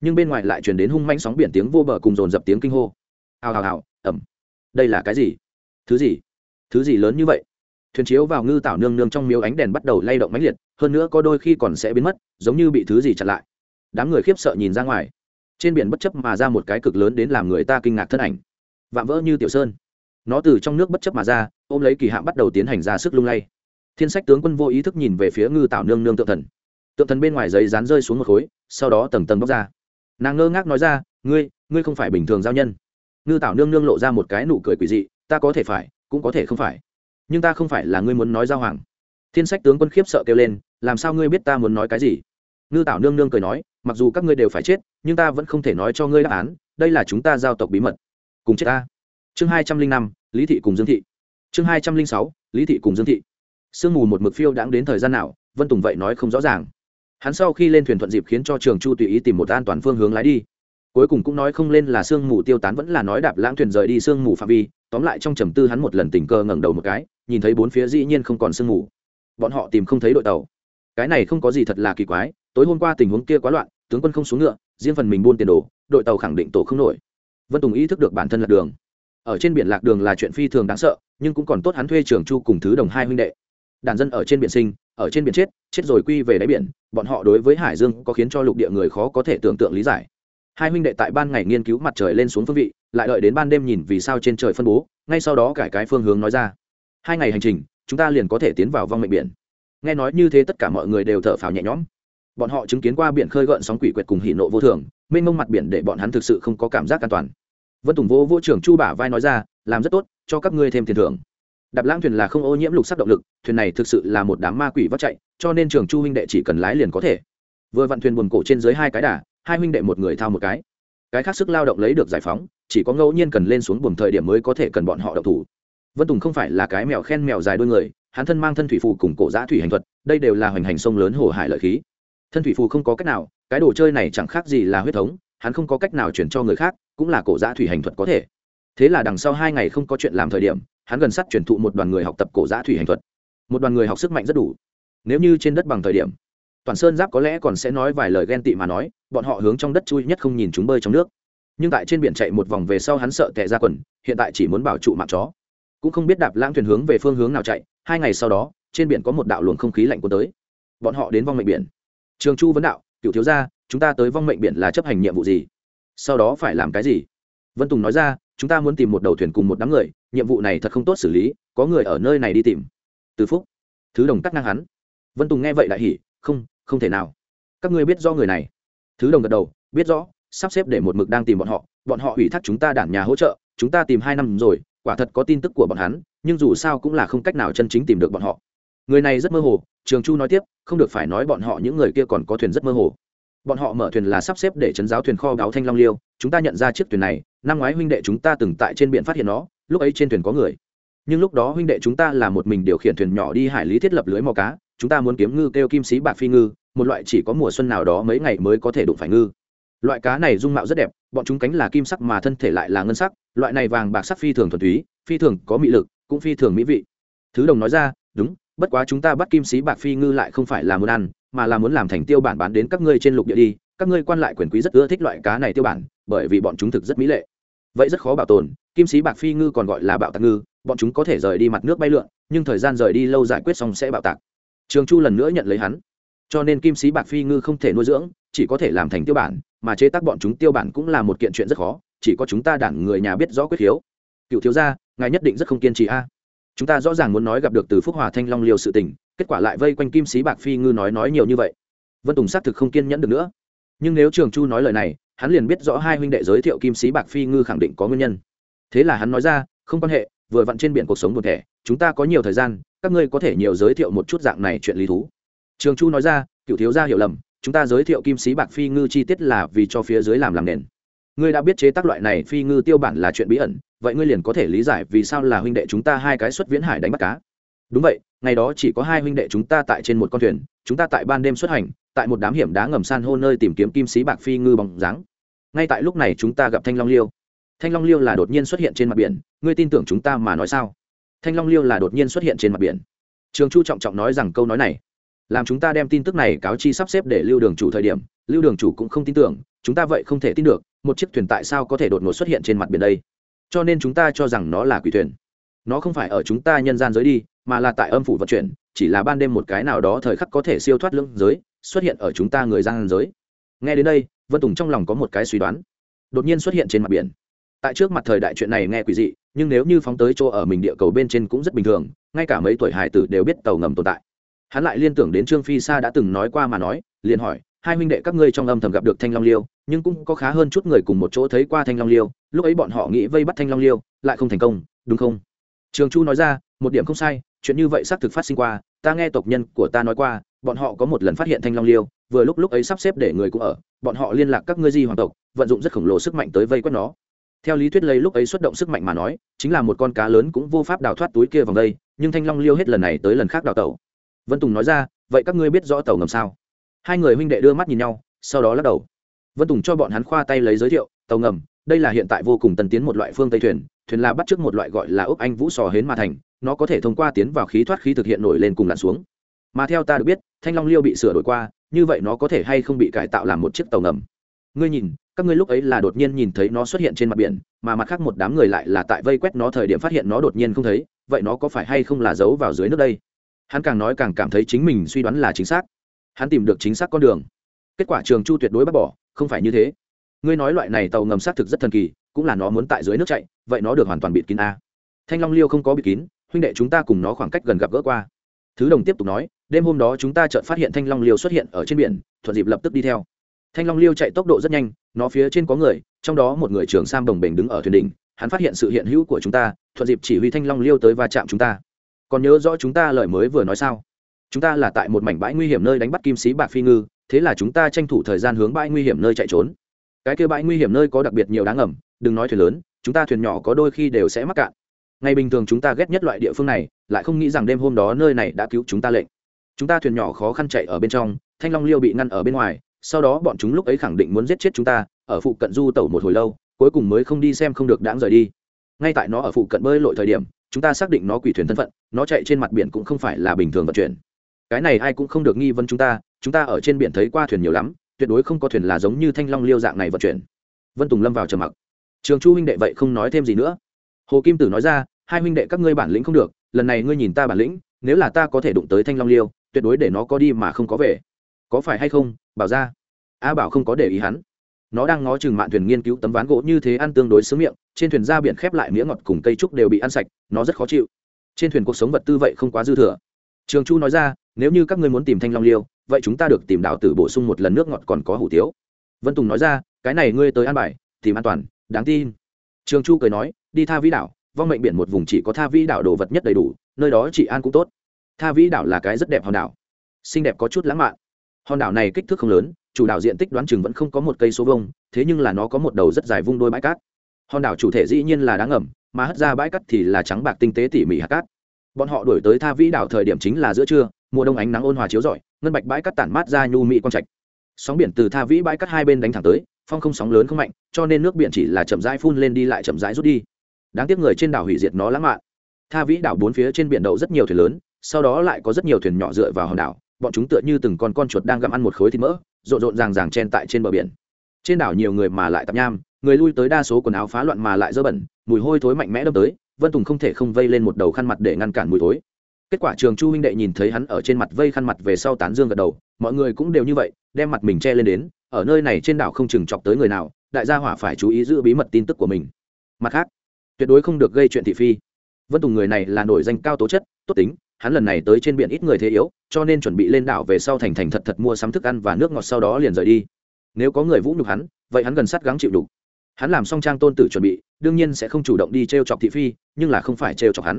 Nhưng bên ngoài lại chuyển đến hung manh sóng biển tiếng vô bờ cùng dồn dập tiếng kinh hô. Hào hào hào ẩm đây là cái gì? Thứ gì? Thứ gì lớn như vậy? Thuyền chiếu vào ngư tảo nương nương trong miếu ánh đèn bắt đầu lay động mãnh liệt, hơn nữa có đôi khi còn sẽ biến mất, giống như bị thứ gì chặn lại. Đám người khiếp sợ nhìn ra ngoài. Trên biển bất chấp mà ra một cái cực lớn đến làm người ta kinh ngạc thân ảnh. Vạm vỡ như tiểu sơn. Nó từ trong nước bất chấp mà ra, ôm lấy kỳ hạm bắt đầu tiến hành ra sức lung lay. Thiên sách tướng quân vô ý thức nhìn về phía ngư tảo nương nương tự thần. Tượng thần bên ngoài giấy dán rơi xuống một khối, sau đó tầng tầng bóc ra. Nàng ngơ ngác nói ra, ngươi ngươi không phải bình thường giao nhân ngư tảo nương nương lộ ra một cái nụ cười quỷ dị, ta có thể phải, cũng có thể không phải. Nhưng ta không phải là ngươi muốn nói giao hoàng thiên sách tướng quân khiếp sợ kêu lên, làm sao ngươi biết ta muốn nói cái gì? Ngư tảo nương nương cười nói, mặc dù các ngươi đều phải chết, nhưng ta vẫn không thể nói cho ngươi đáp án, đây là chúng ta giao tộc bí mật. Cùng chết ta. Chương hai trăm linh năm, lý thị cùng dương thị. Chương hai trăm linh sáu, lý thị cùng dương thị. Sương mù một mực phiêu đãng đến thời gian nào, vân tùng vậy nói không rõ ràng. Hắn sau khi lên thuyền thuận dịp khiến cho trường chu tùy ý tìm một an toàn phương hướng lái đi cuối cùng cũng nói không lên là sương mù tiêu tán vẫn là nói đạp lãng thuyền rời đi sương mù phạm vi, tóm lại trong trầm tư hắn một lần tình cờ ngẩng đầu một cái, nhìn thấy bốn phía dĩ nhiên không còn sương mù. Bọn họ tìm không thấy đội tàu. Cái này không có gì thật là kỳ quái, tối hôm qua tình huống kia quá loạn, tướng quân không xuống ngựa, riêng phần mình buôn tiền đồ, đội tàu khẳng định tổ không nổi. Vân tùng ý thức được bản thân lạc đường. Ở trên biển lạc đường là chuyện phi thường đáng sợ, nhưng cũng còn tốt hắn thuê trường chu cùng thứ đồng hai huynh đệ. Đàn dân ở trên biển sinh, ở trên biển chết chết rồi quy về đáy biển, bọn họ đối với hải dương có khiến cho lục địa người khó có thể tưởng tượng lý giải hai huynh đệ tại ban ngày nghiên cứu mặt trời lên xuống phương vị, lại đợi đến ban đêm nhìn vì sao trên trời phân bố, ngay sau đó cải cái phương hướng nói ra. Hai ngày hành trình, chúng ta liền có thể tiến vào vong mệnh biển. Nghe nói như thế tất cả mọi người đều thở phào nhẹ nhõm. Bọn họ chứng kiến qua biển khơi gợn sóng quỷ quyệt cùng hỉ nộ vô thường, mênh mông mặt biển để bọn hắn thực sự không có cảm giác an toàn. Vân tùng vô vô trưởng chu bả vai nói ra, làm rất tốt, cho các ngươi thêm tiền thưởng. Đạp lãng thuyền là không ô nhiễm lục sắc động lực, thuyền này thực sự là một đám ma quỷ vắt chạy, cho nên trường chu huynh đệ chỉ cần lái liền có thể. Vừa vặn thuyền buồn cổ trên dưới hai cái đà hai huynh đệ một người thao một cái. Cái khác sức lao động lấy được giải phóng, chỉ có ngẫu nhiên cần lên xuống buồng thời điểm mới có thể cần bọn họ độc thủ. Vân tùng không phải là cái mèo khen mèo dài đôi người, hắn thân mang thân thủy phù cùng cổ giã thủy hành thuật, đây đều là hoành hành sông lớn hồ hải lợi khí. Thân thủy phù không có cách nào, cái đồ chơi này chẳng khác gì là huyết thống, hắn không có cách nào chuyển cho người khác, cũng là cổ giã thủy hành thuật có thể. Thế là đằng sau hai ngày không có chuyện làm thời điểm, hắn gần sát chuyển thụ một đoàn người học tập cổ giã thủy hành thuật. Một đoàn người học sức mạnh rất đủ. Nếu như trên đất bằng thời điểm toàn sơn giáp có lẽ còn sẽ nói vài lời ghen tị mà nói, bọn họ hướng trong đất chui nhất không nhìn chúng bơi trong nước. Nhưng tại trên biển chạy một vòng về sau hắn sợ tệ ra quần, hiện tại chỉ muốn bảo trụ mạng chó. Cũng không biết đạp lãng thuyền hướng về phương hướng nào chạy, hai ngày sau đó, trên biển có một đạo luồng không khí lạnh cuốn tới. Bọn họ đến vong mệnh biển. Trường chu vấn đạo, cựu thiếu gia, chúng ta tới vong mệnh biển là chấp hành nhiệm vụ gì? Sau đó phải làm cái gì? Vân tùng nói ra, chúng ta muốn tìm một đầu thuyền cùng một đám người, nhiệm vụ này thật không tốt xử lý, có người ở nơi này đi tìm. Từ phúc. Thứ đồng cắt ngang hắn. Vân tùng nghe vậy lại hỉ, không không thể nào. Các ngươi biết do người này. Thứ đồng gật đầu, biết rõ, sắp xếp để một mực đang tìm bọn họ. Bọn họ ủy thác chúng ta đản nhà hỗ trợ, chúng ta tìm hai năm rồi, quả thật có tin tức của bọn hắn, nhưng dù sao cũng là không cách nào chân chính tìm được bọn họ. Người này rất mơ hồ, trường chu nói tiếp, không được phải nói bọn họ những người kia còn có thuyền rất mơ hồ. Bọn họ mở thuyền là sắp xếp để chấn giáo thuyền kho báo thanh long liêu, chúng ta nhận ra chiếc thuyền này, năm ngoái huynh đệ chúng ta từng tại trên biển phát hiện nó, lúc ấy trên thuyền có người nhưng lúc đó huynh đệ chúng ta là một mình điều khiển thuyền nhỏ đi hải lý thiết lập lưới mò cá, chúng ta muốn kiếm ngư kêu kim sĩ bạc phi ngư, một loại chỉ có mùa xuân nào đó mấy ngày mới có thể đụng phải ngư. Loại cá này dung mạo rất đẹp, bọn chúng cánh là kim sắc mà thân thể lại là ngân sắc, loại này vàng bạc sắc phi thường thuần túy, phi thường có mị lực, cũng phi thường mỹ vị. Thứ đồng nói ra, đúng, bất quá chúng ta bắt kim sĩ bạc phi ngư lại không phải là muốn ăn, mà là muốn làm thành tiêu bản bán đến các ngươi trên lục địa đi, các ngươi quan lại quyền quý rất ưa thích loại cá này tiêu bản, bởi vì bọn chúng thực rất mỹ lệ vậy rất khó bảo tồn, kim sĩ bạc phi ngư còn gọi là bạo tạc ngư, bọn chúng có thể rời đi mặt nước bay lượn, nhưng thời gian rời đi lâu giải quyết xong sẽ bạo tạc. Trường chu lần nữa nhận lấy hắn. Cho nên kim sĩ bạc phi ngư không thể nuôi dưỡng, chỉ có thể làm thành tiêu bản, mà chế tác bọn chúng tiêu bản cũng là một kiện chuyện rất khó, chỉ có chúng ta đảng người nhà biết rõ quyết khiếu cựu thiếu gia, ngài nhất định rất không kiên trì a. Chúng ta rõ ràng muốn nói gặp được từ phúc hòa thanh long liều sự tình, kết quả lại vây quanh kim sĩ bạc phi ngư nói nói nhiều như vậy. Vân tùng xác thực không kiên nhẫn được nữa. Nhưng nếu trường chu nói lời này hắn liền biết rõ hai huynh đệ giới thiệu kim sĩ bạc phi ngư khẳng định có nguyên nhân. Thế là hắn nói ra, không quan hệ, vừa vặn trên biển cuộc sống một thể chúng ta có nhiều thời gian, các ngươi có thể nhiều giới thiệu một chút dạng này chuyện lý thú. Trường chu nói ra, cựu thiếu gia hiểu lầm, chúng ta giới thiệu kim sĩ bạc phi ngư chi tiết là vì cho phía dưới làm làm nền. Ngươi đã biết chế tác loại này phi ngư tiêu bản là chuyện bí ẩn, vậy ngươi liền có thể lý giải vì sao là huynh đệ chúng ta hai cái xuất viễn hải đánh bắt cá. Đúng vậy, ngày đó chỉ có hai huynh đệ chúng ta tại trên một con thuyền, chúng ta tại ban đêm xuất hành tại một đám hiểm đá ngầm san hô nơi tìm kiếm kim sĩ bạc phi ngư bằng dáng. Ngay tại lúc này chúng ta gặp thanh long liêu. Thanh long liêu là đột nhiên xuất hiện trên mặt biển, ngươi tin tưởng chúng ta mà nói sao? Thanh long liêu là đột nhiên xuất hiện trên mặt biển. Trường chu trọng trọng nói rằng câu nói này. Làm chúng ta đem tin tức này cáo chi sắp xếp để lưu đường chủ thời điểm, lưu đường chủ cũng không tin tưởng, chúng ta vậy không thể tin được, một chiếc thuyền tại sao có thể đột ngột xuất hiện trên mặt biển đây? Cho nên chúng ta cho rằng nó là quỷ thuyền. Nó không phải ở chúng ta nhân gian giới đi, mà là tại âm phủ vận chuyển, chỉ là ban đêm một cái nào đó thời khắc có thể siêu thoát lưỡng giới xuất hiện ở chúng ta người gian giới. Nghe đến đây, vân tùng trong lòng có một cái suy đoán. Đột nhiên xuất hiện trên mặt biển. Tại trước mặt thời đại chuyện này nghe quỷ dị, nhưng nếu như phóng tới chỗ ở mình địa cầu bên trên cũng rất bình thường, ngay cả mấy tuổi hải tử đều biết tàu ngầm tồn tại. Hắn lại liên tưởng đến trương phi sa đã từng nói qua mà nói, liền hỏi, hai huynh đệ các ngươi trong âm thầm gặp được thanh long liêu, nhưng cũng có khá hơn chút người cùng một chỗ thấy qua thanh long liêu, lúc ấy bọn họ nghĩ vây bắt thanh long liêu, lại không thành công, đúng không? Trường chu nói ra, một điểm không sai, chuyện như vậy xác thực phát sinh qua, ta nghe tộc nhân của ta nói qua bọn họ có một lần phát hiện thanh long liêu, vừa lúc lúc ấy sắp xếp để người cũng ở, bọn họ liên lạc các ngươi di hoàng tộc, vận dụng rất khổng lồ sức mạnh tới vây quét nó. Theo lý thuyết lấy lúc ấy xuất động sức mạnh mà nói, chính là một con cá lớn cũng vô pháp đào thoát túi kia vòng đây, nhưng thanh long liêu hết lần này tới lần khác đào tẩu. Vân tùng nói ra, vậy các ngươi biết rõ tàu ngầm sao? Hai người huynh đệ đưa mắt nhìn nhau, sau đó lắc đầu. Vân tùng cho bọn hắn khoa tay lấy giới thiệu, tàu ngầm, đây là hiện tại vô cùng tân tiến một loại phương tây thuyền thuyền là bắt t r ư ớ c một loại gọi là ốc anh vũ sò hến mà thành, nó có thể thông qua tiến vào khí thoát khí thực hiện nổi lên cùng lặn xuống mà theo ta được biết, thanh long liêu bị sửa đổi qua, như vậy nó có thể hay không bị cải tạo làm một chiếc tàu ngầm? Ngươi nhìn, các ngươi lúc ấy là đột nhiên nhìn thấy nó xuất hiện trên mặt biển, mà mặt khác một đám người lại là tại vây quét nó thời điểm phát hiện nó đột nhiên không thấy, vậy nó có phải hay không là giấu vào dưới nước đây? Hắn càng nói càng cảm thấy chính mình suy đoán là chính xác. Hắn tìm được chính xác con đường. Kết quả trường chu tuyệt đối bác bỏ, không phải như thế. Ngươi nói loại này tàu ngầm xác thực rất thần kỳ, cũng là nó muốn tại dưới nước chạy, vậy nó được hoàn toàn bịt kín a. Thanh long liêu không có bịt kín, huynh đệ chúng ta cùng nó khoảng cách gần gặp gỡ qua thứ đồng tiếp tục nói, đêm hôm đó chúng ta chợt phát hiện thanh long liêu xuất hiện ở trên biển, thuận dịp lập tức đi theo. Thanh long liêu chạy tốc độ rất nhanh, nó phía trên có người, trong đó một người trưởng sam đồng bình đứng ở thuyền đỉnh, hắn phát hiện sự hiện hữu của chúng ta, thuận dịp chỉ huy thanh long liêu tới va chạm chúng ta. Còn nhớ rõ chúng ta lời mới vừa nói sao? Chúng ta là tại một mảnh bãi nguy hiểm nơi đánh bắt kim sĩ bạc phi ngư, thế là chúng ta tranh thủ thời gian hướng bãi nguy hiểm nơi chạy trốn. Cái kia bãi nguy hiểm nơi có đặc biệt nhiều đáng ngầm, đừng nói thuyền lớn, chúng ta thuyền nhỏ có đôi khi đều sẽ mắc cạn ngày bình thường chúng ta ghét nhất loại địa phương này, lại không nghĩ rằng đêm hôm đó nơi này đã cứu chúng ta lệnh. Chúng ta thuyền nhỏ khó khăn chạy ở bên trong, thanh long liêu bị ngăn ở bên ngoài, sau đó bọn chúng lúc ấy khẳng định muốn giết chết chúng ta, ở phụ cận du tẩu một hồi lâu, cuối cùng mới không đi xem không được đãng rời đi. Ngay tại nó ở phụ cận bơi lội thời điểm, chúng ta xác định nó quỷ thuyền thân phận, nó chạy trên mặt biển cũng không phải là bình thường vận chuyển. Cái này ai cũng không được nghi vấn chúng ta chúng ta ở trên biển thấy qua thuyền nhiều lắm, tuyệt đối không có thuyền là giống như thanh long liêu dạng này vận chuyển. Vân tùng lâm vào trầm mặc. Trường chu huynh đệ vậy không nói thêm gì nữa hồ kim tử nói ra, hai huynh đệ các ngươi bản lĩnh không được, lần này ngươi nhìn ta bản lĩnh, nếu là ta có thể đụng tới thanh long liêu, tuyệt đối để nó có đi mà không có về. Có phải hay không? Bảo ra. A bảo không có để ý hắn. Nó đang ngó chừng mạn thuyền nghiên cứu tấm ván gỗ như thế ăn tương đối sướng miệng, trên thuyền ra biển khép lại mía ngọt cùng cây trúc đều bị ăn sạch, nó rất khó chịu. Trên thuyền cuộc sống vật tư vậy không quá dư thừa. Trường chu nói ra, nếu như các ngươi muốn tìm thanh long liêu, vậy chúng ta được tìm đảo tử bổ sung một lần nước ngọt còn có hủ tiếu. Vân tùng nói ra, cái này ngươi tới an bài, tìm an toàn, đáng tin. Trường chu cười nói đi tha vĩ đảo, vong mệnh biển một vùng chỉ có tha vĩ đảo đồ vật nhất đầy đủ, nơi đó chỉ an cũng tốt. Tha vĩ đảo là cái rất đẹp hòn đảo, xinh đẹp có chút lãng mạn. Hòn đảo này kích thước không lớn, chủ đảo diện tích đoán chừng vẫn không có một cây số vông thế nhưng là nó có một đầu rất dài vung đôi bãi cát. Hòn đảo chủ thể dĩ nhiên là đáng ngầm, mà hất ra bãi cát thì là trắng bạc tinh tế tỉ mỉ hạt cát. Bọn họ đuổi tới tha vĩ đảo thời điểm chính là giữa trưa, mùa đông ánh nắng ôn hòa chiếu rọi, ngân bạch bãi cát tản mát ra nhu mị quang trạch. Sóng biển từ tha vĩ bãi cát hai bên đánh thẳng tới, phong không sóng lớn không mạnh, cho nên nước biển chỉ là chậm rãi phun lên đi lại chậm rãi rút đi đáng tiếc người trên đảo hủy diệt nó lãng mạn. Tha vĩ đảo bốn phía trên biển đậu rất nhiều thuyền lớn, sau đó lại có rất nhiều thuyền nhỏ dựa vào hòn đảo. Bọn chúng tựa như từng con con chuột đang gặm ăn một khối thịt mỡ, rộn rộn ràng ràng chen tại trên bờ biển. Trên đảo nhiều người mà lại tạp nham, người lui tới đa số quần áo phá loạn mà lại dơ bẩn, mùi hôi thối mạnh mẽ đâm tới, vân tùng không thể không vây lên một đầu khăn mặt để ngăn cản mùi thối. Kết quả trường chu huynh đệ nhìn thấy hắn ở trên mặt vây khăn mặt về sau tán dương gật đầu, mọi người cũng đều như vậy, đem mặt mình che lên đến, ở nơi này trên đảo không chừng chọc tới người nào, đại gia hỏa phải chú ý giữ bí mật tin tức của mình. Mặt khác tuyệt đối không được gây chuyện thị phi. Vân tùng người này là nổi danh cao tố chất, tốt tính, hắn lần này tới trên biển ít người thế yếu, cho nên chuẩn bị lên đảo về sau thành thành thật thật mua sắm thức ăn và nước ngọt sau đó liền rời đi. Nếu có người vũ nhục hắn, vậy hắn gần sát gắng chịu đủ hắn làm xong trang tôn tử chuẩn bị, đương nhiên sẽ không chủ động đi t r e o chọc thị phi, nhưng là không phải t r e o chọc hắn.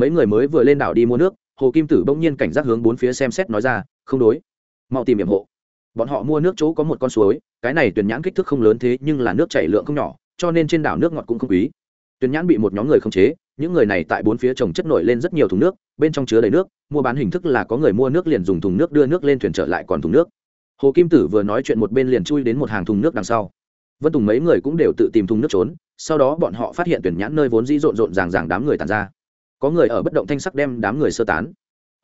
Mấy người mới vừa lên đảo đi mua nước, hồ kim tử bỗng nhiên cảnh giác hướng bốn phía xem xét nói ra, không đối, mau tìm hiểm hộ. Bọn họ mua nước chỗ có một con suối, cái này tuyển nhãn kích thước không lớn thế nhưng là nước chảy lượng không nhỏ, cho nên trên đảo nước ngọt cũng không quý. Tuyền nhãn bị một nhóm người khống chế, những người này tại bốn phía trồng chất nổi lên rất nhiều thùng nước, bên trong chứa đầy nước, mua bán hình thức là có người mua nước liền dùng thùng nước đưa nước lên thuyền trở lại còn thùng nước. Hồ kim tử vừa nói chuyện một bên liền chui đến một hàng thùng nước đằng sau. Vân tùng mấy người cũng đều tự tìm thùng nước trốn, sau đó bọn họ phát hiện tuyển nhãn nơi vốn dĩ rộn rộn ràng ràng đám người tàn ra. Có người ở bất động thanh sắc đem đám người sơ tán.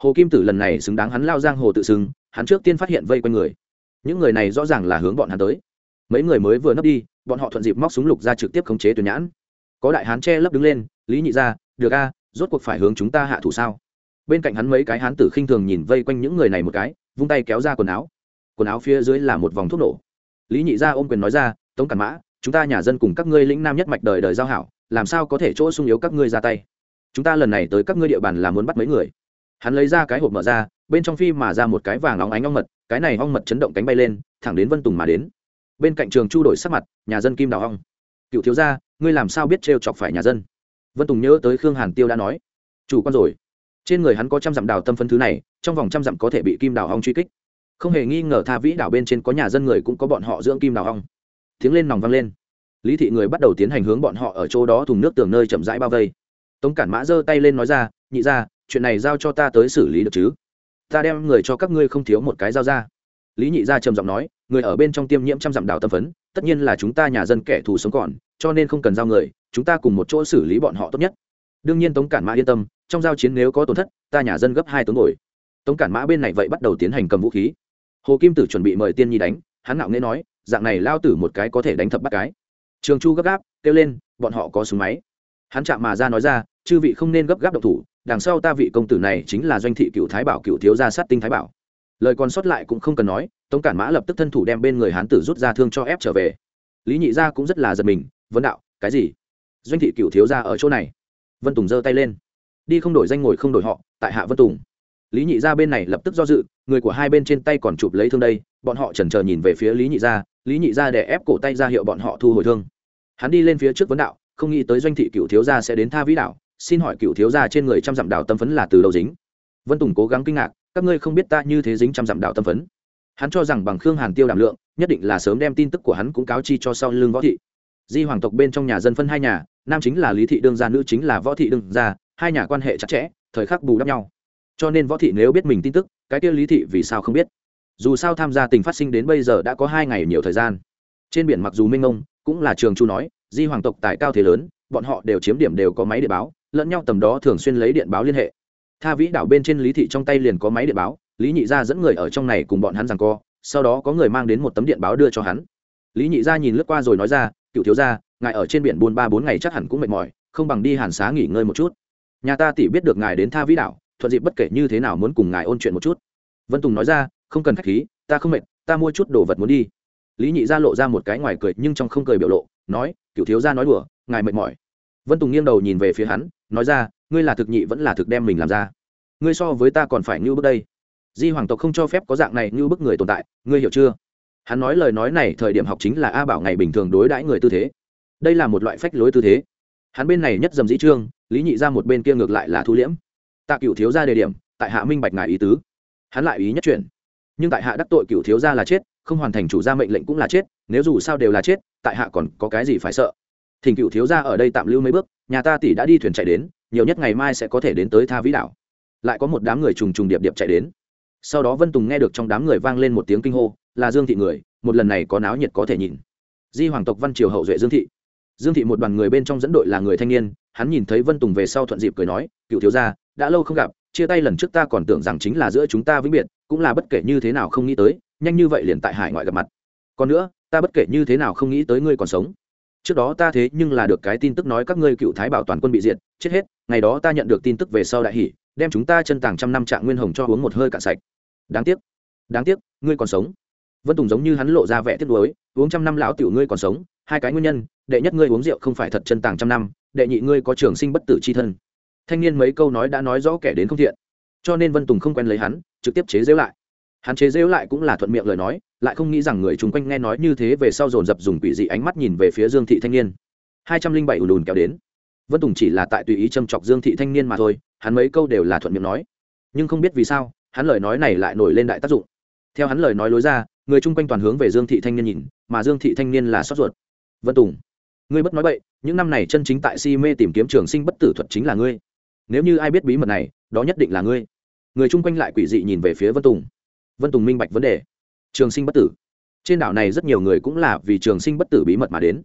Hồ kim tử lần này xứng đáng hắn lao giang hồ tự xưng, hắn trước tiên phát hiện vây quanh người. Những người này rõ ràng là hướng bọn hắn tới. Mấy người mới vừa nấp đi, bọn họ thuận dịp móc súng lục ra trực tiếp khống chế tuyển nhãn có đại hán che lấp đứng lên, lý nhị ra được a, rốt cuộc phải hướng chúng ta hạ thủ sao? Bên cạnh hắn mấy cái hán tử khinh thường nhìn vây quanh những người này một cái, vung tay kéo ra quần áo. Quần áo phía dưới là một vòng thuốc nổ. Lý nhị ra ôm quyền nói ra, tống cản mã, chúng ta nhà dân cùng các ngươi lĩnh nam nhất mạch đời đời giao hảo, làm sao có thể chỗ sung yếu các ngươi ra tay? Chúng ta lần này tới các ngươi địa bàn là muốn bắt mấy người? Hắn lấy ra cái hộp mở ra, bên trong phi mà ra một cái vàng óng ánh ong mật, cái này ong mật chấn động cánh bay lên, thẳng đến vân tùng mà đến. Bên cạnh trường chu đổi sắc mặt, nhà dân kim đào ong cựu thiếu gia, ngươi làm sao biết trêu chọc phải nhà dân? Vân tùng nhớ tới khương hàn tiêu đã nói. Chủ con rồi. Trên người hắn có trăm dặm đào tâm phân thứ này, trong vòng trăm dặm có thể bị kim đào hong truy kích. Không hề nghi ngờ tha vĩ đảo bên trên có nhà dân người cũng có bọn họ dưỡng kim đào hong. tiếng lên nòng vang lên. Lý thị người bắt đầu tiến hành hướng bọn họ ở chỗ đó thùng nước tường nơi chậm rãi bao vây. Tống cản mã giơ tay lên nói ra, nhị ra chuyện này giao cho ta tới xử lý được chứ? Ta đem người cho các ngươi không thiếu một cái giao ra. Lý nhị gia trầm giọng nói người ở bên trong tiêm nhiễm trăm dặm đào tâm phấn, tất nhiên là chúng ta nhà dân kẻ thù sống còn, cho nên không cần giao người, chúng ta cùng một chỗ xử lý bọn họ tốt nhất. Đương nhiên tống cản mã yên tâm, trong giao chiến nếu có tổn thất, ta nhà dân gấp hai tướng ngồi. Tống cản mã bên này vậy bắt đầu tiến hành cầm vũ khí. Hồ kim tử chuẩn bị mời tiên nhi đánh, hắn ngạo nghễ nói, dạng này lao tử một cái có thể đánh thập bắt cái. Trường chu gấp gáp, kêu lên, bọn họ có súng máy. Hắn chạm mà ra nói ra, chư vị không nên gấp gáp độc thủ, đằng sau ta vị công tử này chính là doanh thị cựu thái bảo cựu thiếu gia sát tinh thái bảo lời còn sót lại cũng không cần nói, tống cản mã lập tức thân thủ đem bên người hán tử rút ra thương cho ép trở về. Lý nhị gia cũng rất là giật mình vấn đạo, cái gì? Doanh thị cựu thiếu gia ở chỗ này. Vân tùng giơ tay lên. Đi không đổi danh ngồi không đổi họ, tại hạ vân tùng. Lý nhị gia bên này lập tức do dự, người của hai bên trên tay còn chụp lấy thương đây, bọn họ chần chờ nhìn về phía lý nhị gia, lý nhị gia để ép cổ tay ra hiệu bọn họ thu hồi thương. Hắn đi lên phía trước vấn đạo, không nghĩ tới doanh thị cựu thiếu gia sẽ đến tha vĩ đảo xin hỏi cựu thiếu gia trên người trăm dặm đảo tâm phấn là từ đầu dính? Vân tùng cố gắng kinh ngạc các ngươi không biết ta như thế dính trăm dặm đạo tâm phấn. Hắn cho rằng bằng khương hàn tiêu đảm lượng, nhất định là sớm đem tin tức của hắn cũng cáo chi cho sau lưng võ thị. Di hoàng tộc bên trong nhà dân phân hai nhà, nam chính là lý thị đương gia, nữ chính là võ thị đương gia, hai nhà quan hệ chặt chẽ, thời khắc bù đắp nhau. Cho nên võ thị nếu biết mình tin tức, cái kia lý thị vì sao không biết? Dù sao tham gia tình phát sinh đến bây giờ đã có hai ngày nhiều thời gian. Trên biển mặc dù minh ông cũng là trường chu nói, di hoàng tộc tại cao thế lớn, bọn họ đều chiếm điểm đều có máy điện báo, lẫn nhau tầm đó thường xuyên lấy điện báo liên hệ tha vĩ đảo bên trên lý thị trong tay liền có máy điện báo, lý nhị gia dẫn người ở trong này cùng bọn hắn rằng co, sau đó có người mang đến một tấm điện báo đưa cho hắn. Lý nhị gia nhìn lướt qua rồi nói ra, cựu thiếu gia, ngài ở trên biển buôn ba bốn ngày chắc hẳn cũng mệt mỏi, không bằng đi hàn xá nghỉ ngơi một chút. Nhà ta tỉ biết được ngài đến tha vĩ đảo, thuận dịp bất kể như thế nào muốn cùng ngài ôn chuyện một chút. Vân tùng nói ra, không cần k h á c h khí, ta không mệt, ta mua chút đồ vật muốn đi. Lý nhị gia lộ ra một cái ngoài cười nhưng trong không cười biểu lộ, nói, cựu thiếu gia nói đùa, ngài mệt mỏi. Vân tùng nghiêng đầu nhìn về phía hắn, nói ra ngươi là thực nhị vẫn là thực đem mình làm ra. Ngươi so với ta còn phải như bước đây. Di hoàng tộc không cho phép có dạng này như bức người tồn tại, ngươi hiểu chưa? Hắn nói lời nói này thời điểm học chính là a bảo ngày bình thường đối đãi người tư thế. Đây là một loại phách lối tư thế. Hắn bên này nhất dầm dĩ trương, lý nhị ra một bên kia ngược lại là thu liễm. Tạ cựu thiếu ra đề điểm, tại hạ minh bạch ngài ý tứ. Hắn lại ý nhất chuyển. Nhưng tại hạ đắc tội cựu thiếu ra là chết, không hoàn thành chủ gia mệnh lệnh cũng là chết, nếu dù sao đều là chết, tại hạ còn có cái gì phải sợ? Thỉnh cựu thiếu ra ở đây tạm lưu mấy bước, nhà ta tỷ đã đi thuyền chạy đến nhiều nhất ngày mai sẽ có thể đến tới tha vĩ đảo. Lại có một đám người trùng trùng điệp điệp chạy đến. Sau đó vân tùng nghe được trong đám người vang lên một tiếng kinh hô, là dương thị người, một lần này có náo nhiệt có thể nhìn. Di hoàng tộc văn triều hậu duệ dương thị. Dương thị một đoàn người bên trong dẫn đội là người thanh niên, hắn nhìn thấy vân tùng về sau thuận dịp cười nói, cựu thiếu gia, đã lâu không gặp, chia tay lần trước ta còn tưởng rằng chính là giữa chúng ta vĩnh biệt, cũng là bất kể như thế nào không nghĩ tới, nhanh như vậy liền tại hải ngoại gặp mặt. Còn nữa, ta bất kể như thế nào không nghĩ tới ngươi còn sống trước đó ta thế nhưng là được cái tin tức nói các ngươi cựu thái bảo toàn quân bị diệt, chết hết, ngày đó ta nhận được tin tức về sau đại hỷ, đem chúng ta chân tàng trăm năm trạng nguyên hồng cho uống một hơi cạn sạch. Đáng tiếc đáng tiếc, ngươi còn sống. Vân tùng giống như hắn lộ ra vẻ tiếc nuối, uống trăm năm lão tiểu ngươi còn sống, hai cái nguyên nhân, đệ nhất ngươi uống rượu không phải thật chân tàng trăm năm, đệ nhị ngươi có trường sinh bất tử c h i thân. Thanh niên mấy câu nói đã nói rõ kẻ đến không thiện. Cho nên vân tùng không quen lấy hắn, trực tiếp chế rễu lại hắn chế rễu lại cũng là thuận miệng lời nói, lại không nghĩ rằng người chung quanh nghe nói như thế về sau dồn dập dùng quỷ dị ánh mắt nhìn về phía dương thị thanh niên. Hai trăm linh bảy ùn ùn kéo đến. Vân tùng chỉ là tại tùy ý châm chọc dương thị thanh niên mà thôi, hắn mấy câu đều là thuận miệng nói. Nhưng không biết vì sao, hắn lời nói này lại nổi lên đại tác dụng. Theo hắn lời nói lối ra, người chung quanh toàn hướng về dương thị thanh niên nhìn, mà dương thị thanh niên là sót ruột. Vân tùng, ngươi bất nói bậy, những năm này chân chính tại si mê tìm kiếm trường sinh bất tử thuật chính là ngươi. Nếu như ai biết bí mật này, đó nhất định là ngươi. Người chung quanh lại quỷ dị nhìn về phía vân tùng vân tùng minh bạch vấn đề trường sinh bất tử trên đảo này rất nhiều người cũng là vì trường sinh bất tử bí mật mà đến